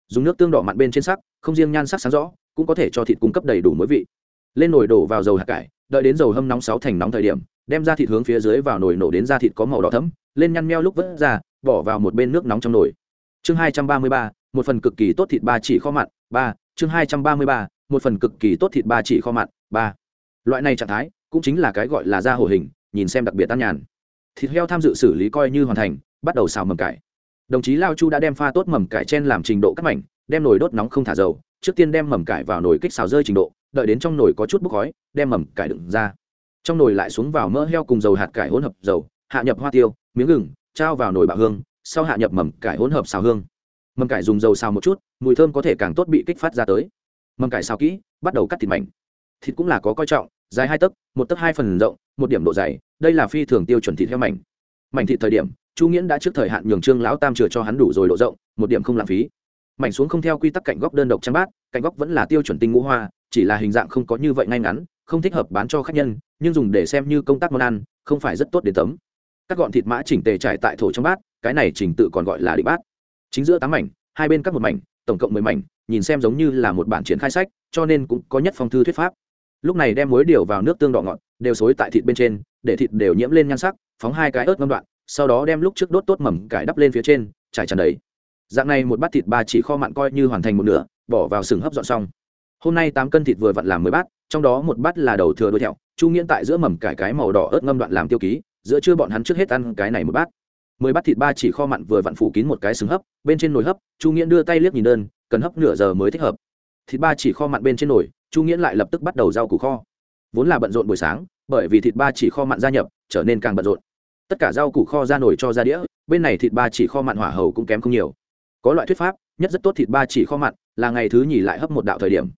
Dùng nước tương đỏ mặn bên trên sắc, không riêng nhan sắc sáng rõ, cũng có thể cho thịt cung cấp đầy đủ mối vị. Lên nồi đổ vào dầu hạt cải, đợi đến dầu hâm nóng sáu thành nóng thời điểm đem ra thịt hướng phía dưới vào nồi nổ đến da thịt có màu đỏ thấm lên nhăn meo lúc vớt ra, bỏ vào một bên nước nóng trong nồi. Chương hai trăm ba mươi ba, một phần cực kỳ tốt thịt ba chỉ kho mặn, ba. Chương hai trăm ba mươi ba, một phần cực kỳ tốt thịt ba chỉ kho mặn, ba. Loại này trạng thái cũng chính là cái gọi là da hổ hình, nhìn xem đặc biệt tan nhàn. Thịt heo tham dự xử lý coi như hoàn thành, bắt đầu xào mầm cải. Đồng chí lao chu đã đem pha tốt mầm cải trên làm trình độ cắt mảnh, đem nồi đốt nóng không thả dầu, trước tiên đem mầm cải vào nồi kích xào rơi trình độ, đợi đến trong nồi có chút bốc khói, đem mầm cải đựng ra trong nồi lại xuống vào mỡ heo cùng dầu hạt cải hỗn hợp dầu, hạ nhập hoa tiêu, miếng gừng, trao vào nồi bạc hương, sau hạ nhập mầm cải hỗn hợp xào hương. Mầm cải dùng dầu xào một chút, mùi thơm có thể càng tốt bị kích phát ra tới. Mầm cải xào kỹ, bắt đầu cắt thịt mảnh. Thịt cũng là có coi trọng, dài hai tấc, một tấc hai phần rộng, một điểm độ dày, đây là phi thường tiêu chuẩn thịt heo mảnh. Mảnh thịt thời điểm, chu nghiễn đã trước thời hạn nhường trương lão tam chừa cho hắn đủ rồi độ rộng, một điểm không lãng phí. Mảnh xuống không theo quy tắc cạnh góc đơn độc trang bát, cạnh góc vẫn là tiêu chuẩn tinh ngũ hoa, chỉ là hình dạng không có như vậy ngay ngắn, không thích hợp bán cho khách nhân nhưng dùng để xem như công tác món ăn, không phải rất tốt đến tấm. Các gọn thịt mã chỉnh tề trải tại thổ trong bát, cái này chỉnh tự còn gọi là định bát. Chính giữa tám mảnh, hai bên cắt một mảnh, tổng cộng mười mảnh, nhìn xem giống như là một bản triển khai sách, cho nên cũng có nhất phong thư thuyết pháp. Lúc này đem muối điều vào nước tương đỏ ngọt, đều xối tại thịt bên trên, để thịt đều nhiễm lên nhan sắc, phóng hai cái ớt ngâm đoạn, sau đó đem lúc trước đốt tốt mầm cải đắp lên phía trên, trải tràn đầy. Dạng này một bát thịt ba chỉ kho mặn coi như hoàn thành một nửa, bỏ vào sừng hấp dọn xong. Hôm nay tám cân thịt vừa vặn làm mười bát, trong đó một bát là đầu thừa đuôi thẹo chu nghiễn tại giữa mầm cải cái màu đỏ ớt ngâm đoạn làm tiêu ký, giữa chưa bọn hắn trước hết ăn cái này một bát. Mười bát thịt ba chỉ kho mặn vừa vặn phủ kín một cái xứng hấp, bên trên nồi hấp, chu nghiễn đưa tay liếc nhìn đơn, cần hấp nửa giờ mới thích hợp. Thịt ba chỉ kho mặn bên trên nồi, chu nghiễn lại lập tức bắt đầu rau củ kho. Vốn là bận rộn buổi sáng, bởi vì thịt ba chỉ kho mặn gia nhập, trở nên càng bận rộn. Tất cả rau củ kho ra nổi cho ra đĩa, bên này thịt ba chỉ kho mặn hỏa hầu cũng kém không nhiều. Có loại thuyết pháp, nhất rất tốt thịt ba chỉ kho mặn, là ngày thứ nhì lại hấp một đạo thời điểm.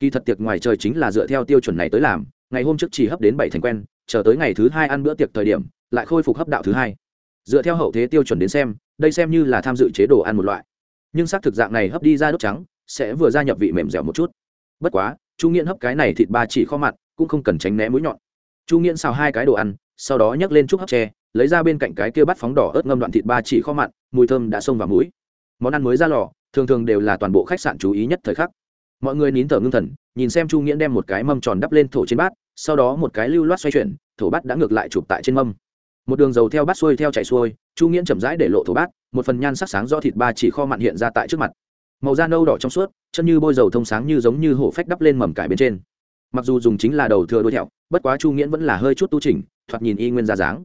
Kỳ thật tiệc ngoài trời chính là dựa theo tiêu chuẩn này tới làm ngày hôm trước chỉ hấp đến bảy thành quen, chờ tới ngày thứ hai ăn bữa tiệc thời điểm, lại khôi phục hấp đạo thứ hai. Dựa theo hậu thế tiêu chuẩn đến xem, đây xem như là tham dự chế độ ăn một loại. Nhưng xác thực dạng này hấp đi ra đốt trắng, sẽ vừa gia nhập vị mềm dẻo một chút. Bất quá, chu nghiện hấp cái này thịt ba chỉ kho mặn, cũng không cần tránh né mũi nhọn. Chu nghiện xào hai cái đồ ăn, sau đó nhấc lên chút hấp tre, lấy ra bên cạnh cái kia bắt phóng đỏ ớt ngâm đoạn thịt ba chỉ kho mặn, mùi thơm đã xông vào mũi. Món ăn mới ra lò, thường thường đều là toàn bộ khách sạn chú ý nhất thời khắc mọi người nín thở ngưng thần, nhìn xem chu nghiễn đem một cái mâm tròn đắp lên thổ trên bát, sau đó một cái lưu loát xoay chuyển, thổ bát đã ngược lại chụp tại trên mâm. Một đường dầu theo bát xuôi theo chạy xuôi, chu nghiễn chậm rãi để lộ thổ bát, một phần nhan sắc sáng do thịt ba chỉ kho mặn hiện ra tại trước mặt. Màu da nâu đỏ trong suốt, chân như bôi dầu thông sáng như giống như hổ phách đắp lên mầm cải bên trên. Mặc dù dùng chính là đầu thừa đuôi thẹo, bất quá chu nghiễn vẫn là hơi chút tu trình thoạt nhìn y nguyên ra dáng.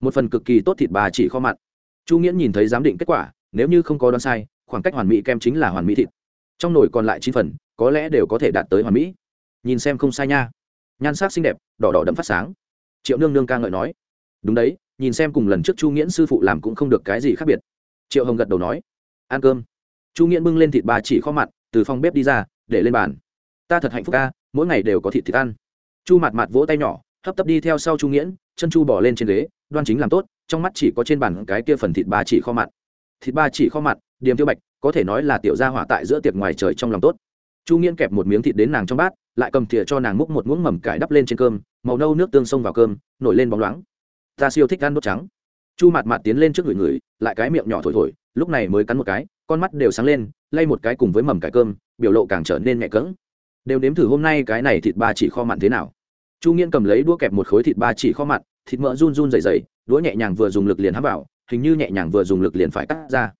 Một phần cực kỳ tốt thịt bà chỉ kho mặn. Chu nghiễn nhìn thấy giám định kết quả, nếu như không có đoán sai, khoảng cách hoàn mỹ kem chính là hoàn mỹ thịt. Trong nồi còn lại chín phần có lẽ đều có thể đạt tới hoàn mỹ. Nhìn xem không sai nha. Nhan sắc xinh đẹp, đỏ đỏ đậm phát sáng. Triệu nương nương ca ngợi nói. Đúng đấy, nhìn xem cùng lần trước chu nghiễn sư phụ làm cũng không được cái gì khác biệt. Triệu hồng gật đầu nói. Ăn cơm. Chu nghiễn bưng lên thịt bà chỉ kho mặn, từ phòng bếp đi ra, để lên bàn. Ta thật hạnh phúc ca, mỗi ngày đều có thịt thịt ăn. Chu mặt mặt vỗ tay nhỏ, hấp tấp đi theo sau chu nghiễn, chân chu bỏ lên trên ghế, đoan chính làm tốt, trong mắt chỉ có trên bàn cái kia phần thịt ba chỉ kho mặn. Thịt ba chỉ kho mặn điềm tiêu bạch, có thể nói là tiểu gia hỏa tại giữa tiệc ngoài trời trong lòng tốt chu nghiễn kẹp một miếng thịt đến nàng trong bát, lại cầm thìa cho nàng múc một muỗng mầm cải đắp lên trên cơm, màu nâu nước tương xông vào cơm, nổi lên bóng loáng. Ta siêu thích ăn đốt trắng. Chu Mạt Mạt tiến lên trước người người, lại cái miệng nhỏ thổi thổi, lúc này mới cắn một cái, con mắt đều sáng lên, lay một cái cùng với mầm cải cơm, biểu lộ càng trở nên nhẹ cỡng. Đều nếm thử hôm nay cái này thịt ba chỉ kho mặn thế nào. Chu nghiễn cầm lấy đũa kẹp một khối thịt ba chỉ kho mặn, thịt mỡ run run dày dày đũa nhẹ nhàng vừa dùng lực liền hấp vào, hình như nhẹ nhàng vừa dùng lực liền phải cắt ra.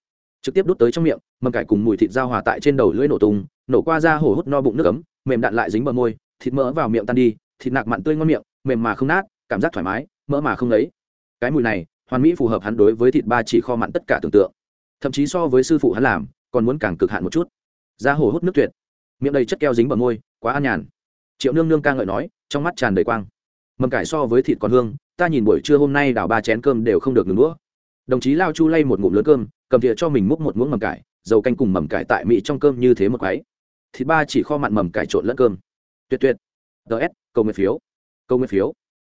Trực tiếp đút tới trong miệng, mầm cải cùng mùi thịt giao hòa tại trên đầu lưỡi nổ tung nổ qua ra hổ hút no bụng nước ấm, mềm đạn lại dính bờ môi, thịt mỡ vào miệng tan đi, thịt nạc mặn tươi ngon miệng, mềm mà không nát, cảm giác thoải mái, mỡ mà không lấy cái mùi này, hoàn mỹ phù hợp hắn đối với thịt ba chỉ kho mặn tất cả tưởng tượng. Thậm chí so với sư phụ hắn làm, còn muốn càng cực hạn một chút. Ra hồ hút nước tuyệt. Miệng đầy chất keo dính bờ môi, quá an nhàn. Triệu nương nương ca ngợi nói, trong mắt tràn đầy quang. Mầm cải so với thịt còn hương, ta nhìn buổi trưa hôm nay đảo ba chén cơm đều không được ngừng đũa đồng chí lao chu lay một ngụm lớn cơm, cầm thìa cho mình múc một muỗng mầm cải, dầu canh cùng mầm cải tại mỹ trong cơm như thế một cái thịt ba chỉ kho mặn mầm cải trộn lẫn cơm. Tuyệt tuyệt. Ts câu nguyện phiếu. Câu nguyện phiếu.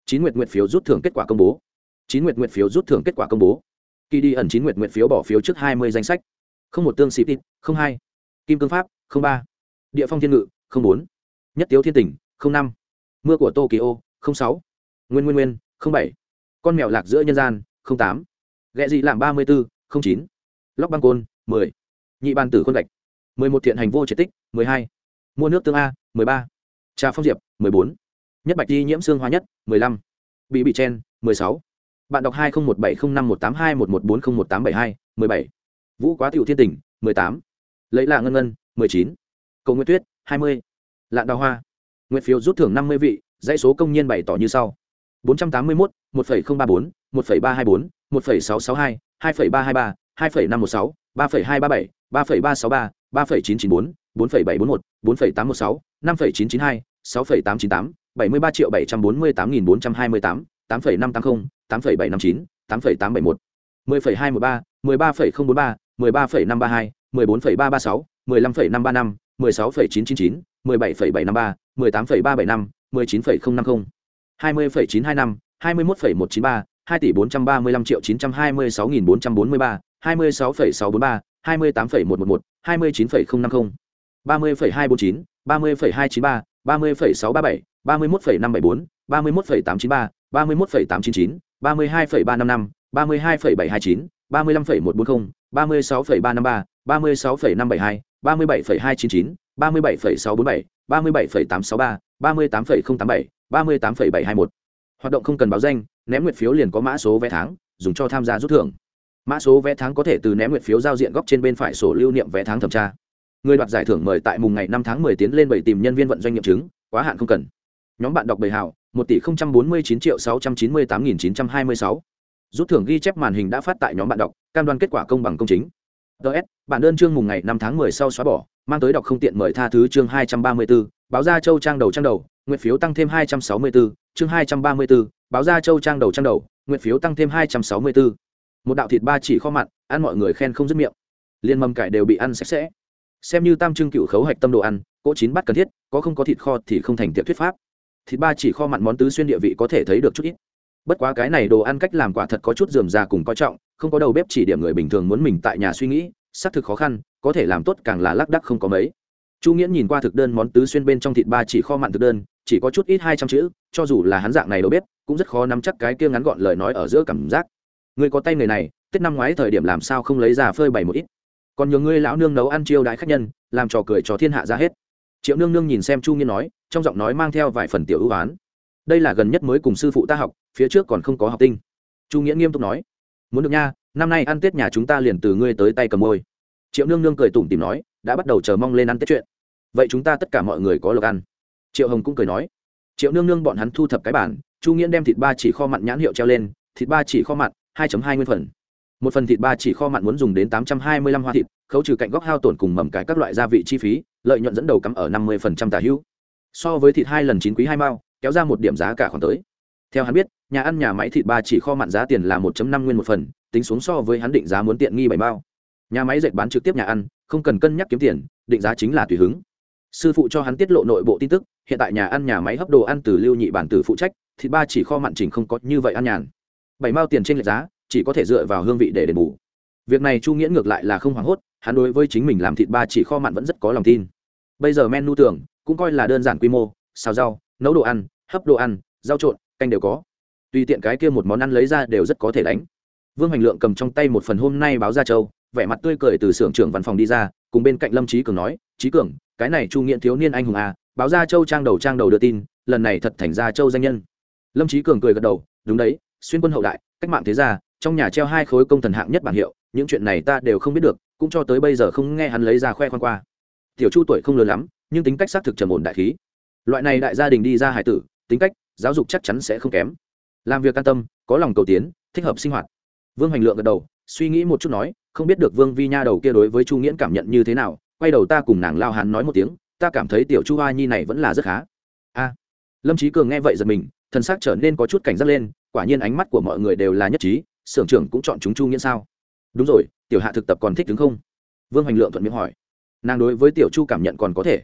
Chín nguyện nguyện phiếu rút thưởng kết quả công bố. Chín nguyện nguyện phiếu rút thưởng kết quả công bố. Kỳ đi ẩn chín nguyện nguyện phiếu bỏ phiếu trước hai mươi danh sách. Không một tương xịp ít không hai. Kim cương pháp, không ba. Địa phong thiên ngự, không bốn. Nhất tiếu thiên tỉnh không năm. Mưa của tokyo, không sáu. Nguyên nguyên nguyên, không bảy. Con mèo lạc giữa nhân gian, không tám. Ghẹ dị làm ba mươi bốn không chín. Lóc băng côn, mười. Nhị bàn tử khuôn gạch mười một thiện hành vô triệt tích mười hai. Mua nước tương a mười ba. Trà phong diệp mười bốn. Nhất bạch di nhiễm xương hoa nhất mười lăm. Bị bị chen mười sáu. Bạn đọc hai nghìn một bảy không năm một tám hai một một bốn không một tám bảy hai mười bảy. Vũ quá tiểu thiên tình mười tám. Lấy lạ ngân ngân mười chín. Cầu nguyện tuyết hai mươi. Lạn đào hoa. Nguyện phiếu rút thưởng năm mươi vị dãy số công nhân bày tỏ như sau. bốn trăm tám mươi một, một phẩy không ba bốn một phẩy ba hai bốn một phẩy sáu sáu hai hai phẩy ba hai ba hai phẩy năm một sáu ba phẩy hai ba bảy ba phẩy ba sáu ba ba phẩy chín chín bốn bốn phẩy bảy bốn một, bốn phẩy tám một sáu, năm phẩy chín chín hai, sáu phẩy tám chín tám, bảy mươi ba triệu bảy trăm bốn mươi tám nghìn bốn trăm hai mươi tám tám phẩy năm tám mươi tám phẩy bảy năm chín, tám phẩy tám bảy một, mười phẩy hai một ba, mười ba phẩy không bốn ba, mười ba phẩy năm ba hai, mười bốn phẩy ba ba sáu, mười lăm phẩy năm ba năm, mười sáu phẩy chín chín chín, mười bảy phẩy bảy năm ba, mười tám phẩy ba bảy năm, mười chín phẩy không năm không, hai mươi phẩy chín hai năm, hai mươi mốt phẩy một chín ba, hai tỷ bốn trăm ba mươi lăm triệu chín trăm hai mươi sáu nghìn bốn trăm bốn mươi ba, hai mươi sáu phẩy sáu bốn ba hai mươi tám phẩy một một một hai mươi chín phẩy không năm không ba mươi phẩy hai bốn chín ba mươi phẩy hai chín ba ba mươi phẩy sáu ba bảy ba mươi mốt phẩy năm bảy bốn ba mươi mốt phẩy tám chín ba ba mươi mốt phẩy tám chín chín ba mươi hai phẩy ba năm năm ba mươi hai phẩy bảy hai chín ba mươi lăm phẩy một bốn không ba mươi sáu phẩy ba năm ba ba mươi sáu phẩy năm bảy hai ba mươi bảy phẩy hai chín chín ba mươi bảy phẩy sáu bốn bảy ba mươi bảy phẩy tám sáu ba ba mươi tám phẩy không tám bảy ba mươi tám phẩy bảy hai một hoạt động không cần báo danh ném nguyệt phiếu liền có mã số vé tháng dùng cho tham gia rút thưởng mã số vé tháng có thể từ ném nguyệt phiếu giao diện góc trên bên phải sổ lưu niệm vé tháng thẩm tra. Người đoạt giải thưởng mời tại mùng ngày năm tháng mười tiến lên bảy tìm nhân viên vận doanh nghiệm chứng quá hạn không cần. Nhóm bạn đọc bầy hảo một tỷ không trăm bốn mươi chín triệu sáu trăm chín mươi tám nghìn chín trăm hai mươi sáu. Rút thưởng ghi chép màn hình đã phát tại nhóm bạn đọc cam đoan kết quả công bằng công chính. Ts bản đơn chương mùng ngày năm tháng mười sau xóa bỏ mang tới đọc không tiện mời tha thứ chương hai trăm ba mươi 234, báo ra châu trang đầu trang đầu nguyện phiếu tăng thêm hai trăm sáu mươi 264, chương hai trăm ba mươi 234, báo ra châu trang đầu trang đầu nguyện phiếu tăng thêm hai trăm sáu mươi 264 một đạo thịt ba chỉ kho mặn, ăn mọi người khen không dứt miệng. Liên mầm cải đều bị ăn sạch sẽ. Xem như tam trưng cựu khấu hạch tâm đồ ăn, cỗ chín bắt cần thiết, có không có thịt kho thì không thành tiệp thuyết pháp. Thịt ba chỉ kho mặn món tứ xuyên địa vị có thể thấy được chút ít. Bất quá cái này đồ ăn cách làm quả thật có chút dườm già cùng coi trọng, không có đầu bếp chỉ điểm người bình thường muốn mình tại nhà suy nghĩ, xác thực khó khăn, có thể làm tốt càng là lác đắc không có mấy. Chu nghĩa nhìn qua thực đơn món tứ xuyên bên trong thịt ba chỉ kho mặn thực đơn, chỉ có chút ít hai trăm chữ, cho dù là hắn dạng này đầu bếp, cũng rất khó nắm chắc cái kia ngắn gọn lời nói ở giữa cảm giác người có tay người này, tết năm ngoái thời điểm làm sao không lấy ra phơi bày một ít? Còn nhờ ngươi lão nương nấu ăn chiêu đãi khách nhân, làm trò cười cho thiên hạ ra hết. Triệu nương nương nhìn xem chu nghiên nói, trong giọng nói mang theo vài phần tiểu ưu oán đây là gần nhất mới cùng sư phụ ta học, phía trước còn không có học tinh. Chu nghĩa nghiêm túc nói, muốn được nha, năm nay ăn tết nhà chúng ta liền từ ngươi tới tay cầm môi. Triệu nương nương cười tủm tìm nói, đã bắt đầu chờ mong lên ăn tết chuyện. Vậy chúng ta tất cả mọi người có lộc ăn. Triệu hồng cũng cười nói, triệu nương nương bọn hắn thu thập cái bản. Chu nghĩa đem thịt ba chỉ kho mặn nhãn hiệu treo lên, thịt ba chỉ kho mặn hai hai nguyên phần. Một phần thịt ba chỉ kho mặn muốn dùng đến tám trăm hai mươi lăm hoa thịt, khấu trừ cạnh góc hao tổn cùng mầm cái các loại gia vị chi phí, lợi nhuận dẫn đầu cắm ở năm mươi phần trăm tả hữu. So với thịt hai lần chín quý hai mao, kéo ra một điểm giá cả khoảng tới. Theo hắn biết, nhà ăn nhà máy thịt ba chỉ kho mặn giá tiền là một năm nguyên một phần, tính xuống so với hắn định giá muốn tiện nghi bảy mao. Nhà máy dệt bán trực tiếp nhà ăn, không cần cân nhắc kiếm tiền, định giá chính là tùy hứng. Sư phụ cho hắn tiết lộ nội bộ tin tức, hiện tại nhà ăn nhà máy hấp đồ ăn từ lưu nhị bản tử phụ trách, thịt ba chỉ kho mặn chỉnh không có như vậy ăn nhàn bảy mao tiền trên lệch giá, chỉ có thể dựa vào hương vị để đền bù. Việc này chu nghĩa ngược lại là không hoảng hốt, hắn đối với chính mình làm thịt ba chỉ kho mặn vẫn rất có lòng tin. Bây giờ menu tưởng, cũng coi là đơn giản quy mô, xào rau, nấu đồ ăn, hấp đồ ăn, rau trộn, canh đều có. Tùy tiện cái kia một món ăn lấy ra đều rất có thể đánh. Vương hành lượng cầm trong tay một phần hôm nay báo ra châu, vẻ mặt tươi cười từ xưởng trưởng văn phòng đi ra, cùng bên cạnh lâm trí cường nói trí cường, cái này chu nghiện thiếu niên anh hùng à báo ra châu trang đầu trang đầu đưa tin, lần này thật thành ra châu danh nhân. Lâm trí cường cười gật đầu, đúng đấy xuyên quân hậu đại, cách mạng thế gia, trong nhà treo hai khối công thần hạng nhất bảng hiệu, những chuyện này ta đều không biết được, cũng cho tới bây giờ không nghe hắn lấy ra khoe khoan qua. Tiểu chu tuổi không lớn lắm, nhưng tính cách xác thực trầm ổn đại khí. Loại này đại gia đình đi ra hải tử, tính cách, giáo dục chắc chắn sẽ không kém. Làm việc an tâm, có lòng cầu tiến, thích hợp sinh hoạt. Vương hoành lượng gật đầu, suy nghĩ một chút nói, không biết được vương vi nha đầu kia đối với chu nghiễn cảm nhận như thế nào, quay đầu ta cùng nàng lao hán nói một tiếng, ta cảm thấy tiểu chu hoa nhi này vẫn là rất khá. A. Lâm trí cường nghe vậy giật mình thân xác trở nên có chút cảnh giác lên quả nhiên ánh mắt của mọi người đều là nhất trí xưởng trưởng cũng chọn chúng chu nghiễn sao? Đúng rồi tiểu hạ thực tập còn thích đứng không? Vương hoành lượng thuận miệng hỏi. Nàng đối với tiểu chu cảm nhận còn có thể.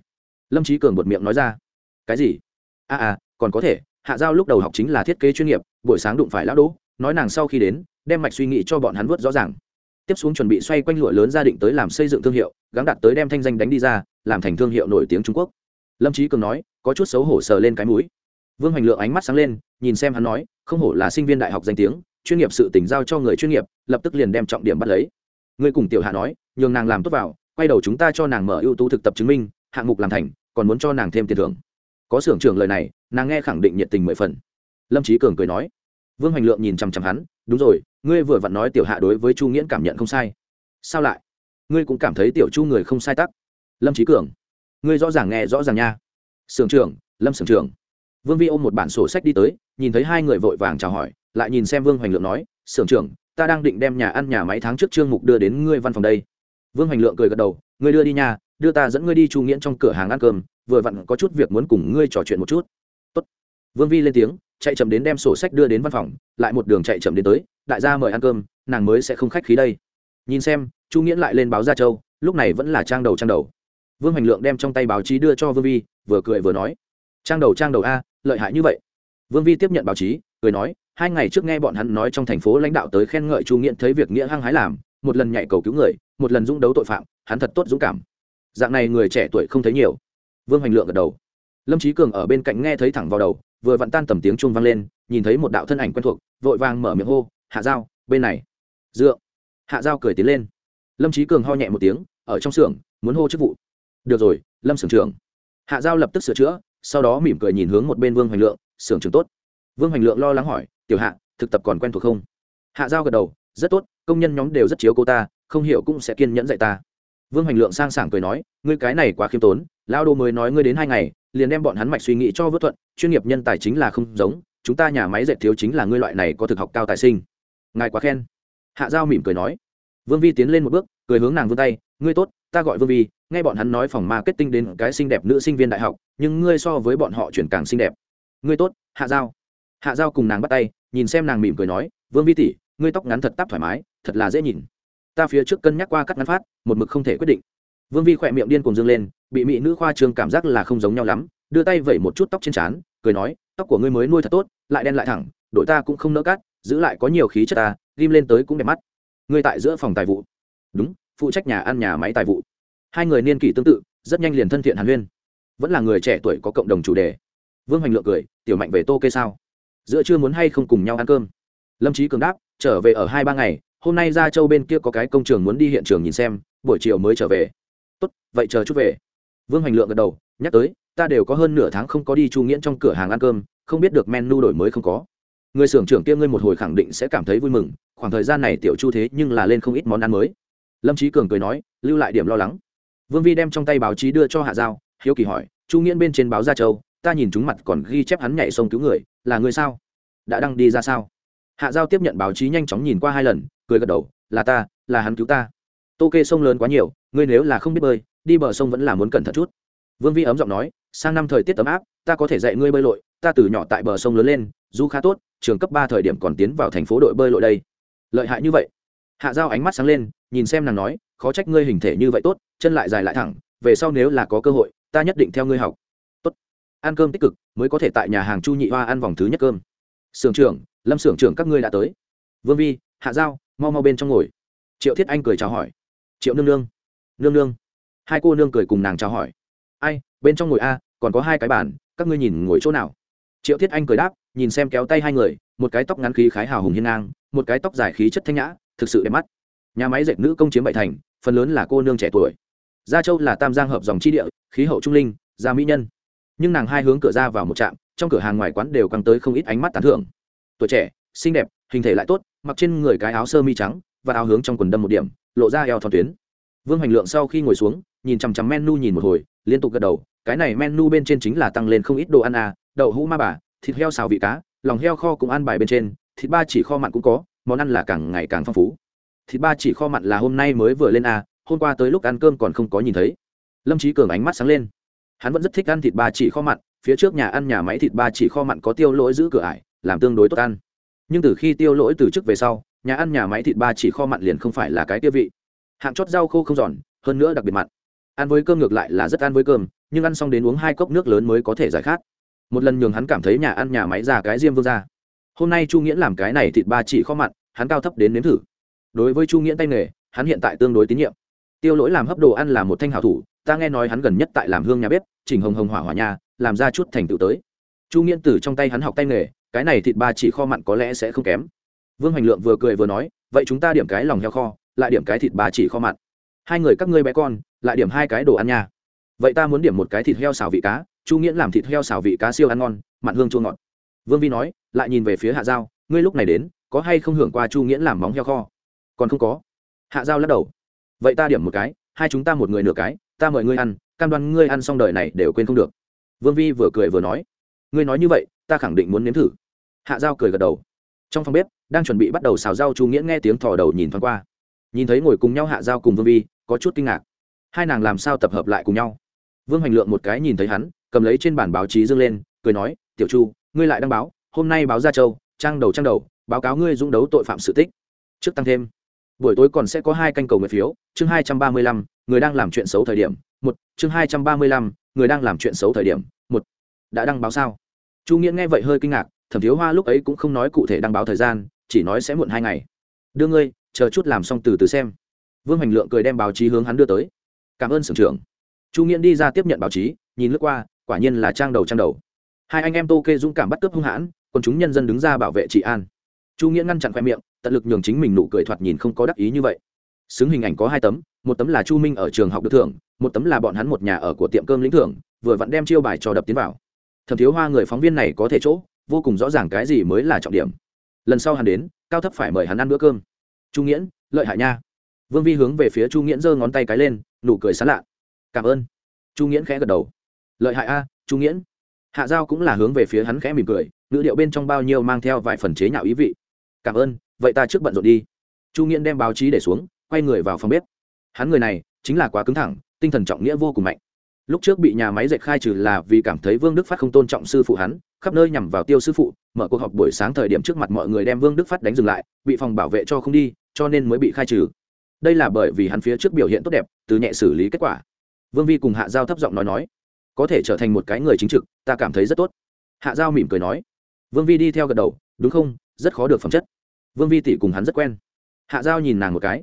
Lâm trí cường bột miệng nói ra. Cái gì? A à, à còn có thể hạ giao lúc đầu học chính là thiết kế chuyên nghiệp buổi sáng đụng phải lão đỗ nói nàng sau khi đến đem mạch suy nghĩ cho bọn hắn vớt rõ ràng. Tiếp xuống chuẩn bị xoay quanh lụa lớn gia định tới làm xây dựng thương hiệu gắn đặt tới đem thanh danh đánh đi ra làm thành thương hiệu nổi tiếng trung quốc. Lâm trí cường nói có chút xấu hổ sờ lên cái mũi vương hoành lượng ánh mắt sáng lên, nhìn xem hắn nói, không hổ là sinh viên đại học danh tiếng, chuyên nghiệp sự tỉnh giao cho người chuyên nghiệp, lập tức liền đem trọng điểm bắt lấy. Người cùng tiểu hạ nói, nhường nàng làm tốt vào, quay đầu chúng ta cho nàng mở ưu tú thực tập chứng minh, hạng mục làm thành, còn muốn cho nàng thêm tiền thưởng. Có xưởng trưởng lời này, nàng nghe khẳng định nhiệt tình mười phần. Lâm trí cường cười nói. Vương hoành lượng nhìn chằm chằm hắn, đúng rồi, ngươi vừa vặn nói tiểu hạ đối với chu nghiễn cảm nhận không sai. Sao lại? Ngươi cũng cảm thấy tiểu chu người không sai tắc. Lâm trí cường. Ngươi rõ ràng nghe rõ ràng nha. Sưởng trưởng, lâm sưởng trưởng vương vi ôm một bản sổ sách đi tới, nhìn thấy hai người vội vàng chào hỏi, lại nhìn xem vương hoành lượng nói, sưởng trưởng, ta đang định đem nhà ăn nhà máy tháng trước trương mục đưa đến ngươi văn phòng đây. Vương hoành lượng cười gật đầu, ngươi đưa đi nhà đưa ta dẫn ngươi đi chu nghiễn trong cửa hàng ăn cơm, vừa vặn có chút việc muốn cùng ngươi trò chuyện một chút. Tốt. vương vi lên tiếng, chạy chậm đến đem sổ sách đưa đến văn phòng, lại một đường chạy chậm đến tới, đại gia mời ăn cơm, nàng mới sẽ không khách khí đây. Nhìn xem, chu nghiễn lại lên báo gia châu, lúc này vẫn là trang đầu trang đầu. Vương hoành lượng đem trong tay báo chí đưa cho vương vi, vừa cười vừa nói, trang đầu trang đầu a lợi hại như vậy. Vương vi tiếp nhận báo chí, cười nói, hai ngày trước nghe bọn hắn nói trong thành phố lãnh đạo tới khen ngợi chu nghiễn thấy việc nghĩa hăng hái làm, một lần nhảy cầu cứu người, một lần dũng đấu tội phạm, hắn thật tốt dũng cảm. Dạng này người trẻ tuổi không thấy nhiều. Vương hoành lượng gật đầu. Lâm trí cường ở bên cạnh nghe thấy thẳng vào đầu, vừa vặn tan tầm tiếng chuông vang lên, nhìn thấy một đạo thân ảnh quen thuộc, vội vàng mở miệng hô, hạ dao bên này. Dựa. Hạ dao cười tiến lên. Lâm trí cường ho nhẹ một tiếng, ở trong xưởng, muốn hô chức vụ. Được rồi, lâm xưởng trưởng. Hạ giao lập tức sửa chữa sau đó mỉm cười nhìn hướng một bên vương hoành lượng xưởng trưởng tốt. Vương hoành lượng lo lắng hỏi, tiểu hạ, thực tập còn quen thuộc không? Hạ giao gật đầu, rất tốt, công nhân nhóm đều rất chiếu cô ta, không hiểu cũng sẽ kiên nhẫn dạy ta. Vương hoành lượng sang sảng cười nói, ngươi cái này quá khiêm tốn lao đô mới nói ngươi đến hai ngày, liền đem bọn hắn mạch suy nghĩ cho vớt thuận, chuyên nghiệp nhân tài chính là không giống, chúng ta nhà máy dệt thiếu chính là ngươi loại này có thực học cao tài sinh. Ngài quá khen. Hạ giao mỉm cười nói. Vương vi tiến lên một bước, cười hướng nàng vươn tay, ngươi tốt, ta gọi vương vi nghe bọn hắn nói phòng marketing đến cái xinh đẹp nữ sinh viên đại học, nhưng ngươi so với bọn họ chuyển càng xinh đẹp. Ngươi tốt, hạ giao. Hạ giao cùng nàng bắt tay, nhìn xem nàng mỉm cười nói, vương vi tỷ, ngươi tóc ngắn thật tắp thoải mái, thật là dễ nhìn. Ta phía trước cân nhắc qua cắt ngắn phát, một mực không thể quyết định. Vương vi khỏe miệng điên cùng dương lên, bị mỹ nữ khoa trường cảm giác là không giống nhau lắm, đưa tay vẩy một chút tóc trên trán, cười nói, tóc của ngươi mới nuôi thật tốt, lại đen lại thẳng, đội ta cũng không nỡ cắt, giữ lại có nhiều khí chất ta, ghim lên tới cũng đẹp mắt. Ngươi tại giữa phòng tài vụ. Đúng, phụ trách nhà ăn nhà máy tài vụ hai người niên kỷ tương tự, rất nhanh liền thân thiện hàn huyên. Vẫn là người trẻ tuổi có cộng đồng chủ đề. Vương hoành lượng cười, tiểu mạnh về tô kê sao? Giữa chưa muốn hay không cùng nhau ăn cơm? Lâm trí cường đáp, trở về ở hai ba ngày, hôm nay ra châu bên kia có cái công trường muốn đi hiện trường nhìn xem, buổi chiều mới trở về. Tốt, vậy chờ chút về. Vương hoành lượng gật đầu, nhắc tới, ta đều có hơn nửa tháng không có đi chu nghiễn trong cửa hàng ăn cơm, không biết được menu đổi mới không có. Người xưởng trưởng kia ngươi một hồi khẳng định sẽ cảm thấy vui mừng, khoảng thời gian này tiểu chu thế nhưng là lên không ít món ăn mới. Lâm trí cường cười nói, lưu lại điểm lo lắng vương vi đem trong tay báo chí đưa cho hạ giao, hiếu kỳ hỏi, chu nghiễn bên trên báo gia châu, ta nhìn chúng mặt còn ghi chép hắn nhảy sông cứu người, là người sao? Đã đăng đi ra sao? Hạ giao tiếp nhận báo chí nhanh chóng nhìn qua hai lần, cười gật đầu, là ta, là hắn cứu ta. Tô kê sông lớn quá nhiều, ngươi nếu là không biết bơi, đi bờ sông vẫn là muốn cẩn thận chút. Vương vi ấm giọng nói, sang năm thời tiết ấm áp, ta có thể dạy ngươi bơi lội, ta từ nhỏ tại bờ sông lớn lên, du khá tốt, trường cấp ba thời điểm còn tiến vào thành phố đội bơi lội đây. Lợi hại như vậy. Hạ giao ánh mắt sáng lên, nhìn xem nàng nói khó trách ngươi hình thể như vậy tốt, chân lại dài lại thẳng, về sau nếu là có cơ hội, ta nhất định theo ngươi học. Tốt. Ăn cơm tích cực, mới có thể tại nhà hàng chu nhị hoa ăn vòng thứ nhất cơm. Sưởng trưởng, lâm sưởng trưởng các ngươi đã tới. Vương vi, hạ giao, mau mau bên trong ngồi. Triệu thiết anh cười chào hỏi. Triệu nương nương. Nương nương. Hai cô nương cười cùng nàng chào hỏi. Ai, bên trong ngồi a, còn có hai cái bàn, các ngươi nhìn ngồi chỗ nào? Triệu thiết anh cười đáp, nhìn xem kéo tay hai người, một cái tóc ngắn khí khái hào hùng hiên ngang, một cái tóc dài khí chất thanh nhã, thực sự đẹp mắt. Nhà máy dệt nữ công chiếm bảy thành phần lớn là cô nương trẻ tuổi. Gia châu là tam giang hợp dòng chi địa, khí hậu trung linh, gia mỹ nhân. Nhưng nàng hai hướng cửa ra vào một trạm, trong cửa hàng ngoài quán đều căng tới không ít ánh mắt tán thưởng. Tuổi trẻ, xinh đẹp, hình thể lại tốt, mặc trên người cái áo sơ mi trắng và áo hướng trong quần đâm một điểm, lộ ra eo thon tuyến. Vương hoành lượng sau khi ngồi xuống, nhìn chằm chằm menu nhìn một hồi, liên tục gật đầu, cái này menu bên trên chính là tăng lên không ít đồ ăn à đậu hũ ma bà, thịt heo xào vị cá, lòng heo kho cũng ăn bài bên trên, thịt ba chỉ kho mặn cũng có, món ăn là càng ngày càng phong phú thịt ba chỉ kho mặn là hôm nay mới vừa lên à hôm qua tới lúc ăn cơm còn không có nhìn thấy. Lâm trí cường ánh mắt sáng lên. Hắn vẫn rất thích ăn thịt ba chỉ kho mặn, phía trước nhà ăn nhà máy thịt ba chỉ kho mặn có tiêu lỗi giữ cửa ải, làm tương đối tốt ăn. Nhưng từ khi tiêu lỗi từ chức về sau, nhà ăn nhà máy thịt ba chỉ kho mặn liền không phải là cái tiêu vị. Hạng chót rau khô không giòn, hơn nữa đặc biệt mặn. Ăn với cơm ngược lại là rất ăn với cơm, nhưng ăn xong đến uống hai cốc nước lớn mới có thể giải khát. Một lần nhường hắn cảm thấy nhà ăn nhà máy ra cái diêm vương ra. Hôm nay chu nghĩa làm cái này thịt ba chỉ kho mặn, hắn cao thấp đến nếm thử đối với chu nghĩa tay nghề, hắn hiện tại tương đối tín nhiệm. Tiêu lỗi làm hấp đồ ăn là một thanh hảo thủ, ta nghe nói hắn gần nhất tại làm hương nhà bếp, chỉnh hồng hồng hỏa hỏa nhà, làm ra chút thành tựu tới. Chu nghiễn từ trong tay hắn học tay nghề, cái này thịt ba chỉ kho mặn có lẽ sẽ không kém. Vương hoành lượng vừa cười vừa nói, vậy chúng ta điểm cái lòng heo kho, lại điểm cái thịt ba chỉ kho mặn. Hai người các ngươi bé con, lại điểm hai cái đồ ăn nha. Vậy ta muốn điểm một cái thịt heo xào vị cá, chu nghiễn làm thịt heo xào vị cá siêu ăn ngon, mặn hương chua ngọt. Vương vi nói, lại nhìn về phía hạ giao, ngươi lúc này đến, có hay không hưởng qua chu nghiễn làm móng heo kho? Còn không có. Hạ giao lắc đầu. Vậy ta điểm một cái, hai chúng ta một người nửa cái, ta mời ngươi ăn, cam đoan ngươi ăn xong đời này đều quên không được. Vương vi vừa cười vừa nói. Ngươi nói như vậy, ta khẳng định muốn nếm thử. Hạ giao cười gật đầu. Trong phòng bếp, đang chuẩn bị bắt đầu xào rau chu nghĩa nghe tiếng thò đầu nhìn thoáng qua. Nhìn thấy ngồi cùng nhau hạ giao cùng vương vi, có chút kinh ngạc. Hai nàng làm sao tập hợp lại cùng nhau? Vương hoành lượng một cái nhìn thấy hắn, cầm lấy trên bản báo chí dâng lên, cười nói, tiểu chu, ngươi lại đăng báo, hôm nay báo ra châu, trang đầu trang đầu, báo cáo ngươi dũng đấu tội phạm sự tích. Trước tăng thêm buổi tối còn sẽ có hai canh cầu nguyện phiếu, chương hai trăm ba mươi lăm, người đang làm chuyện xấu thời điểm, một, chương hai trăm ba mươi lăm, người đang làm chuyện xấu thời điểm, một. Đã đăng báo sao? Chu nghĩa nghe vậy hơi kinh ngạc, thẩm thiếu hoa lúc ấy cũng không nói cụ thể đăng báo thời gian, chỉ nói sẽ muộn hai ngày. Đưa ngươi, chờ chút làm xong từ từ xem. Vương hoành lượng cười đem báo chí hướng hắn đưa tới. Cảm ơn sưởng trưởng. Chu nghĩa đi ra tiếp nhận báo chí, nhìn lướt qua, quả nhiên là trang đầu trang đầu. Hai anh em tô kê dũng cảm bắt cướp hung hãn, còn chúng nhân dân đứng ra bảo vệ trị an. Chu nghĩa ngăn chặn khoe miệng tận lực nhường chính mình nụ cười thoạt nhìn không có đắc ý như vậy. Xứng hình ảnh có hai tấm, một tấm là chu minh ở trường học được thưởng, một tấm là bọn hắn một nhà ở của tiệm cơm lĩnh thưởng, vừa vặn đem chiêu bài cho đập tiến vào. Thẩm thiếu hoa người phóng viên này có thể chỗ, vô cùng rõ ràng cái gì mới là trọng điểm. Lần sau hắn đến, cao thấp phải mời hắn ăn bữa cơm. Chu nghiễn, lợi hại nha. Vương vi hướng về phía chu nghiễn giơ ngón tay cái lên, nụ cười sán lạ. Cảm ơn. Chu nghiễn khẽ gật đầu. Lợi hại a, chu nghiễn. Hạ giao cũng là hướng về phía hắn khẽ mỉm cười, ngữ điệu bên trong bao nhiêu mang theo vài phần chế nhạo ý vị. Cảm ơn vậy ta trước bận rộn đi. Chu nghiễn đem báo chí để xuống, quay người vào phòng bếp. Hắn người này chính là quá cứng thẳng, tinh thần trọng nghĩa vô cùng mạnh. Lúc trước bị nhà máy dệt khai trừ là vì cảm thấy vương đức phát không tôn trọng sư phụ hắn, khắp nơi nhằm vào tiêu sư phụ, mở cuộc họp buổi sáng thời điểm trước mặt mọi người đem vương đức phát đánh dừng lại, bị phòng bảo vệ cho không đi, cho nên mới bị khai trừ. Đây là bởi vì hắn phía trước biểu hiện tốt đẹp, từ nhẹ xử lý kết quả. Vương vi cùng hạ giao thấp giọng nói nói, có thể trở thành một cái người chính trực, ta cảm thấy rất tốt. Hạ giao mỉm cười nói. Vương vi đi theo gật đầu, đúng không? Rất khó được phẩm chất vương vi tỷ cùng hắn rất quen. Hạ giao nhìn nàng một cái.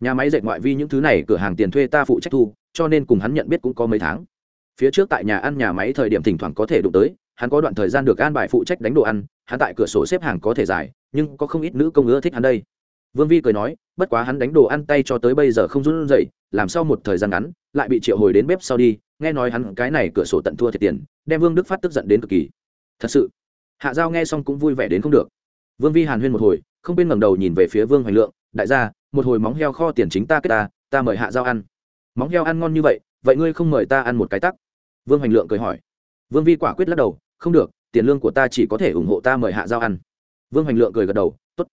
Nhà máy dệt ngoại vi những thứ này, cửa hàng tiền thuê ta phụ trách thu, cho nên cùng hắn nhận biết cũng có mấy tháng. Phía trước tại nhà ăn, nhà máy thời điểm thỉnh thoảng có thể đụng tới, hắn có đoạn thời gian được an bài phụ trách đánh đồ ăn, hắn tại cửa sổ xếp hàng có thể dài nhưng có không ít nữ công ưa thích hắn đây. Vương vi cười nói, bất quá hắn đánh đồ ăn tay cho tới bây giờ không run dậy làm sau một thời gian ngắn, lại bị triệu hồi đến bếp sau đi, nghe nói hắn cái này cửa sổ tận thua thiệt tiền, đem vương đức phát tức giận đến cực kỳ. Thật sự? Hạ giao nghe xong cũng vui vẻ đến không được. Vương vi hàn huyên một hồi không bên ngẩng đầu nhìn về phía vương hoành lượng, đại gia, một hồi móng heo kho tiền chính ta kết ta ta mời hạ giao ăn. Móng heo ăn ngon như vậy vậy ngươi không mời ta ăn một cái tắc? Vương hoành lượng cười hỏi. Vương vi quả quyết lắc đầu, không được, tiền lương của ta chỉ có thể ủng hộ ta mời hạ giao ăn. Vương hoành lượng cười gật đầu t ố t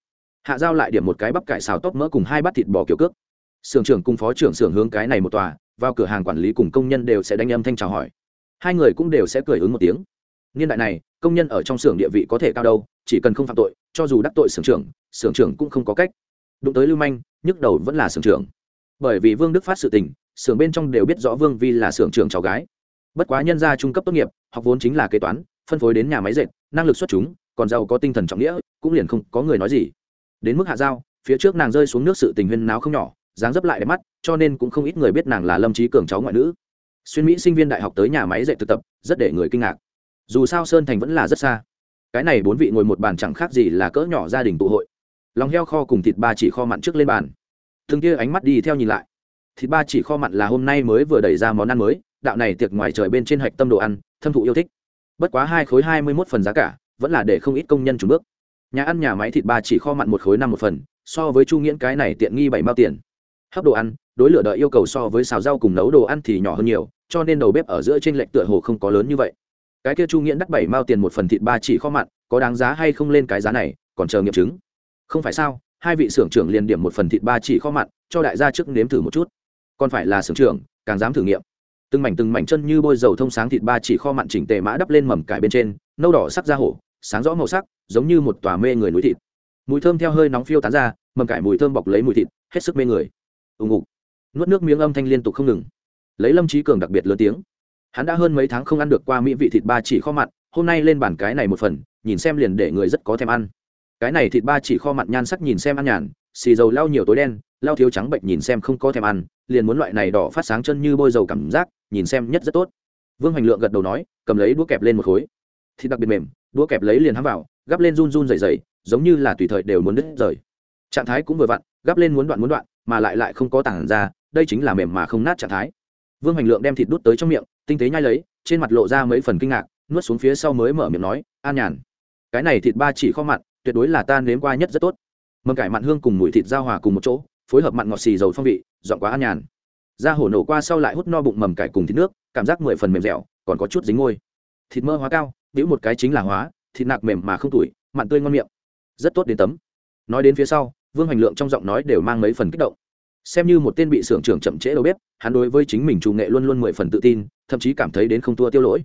hạ giao lại điểm một cái bắp cải xào tóc mỡ cùng hai bát thịt bò kiểu cước. Sưởng trưởng cùng phó trưởng sưởng hướng cái này một tòa, vào cửa hàng quản lý cùng công nhân đều sẽ đánh âm thanh chào hỏi. Hai người cũng đều sẽ cười ứng một tiếng. Niên đại này, công nhân ở trong xưởng địa vị có thể cao đâu chỉ cần không phạm tội, cho dù đắc tội sưởng trưởng sưởng trưởng cũng không có cách. Đụng tới lưu manh, nhức đầu vẫn là sưởng trưởng. Bởi vì vương đức phát sự tình, sưởng bên trong đều biết rõ vương vi là sưởng trưởng cháu gái. Bất quá nhân gia trung cấp tốt nghiệp, học vốn chính là kế toán, phân phối đến nhà máy dệt, năng lực xuất chúng, còn giàu có tinh thần trọng nghĩa, cũng liền không có người nói gì. Đến mức hạ giao, phía trước nàng rơi xuống nước sự tình huyên náo không nhỏ, dáng dấp lại đẹp mắt, cho nên cũng không ít người biết nàng là lâm trí cường cháu ngoại nữ. Xuyên mỹ sinh viên đại học tới nhà máy dạy thực tập, rất để người kinh ngạc. Dù sao sơn thành vẫn là rất xa cái này bốn vị ngồi một bàn chẳng khác gì là cỡ nhỏ gia đình tụ hội. Lòng heo kho cùng thịt ba chỉ kho mặn trước lên bàn. Thường kia ánh mắt đi theo nhìn lại. Thịt ba chỉ kho mặn là hôm nay mới vừa đẩy ra món ăn mới, đạo này tiệc ngoài trời bên trên hạch tâm đồ ăn, thâm thụ yêu thích. Bất quá hai khối hai mươi mốt phần giá cả, vẫn là để không ít công nhân trùng bước. Nhà ăn nhà máy thịt ba chỉ kho mặn một khối năm một phần, so với chu nghiễn cái này tiện nghi bảy bao tiền. Hấp đồ ăn, đối lửa đợi yêu cầu so với xào rau cùng nấu đồ ăn thì nhỏ hơn nhiều, cho nên đầu bếp ở giữa trên lệnh tựa hồ không có lớn như vậy cái kia chu nghiễn đắt bảy mao tiền một phần thịt ba chỉ kho mặn, có đáng giá hay không lên cái giá này, còn chờ nghiệm chứng. Không phải sao, hai vị xưởng trưởng liền điểm một phần thịt ba chỉ kho mặn, cho đại gia trước nếm thử một chút. Còn phải là xưởng trưởng, càng dám thử nghiệm. Từng mảnh từng mảnh chân như bôi dầu thông sáng thịt ba chỉ kho mặn chỉnh tề mã đắp lên mầm cải bên trên, nâu đỏ sắc da hổ, sáng rõ màu sắc, giống như một tòa mê người núi thịt. Mùi thơm theo hơi nóng phiêu tán ra, mầm cải mùi thơm bọc lấy mùi thịt, hết sức mê người. Ùng ục nuốt nước miếng âm thanh liên tục không ngừng. Lấy lâm trí cường đặc biệt lớn tiếng hắn đã hơn mấy tháng không ăn được qua mỹ vị thịt ba chỉ kho mặn, hôm nay lên bản cái này một phần, nhìn xem liền để người rất có thèm ăn. Cái này thịt ba chỉ kho mặn nhan sắc nhìn xem ăn nhàn, xì dầu lau nhiều tối đen, lau thiếu trắng bệnh nhìn xem không có thèm ăn, liền muốn loại này đỏ phát sáng chân như bôi dầu cảm giác, nhìn xem nhất rất tốt. Vương hoành lượng gật đầu nói, cầm lấy đũa kẹp lên một khối. Thịt đặc biệt mềm, đũa kẹp lấy liền hắm vào, gắp lên run run dày dày giống như là tùy thời đều muốn đứt rời. Trạng thái cũng vừa vặn, gắp lên muốn đoạn muốn đoạn, mà lại lại không có tảng ra, đây chính là mềm mà không nát trạng thái. Vương hoành lượng đem thịt đút tới trong miệng tinh tế nhai lấy, trên mặt lộ ra mấy phần kinh ngạc, nuốt xuống phía sau mới mở miệng nói, an nhàn, cái này thịt ba chỉ kho mặn, tuyệt đối là ta nếm qua nhất rất tốt. Mầm cải mặn hương cùng mùi thịt giao hòa cùng một chỗ, phối hợp mặn ngọt xì dầu phong vị dọn quá an nhàn. Da hổ nổ qua sau lại hút no bụng mầm cải cùng thịt nước, cảm giác mười phần mềm dẻo, còn có chút dính ngôi thịt mỡ hóa cao biểu một cái chính là hóa, thịt nạc mềm mà không tủi, mặn tươi ngon miệng. Rất tốt đến tấm. Nói đến phía sau, vương hành lượng trong giọng nói đều mang mấy phần kích động xem như một tên bị xưởng trưởng chậm trễ đầu bếp, hắn đối với chính mình chủ nghệ luôn luôn mười phần tự tin, thậm chí cảm thấy đến không thua tiêu lỗi.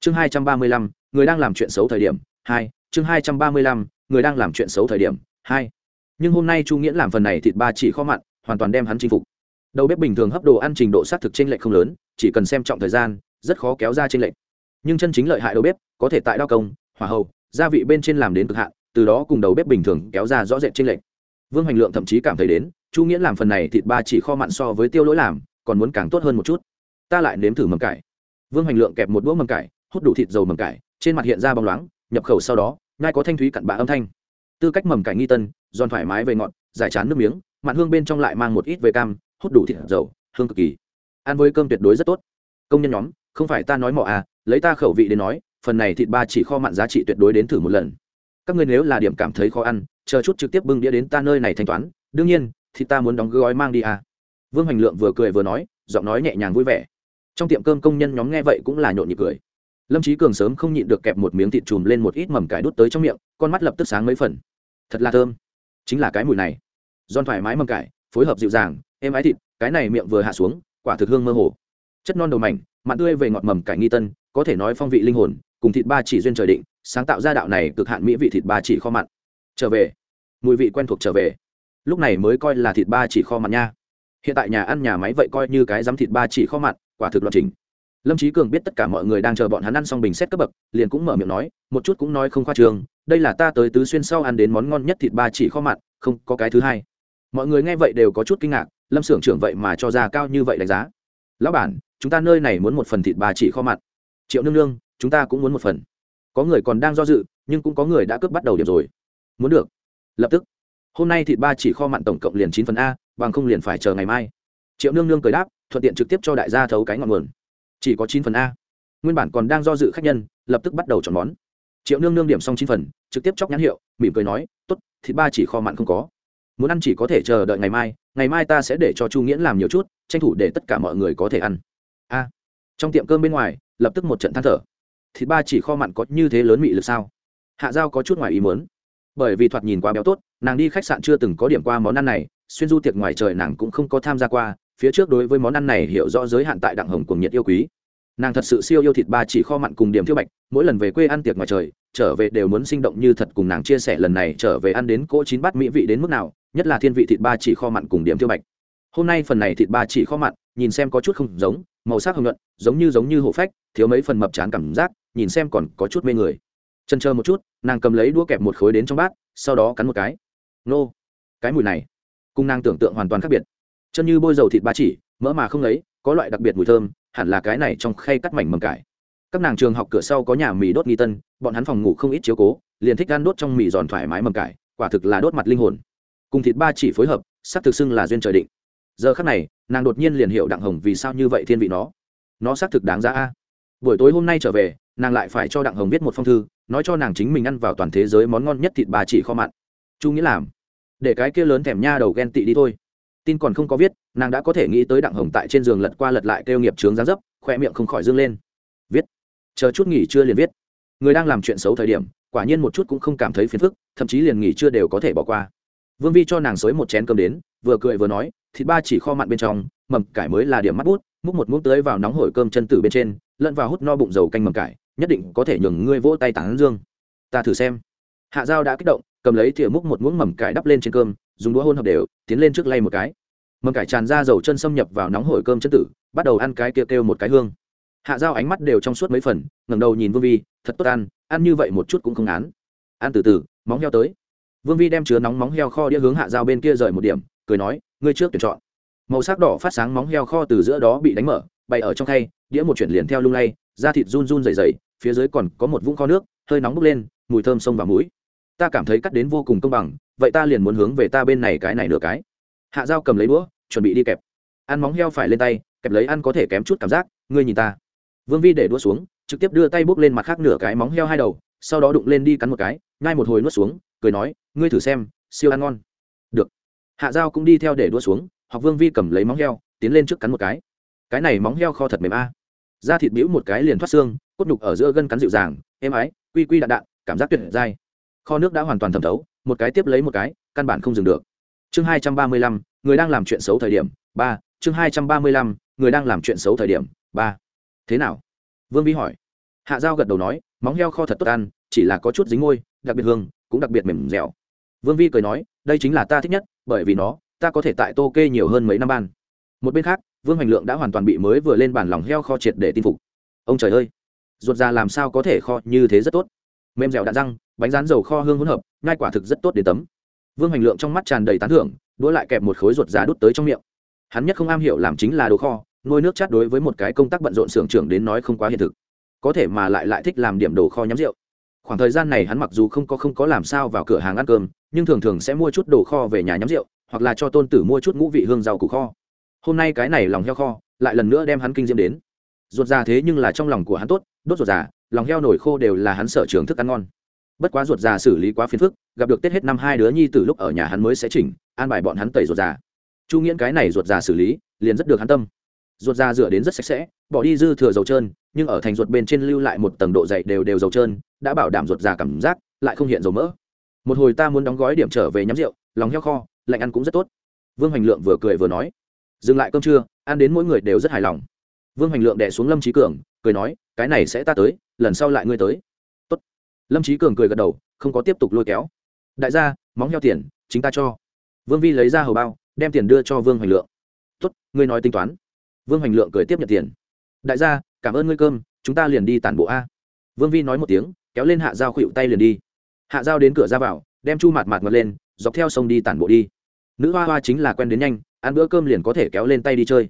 Chương hai trăm ba mươi lăm, người đang làm chuyện xấu thời điểm, hai, chương hai trăm ba mươi lăm, người đang làm chuyện xấu thời điểm, hai. Nhưng hôm nay chu nghiễn làm phần này thịt ba chỉ kho mặn, hoàn toàn đem hắn chinh phục. Đầu bếp bình thường hấp đồ ăn trình độ sát thực t r ê n lệch không lớn, chỉ cần xem trọng thời gian, rất khó kéo ra t r ê n lệch. Nhưng chân chính lợi hại đầu bếp, có thể tại đao công, hỏa hậu gia vị bên trên làm đến cực hạn, từ đó cùng đầu bếp bình thường kéo ra rõ rệt t r ê n lệch. Vương hành lượng thậm chí cảm thấy đến chu nghĩa làm phần này thịt ba chỉ kho mặn so với tiêu lỗi làm, còn muốn càng tốt hơn một chút. Ta lại nếm thử mầm cải. Vương hành lượng kẹp một đũa mầm cải, hút đủ thịt dầu mầm cải, trên mặt hiện ra bóng loáng, nhập khẩu sau đó ngai có thanh thúy cặn bã âm thanh. Tư cách mầm cải nghi tân, giòn thoải mái về ngọt, giải chán nước miếng, mặn hương bên trong lại mang một ít về cam, hút đủ thịt dầu, hương cực kỳ. Ăn với cơm tuyệt đối rất tốt. Công nhân nhóm, không phải ta nói mọ à lấy ta khẩu vị đến nói, phần này thịt ba chỉ kho mặn giá trị tuyệt đối đến thử một lần. Các ngươi nếu là điểm cảm thấy khó ăn, chờ chút trực tiếp bưng đĩa đến ta nơi này thanh toán. Đương nhiên thì ta muốn đóng gói mang đi à? Vương hoành lượng vừa cười vừa nói, giọng nói nhẹ nhàng vui vẻ. Trong tiệm cơm công nhân nhóm nghe vậy cũng là nhộn nhịp cười. Lâm trí cường sớm không nhịn được kẹp một miếng thịt chùm lên một ít mầm cải đút tới trong miệng, con mắt lập tức sáng mấy phần. Thật là thơm. Chính là cái mùi này. Giòn thoải mái mầm cải, phối hợp dịu dàng, êm ái thịt, cái này miệng vừa hạ xuống, quả thực hương mơ hồ. Chất non đầu mảnh, mặn tươi về ngọt mầm cải nghi tân, có thể nói phong vị linh hồn, cùng thịt ba chỉ duyên trời định, sáng tạo ra đạo này cực hạn mỹ vị thịt ba chỉ kho mặn. Trở về. Mùi vị quen thuộc trở về lúc này mới coi là thịt ba chỉ kho mặn nha. Hiện tại nhà ăn nhà máy vậy coi như cái dám thịt ba chỉ kho mặn, quả thực loạn trình. Lâm trí cường biết tất cả mọi người đang chờ bọn hắn ăn xong bình xét cấp bậc, liền cũng mở miệng nói, một chút cũng nói không khoa trường, đây là ta tới tứ xuyên sau ăn đến món ngon nhất thịt ba chỉ kho mặn, không có cái thứ hai. Mọi người nghe vậy đều có chút kinh ngạc, lâm xưởng trưởng vậy mà cho ra cao như vậy đánh giá. Lão bản, chúng ta nơi này muốn một phần thịt ba chỉ kho mặn. Triệu nương nương, chúng ta cũng muốn một phần. Có người còn đang do dự, nhưng cũng có người đã cướp bắt đầu điểm rồi. Muốn được. Lập tức hôm nay thịt ba chỉ kho mặn tổng cộng liền chín phần a, bằng không liền phải chờ ngày mai. Triệu nương nương cười đáp, thuận tiện trực tiếp cho đại gia thấu cái ngọn nguồn. Chỉ có chín phần a. Nguyên bản còn đang do dự khách nhân, lập tức bắt đầu chọn món. Triệu nương nương điểm xong chín phần, trực tiếp chóc nhãn hiệu, mỉm cười nói t ố t thịt ba chỉ kho mặn không có. Muốn ăn chỉ có thể chờ đợi ngày mai ngày mai ta sẽ để cho chu nghiễn làm nhiều chút, tranh thủ để tất cả mọi người có thể ăn. A. Trong tiệm cơm bên ngoài, lập tức một trận than thở. Thịt ba chỉ kho mặn có như thế lớn mị lực sao? Hạ giao có chút ngoài ý muốn. Bởi vì thoạt nhìn quá béo tốt nàng đi khách sạn chưa từng có điểm qua món ăn này, xuyên du tiệc ngoài trời nàng cũng không có tham gia qua, phía trước đối với món ăn này hiểu rõ giới hạn tại đặng hồng cùng nhiệt yêu quý. Nàng thật sự siêu yêu thịt ba chỉ kho mặn cùng điểm thiêu bạch, mỗi lần về quê ăn tiệc ngoài trời, trở về đều muốn sinh động như thật cùng nàng chia sẻ lần này trở về ăn đến cỗ chín bát mỹ vị đến mức nào, nhất là thiên vị thịt ba chỉ kho mặn cùng điểm thiêu bạch. Hôm nay phần này thịt ba chỉ kho mặn, nhìn xem có chút không giống, màu sắc hồng nhuận, giống như giống như hổ phách, thiếu mấy phần mập chán cảm giác, nhìn xem còn có chút mê người. Chân chờ một chút, nàng cầm lấy đũa kẹp một khối đến trong bát, sau đó cắn một cái nô. Cái mùi này cung nàng tưởng tượng hoàn toàn khác biệt. Chân như bôi dầu thịt ba chỉ, mỡ mà không lấy, có loại đặc biệt mùi thơm, hẳn là cái này trong khay cắt mảnh mầm cải. Các nàng trường học cửa sau có nhà mì đốt nghi tân, bọn hắn phòng ngủ không ít chiếu cố, liền thích gan đốt trong mì giòn thoải mái mầm cải, quả thực là đốt mặt linh hồn. Cùng thịt ba chỉ phối hợp sắc thực xưng là duyên trời định. Giờ khắc này, nàng đột nhiên liền hiểu đặng hồng vì sao như vậy thiên vị nó. Nó xác thực đáng giá a. Buổi tối hôm nay trở về, nàng lại phải cho đặng hồng viết một phong thư, nói cho nàng chính mình ăn vào toàn thế giới món ngon nhất thịt ba chỉ kho mặn chu nghĩa làm. Để cái kia lớn thèm nha đầu ghen tị đi thôi. Tin còn không có viết, nàng đã có thể nghĩ tới đặng hồng tại trên giường lật qua lật lại kêu nghiệp trướng gián dấp khoe miệng không khỏi dương lên. Viết. Chờ chút nghỉ chưa liền viết. Người đang làm chuyện xấu thời điểm, quả nhiên một chút cũng không cảm thấy phiền phức, thậm chí liền nghỉ chưa đều có thể bỏ qua. Vương vi cho nàng xới một chén cơm đến, vừa cười vừa nói, thịt ba chỉ kho mặn bên trong, mầm cải mới là điểm mắt bút, múc một múc tới vào nóng hổi cơm chân tử bên trên, lẫn vào hút no bụng dầu canh mầm cải, nhất định có thể nhường ngươi vỗ tay tán dương. Ta thử xem hạ dao đã kích động cầm lấy thìa múc một muỗng mầm cải đắp lên trên cơm dùng đũa hôn hợp đều tiến lên trước lay một cái. Mầm cải tràn ra dầu chân xâm nhập vào nóng hổi cơm chân tử bắt đầu ăn cái kia kêu, kêu một cái hương. Hạ dao ánh mắt đều trong suốt mấy phần ngẩng đầu nhìn vương vi thật tốt ăn ăn như vậy một chút cũng không án ăn từ từ móng heo tới. Vương vi đem chứa nóng móng heo kho đĩa hướng hạ dao bên kia rời một điểm cười nói ngươi trước tuyển chọn. Màu sắc đỏ phát sáng móng heo kho từ giữa đó bị đánh mở bày ở trong khay đĩa một chuyển liền theo lung lay da thịt run run dày dày phía dưới còn có một vũng kho nước hơi nóng bốc lên mùi thơm sông vào mũi ta cảm thấy cắt đến vô cùng công bằng, vậy ta liền muốn hướng về ta bên này cái này nửa cái. Hạ dao cầm lấy đũa, chuẩn bị đi kẹp. Ăn móng heo phải lên tay, kẹp lấy ăn có thể kém chút cảm giác, ngươi nhìn ta. Vương vi để đũa xuống, trực tiếp đưa tay bốc lên mặt khác nửa cái móng heo hai đầu, sau đó đụng lên đi cắn một cái ngay một hồi nuốt xuống, cười nói, ngươi thử xem, siêu ăn ngon. Được. Hạ dao cũng đi theo để đua xuống, học vương vi cầm lấy móng heo, tiến lên trước cắn một cái. Cái này móng heo kho thật mềm a. Da thịt bĩu một cái liền thoát xương, cốt nhục ở giữa gân cắn dịu dàng, êm ái, quy quy đạn đạn, cảm giác tuyệt dai kho nước đã hoàn toàn thẩm thấu, một cái tiếp lấy một cái, căn bản không dừng được. Chương hai trăm ba mươi lăm, người đang làm chuyện xấu thời điểm, ba, chương hai trăm ba mươi lăm, người đang làm chuyện xấu thời điểm, ba. Thế nào? Vương vi hỏi. Hạ giao gật đầu nói, móng heo kho thật tốt ăn, chỉ là có chút dính môi, đặc biệt hương, cũng đặc biệt mềm dẻo. Vương vi cười nói, đây chính là ta thích nhất, bởi vì nó, ta có thể tại tô kê nhiều hơn mấy năm ban. Một bên khác, vương hoành lượng đã hoàn toàn bị mới vừa lên bản lòng heo kho triệt để tin phục. Ông trời ơi! Ruột già làm sao có thể kho như thế rất tốt? Mềm dẻo đạn răng bánh rán dầu kho hương hỗn hợp ngai quả thực rất tốt đến tấm. Vương hoành lượng trong mắt tràn đầy tán thưởng, đũa lại kẹp một khối ruột già đút tới trong miệng. Hắn nhất không am hiểu làm chính là đồ kho, nuôi nước chát đối với một cái công tác bận rộn xưởng trưởng đến nói không quá hiện thực. Có thể mà lại lại thích làm điểm đồ kho nhắm rượu. Khoảng thời gian này hắn mặc dù không có không có làm sao vào cửa hàng ăn cơm, nhưng thường thường sẽ mua chút đồ kho về nhà nhắm rượu, hoặc là cho tôn tử mua chút ngũ vị hương rau củ kho. Hôm nay cái này lòng heo kho, lại lần nữa đem hắn kinh diễm đến. Ruột già thế nhưng là trong lòng của hắn tốt, đốt ruột già, lòng heo nổi khô đều là hắn sở trường thức ăn ngon bất quá ruột già xử lý quá phiền phức, gặp được tết hết năm hai đứa nhi từ lúc ở nhà hắn mới sẽ chỉnh, an bài bọn hắn tẩy ruột già. Chu nghiễn cái này ruột già xử lý, liền rất được hắn tâm. Ruột già rửa đến rất sạch sẽ, bỏ đi dư thừa dầu trơn, nhưng ở thành ruột bên trên lưu lại một tầng độ dày đều đều dầu trơn, đã bảo đảm ruột già cảm giác lại không hiện dầu mỡ. Một hồi ta muốn đóng gói điểm trở về nhắm rượu, lòng heo kho, lạnh ăn cũng rất tốt. Vương hoành lượng vừa cười vừa nói, dừng lại cơm trưa, ăn đến mỗi người đều rất hài lòng. Vương hoành lượng đẻ xuống lâm trí cường, cười nói, cái này sẽ ta tới, lần sau lại ngươi tới lâm trí cường cười gật đầu, không có tiếp tục lôi kéo. Đại gia, móng heo tiền, chính ta cho. Vương vi lấy ra hầu bao, đem tiền đưa cho vương hoành lượng. Tốt, ngươi nói tính toán. Vương hoành lượng cười tiếp nhận tiền. Đại gia, cảm ơn ngươi cơm, chúng ta liền đi tản bộ a. Vương vi nói một tiếng, kéo lên hạ dao khuỵu tay liền đi. Hạ dao đến cửa ra vào, đem chu mạt mạt ngật lên, dọc theo sông đi tản bộ đi. Nữ hoa hoa chính là quen đến nhanh, ăn bữa cơm liền có thể kéo lên tay đi chơi.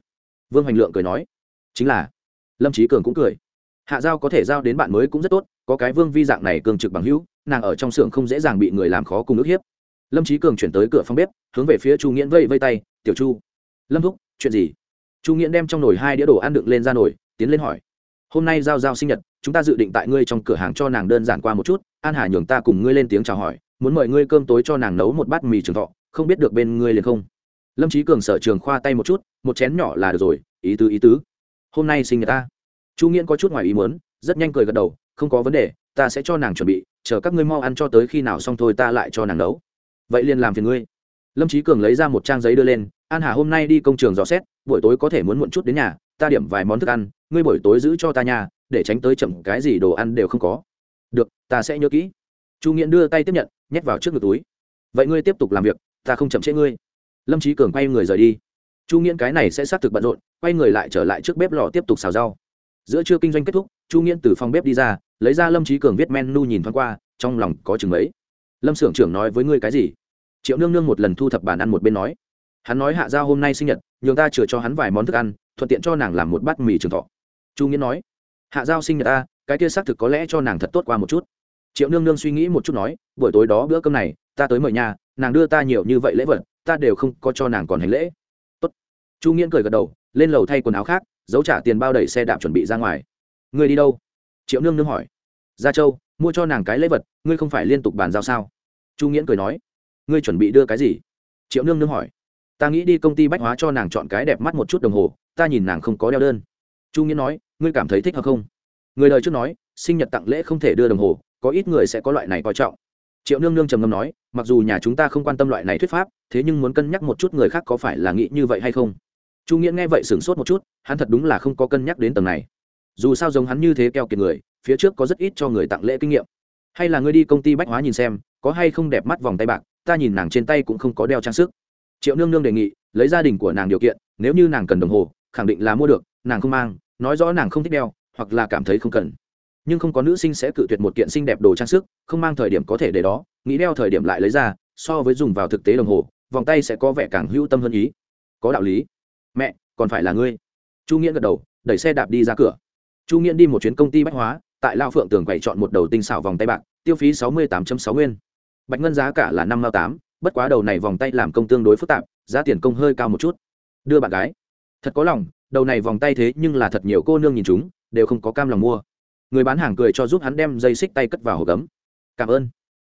Vương hoành lượng cười nói. Chính là. Lâm trí cường cũng cười. Hạ giao có thể giao đến bạn mới cũng rất tốt có cái vương vi dạng này cường trực bằng hữu, nàng ở trong xưởng không dễ dàng bị người làm khó cùng ức hiếp. Lâm trí cường chuyển tới cửa phòng bếp, hướng về phía chu nghiễn vây vây tay, tiểu chu. Lâm thúc, chuyện gì? Chu nghiễn đem trong nồi hai đĩa đồ ăn đựng lên ra nồi, tiến lên hỏi. Hôm nay giao giao sinh nhật, chúng ta dự định tại ngươi trong cửa hàng cho nàng đơn giản qua một chút, an hà nhường ta cùng ngươi lên tiếng chào hỏi, muốn mời ngươi cơm tối cho nàng nấu một bát mì trường thọ, không biết được bên ngươi liền không? Lâm trí cường sở trường khoa tay một chút, một chén nhỏ là được rồi, ý tứ ý tứ. Hôm nay sinh nhật ta. Chu nghiễn có chút ngoài ý muốn, rất nhanh cười gật đầu không có vấn đề, ta sẽ cho nàng chuẩn bị, chờ các ngươi mau ăn cho tới khi nào xong thôi ta lại cho nàng nấu. Vậy liền làm phiền ngươi. Lâm trí cường lấy ra một trang giấy đưa lên, an hà hôm nay đi công trường dò xét, buổi tối có thể muốn muộn chút đến nhà, ta điểm vài món thức ăn, ngươi buổi tối giữ cho ta nhà, để tránh tới chậm, cái gì đồ ăn đều không có. Được, ta sẽ nhớ kỹ. Chu nghiễn đưa tay tiếp nhận, nhét vào trước ngực túi. Vậy ngươi tiếp tục làm việc, ta không chậm trễ ngươi. Lâm trí cường quay người rời đi. Chu nghiễn cái này sẽ xác thực bận rộn, quay người lại trở lại trước bếp lò tiếp tục xào rau. Giữa trưa kinh doanh kết thúc chu nghiễn từ phòng bếp đi ra, lấy ra lâm trí cường viết menu nhìn thoáng qua, trong lòng có chừng ấy. lâm xưởng trưởng nói với ngươi cái gì? Triệu nương nương một lần thu thập bàn ăn một bên nói. Hắn nói hạ giao hôm nay sinh nhật, nhường ta chừa cho hắn vài món thức ăn, thuận tiện cho nàng làm một bát mì trường thọ. Chu nghiễn nói. Hạ giao sinh nhật ta, cái kia xác thực có lẽ cho nàng thật tốt qua một chút. Triệu nương nương suy nghĩ một chút nói, buổi tối đó bữa cơm này, ta tới mời nhà, nàng đưa ta nhiều như vậy lễ vật, ta đều không có cho nàng còn hành lễ. Tốt. chu nghiễn cười gật đầu, lên lầu thay quần áo khác, giấu trả tiền bao đẩy xe đạp chuẩn bị ra ngoài ngươi đi đâu? Triệu nương nương hỏi. Gia châu, mua cho nàng cái lễ vật, ngươi không phải liên tục bàn giao sao? Chu nghiễn cười nói. Ngươi chuẩn bị đưa cái gì? Triệu nương nương hỏi. Ta nghĩ đi công ty bách hóa cho nàng chọn cái đẹp mắt một chút đồng hồ, ta nhìn nàng không có đeo đơn. Chu nghiễn nói, ngươi cảm thấy thích hợp không? Người đời trước nói, sinh nhật tặng lễ không thể đưa đồng hồ, có ít người sẽ có loại này coi trọng. Triệu nương nương trầm ngâm nói, mặc dù nhà chúng ta không quan tâm loại này thuyết pháp, thế nhưng muốn cân nhắc một chút người khác có phải là nghĩ như vậy hay không? Chu nghĩa nghe vậy sửng sốt một chút, hắn thật đúng là không có cân nhắc đến tầng này dù sao giống hắn như thế keo kiệt người, phía trước có rất ít cho người tặng lễ kinh nghiệm. Hay là ngươi đi công ty bách hóa nhìn xem, có hay không đẹp mắt vòng tay bạc, ta nhìn nàng trên tay cũng không có đeo trang sức. Triệu nương nương đề nghị, lấy gia đình của nàng điều kiện, nếu như nàng cần đồng hồ, khẳng định là mua được, nàng không mang, nói rõ nàng không thích đeo, hoặc là cảm thấy không cần. Nhưng không có nữ sinh sẽ cự tuyệt một kiện xinh đẹp đồ trang sức, không mang thời điểm có thể để đó, nghĩ đeo thời điểm lại lấy ra, so với dùng vào thực tế đồng hồ, vòng tay sẽ có vẻ càng hữu tâm hơn ý. Có đạo lý. Mẹ, còn phải là ngươi. Chu nghĩa gật đầu, đẩy xe đạp đi ra cửa chu nghiễn đi một chuyến công ty bách hóa, tại lao phượng tường quậy chọn một đầu tinh xảo vòng tay bạc, tiêu phí sáu mươi tám sáu nguyên. Bạch ngân giá cả là năm mao tám, bất quá đầu này vòng tay làm công tương đối phức tạp, giá tiền công hơi cao một chút. Đưa bạn gái. Thật có lòng, đầu này vòng tay thế nhưng là thật nhiều cô nương nhìn chúng, đều không có cam lòng mua. Người bán hàng cười cho giúp hắn đem dây xích tay cất vào hộp gấm. Cảm ơn.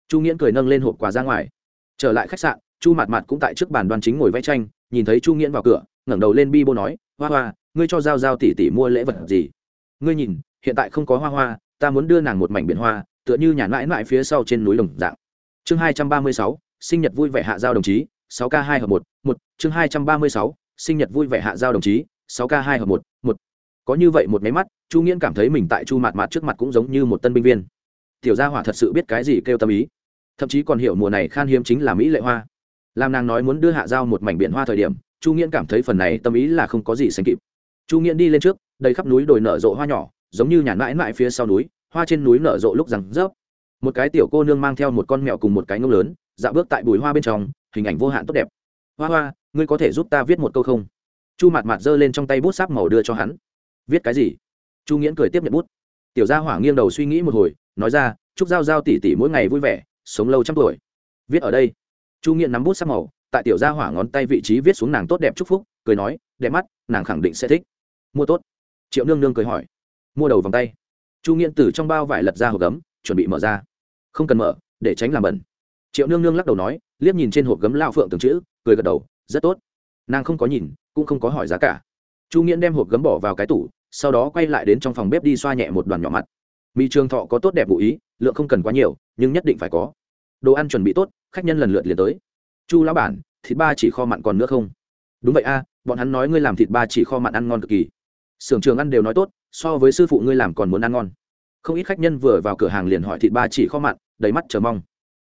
Chu nghiễn cười nâng lên hộp quà ra ngoài. Trở lại khách sạn, chu mặt mặt cũng tại trước bàn đoan chính ngồi vẽ tranh, nhìn thấy chu nghiễn vào cửa, ngẩng đầu lên bi bô nói, hoa hoa, ngươi cho giao giao tỷ tỷ mua lễ vật gì? Ngươi nhìn, hiện tại không có hoa hoa, ta muốn đưa nàng một mảnh biển hoa, tựa như nhà mãi mãi phía sau trên núi đồng dạng. Chương hai trăm ba mươi sáu, sinh nhật vui vẻ hạ giao đồng chí, sáu k hai hợp một một, chương hai trăm ba mươi sáu, sinh nhật vui vẻ hạ giao đồng chí, sáu k hai hợp một một. Có như vậy một máy mắt, chu nghiễn cảm thấy mình tại chu mạt mạt trước mặt cũng giống như một tân binh viên. Tiểu gia hỏa thật sự biết cái gì kêu tâm ý. Thậm chí còn hiểu mùa này khan hiếm chính là mỹ lệ hoa. Làm nàng nói muốn đưa hạ giao một mảnh biển hoa thời điểm, chu nghiễn cảm thấy phần này tâm ý là không có gì sánh kịp chu nghiễn đi lên trước, đầy khắp núi đồi nở rộ hoa nhỏ, giống như nhàn mãi mãi phía sau núi, hoa trên núi nở rộ lúc rằng rớp. Một cái tiểu cô nương mang theo một con mèo cùng một cái ngông lớn dạo bước tại bùi hoa bên trong, hình ảnh vô hạn tốt đẹp. Hoa hoa, ngươi có thể giúp ta viết một câu không? Chu Mạt Mạt giơ lên trong tay bút sáp màu đưa cho hắn. Viết cái gì? Chu nghiễn cười tiếp nhận bút. Tiểu gia hỏa nghiêng đầu suy nghĩ một hồi, nói ra, chúc giao giao tỉ tỉ mỗi ngày vui vẻ, sống lâu trăm tuổi. Viết ở đây. Chu nghiễn nắm bút sáp màu, tại tiểu gia hỏa ngón tay vị trí viết xuống nàng tốt đẹp chúc phúc, cười nói, đẹp mắt, nàng khẳng định sẽ thích mua tốt. Triệu nương nương cười hỏi. Mua đầu vòng tay. Chu nghiễn từ trong bao vải lật ra hộp gấm, chuẩn bị mở ra. Không cần mở, để tránh làm bẩn. Triệu nương nương lắc đầu nói, liếc nhìn trên hộp gấm lao phượng từng chữ, cười gật đầu, rất tốt. Nàng không có nhìn, cũng không có hỏi giá cả. Chu nghiễn đem hộp gấm bỏ vào cái tủ, sau đó quay lại đến trong phòng bếp đi xoa nhẹ một đoàn nhỏ mặt. Mì trường thọ có tốt đẹp vụ ý, lượng không cần quá nhiều, nhưng nhất định phải có. Đồ ăn chuẩn bị tốt, khách nhân lần lượt liền tới. Chu lão bản, thịt ba chỉ kho mặn còn nữa không? Đúng vậy a, bọn hắn nói ngươi làm thịt ba chỉ kho mặn ăn ngon cực kỳ sưởng trường ăn đều nói tốt, so với sư phụ ngươi làm còn muốn ăn ngon. Không ít khách nhân vừa vào cửa hàng liền hỏi thịt ba chỉ kho mặn, đầy mắt chờ mong.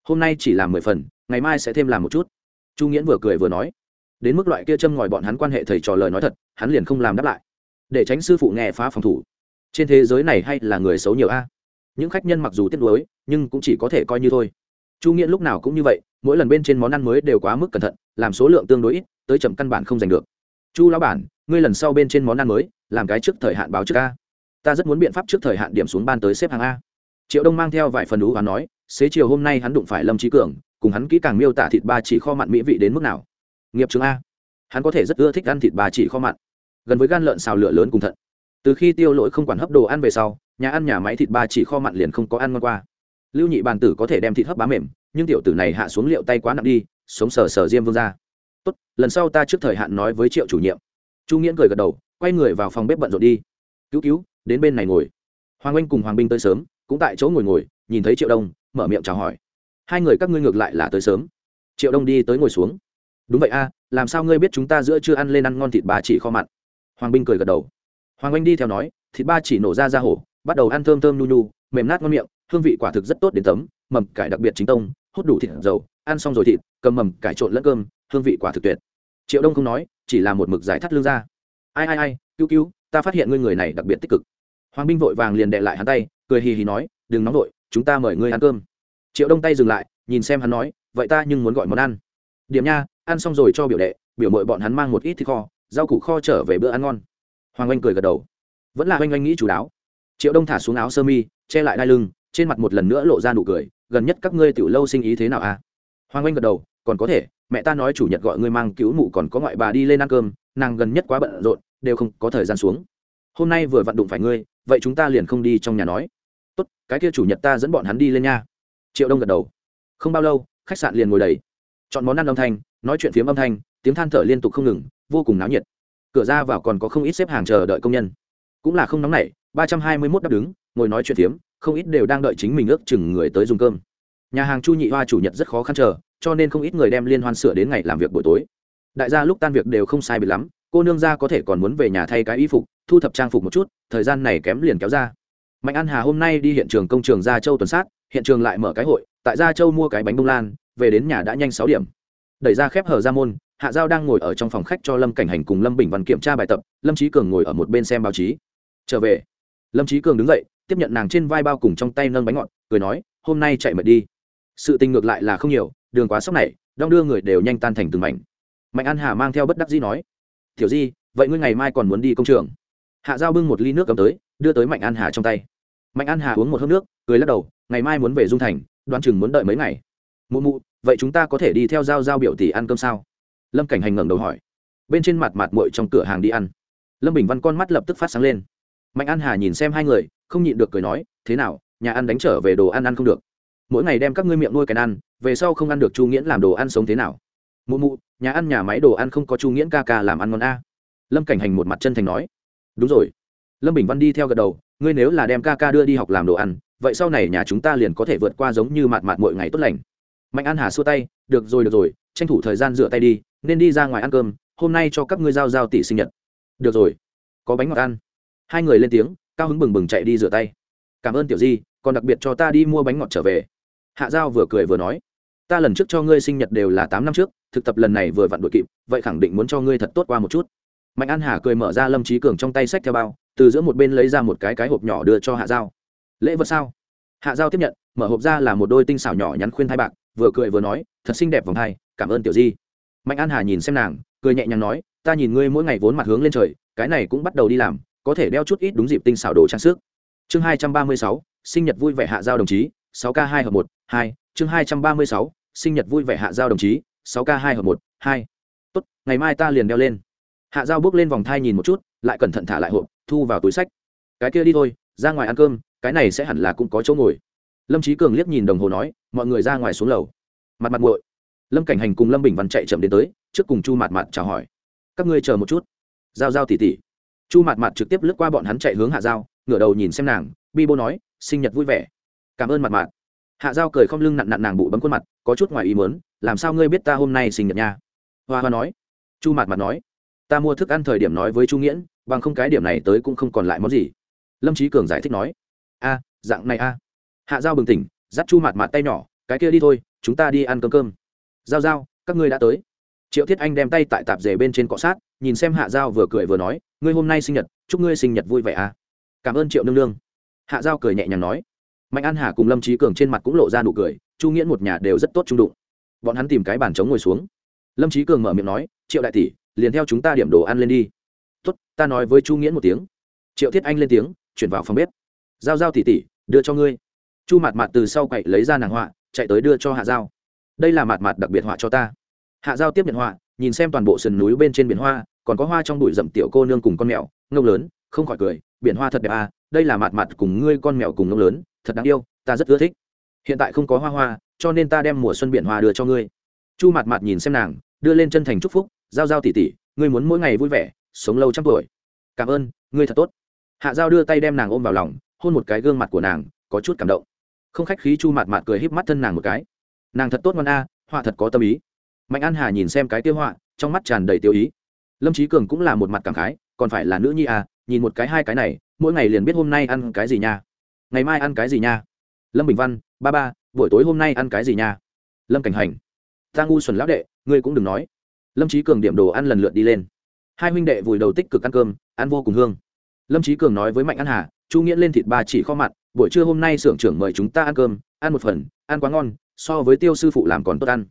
Hôm nay chỉ làm mười phần, ngày mai sẽ thêm làm một chút. Chu nghiễn vừa cười vừa nói. Đến mức loại kia châm ngòi bọn hắn quan hệ thầy trò lời nói thật, hắn liền không làm đáp lại. Để tránh sư phụ nghe phá phòng thủ. Trên thế giới này hay là người xấu nhiều a. Những khách nhân mặc dù tiếc nuối, nhưng cũng chỉ có thể coi như thôi. Chu nghiễn lúc nào cũng như vậy, mỗi lần bên trên món ăn mới đều quá mức cẩn thận, làm số lượng tương đối ít, tới chậm căn bản không giành được. Chu lão bản, ngươi lần sau bên trên món ăn mới làm cái trước thời hạn báo trước a. Ta rất muốn biện pháp trước thời hạn điểm xuống ban tới xếp hàng a. Triệu đông mang theo vài phần đú và nói, xế chiều hôm nay hắn đụng phải lâm trí cường, cùng hắn kỹ càng miêu tả thịt ba chỉ kho mặn mỹ vị đến mức nào. Nghiệp chứng a. Hắn có thể rất ưa thích ăn thịt ba chỉ kho mặn. Gần với gan lợn xào lửa lớn cùng thận. Từ khi tiêu lỗi không quản hấp đồ ăn về sau, nhà ăn nhà máy thịt ba chỉ kho mặn liền không có ăn ngon qua. Lưu nhị bàn tử có thể đem thịt hấp bá mềm, nhưng tiểu tử này hạ xuống liệu tay quá nặng đi, sống sờ sờ diêm vương ra. Tốt, lần sau ta trước thời hạn nói với triệu chủ nhiệm. Chu nghiễn cười gật đầu quay người vào phòng bếp bận rộn đi. Cứu cứu, đến bên này ngồi. Hoàng anh cùng hoàng binh tới sớm, cũng tại chỗ ngồi ngồi, nhìn thấy triệu đông, mở miệng chào hỏi. Hai người các ngươi ngược lại là tới sớm. Triệu đông đi tới ngồi xuống. Đúng vậy a, làm sao ngươi biết chúng ta giữa chưa ăn lên ăn ngon thịt ba chỉ kho mặn? Hoàng binh cười gật đầu. Hoàng anh đi theo nói, thịt ba chỉ nổ ra ra hổ, bắt đầu ăn thơm thơm nu nu mềm nát ngon miệng, hương vị quả thực rất tốt đến tấm, mầm cải đặc biệt chính tông, hút đủ thịt dầu, ăn xong rồi thịt, cầm mầm cải trộn lẫn cơm, hương vị quả thực tuyệt. Triệu đông không nói, chỉ là một mực giải thắt lương ra ai ai ai, cứu cứu, ta phát hiện ngươi người này đặc biệt tích cực. Hoàng binh vội vàng liền đệ lại hắn tay, cười hì hì nói, đừng nóng vội, chúng ta mời ngươi ăn cơm. Triệu đông tay dừng lại, nhìn xem hắn nói, vậy ta nhưng muốn gọi món ăn. Điểm nha, ăn xong rồi cho biểu đệ, biểu mội bọn hắn mang một ít thịt kho, rau củ kho trở về bữa ăn ngon. Hoàng anh cười gật đầu. Vẫn là oanh oanh nghĩ chú đáo. Triệu đông thả xuống áo sơ mi, che lại đai lưng, trên mặt một lần nữa lộ ra nụ cười, gần nhất các ngươi tiểu lâu sinh ý thế nào à? Hoàng anh gật đầu, còn có thể, mẹ ta nói chủ nhật gọi ngươi mang cứu mụ còn có ngoại bà đi lên ăn cơm nàng gần nhất quá bận rộn, đều không có thời gian xuống. Hôm nay vừa vặn đụng phải ngươi, vậy chúng ta liền không đi trong nhà nói. Tốt, cái kia chủ nhật ta dẫn bọn hắn đi lên nha. Triệu đông gật đầu. Không bao lâu, khách sạn liền ngồi đầy. Chọn món ăn âm thanh, nói chuyện phiếm âm thanh, tiếng than thở liên tục không ngừng, vô cùng náo nhiệt. Cửa ra vào còn có không ít xếp hàng chờ đợi công nhân. Cũng là không nóng nảy, ba trăm hai mươi mốt đáp đứng, ngồi nói chuyện phiếm, không ít đều đang đợi chính mình ước chừng người tới dùng cơm. Nhà hàng chu nhị hoa chủ nhật rất khó khăn chờ, cho nên không ít người đem liên hoan sửa đến ngày làm việc buổi tối đại gia lúc tan việc đều không sai biệt lắm, cô nương gia có thể còn muốn về nhà thay cái y phục, thu thập trang phục một chút, thời gian này kém liền kéo ra. Mạnh an hà hôm nay đi hiện trường công trường gia châu tuần sát, hiện trường lại mở cái hội, tại gia châu mua cái bánh bông lan, về đến nhà đã nhanh sáu điểm. Đẩy ra khép hở ra môn, hạ giao đang ngồi ở trong phòng khách cho lâm cảnh hành cùng lâm bình văn kiểm tra bài tập, lâm trí cường ngồi ở một bên xem báo chí. Trở về, lâm trí cường đứng dậy, tiếp nhận nàng trên vai bao cùng trong tay nâng bánh ngọt, cười nói, hôm nay chạy mệt đi. Sự tình ngược lại là không nhiều, đường quá sốc này, đong đưa người đều nhanh tan thành từng mảnh mạnh an hà mang theo bất đắc dĩ nói thiểu di, vậy ngươi ngày mai còn muốn đi công trường? Hạ giao bưng một ly nước cầm tới, đưa tới mạnh an hà trong tay. Mạnh an hà uống một hớp nước, cười lắc đầu, ngày mai muốn về dung thành đoan chừng muốn đợi mấy ngày. Mụ mụ, vậy chúng ta có thể đi theo giao giao biểu tỷ ăn cơm sao? Lâm cảnh hành ngẩng đầu hỏi. Bên trên mặt mặt muội trong cửa hàng đi ăn. Lâm bình văn con mắt lập tức phát sáng lên. Mạnh an hà nhìn xem hai người, không nhịn được cười nói, thế nào, nhà ăn đánh trở về đồ ăn ăn không được? Mỗi ngày đem các ngươi miệng nuôi cái ăn, về sau không ăn được chu nghiễn làm đồ ăn sống thế nào? Mụ mụ, nhà ăn nhà máy đồ ăn không có chu nghiễn ca ca làm ăn ngon a. Lâm cảnh hành một mặt chân thành nói. Đúng rồi. Lâm bình văn đi theo gật đầu, ngươi nếu là đem ca ca đưa đi học làm đồ ăn, vậy sau này nhà chúng ta liền có thể vượt qua giống như mạt mạt mỗi ngày tốt lành. Mạnh an hà xua tay, được rồi được rồi, tranh thủ thời gian rửa tay đi, nên đi ra ngoài ăn cơm, hôm nay cho các ngươi giao giao tỷ sinh nhật. Được rồi. Có bánh ngọt ăn. Hai người lên tiếng, cao hứng bừng bừng chạy đi rửa tay. Cảm ơn tiểu di, còn đặc biệt cho ta đi mua bánh ngọt trở về. Hạ giao vừa cười vừa nói ta lần trước cho ngươi sinh nhật đều là tám năm trước, thực tập lần này vừa vặn đội kịp, vậy khẳng định muốn cho ngươi thật tốt qua một chút. Mạnh an hà cười mở ra lâm trí cường trong tay sách theo bao, từ giữa một bên lấy ra một cái cái hộp nhỏ đưa cho hạ giao. Lễ vật sao? Hạ giao tiếp nhận, mở hộp ra là một đôi tinh xảo nhỏ nhắn khuyên thai bạc, vừa cười vừa nói, thật xinh đẹp vòng hai, cảm ơn tiểu di. Mạnh an hà nhìn xem nàng, cười nhẹ nhàng nói, ta nhìn ngươi mỗi ngày vốn mặt hướng lên trời, cái này cũng bắt đầu đi làm, có thể đeo chút ít đúng dịp tinh xảo đồ trang sức. Chương hai trăm ba mươi sáu, sinh nhật vui vẻ hạ giao đồng chí, sáu k hai hợp một, hai chương hai trăm ba mươi sáu, sinh nhật vui vẻ hạ giao đồng chí, sáu k hai hợp một, hai. Tốt, ngày mai ta liền đeo lên. Hạ giao bước lên vòng thai nhìn một chút, lại cẩn thận thả lại hộp, thu vào túi sách. Cái kia đi thôi, ra ngoài ăn cơm, cái này sẽ hẳn là cũng có chỗ ngồi. Lâm trí cường liếc nhìn đồng hồ nói, mọi người ra ngoài xuống lầu. Mặt mặt nguội lâm cảnh hành cùng lâm bình văn chạy chậm đến tới, trước cùng chu mặt mặt chào hỏi. Các ngươi chờ một chút. Giao giao tỉ tỉ. Chu mặt mặt trực tiếp lướt qua bọn hắn chạy hướng hạ giao, ngửa đầu nhìn xem nàng, bi bô nói, sinh nhật vui vẻ. Cảm ơn mặt mặt hạ giao cười không lưng nặn nặn nàng bụ bấm khuôn mặt, có chút ngoài ý mớn làm sao ngươi biết ta hôm nay sinh nhật nha? Hoa hoa nói. Chu mặt mặt nói. Ta mua thức ăn thời điểm nói với chu nghiễn, bằng không cái điểm này tới cũng không còn lại món gì. Lâm trí cường giải thích nói. A, dạng này a. Hạ giao bừng tỉnh, dắt chu mặt mặt tay nhỏ, cái kia đi thôi, chúng ta đi ăn cơm cơm. Giao giao, các ngươi đã tới. Triệu thiết anh đem tay tại tạp dề bên trên cọ sát, nhìn xem hạ giao vừa cười vừa nói, ngươi hôm nay sinh nhật, chúc ngươi sinh nhật vui vẻ à cảm ơn triệu nương nương. Hạ giao cười nhẹ nhàng nói mạnh an hà cùng lâm trí cường trên mặt cũng lộ ra nụ cười, chu nghiễn một nhà đều rất tốt trung đụng. Bọn hắn tìm cái bàn trống ngồi xuống. Lâm trí cường mở miệng nói, triệu đại tỷ, liền theo chúng ta điểm đồ ăn lên đi. Tốt, ta nói với chu nghiễn một tiếng. Triệu thiết anh lên tiếng, chuyển vào phòng bếp. Giao giao tỉ tỉ đưa cho ngươi. Chu mạt mạt từ sau quậy lấy ra nàng họa, chạy tới đưa cho hạ giao. Đây là mạt mạt đặc biệt họa cho ta. Hạ giao tiếp nhận họa, nhìn xem toàn bộ sườn núi bên trên biển hoa, còn có hoa trong bụi rậm tiểu cô nương cùng con mèo, ngông lớn, không khỏi cười, biển hoa thật đẹp à đây là mạt mạt cùng ngươi con mèo cùng ngông lớn thật đáng yêu, ta rất ưa thích. Hiện tại không có hoa hoa, cho nên ta đem mùa xuân biển hoa đưa cho ngươi. Chu mạt mạt nhìn xem nàng, đưa lên chân thành chúc phúc, giao giao tỉ tỉ, ngươi muốn mỗi ngày vui vẻ, sống lâu trăm tuổi. Cảm ơn, ngươi thật tốt. Hạ giao đưa tay đem nàng ôm vào lòng, hôn một cái gương mặt của nàng, có chút cảm động. Không khách khí, chu mạt mạt cười híp mắt thân nàng một cái. Nàng thật tốt ngon a, họa thật có tâm ý. Mạnh an hà nhìn xem cái tiêu họa, trong mắt tràn đầy tiêu ý. Lâm trí cường cũng là một mặt cảm khái, còn phải là nữ nhi à nhìn một cái hai cái này, mỗi ngày liền biết hôm nay ăn cái gì nha ngày mai ăn cái gì nha? Lâm bình văn, ba ba, buổi tối hôm nay ăn cái gì nha? Lâm cảnh hành, ta ngu xuẩn lão đệ, ngươi cũng đừng nói. Lâm trí cường điểm đồ ăn lần lượt đi lên. Hai huynh đệ vùi đầu tích cực ăn cơm, ăn vô cùng hương. Lâm trí cường nói với mạnh ăn hà, chu nghĩa lên thịt ba chỉ kho mặn, buổi trưa hôm nay xưởng trưởng mời chúng ta ăn cơm, ăn một phần, ăn quá ngon, so với tiêu sư phụ làm còn tốt ăn.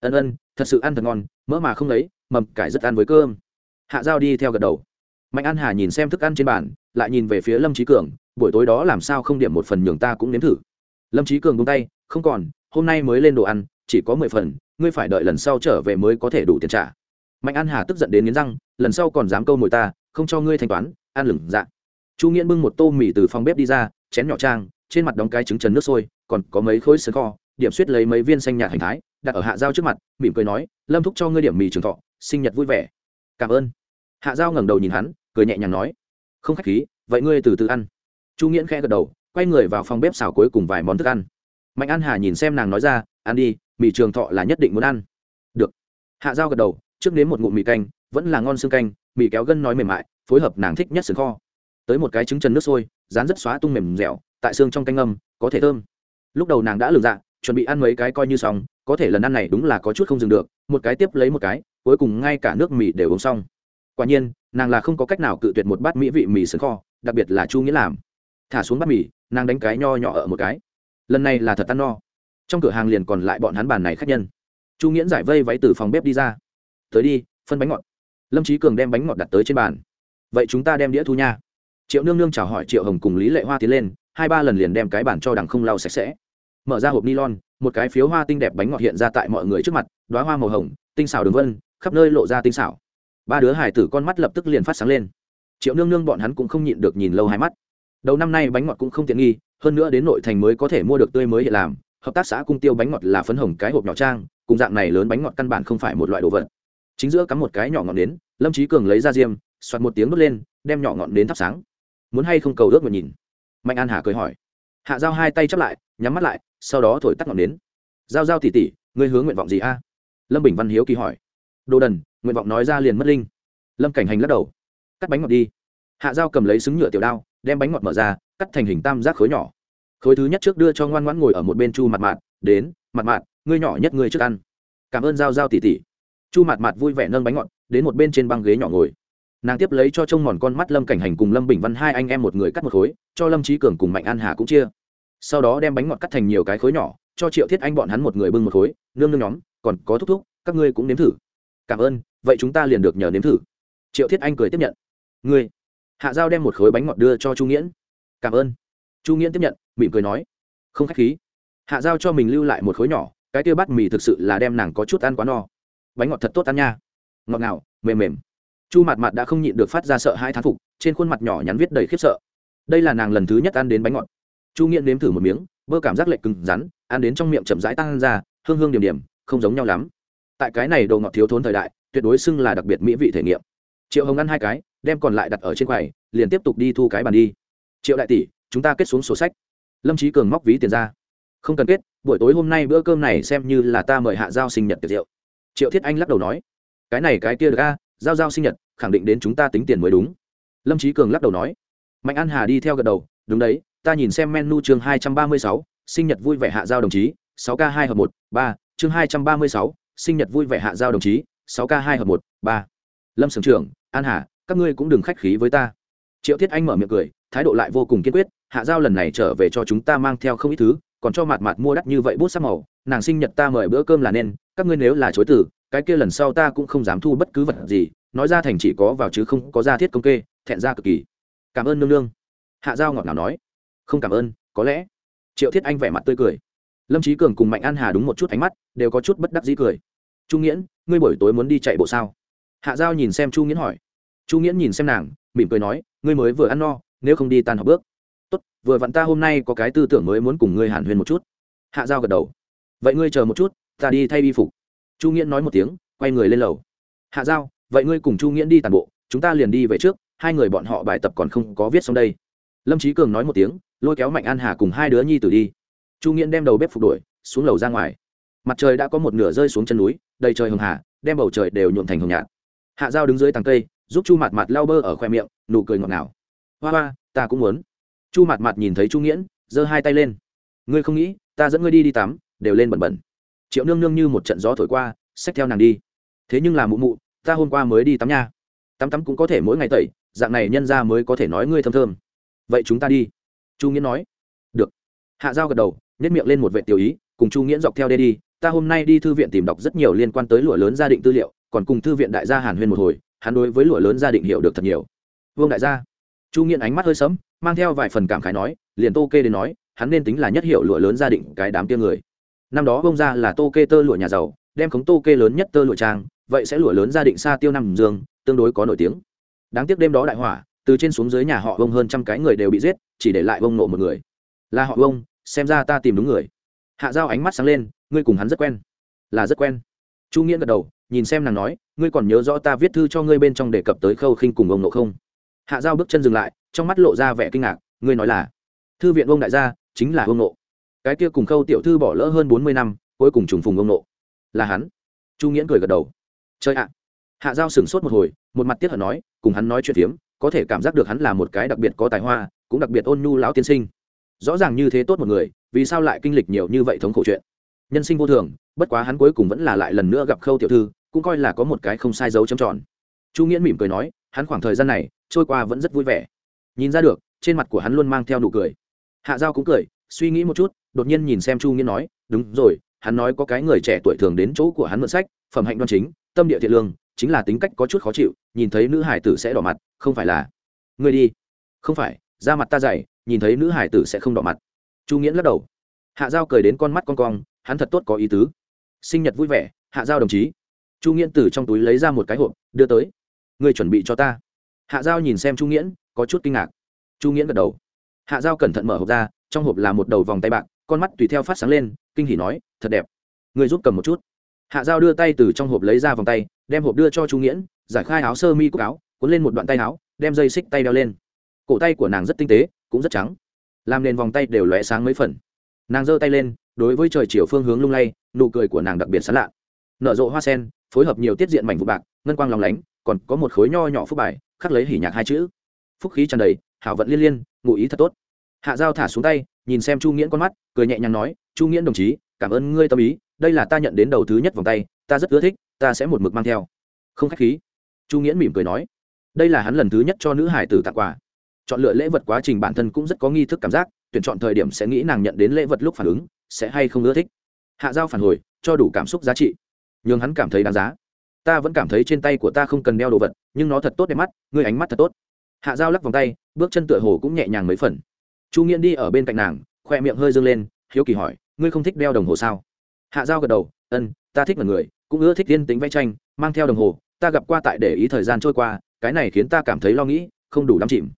Ân ân, thật sự ăn thật ngon, mỡ mà không lấy, mầm cải rất ăn với cơm. Hạ giao đi theo gật đầu. Mạnh an hà nhìn xem thức ăn trên bàn, lại nhìn về phía lâm trí cường buổi tối đó làm sao không điểm một phần nhường ta cũng nếm thử. Lâm trí cường bung tay, không còn, hôm nay mới lên đồ ăn, chỉ có mười phần, ngươi phải đợi lần sau trở về mới có thể đủ tiền trả. Mạnh an hà tức giận đến nghiến răng, lần sau còn dám câu mồi ta, không cho ngươi thanh toán ăn lửng dạ. Chu nghiễn bưng một tô mì từ phòng bếp đi ra, chén nhỏ trang, trên mặt đóng cái trứng trần nước sôi, còn có mấy khối sườn kho, điểm suýt lấy mấy viên xanh nhạt hành thái, đặt ở hạ giao trước mặt, mỉm cười nói, lâm thúc cho ngươi điểm mì trường thọ, sinh nhật vui vẻ. Cảm ơn. Hạ giao ngẩng đầu nhìn hắn, cười nhẹ nhàng nói, không khách khí, vậy ngươi từ từ ăn chu nghiễn khẽ gật đầu, quay người vào phòng bếp xào cuối cùng vài món thức ăn. Mạnh an hà nhìn xem nàng nói ra, ăn đi, mì trường thọ là nhất định muốn ăn. Được. Hạ dao gật đầu, trước đến một ngụm mì canh, vẫn là ngon xương canh, mì kéo gân nói mềm mại, phối hợp nàng thích nhất sườn kho. Tới một cái trứng chân nước sôi, rán rất xóa tung mềm dẻo, tại xương trong canh âm có thể thơm. Lúc đầu nàng đã lường dạ chuẩn bị ăn mấy cái coi như xong, có thể lần ăn này đúng là có chút không dừng được, một cái tiếp lấy một cái, cuối cùng ngay cả nước mì đều uống xong. Quả nhiên, nàng là không có cách nào cự tuyệt một bát mỹ vị mì sườn kho, đặc biệt là chu nghĩa làm thả xuống bát mì, nàng đánh cái nho nhỏ ở một cái. Lần này là thật ăn no. Trong cửa hàng liền còn lại bọn hắn bàn này khách nhân. Chu nghiễn giải vây váy từ phòng bếp đi ra. Tới đi, phân bánh ngọt. Lâm trí cường đem bánh ngọt đặt tới trên bàn. Vậy chúng ta đem đĩa thu nha. Triệu nương nương chào hỏi triệu hồng cùng lý lệ hoa tiến lên, hai ba lần liền đem cái bàn cho đằng không lau sạch sẽ. Mở ra hộp nylon, một cái phiếu hoa tinh đẹp bánh ngọt hiện ra tại mọi người trước mặt đoá hoa màu hồng, tinh xảo đường vân, khắp nơi lộ ra tinh xảo. Ba đứa hải tử con mắt lập tức liền phát sáng lên. Triệu nương nương bọn hắn cũng không nhịn được nhìn lâu hai mắt đầu năm nay bánh ngọt cũng không tiện nghi, hơn nữa đến nội thành mới có thể mua được tươi mới hiện làm. Hợp tác xã cung tiêu bánh ngọt là phấn hồng cái hộp nhỏ trang, cùng dạng này lớn bánh ngọt căn bản không phải một loại đồ vật. Chính giữa cắm một cái nhỏ ngọn nến, lâm trí cường lấy ra diêm soạt một tiếng đốt lên, đem nhỏ ngọn nến thắp sáng. Muốn hay không cầu ước mà nhìn? Mạnh an hà cười hỏi. Hạ giao hai tay chắp lại, nhắm mắt lại, sau đó thổi tắt ngọn nến. Giao giao tỉ tỉ, ngươi hướng nguyện vọng gì a? Lâm bình văn hiếu kỳ hỏi. Đồ đần, nguyện vọng nói ra liền mất linh. Lâm cảnh hành lắc đầu. Cắt bánh ngọt đi. Hạ giao cầm lấy xứng nhựa tiểu đao đem bánh ngọt mở ra, cắt thành hình tam giác khối nhỏ. Khối thứ nhất trước đưa cho ngoan ngoãn ngồi ở một bên chu mặt mạt, đến mặt mạt, ngươi nhỏ nhất ngươi trước ăn. Cảm ơn giao giao tỉ tỉ chu mặt mạt vui vẻ nâng bánh ngọt, đến một bên trên băng ghế nhỏ ngồi. Nàng tiếp lấy cho trông mòn con mắt lâm cảnh hành cùng lâm bình văn hai anh em một người cắt một khối, cho lâm trí cường cùng mạnh an hà cũng chia. Sau đó đem bánh ngọt cắt thành nhiều cái khối nhỏ, cho triệu thiết anh bọn hắn một người bưng một khối, nương nương nhóm, còn có thúc thúc, các ngươi cũng nếm thử. Cảm ơn, vậy chúng ta liền được nhờ nếm thử. Triệu thiết anh cười tiếp nhận. Ngươi hạ giao đem một khối bánh ngọt đưa cho chu nghiễn. Cảm ơn. Chu nghiễn tiếp nhận, mỉm cười nói, không k h á c h khí. Hạ giao cho mình lưu lại một khối nhỏ, cái tiêu bát mì thực sự là đem nàng có chút ăn quá no. Bánh ngọt thật tốt ăn nha. Ngọt ngào, mềm mềm. Chu mặt mặt đã không nhịn được phát ra sợ hai thán phục, trên khuôn mặt nhỏ nhắn viết đầy khiếp sợ. Đây là nàng lần thứ nhất ăn đến bánh ngọt. Chu nghiễn nếm thử một miếng, bơ cảm giác lệch cứng rắn, ăn đến trong miệng chậm rãi tăng ra, hương hương điểm điểm, không giống nhau lắm. Tại cái này đồ ngọt thiếu thốn thời đại, tuyệt đối xưng là đặc biệt mỹ vị thể nghiệm. Triệu hồng ăn hai cái đem còn lại đặt ở trên quầy, liền tiếp tục đi thu cái bàn đi. Triệu đại tỷ, chúng ta kết xuống sổ sách. Lâm trí cường móc ví tiền ra. Không cần kết, buổi tối hôm nay bữa cơm này xem như là ta mời hạ giao sinh nhật tiệc rượu. Triệu thiết anh lắc đầu nói, cái này cái kia được a, giao giao sinh nhật, khẳng định đến chúng ta tính tiền mới đúng. Lâm trí cường lắc đầu nói, mạnh an hà đi theo gật đầu, đúng đấy, ta nhìn xem menu chương hai trăm ba mươi sáu, sinh nhật vui vẻ hạ giao đồng chí, sáu k hai hợp một, ba, chương hai trăm ba mươi sáu, sinh nhật vui vẻ hạ giao đồng chí, sáu k hai hợp một, ba. Lâm sưởng trưởng, an hà các ngươi cũng đừng khách khí với ta. Triệu thiết anh mở miệng cười, thái độ lại vô cùng kiên quyết, hạ giao lần này trở về cho chúng ta mang theo không ít thứ, còn cho mặt mặt mua đắt như vậy bút sắc màu, nàng sinh nhật ta mời bữa cơm là nên, các ngươi nếu là chối từ, cái kia lần sau ta cũng không dám thu bất cứ vật gì, nói ra thành chỉ có vào chứ không có ra thiết công kê, thẹn ra cực kỳ. Cảm ơn nương nương. Hạ giao ngọt ngào nói. Không cảm ơn, có lẽ. Triệu thiết anh vẻ mặt tươi cười. Lâm trí cường cùng mạnh an hà đúng một chút ánh mắt, đều có chút bất đắc dĩ cười. Chu nghiễn, ngươi buổi tối muốn đi chạy bộ sao? Hạ giao nhìn xem chu nghiễn hỏi chu nghiễn nhìn xem nàng, mỉm cười nói, ngươi mới vừa ăn no, nếu không đi tan học bước. Tốt, vừa vặn ta hôm nay có cái tư tưởng mới muốn cùng ngươi hàn huyên một chút. Hạ giao gật đầu. Vậy ngươi chờ một chút, ta đi thay y phục. Chu nghiễn nói một tiếng, quay người lên lầu. Hạ giao, vậy ngươi cùng chu nghiễn đi tàn bộ, chúng ta liền đi về trước, hai người bọn họ bài tập còn không có viết xong đây. Lâm trí cường nói một tiếng, lôi kéo mạnh an hà cùng hai đứa nhi tử đi. Chu nghiễn đem đầu bếp phục đuổi xuống lầu ra ngoài. Mặt trời đã có một nửa rơi xuống chân núi, đầy trời hồng hà, đem bầu trời đều nhuộm thành hồng nhạt. Hạ dao đứng dưới tàng cây giúp chu mặt mặt lau bơ ở khoe miệng, nụ cười ngọt ngào. Hoa hoa, ta cũng muốn. Chu mặt mặt nhìn thấy chu nghiễn, giơ hai tay lên. Ngươi không nghĩ, ta dẫn ngươi đi đi tắm, đều lên bẩn bẩn. Triệu nương nương như một trận gió thổi qua, xách theo nàng đi. Thế nhưng là mụ mụ, ta hôm qua mới đi tắm nha. Tắm tắm cũng có thể mỗi ngày tẩy, dạng này nhân ra mới có thể nói ngươi thơm thơm. Vậy chúng ta đi. Chu nghiễn nói. Được. Hạ giao gật đầu nhét miệng lên một vệ tiểu ý, cùng chu nghiễn dọc theo đê đi. Ta hôm nay đi thư viện tìm đọc rất nhiều liên quan tới lụa lớn gia định tư liệu, còn cùng thư viện đại gia hàn huyên một hồi hắn đối với lụa lớn gia định hiểu được thật nhiều. Vương đại gia, chu nghiện ánh mắt hơi sấm mang theo vài phần cảm khái nói, liền tô kê đến nói, hắn nên tính là nhất hiệu lụa lớn gia định cái đám kia người. Năm đó bông ra là tô kê tơ lụa nhà giàu, đem khống tô kê lớn nhất tơ lụa trang, vậy sẽ lụa lớn gia định xa tiêu năm dương, tương đối có nổi tiếng. Đáng tiếc đêm đó đại hỏa, từ trên xuống dưới nhà họ bông hơn trăm cái người đều bị giết, chỉ để lại bông nộ một người. Là họ bông xem ra ta tìm đúng người. Hạ giao ánh mắt sáng lên, ngươi cùng hắn rất quen. Là rất quen. Chu nghiện gật đầu nhìn xem nàng nói, ngươi còn nhớ rõ ta viết thư cho ngươi bên trong đề cập tới khâu khinh cùng ông nộ không? Hạ giao bước chân dừng lại, trong mắt lộ ra vẻ kinh ngạc, ngươi nói là? Thư viện ông đại gia, chính là ông nộ cái kia cùng khâu tiểu thư bỏ lỡ hơn bốn mươi năm, cuối cùng trùng phùng ông nộ là hắn. Chu nghiễn cười gật đầu. Chơi ạ. Hạ giao sửng sốt một hồi, một mặt tiếc hận nói, cùng hắn nói chuyện phiếm, có thể cảm giác được hắn là một cái đặc biệt có tài hoa, cũng đặc biệt ôn nhu lão tiên sinh. Rõ ràng như thế tốt một người, vì sao lại kinh lịch nhiều như vậy thống khổ chuyện? Nhân sinh vô thường, bất quá hắn cuối cùng vẫn là lại lần nữa gặp khâu tiểu thư cũng coi là có một cái không sai dấu chấm tròn. Chu nghiễn mỉm cười nói, hắn khoảng thời gian này, trôi qua vẫn rất vui vẻ. Nhìn ra được, trên mặt của hắn luôn mang theo nụ cười. Hạ giao cũng cười, suy nghĩ một chút, đột nhiên nhìn xem chu nghiễn nói, đúng rồi, hắn nói có cái người trẻ tuổi thường đến chỗ của hắn mượn sách, phẩm hạnh đoan chính, tâm địa thiện lương, chính là tính cách có chút khó chịu, nhìn thấy nữ hải tử sẽ đỏ mặt, không phải là người đi. Không phải, da mặt ta dày, nhìn thấy nữ hải tử sẽ không đỏ mặt. Chu nghiễn lắc đầu. Hạ giao cười đến con mắt con cong, hắn thật tốt có ý tứ. Sinh nhật vui vẻ, hạ giao đồng chí chu nghiễn từ trong túi lấy ra một cái hộp, đưa tới. Người chuẩn bị cho ta. Hạ giao nhìn xem chu nghiễn, có chút kinh ngạc. Chu nghiễn gật đầu. Hạ giao cẩn thận mở hộp ra, trong hộp là một đầu vòng tay bạc, con mắt tùy theo phát sáng lên, kinh hỉ nói, thật đẹp. Người giúp cầm một chút. Hạ giao đưa tay từ trong hộp lấy ra vòng tay, đem hộp đưa cho chu nghiễn, giải khai áo sơ mi cúc áo, cuốn lên một đoạn tay áo, đem dây xích tay đeo lên. Cổ tay của nàng rất tinh tế, cũng rất trắng. Làm nền vòng tay đều lóe sáng mấy phần. Nàng giơ tay lên, đối với trời chiều phương hướng lung lay, nụ cười của nàng đặc biệt sán lạ. Nở rộ hoa sen phối hợp nhiều tiết diện mảnh vụ bạc, ngân quang lòng lánh, còn có một khối nho nhỏ phúc bài, khắc lấy hỉ nhạc hai chữ. Phúc khí tràn đầy, hảo vận liên liên, ngụ ý thật tốt. Hạ giao thả xuống tay, nhìn xem chu nghiễn con mắt, cười nhẹ nhàng nói, chu nghiễn đồng chí, cảm ơn ngươi tâm ý, đây là ta nhận đến đầu thứ nhất vòng tay, ta rất ưa thích, ta sẽ một mực mang theo. Không khách khí. Chu nghiễn mỉm cười nói, đây là hắn lần thứ nhất cho nữ hải tử tặng quà. Chọn lựa lễ vật quá trình bản thân cũng rất có nghi thức cảm giác, tuyển chọn thời điểm sẽ nghĩ nàng nhận đến lễ vật lúc phản ứng, sẽ hay không ưa thích. Hạ giao phản hồi, cho đủ cảm xúc giá trị n h ư n g hắn cảm thấy đáng giá. Ta vẫn cảm thấy trên tay của ta không cần đeo đồ vật, nhưng nó thật tốt đẹp mắt, ngươi ánh mắt thật tốt. Hạ giao lắc vòng tay, bước chân tựa hồ cũng nhẹ nhàng mấy phần. Chu nghiễn đi ở bên cạnh nàng, khoe miệng hơi dâng lên, hiếu kỳ hỏi, ngươi không thích đeo đồng hồ sao? Hạ giao gật đầu ân ta thích mật người, cũng ưa thích tiên tính vẽ tranh, mang theo đồng hồ, ta gặp qua tại để ý thời gian trôi qua, cái này khiến ta cảm thấy lo nghĩ, không đủ đắm chìm.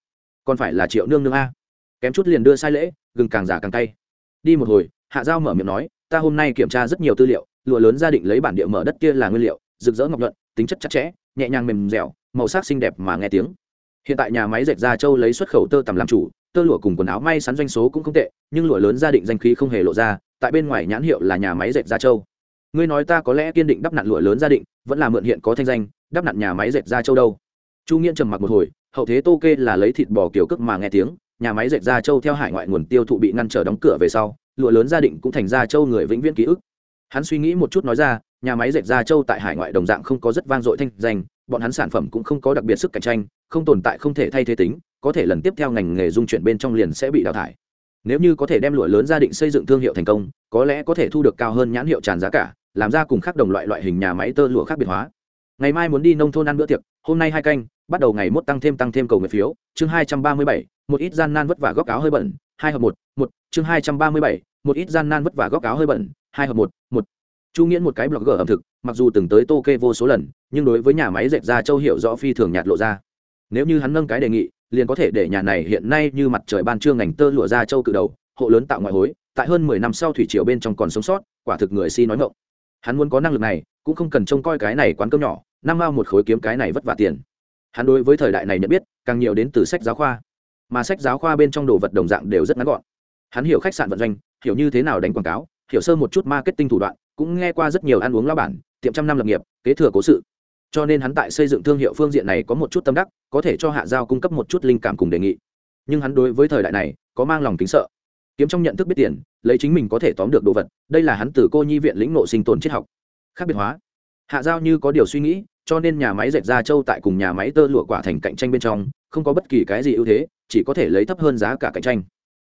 Còn phải là triệu nương nương a. Kém chút liền đưa sai lễ, gừng càng giả càng tay đi một hồi, hạ giao mở miệng nói, ta hôm nay kiểm tra rất nhiều tư liệu lụa lớn gia định lấy bản địa mở đất kia là nguyên liệu, rực rỡ ngọc nhuận, tính chất chặt chẽ, nhẹ nhàng mềm dẻo, màu sắc xinh đẹp mà nghe tiếng. Hiện tại nhà máy dệt gia châu lấy xuất khẩu tơ tằm làm chủ, tơ lụa cùng quần áo may sắn doanh số cũng không tệ, nhưng lụa lớn gia định danh khí không hề lộ ra, tại bên ngoài nhãn hiệu là nhà máy dệt gia châu ngươi nói ta có lẽ kiên định đắp nặn lụa lớn gia định, vẫn là mượn hiện có thanh danh, đắp nặn nhà máy dệt gia châu đâu. Chu nghiễn trầm mặc một hồi, hậu thế tô kê là lấy thịt bò kiểu cước mà nghe tiếng, nhà máy dệt gia châu theo hải ngoại nguồn tiêu thụ bị ngăn trở đóng cửa về sau, lụa lớn gia định cũng thành gia châu người vĩnh viễn ký ức hắn suy nghĩ một chút nói ra, nhà máy dệt da châu tại hải ngoại đồng dạng không có rất vang dội thanh danh, bọn hắn sản phẩm cũng không có đặc biệt sức cạnh tranh, không tồn tại không thể thay thế tính, có thể lần tiếp theo ngành nghề dung chuyển bên trong liền sẽ bị đào thải. Nếu như có thể đem lụa lớn gia định xây dựng thương hiệu thành công, có lẽ có thể thu được cao hơn nhãn hiệu tràn giá cả, làm ra cùng khác đồng loại loại hình nhà máy tơ lụa khác biệt hóa. Ngày mai muốn đi nông thôn ăn bữa tiệc, hôm nay hai canh, bắt đầu ngày mốt tăng thêm tăng thêm cầu nguyện phiếu. Chương hai trăm ba mươi bảy, một ít gian nan vất vả góc áo hơi bẩn. Hai hợp một một, chương hai trăm ba mươi bảy, một ít gian nan vất vả góc áo hơi bẩn hai hợp một một. Chu nghiễn một cái blogger ẩm thực, mặc dù từng tới tô kê vô số lần, nhưng đối với nhà máy dệt ra châu hiệu rõ phi thường nhạt lộ ra. Nếu như hắn nâng cái đề nghị, liền có thể để nhà này hiện nay như mặt trời ban trưa ngành tơ lụa ra châu cự đầu, hộ lớn tạo ngoại hối, tại hơn mười năm sau thủy triều bên trong còn sống sót, quả thực người si nói ngộng hắn muốn có năng lực này, cũng không cần trông coi cái này quán cơm nhỏ, năm mao một khối kiếm cái này vất vả tiền. Hắn đối với thời đại này nhận biết, càng nhiều đến từ sách giáo khoa. Mà sách giáo khoa bên trong đồ vật đồng dạng đều rất ngắn gọn. Hắn hiểu khách sạn vận doanh, hiểu như thế nào đánh quảng cáo hiểu sơ một chút marketing thủ đoạn, cũng nghe qua rất nhiều ăn uống lao bản, tiệm trăm năm lập nghiệp, kế thừa cố sự. Cho nên hắn tại xây dựng thương hiệu phương diện này có một chút tâm đắc, có thể cho hạ giao cung cấp một chút linh cảm cùng đề nghị. Nhưng hắn đối với thời đại này, có mang lòng kính sợ. Kiếm trong nhận thức biết tiền, lấy chính mình có thể tóm được đồ vật, đây là hắn từ cô nhi viện lĩnh nộ sinh tồn triết học. Khác biệt hóa. Hạ giao như có điều suy nghĩ, cho nên nhà máy dệt da châu tại cùng nhà máy tơ lụa quả thành cạnh tranh bên trong, không có bất kỳ cái gì ưu thế, chỉ có thể lấy thấp hơn giá cả cạnh tranh.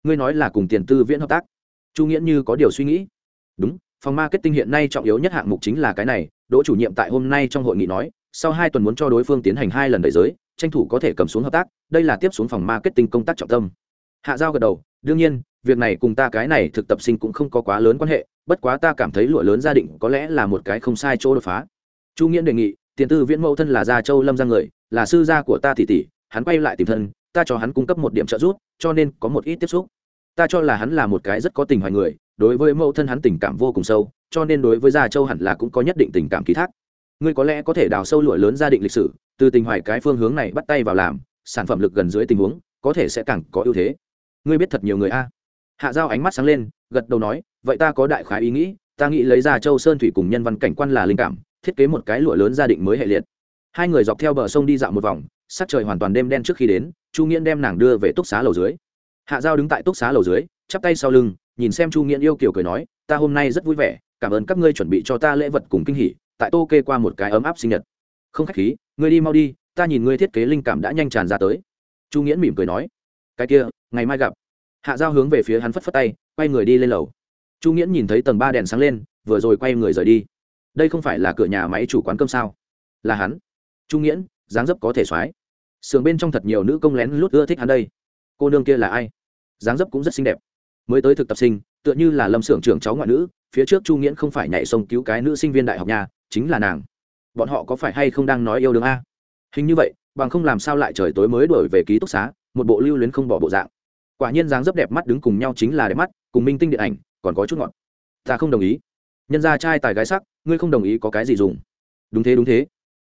Ngươi nói là cùng tiền tư viễn hợp tác chu nghĩa như có điều suy nghĩ. Đúng, phòng marketing hiện nay trọng yếu nhất hạng mục chính là cái này, đỗ chủ nhiệm tại hôm nay trong hội nghị nói, sau hai tuần muốn cho đối phương tiến hành hai lần đẩy giới, tranh thủ có thể cầm xuống hợp tác, đây là tiếp xuống phòng marketing công tác trọng tâm. Hạ giao gật đầu, đương nhiên, việc này cùng ta cái này thực tập sinh cũng không có quá lớn quan hệ, bất quá ta cảm thấy lụa lớn gia định có lẽ là một cái không sai chỗ đột phá. Chu nghĩa đề nghị, tiền tư viễn mẫu thân là gia châu lâm giang người, là sư gia của ta tỷ tỷ, hắn quay lại tìm thân, ta cho hắn cung cấp một điểm trợ giúp, cho nên có một ít tiếp xúc ta cho là hắn là một cái rất có tình hoài người, đối với mẫu thân hắn tình cảm vô cùng sâu, cho nên đối với gia châu hẳn là cũng có nhất định tình cảm ký thác. Ngươi có lẽ có thể đào sâu lụa lớn gia định lịch sử, từ tình hoài cái phương hướng này bắt tay vào làm, sản phẩm lực gần dưới tình huống, có thể sẽ càng có ưu thế. Ngươi biết thật nhiều người a. Hạ giao ánh mắt sáng lên, gật đầu nói, vậy ta có đại khái ý nghĩ, ta nghĩ lấy ra châu sơn thủy cùng nhân văn cảnh quan là linh cảm, thiết kế một cái lụa lớn gia định mới hệ liệt. Hai người dọc theo bờ sông đi dạo một vòng, sắc trời hoàn toàn đêm đen trước khi đến, chu nghiễn đem nàng đưa về túc xá lầu dưới hạ giao đứng tại túc xá lầu dưới, chắp tay sau lưng, nhìn xem chu nghiễn yêu kiểu cười nói, ta hôm nay rất vui vẻ, cảm ơn các ngươi chuẩn bị cho ta lễ vật cùng kinh hỉ, tại tô kê qua một cái ấm áp sinh nhật. Không khách khí, ngươi đi mau đi, ta nhìn ngươi thiết kế linh cảm đã nhanh tràn ra tới. Chu nghiễn mỉm cười nói, cái kia, ngày mai gặp. Hạ giao hướng về phía hắn phất phất tay, quay người đi lên lầu. Chu nghiễn nhìn thấy tầng ba đèn sáng lên, vừa rồi quay người rời đi. Đây không phải là cửa nhà máy chủ quán cơm sao? Là hắn. Chu nghiễn, dáng dấp có thể soái sườn bên trong thật nhiều nữ công lén lút ưa thích hắn đây. Cô nương kia là ai? Dáng dấp cũng rất xinh đẹp. Mới tới thực tập sinh, tựa như là lâm xưởng trưởng cháu ngoại nữ, phía trước chu nghiễn không phải nhảy sông cứu cái nữ sinh viên đại học nhà chính là nàng. Bọn họ có phải hay không đang nói yêu đương a? Hình như vậy, bằng không làm sao lại trời tối mới đổi về ký túc xá, một bộ lưu luyến không bỏ bộ dạng. Quả nhiên dáng dấp đẹp mắt đứng cùng nhau chính là đẹp mắt, cùng minh tinh điện ảnh, còn có chút ngọt. Ta không đồng ý. Nhân gia trai tài gái sắc, ngươi không đồng ý có cái gì dùng. Đúng thế đúng thế.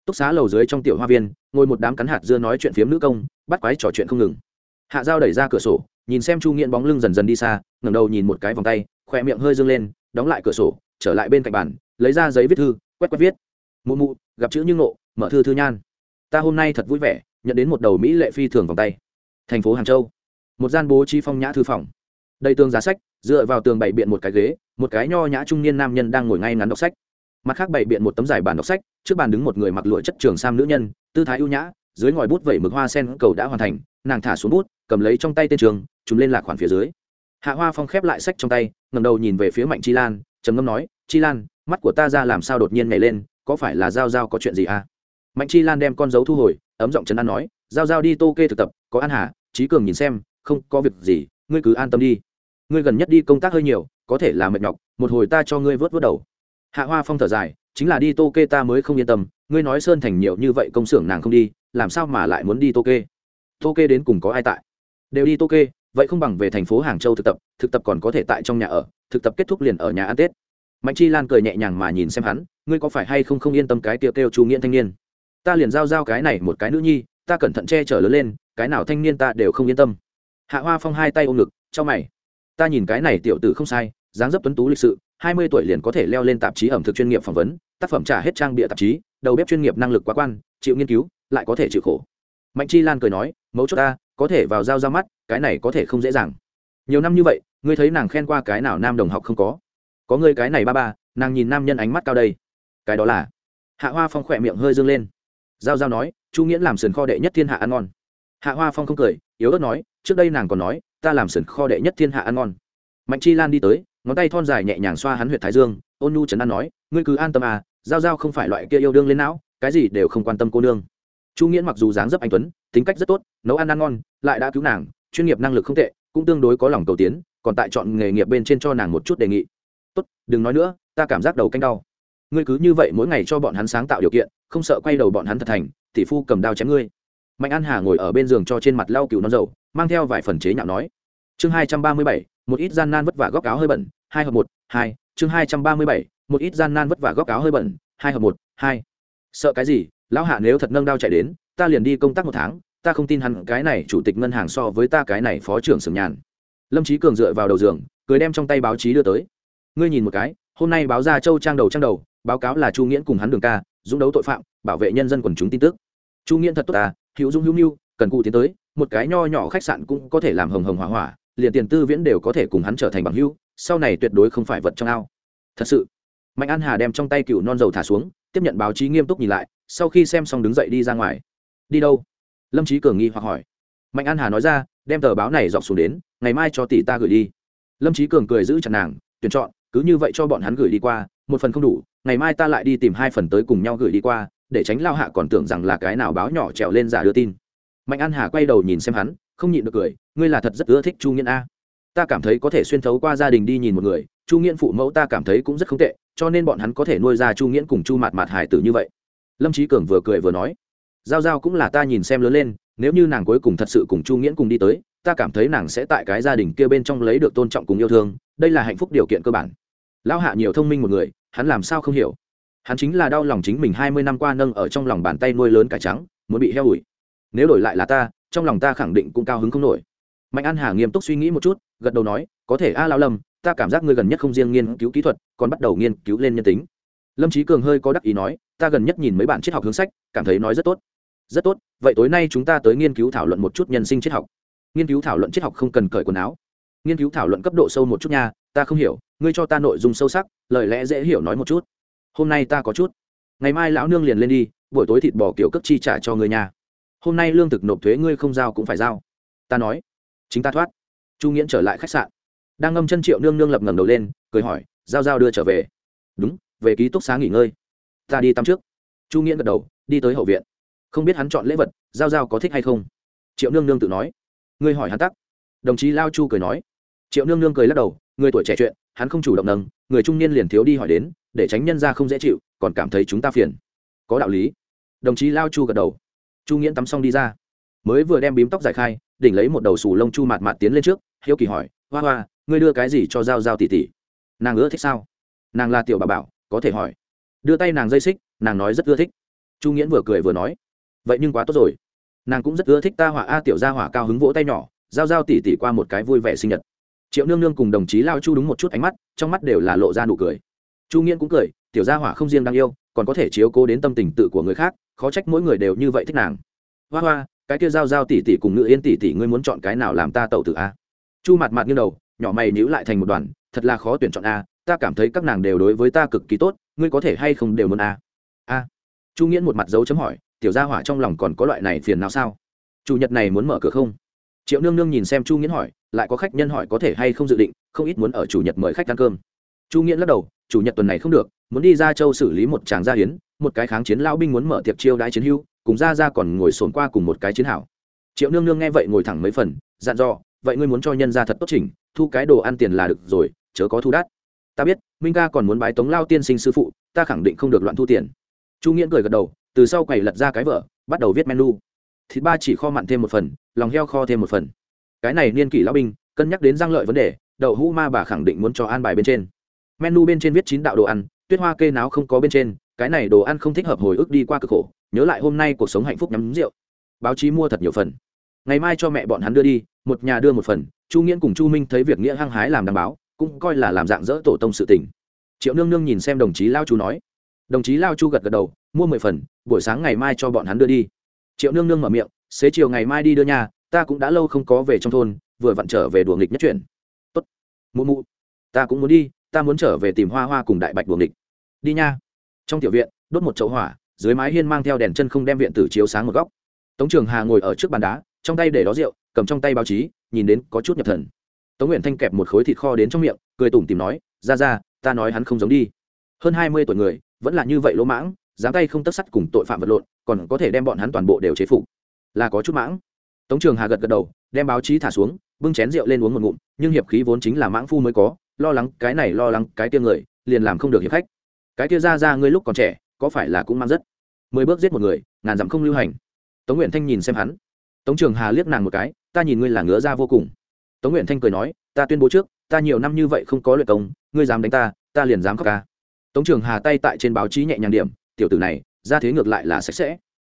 Túc xá lầu dưới trong tiểu hoa viên, ngồi một đám cắn hạt dưa nói chuyện phiếm nữ công, bắt quái trò chuyện không ngừng. Hạ dao đẩy ra cửa sổ nhìn xem chu nghiện bóng lưng dần dần đi xa, ngẩng đầu nhìn một cái vòng tay khỏe miệng hơi dâng lên, đóng lại cửa sổ, trở lại bên cạnh bàn, lấy ra giấy viết thư, quét quét viết. Mụ mụ, gặp chữ như ngộ, mở thư thư nhan. Ta hôm nay thật vui vẻ, nhận đến một đầu mỹ lệ phi thường vòng tay. Thành phố hàng châu. Một gian bố trí phong nhã thư phòng. Đầy tường giá sách, dựa vào tường bảy biện một cái ghế, một cái nho nhã trung niên nam nhân đang ngồi ngay ngắn đọc sách. Mặt khác bảy biện một tấm giải bản đọc sách, trước bàn đứng một người mặc lụa chất trường sam nữ nhân, tư thái ưu nhã, dưới ngòi bút vẩy mực hoa sen cầu đã hoàn thành, nàng thả xuống bút, cầm lấy trong tay tên trường chúng lên lạc khoản phía dưới. Hạ hoa phong khép lại sách trong tay ngầm đầu nhìn về phía mạnh chi lan, trầm ngâm nói, chi lan, mắt của ta ra làm sao đột nhiên nhảy lên, có phải là giao giao có chuyện gì à? Mạnh chi lan đem con dấu thu hồi, ấm giọng trấn an nói, giao giao đi tô kê thực tập, có an hà trí cường nhìn xem, không, có việc gì, ngươi cứ an tâm đi. Ngươi gần nhất đi công tác hơi nhiều, có thể là mệt nhọc, một hồi ta cho ngươi vớt vớt đầu. Hạ hoa phong thở dài, chính là đi tô kê ta mới không yên tâm, ngươi nói sơn thành nhiều như vậy công xưởng nàng không đi, làm sao mà lại muốn đi tô kê? Tô kê đến cùng có ai tại? Đều đi tô kê vậy không bằng về thành phố hàng châu thực tập thực tập còn có thể tại trong nhà ở, thực tập kết thúc liền ở nhà ăn tết. Mạnh chi lan cười nhẹ nhàng mà nhìn xem hắn, ngươi có phải hay không không yên tâm cái tiêu kêu chu nghiện thanh niên? Ta liền giao giao cái này một cái nữ nhi, ta cẩn thận che chở lớn lên, cái nào thanh niên ta đều không yên tâm. Hạ hoa phong hai tay ôm ngực, cho mày. Ta nhìn cái này tiểu tử không sai, dáng dấp tuấn tú lịch sự, hai mươi tuổi liền có thể leo lên tạp chí ẩm thực chuyên nghiệp phỏng vấn, tác phẩm trả hết trang bịa tạp chí, đầu bếp chuyên nghiệp năng lực quá quan, chịu nghiên cứu, lại có thể chịu khổ. Mạnh chi lan cười nói, mấu chốt ta, có thể vào giao ra mắt cái này có thể không dễ dàng. Nhiều năm như vậy, ngươi thấy nàng khen qua cái nào nam đồng học không có? Có ngươi cái này ba ba, nàng nhìn nam nhân ánh mắt cao đây. Cái đó là? Hạ hoa phong khỏe miệng hơi dương lên. Giao giao nói, chu nghiễn làm sườn kho đệ nhất thiên hạ ăn ngon. Hạ hoa phong không cười, yếu ớt nói, trước đây nàng còn nói, ta làm sườn kho đệ nhất thiên hạ ăn ngon. Mạnh chi lan đi tới, ngón tay thon dài nhẹ nhàng xoa hắn huyệt thái dương, ôn nhu trấn an nói, ngươi cứ an tâm à giao giao không phải loại kia yêu đương lên não, cái gì đều không quan tâm cô nương. Chu nghiễn mặc dù dáng dấp anh tuấn, tính cách rất tốt, nấu ăn ăn ngon, lại đã cứu nàng chuyên nghiệp năng lực không tệ, cũng tương đối có lòng cầu tiến, còn tại chọn nghề nghiệp bên trên cho nàng một chút đề nghị. Tốt, đừng nói nữa, ta cảm giác đầu canh đau. Ngươi cứ như vậy mỗi ngày cho bọn hắn sáng tạo điều kiện, không sợ quay đầu bọn hắn thật thành, tỷ phu cầm đao chém ngươi. Mạnh an hà ngồi ở bên giường cho trên mặt lau cừu non dầu, mang theo vài phần chế nhạo nói. Chương hai trăm ba mươi bảy, một ít gian nan vất vả góc áo hơi bẩn, hai hợp một, hai, chương hai trăm ba mươi bảy, một ít gian nan vất vả góc áo hơi bẩn, hai hợp một, hai. Sợ cái gì? Lão hạ nếu thật nâng đao chạy đến, ta liền đi công tác một tháng ta không tin hắn cái này chủ tịch ngân hàng so với ta cái này phó trưởng sưởng nhàn. Lâm trí cường dựa vào đầu giường, cười đem trong tay báo chí đưa tới. Ngươi nhìn một cái, hôm nay báo ra châu trang đầu trang đầu, báo cáo là chu nghiễn cùng hắn đường ca, dũng đấu tội phạm, bảo vệ nhân dân quần chúng tin tức. Chu nghiễn thật tốt ta, hữu dũng hữu mưu, cần cụ tiến tới, một cái nho nhỏ khách sạn cũng có thể làm hồng hồng hỏa hỏa, liền tiền tư viễn đều có thể cùng hắn trở thành bằng hữu, sau này tuyệt đối không phải vật trong ao. Thật sự, mạnh an hà đem trong tay cựu non dầu thả xuống, tiếp nhận báo chí nghiêm túc nhìn lại, sau khi xem xong đứng dậy đi ra ngoài. Đi đâu? Lâm trí cường nghi hoặc hỏi. Mạnh an hà nói ra, đem tờ báo này dọc xuống đến, ngày mai cho tỷ ta gửi đi. Lâm trí cường cười giữ chặt nàng, tuyển chọn, cứ như vậy cho bọn hắn gửi đi qua, một phần không đủ, ngày mai ta lại đi tìm hai phần tới cùng nhau gửi đi qua, để tránh lao hạ còn tưởng rằng là cái nào báo nhỏ trèo lên giả đưa tin. Mạnh an hà quay đầu nhìn xem hắn, không nhịn được cười, ngươi là thật rất ưa thích chu nghiễn a. Ta cảm thấy có thể xuyên thấu qua gia đình đi nhìn một người, chu nghiễn phụ mẫu ta cảm thấy cũng rất không tệ, cho nên bọn hắn có thể nuôi ra chu nghiễn cùng chu mạt mạt hải tử như vậy. Lâm trí cường vừa cười vừa nói giao giao cũng là ta nhìn xem lớn lên, nếu như nàng cuối cùng thật sự cùng chu nghiễn cùng đi tới, ta cảm thấy nàng sẽ tại cái gia đình kia bên trong lấy được tôn trọng cùng yêu thương, đây là hạnh phúc điều kiện cơ bản. Lão hạ nhiều thông minh một người, hắn làm sao không hiểu? Hắn chính là đau lòng chính mình hai mươi năm qua nâng ở trong lòng bàn tay nuôi lớn cải trắng, muốn bị heo ủi. Nếu đổi lại là ta, trong lòng ta khẳng định cũng cao hứng không nổi. Mạnh an hà nghiêm túc suy nghĩ một chút, gật đầu nói, có thể a à lao lâm, ta cảm giác ngươi gần nhất không riêng nghiên cứu kỹ thuật, còn bắt đầu nghiên cứu lên nhân tính. Lâm trí cường hơi có đắc ý nói, ta gần nhất nhìn mấy bản triết học hướng sách, cảm thấy nói rất tốt rất tốt, vậy tối nay chúng ta tới nghiên cứu thảo luận một chút nhân sinh triết học. Nghiên cứu thảo luận triết học không cần cởi quần áo. Nghiên cứu thảo luận cấp độ sâu một chút nha, ta không hiểu, ngươi cho ta nội dung sâu sắc, lời lẽ dễ hiểu nói một chút. Hôm nay ta có chút. Ngày mai lão nương liền lên đi, buổi tối thịt bò kiểu cấp chi trả cho người nhà hôm nay lương thực nộp thuế ngươi không giao cũng phải giao. Ta nói. Chính ta thoát. Chu nghiễn trở lại khách sạn. Đang ngâm chân triệu nương nương lập ngẩng đầu lên, cười hỏi, giao giao đưa trở về. Đúng, về ký túc xá nghỉ ngơi. Ta đi tắm trước. Chu nghiễn gật đầu, đi tới hậu viện không biết hắn chọn lễ vật, giao giao có thích hay không? Triệu nương nương tự nói. Ngươi hỏi hắn tắc. Đồng chí lao chu cười nói. Triệu nương nương cười lắc đầu, người tuổi trẻ chuyện, hắn không chủ động nâng, người trung niên liền thiếu đi hỏi đến, để tránh nhân ra không dễ chịu, còn cảm thấy chúng ta phiền. Có đạo lý. Đồng chí lao chu gật đầu. Chu nghiễn tắm xong đi ra. Mới vừa đem bím tóc giải khai, đỉnh lấy một đầu sù lông chu mạt mạt tiến lên trước, hiếu kỳ hỏi, hoa hoa, ngươi đưa cái gì cho giao giao tỷ tỷ? Nàng ưa thích sao? Nàng là tiểu bà bảo, có thể hỏi. Đưa tay nàng dây xích, nàng nói rất ưa thích. Chu nghiễn vừa cười vừa nói vậy nhưng quá tốt rồi. Nàng cũng rất ưa thích ta hỏa a tiểu gia hỏa cao hứng vỗ tay nhỏ, giao giao tỉ tỉ qua một cái vui vẻ sinh nhật. Triệu nương nương cùng đồng chí lao chu đúng một chút ánh mắt, trong mắt đều là lộ ra nụ cười. Chu nghiễn cũng cười, tiểu gia hỏa không riêng đang yêu, còn có thể chiếu cố đến tâm tình tự của người khác, khó trách mỗi người đều như vậy thích nàng. Hoa hoa, cái kia giao giao tỉ tỉ cùng ngự yên tỉ tỉ ngươi muốn chọn cái nào làm ta tẩu tử a? Chu mặt mặt như đầu, nhỏ mày nhíu lại thành một đoàn, thật là khó tuyển chọn a, ta cảm thấy các nàng đều đối với ta cực kỳ tốt, ngươi có thể hay không đều muốn a? A. Chu nghiễn một mặt dấu chấm hỏi tiểu gia hỏa trong lòng còn có loại này phiền nào sao? Chủ nhật này muốn mở cửa không? Triệu nương nương nhìn xem chu nghiễn hỏi, lại có khách nhân hỏi có thể hay không dự định, không ít muốn ở chủ nhật mời khách ăn cơm. Chu nghiễn lắc đầu, chủ nhật tuần này không được, muốn đi ra châu xử lý một chàng gia hiến, một cái kháng chiến lão binh muốn mở tiệc chiêu đãi chiến hưu, cùng ra ra còn ngồi sồn qua cùng một cái chiến hảo. Triệu nương nương nghe vậy ngồi thẳng mấy phần, dặn dò, vậy ngươi muốn cho nhân ra thật tốt chỉnh, thu cái đồ ăn tiền là được rồi, chớ có thu đắt. Ta biết, minh ca còn muốn bái tống lao tiên sinh sư phụ, ta khẳng định không được loạn thu tiền. Chu nghiễn cười gật đầu từ sau quầy lật ra cái vợ bắt đầu viết menu. Thịt ba chỉ kho mặn thêm một phần, lòng heo kho thêm một phần. Cái này niên kỷ lão binh, cân nhắc đến răng lợi vấn đề, đậu hũ ma bà khẳng định muốn cho an bài bên trên. Menu bên trên viết chín đạo đồ ăn, tuyết hoa kê náo không có bên trên, cái này đồ ăn không thích hợp hồi ức đi qua cực khổ, nhớ lại hôm nay cuộc sống hạnh phúc nhắm rượu. Báo chí mua thật nhiều phần. Ngày mai cho mẹ bọn hắn đưa đi, một nhà đưa một phần, chu nghiễn cùng chu minh thấy việc nghĩa hăng hái làm đảm báo, cũng coi là làm dạng dỡ tổ tông sự tình. Triệu nương nương nhìn xem đồng chí lao chu nói. Đồng chí lao chu gật gật đầu mua mười phần, buổi sáng ngày mai cho bọn hắn đưa đi. Triệu nương nương mở miệng, xế chiều ngày mai đi đưa nhà, ta cũng đã lâu không có về trong thôn, vừa vặn trở về đùa nghịch nhất chuyển tốt. Mụ mụ, ta cũng muốn đi, ta muốn trở về tìm hoa hoa cùng đại bạch đùa nghịch. Đi nha. Trong tiểu viện, đốt một chậu hỏa, dưới mái hiên mang theo đèn chân không đem viện tử chiếu sáng một góc. Tống trường hà ngồi ở trước bàn đá, trong tay để đó rượu, cầm trong tay báo chí, nhìn đến có chút nhập thần. Tống nguyện thanh kẹp một khối thịt kho đến trong miệng, cười tủm tìm nói, ra ra, ta nói hắn không giống đi. Hơn hai mươi tuổi người, vẫn là như vậy lỗ mãng dám tay không tất sắt cùng tội phạm vật lộn, còn có thể đem bọn hắn toàn bộ đều chế phục. Là có chút mãng. Tống trường hà gật gật đầu, đem báo chí thả xuống, bưng chén rượu lên uống một ngụm, nhưng hiệp khí vốn chính là mãng phu mới có, lo lắng cái này lo lắng cái kia người, liền làm không được hiệp khách. Cái kia ra ra ngươi lúc còn trẻ, có phải là cũng mang rất? Mười bước giết một người, ngàn dặm không lưu hành. Tống nguyện thanh nhìn xem hắn. Tống trường hà liếc nàng một cái, ta nhìn ngươi là ngứa ra vô cùng. Tống nguyện thanh cười nói, ta tuyên bố trước, ta nhiều năm như vậy không có luyện công, ngươi dám đánh ta ta liền dám khóc ca. Tống trường hà tay tại trên báo chí nhẹ nhàng điểm tiểu tử này, ra thế ngược lại là sạch sẽ.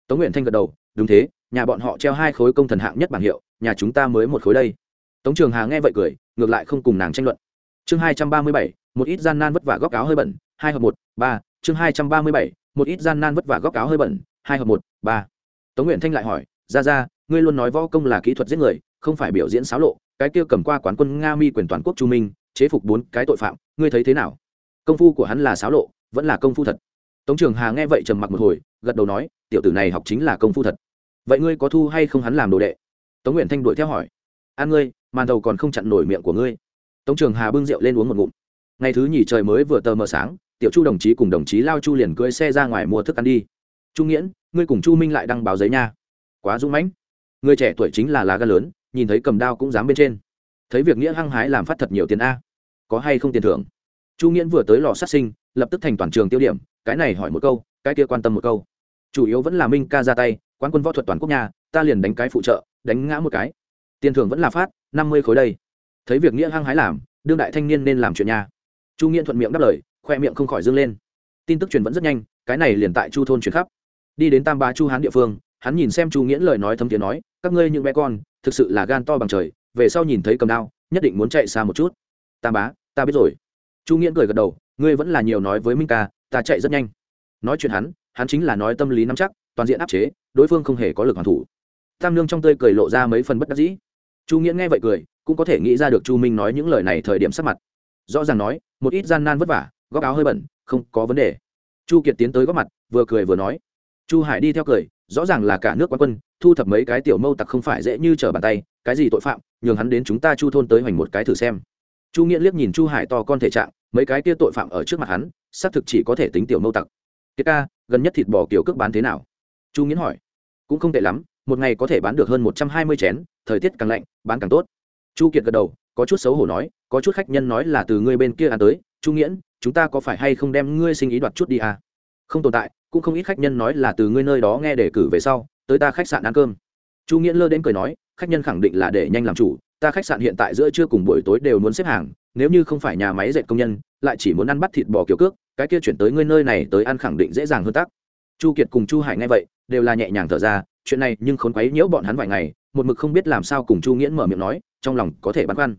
Tống nguyện thanh gật đầu, đúng thế, nhà bọn họ treo hai khối công thần hạng nhất bảng hiệu, nhà chúng ta mới một khối đây. Tống trường hà nghe vậy cười, ngược lại không cùng nàng tranh luận. Chương hai trăm ba mươi bảy, một ít gian nan vất vả góc áo hơi bẩn, hai hợp một, ba, chương hai trăm ba mươi bảy, một ít gian nan vất vả góc áo hơi bẩn, hai hợp một, ba. Tống nguyện thanh lại hỏi, ra ra, ngươi luôn nói võ công là kỹ thuật giết người, không phải biểu diễn xáo lộ, cái kia cầm qua quán quân nga mi quyền toàn quốc chu minh, chế phục bốn cái tội phạm, ngươi thấy thế nào? Công phu của hắn là xáo lộ, vẫn là công phu thật tống trường hà nghe vậy trầm mặc một hồi, gật đầu nói, tiểu tử này học chính là công phu thật. Vậy ngươi có thu hay không hắn làm đồ đệ? Tống Nguyên thanh đuổi theo hỏi, an ngươi, màn đầu còn không chặn nổi miệng của ngươi. Tống trường hà bưng rượu lên uống một ngụm. Ngày thứ nhì trời mới vừa tờ mờ sáng, tiểu chu đồng chí cùng đồng chí lao chu liền cưỡi xe ra ngoài mua thức ăn đi. Chu nghiễn, ngươi cùng chu minh lại đăng báo giấy nha. Quá dũng mãnh. Người trẻ tuổi chính là lá gan lớn, nhìn thấy cầm đao cũng dám bên trên. Thấy việc nghĩa hăng hái làm phát thật nhiều tiền a, có hay không tiền thưởng? Chu nghiễn vừa tới lò sát sinh, lập tức thành toàn trường tiêu điểm cái này hỏi một câu, cái kia quan tâm một câu. Chủ yếu vẫn là minh ca ra tay, quán quân võ thuật toàn quốc nhà, ta liền đánh cái phụ trợ, đánh ngã một cái. Tiền thưởng vẫn là phát, năm mươi khối đây. Thấy việc nghĩa hăng hái làm, đương đại thanh niên nên làm chuyện nhà. Chu nghiện thuận miệng đáp lời, khoe miệng không khỏi dâng lên. Tin tức truyền vẫn rất nhanh, cái này liền tại chu thôn truyền khắp. Đi đến tam bá chu hán địa phương, hắn nhìn xem chu nghiễn lời nói thấm tiếng nói, các ngươi những bé con, thực sự là gan to bằng trời, về sau nhìn thấy cầm đao, nhất định muốn chạy xa một chút. Tam bá, ta biết rồi. Chu nghiễn cười gật đầu, ngươi vẫn là nhiều nói với minh ca ta chạy rất nhanh. Nói chuyện hắn hắn chính là nói tâm lý nắm chắc, toàn diện áp chế, đối phương không hề có lực hoàn thủ. Tam nương trong tươi cười lộ ra mấy phần bất đắc dĩ. Chu nghĩa nghe vậy cười, cũng có thể nghĩ ra được chu minh nói những lời này thời điểm sắp mặt. Rõ ràng nói, một ít gian nan vất vả, góc áo hơi bẩn, không có vấn đề. Chu kiệt tiến tới góc mặt, vừa cười vừa nói. Chu hải đi theo cười, rõ ràng là cả nước quán quân, thu thập mấy cái tiểu mâu tặc không phải dễ như trở bàn tay, cái gì tội phạm, nhường hắn đến chúng ta chu thôn tới hoành một cái thử xem. Chu nghĩa liếc nhìn chu hải to con thể trạng mấy cái kia tội phạm ở trước mặt hắn, xác thực chỉ có thể tính tiểu mâu tặc. Kiệt ca, gần nhất thịt bò kiểu cước bán thế nào? Chu nghiến hỏi. Cũng không tệ lắm, một ngày có thể bán được hơn một trăm hai mươi chén, thời tiết càng lạnh, bán càng tốt. Chu kiệt gật đầu, có chút xấu hổ nói, có chút khách nhân nói là từ ngươi bên kia ăn tới. Chu nghiễn, chúng ta có phải hay không đem ngươi sinh ý đoạt chút đi à? không tồn tại, cũng không ít khách nhân nói là từ ngươi nơi đó nghe đề cử về sau, tới ta khách sạn ăn cơm. Chu nghiễn lơ đến cười nói, khách nhân khẳng định là để nhanh làm chủ ta khách sạn hiện tại giữa trưa cùng buổi tối đều muốn xếp hàng, nếu như không phải nhà máy dệt công nhân, lại chỉ muốn ăn bắt thịt bò kiểu cước, cái kia chuyển tới ngươi nơi này tới ăn khẳng định dễ dàng hơn tác chu kiệt cùng chu hải nghe vậy, đều là nhẹ nhàng thở ra, chuyện này nhưng khốn quấy nhiễu bọn hắn vài ngày, một mực không biết làm sao cùng chu nghiễn mở miệng nói, trong lòng có thể băn khoăn.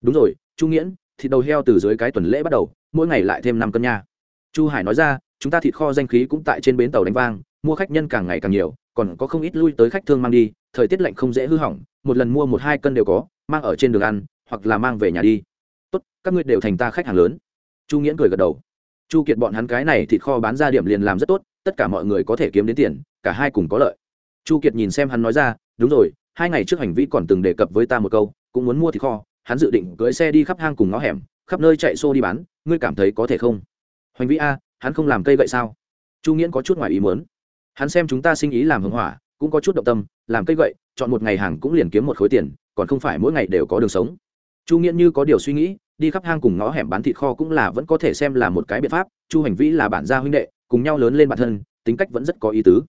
Đúng rồi, chu nghiễn, thịt đầu heo từ dưới cái tuần lễ bắt đầu, mỗi ngày lại thêm năm cân nha. Chu hải nói ra, chúng ta thịt kho danh khí cũng tại trên bến tàu đánh vang, mua khách nhân càng ngày càng nhiều, còn có không ít lui tới khách thương mang đi, thời tiết lạnh không dễ hư hỏng, một lần mua một hai cân đều có mang ở trên đường ăn, hoặc là mang về nhà đi. Tốt, các ngươi đều thành ta khách hàng lớn. Chu nghiễn cười gật đầu. Chu kiệt bọn hắn cái này thịt kho bán ra điểm liền làm rất tốt, tất cả mọi người có thể kiếm đến tiền, cả hai cùng có lợi. Chu kiệt nhìn xem hắn nói ra, đúng rồi, hai ngày trước hành vi còn từng đề cập với ta một câu, cũng muốn mua thịt kho, hắn dự định cưỡi xe đi khắp hang cùng ngõ hẻm, khắp nơi chạy xô đi bán, ngươi cảm thấy có thể không? Hoành vĩ a, hắn không làm cây gậy sao? Chu nghiễn có chút ngoài ý muốn. Hắn xem chúng ta sinh ý làm hưng hỏa, cũng có chút động tâm, làm cây gậy, chọn một ngày hàng cũng liền kiếm một khối tiền còn không phải mỗi ngày đều có đường sống. Chu nghiễn như có điều suy nghĩ, đi khắp hang cùng ngõ hẻm bán thịt kho cũng là vẫn có thể xem là một cái biện pháp, chu hành vĩ là bản gia huynh đệ, cùng nhau lớn lên bản thân, tính cách vẫn rất có ý tứ.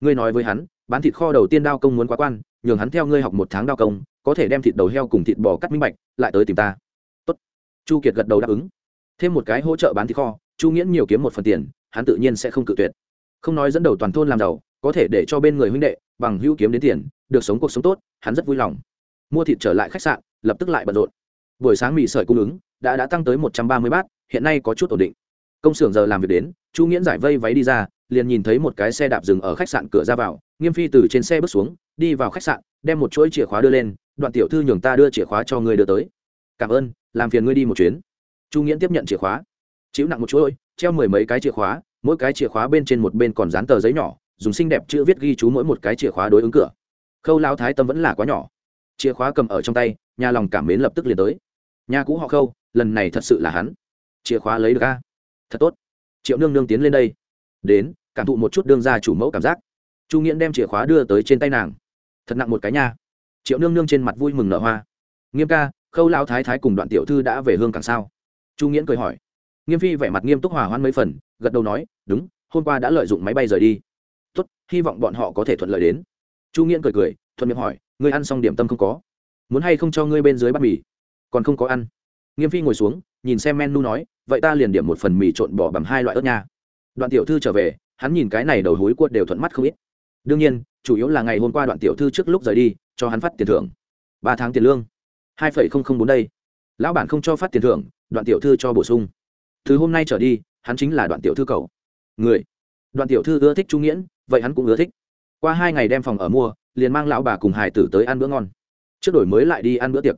Ngươi nói với hắn, bán thịt kho đầu tiên đao công muốn quá quan, nhường hắn theo ngươi học một tháng đao công, có thể đem thịt đầu heo cùng thịt bò cắt minh bạch, lại tới tìm ta. Tốt. chu kiệt gật đầu đáp ứng. Thêm một cái hỗ trợ bán thịt kho, chu nghiễn nhiều kiếm một phần tiền, hắn tự nhiên sẽ không cự tuyệt. Không nói dẫn đầu toàn thôn làm giàu, có thể để cho bên người huynh đệ bằng hữu kiếm đến tiền, được sống cuộc sống tốt, hắn rất vui lòng mua thịt trở lại khách sạn, lập tức lại bận rộn. Buổi sáng mì sợi cung ứng đã đã tăng tới một trăm ba mươi bát, hiện nay có chút ổn định. Công xưởng giờ làm việc đến, chu nghiễn giải vây váy đi ra, liền nhìn thấy một cái xe đạp dừng ở khách sạn cửa ra vào, nghiêm phi từ trên xe bước xuống, đi vào khách sạn, đem một chuỗi chìa khóa đưa lên, đoạn tiểu thư nhường ta đưa chìa khóa cho người đưa tới. Cảm ơn, làm phiền ngươi đi một chuyến. Chu nghiễn tiếp nhận chìa khóa. Chịu nặng một chuỗi, treo mười mấy cái chìa khóa, mỗi cái chìa khóa bên trên một bên còn dán tờ giấy nhỏ, dùng xinh đẹp chữ viết ghi chú mỗi một cái chìa khóa đối ứng cửa. Khâu lao thái tâm vẫn là quá nhỏ chìa khóa cầm ở trong tay, nhà lòng cảm mến lập tức liền tới. Nhà cũ họ khâu, lần này thật sự là hắn. Chìa khóa lấy được a. Thật tốt. Triệu nương nương tiến lên đây. Đến, cảm thụ một chút đương ra chủ mẫu cảm giác. Chu nghiễn đem chìa khóa đưa tới trên tay nàng. Thật nặng một cái nha. Triệu nương nương trên mặt vui mừng nở hoa. Nghiêm ca, khâu lao thái thái cùng đoạn tiểu thư đã về hương càng sao? Chu nghiễn cười hỏi. Nghiêm phi vẻ mặt nghiêm túc hòa hoãn mấy phần, gật đầu nói, đúng, hôm qua đã lợi dụng máy bay rời đi. Tốt, hy vọng bọn họ có thể thuận lợi đến. Chu nghiễn cười cười, thuận miệng hỏi ngươi ăn xong điểm tâm không có? Muốn hay không cho ngươi bên dưới bát mì? Còn không có ăn. Nghiêm phi ngồi xuống, nhìn xem menu nói, vậy ta liền điểm một phần mì trộn bỏ bằng hai loại ớt nha. Đoạn tiểu thư trở về, hắn nhìn cái này đầu hối cuột đều thuận mắt không ít. Đương nhiên, chủ yếu là ngày hôm qua đoạn tiểu thư trước lúc rời đi, cho hắn phát tiền thưởng. Ba tháng tiền lương. Hai phẩy không không bốn đây. Lão bản không cho phát tiền thưởng, đoạn tiểu thư cho bổ sung. Từ hôm nay trở đi, hắn chính là đoạn tiểu thư cầu. Người. Đoạn tiểu thư ưa thích trung nghiễn, vậy hắn cũng ưa thích. Qua hai ngày đem phòng ở mua liền mang lão bà cùng hải tử tới ăn bữa ngon. Trước đổi mới lại đi ăn bữa tiệc.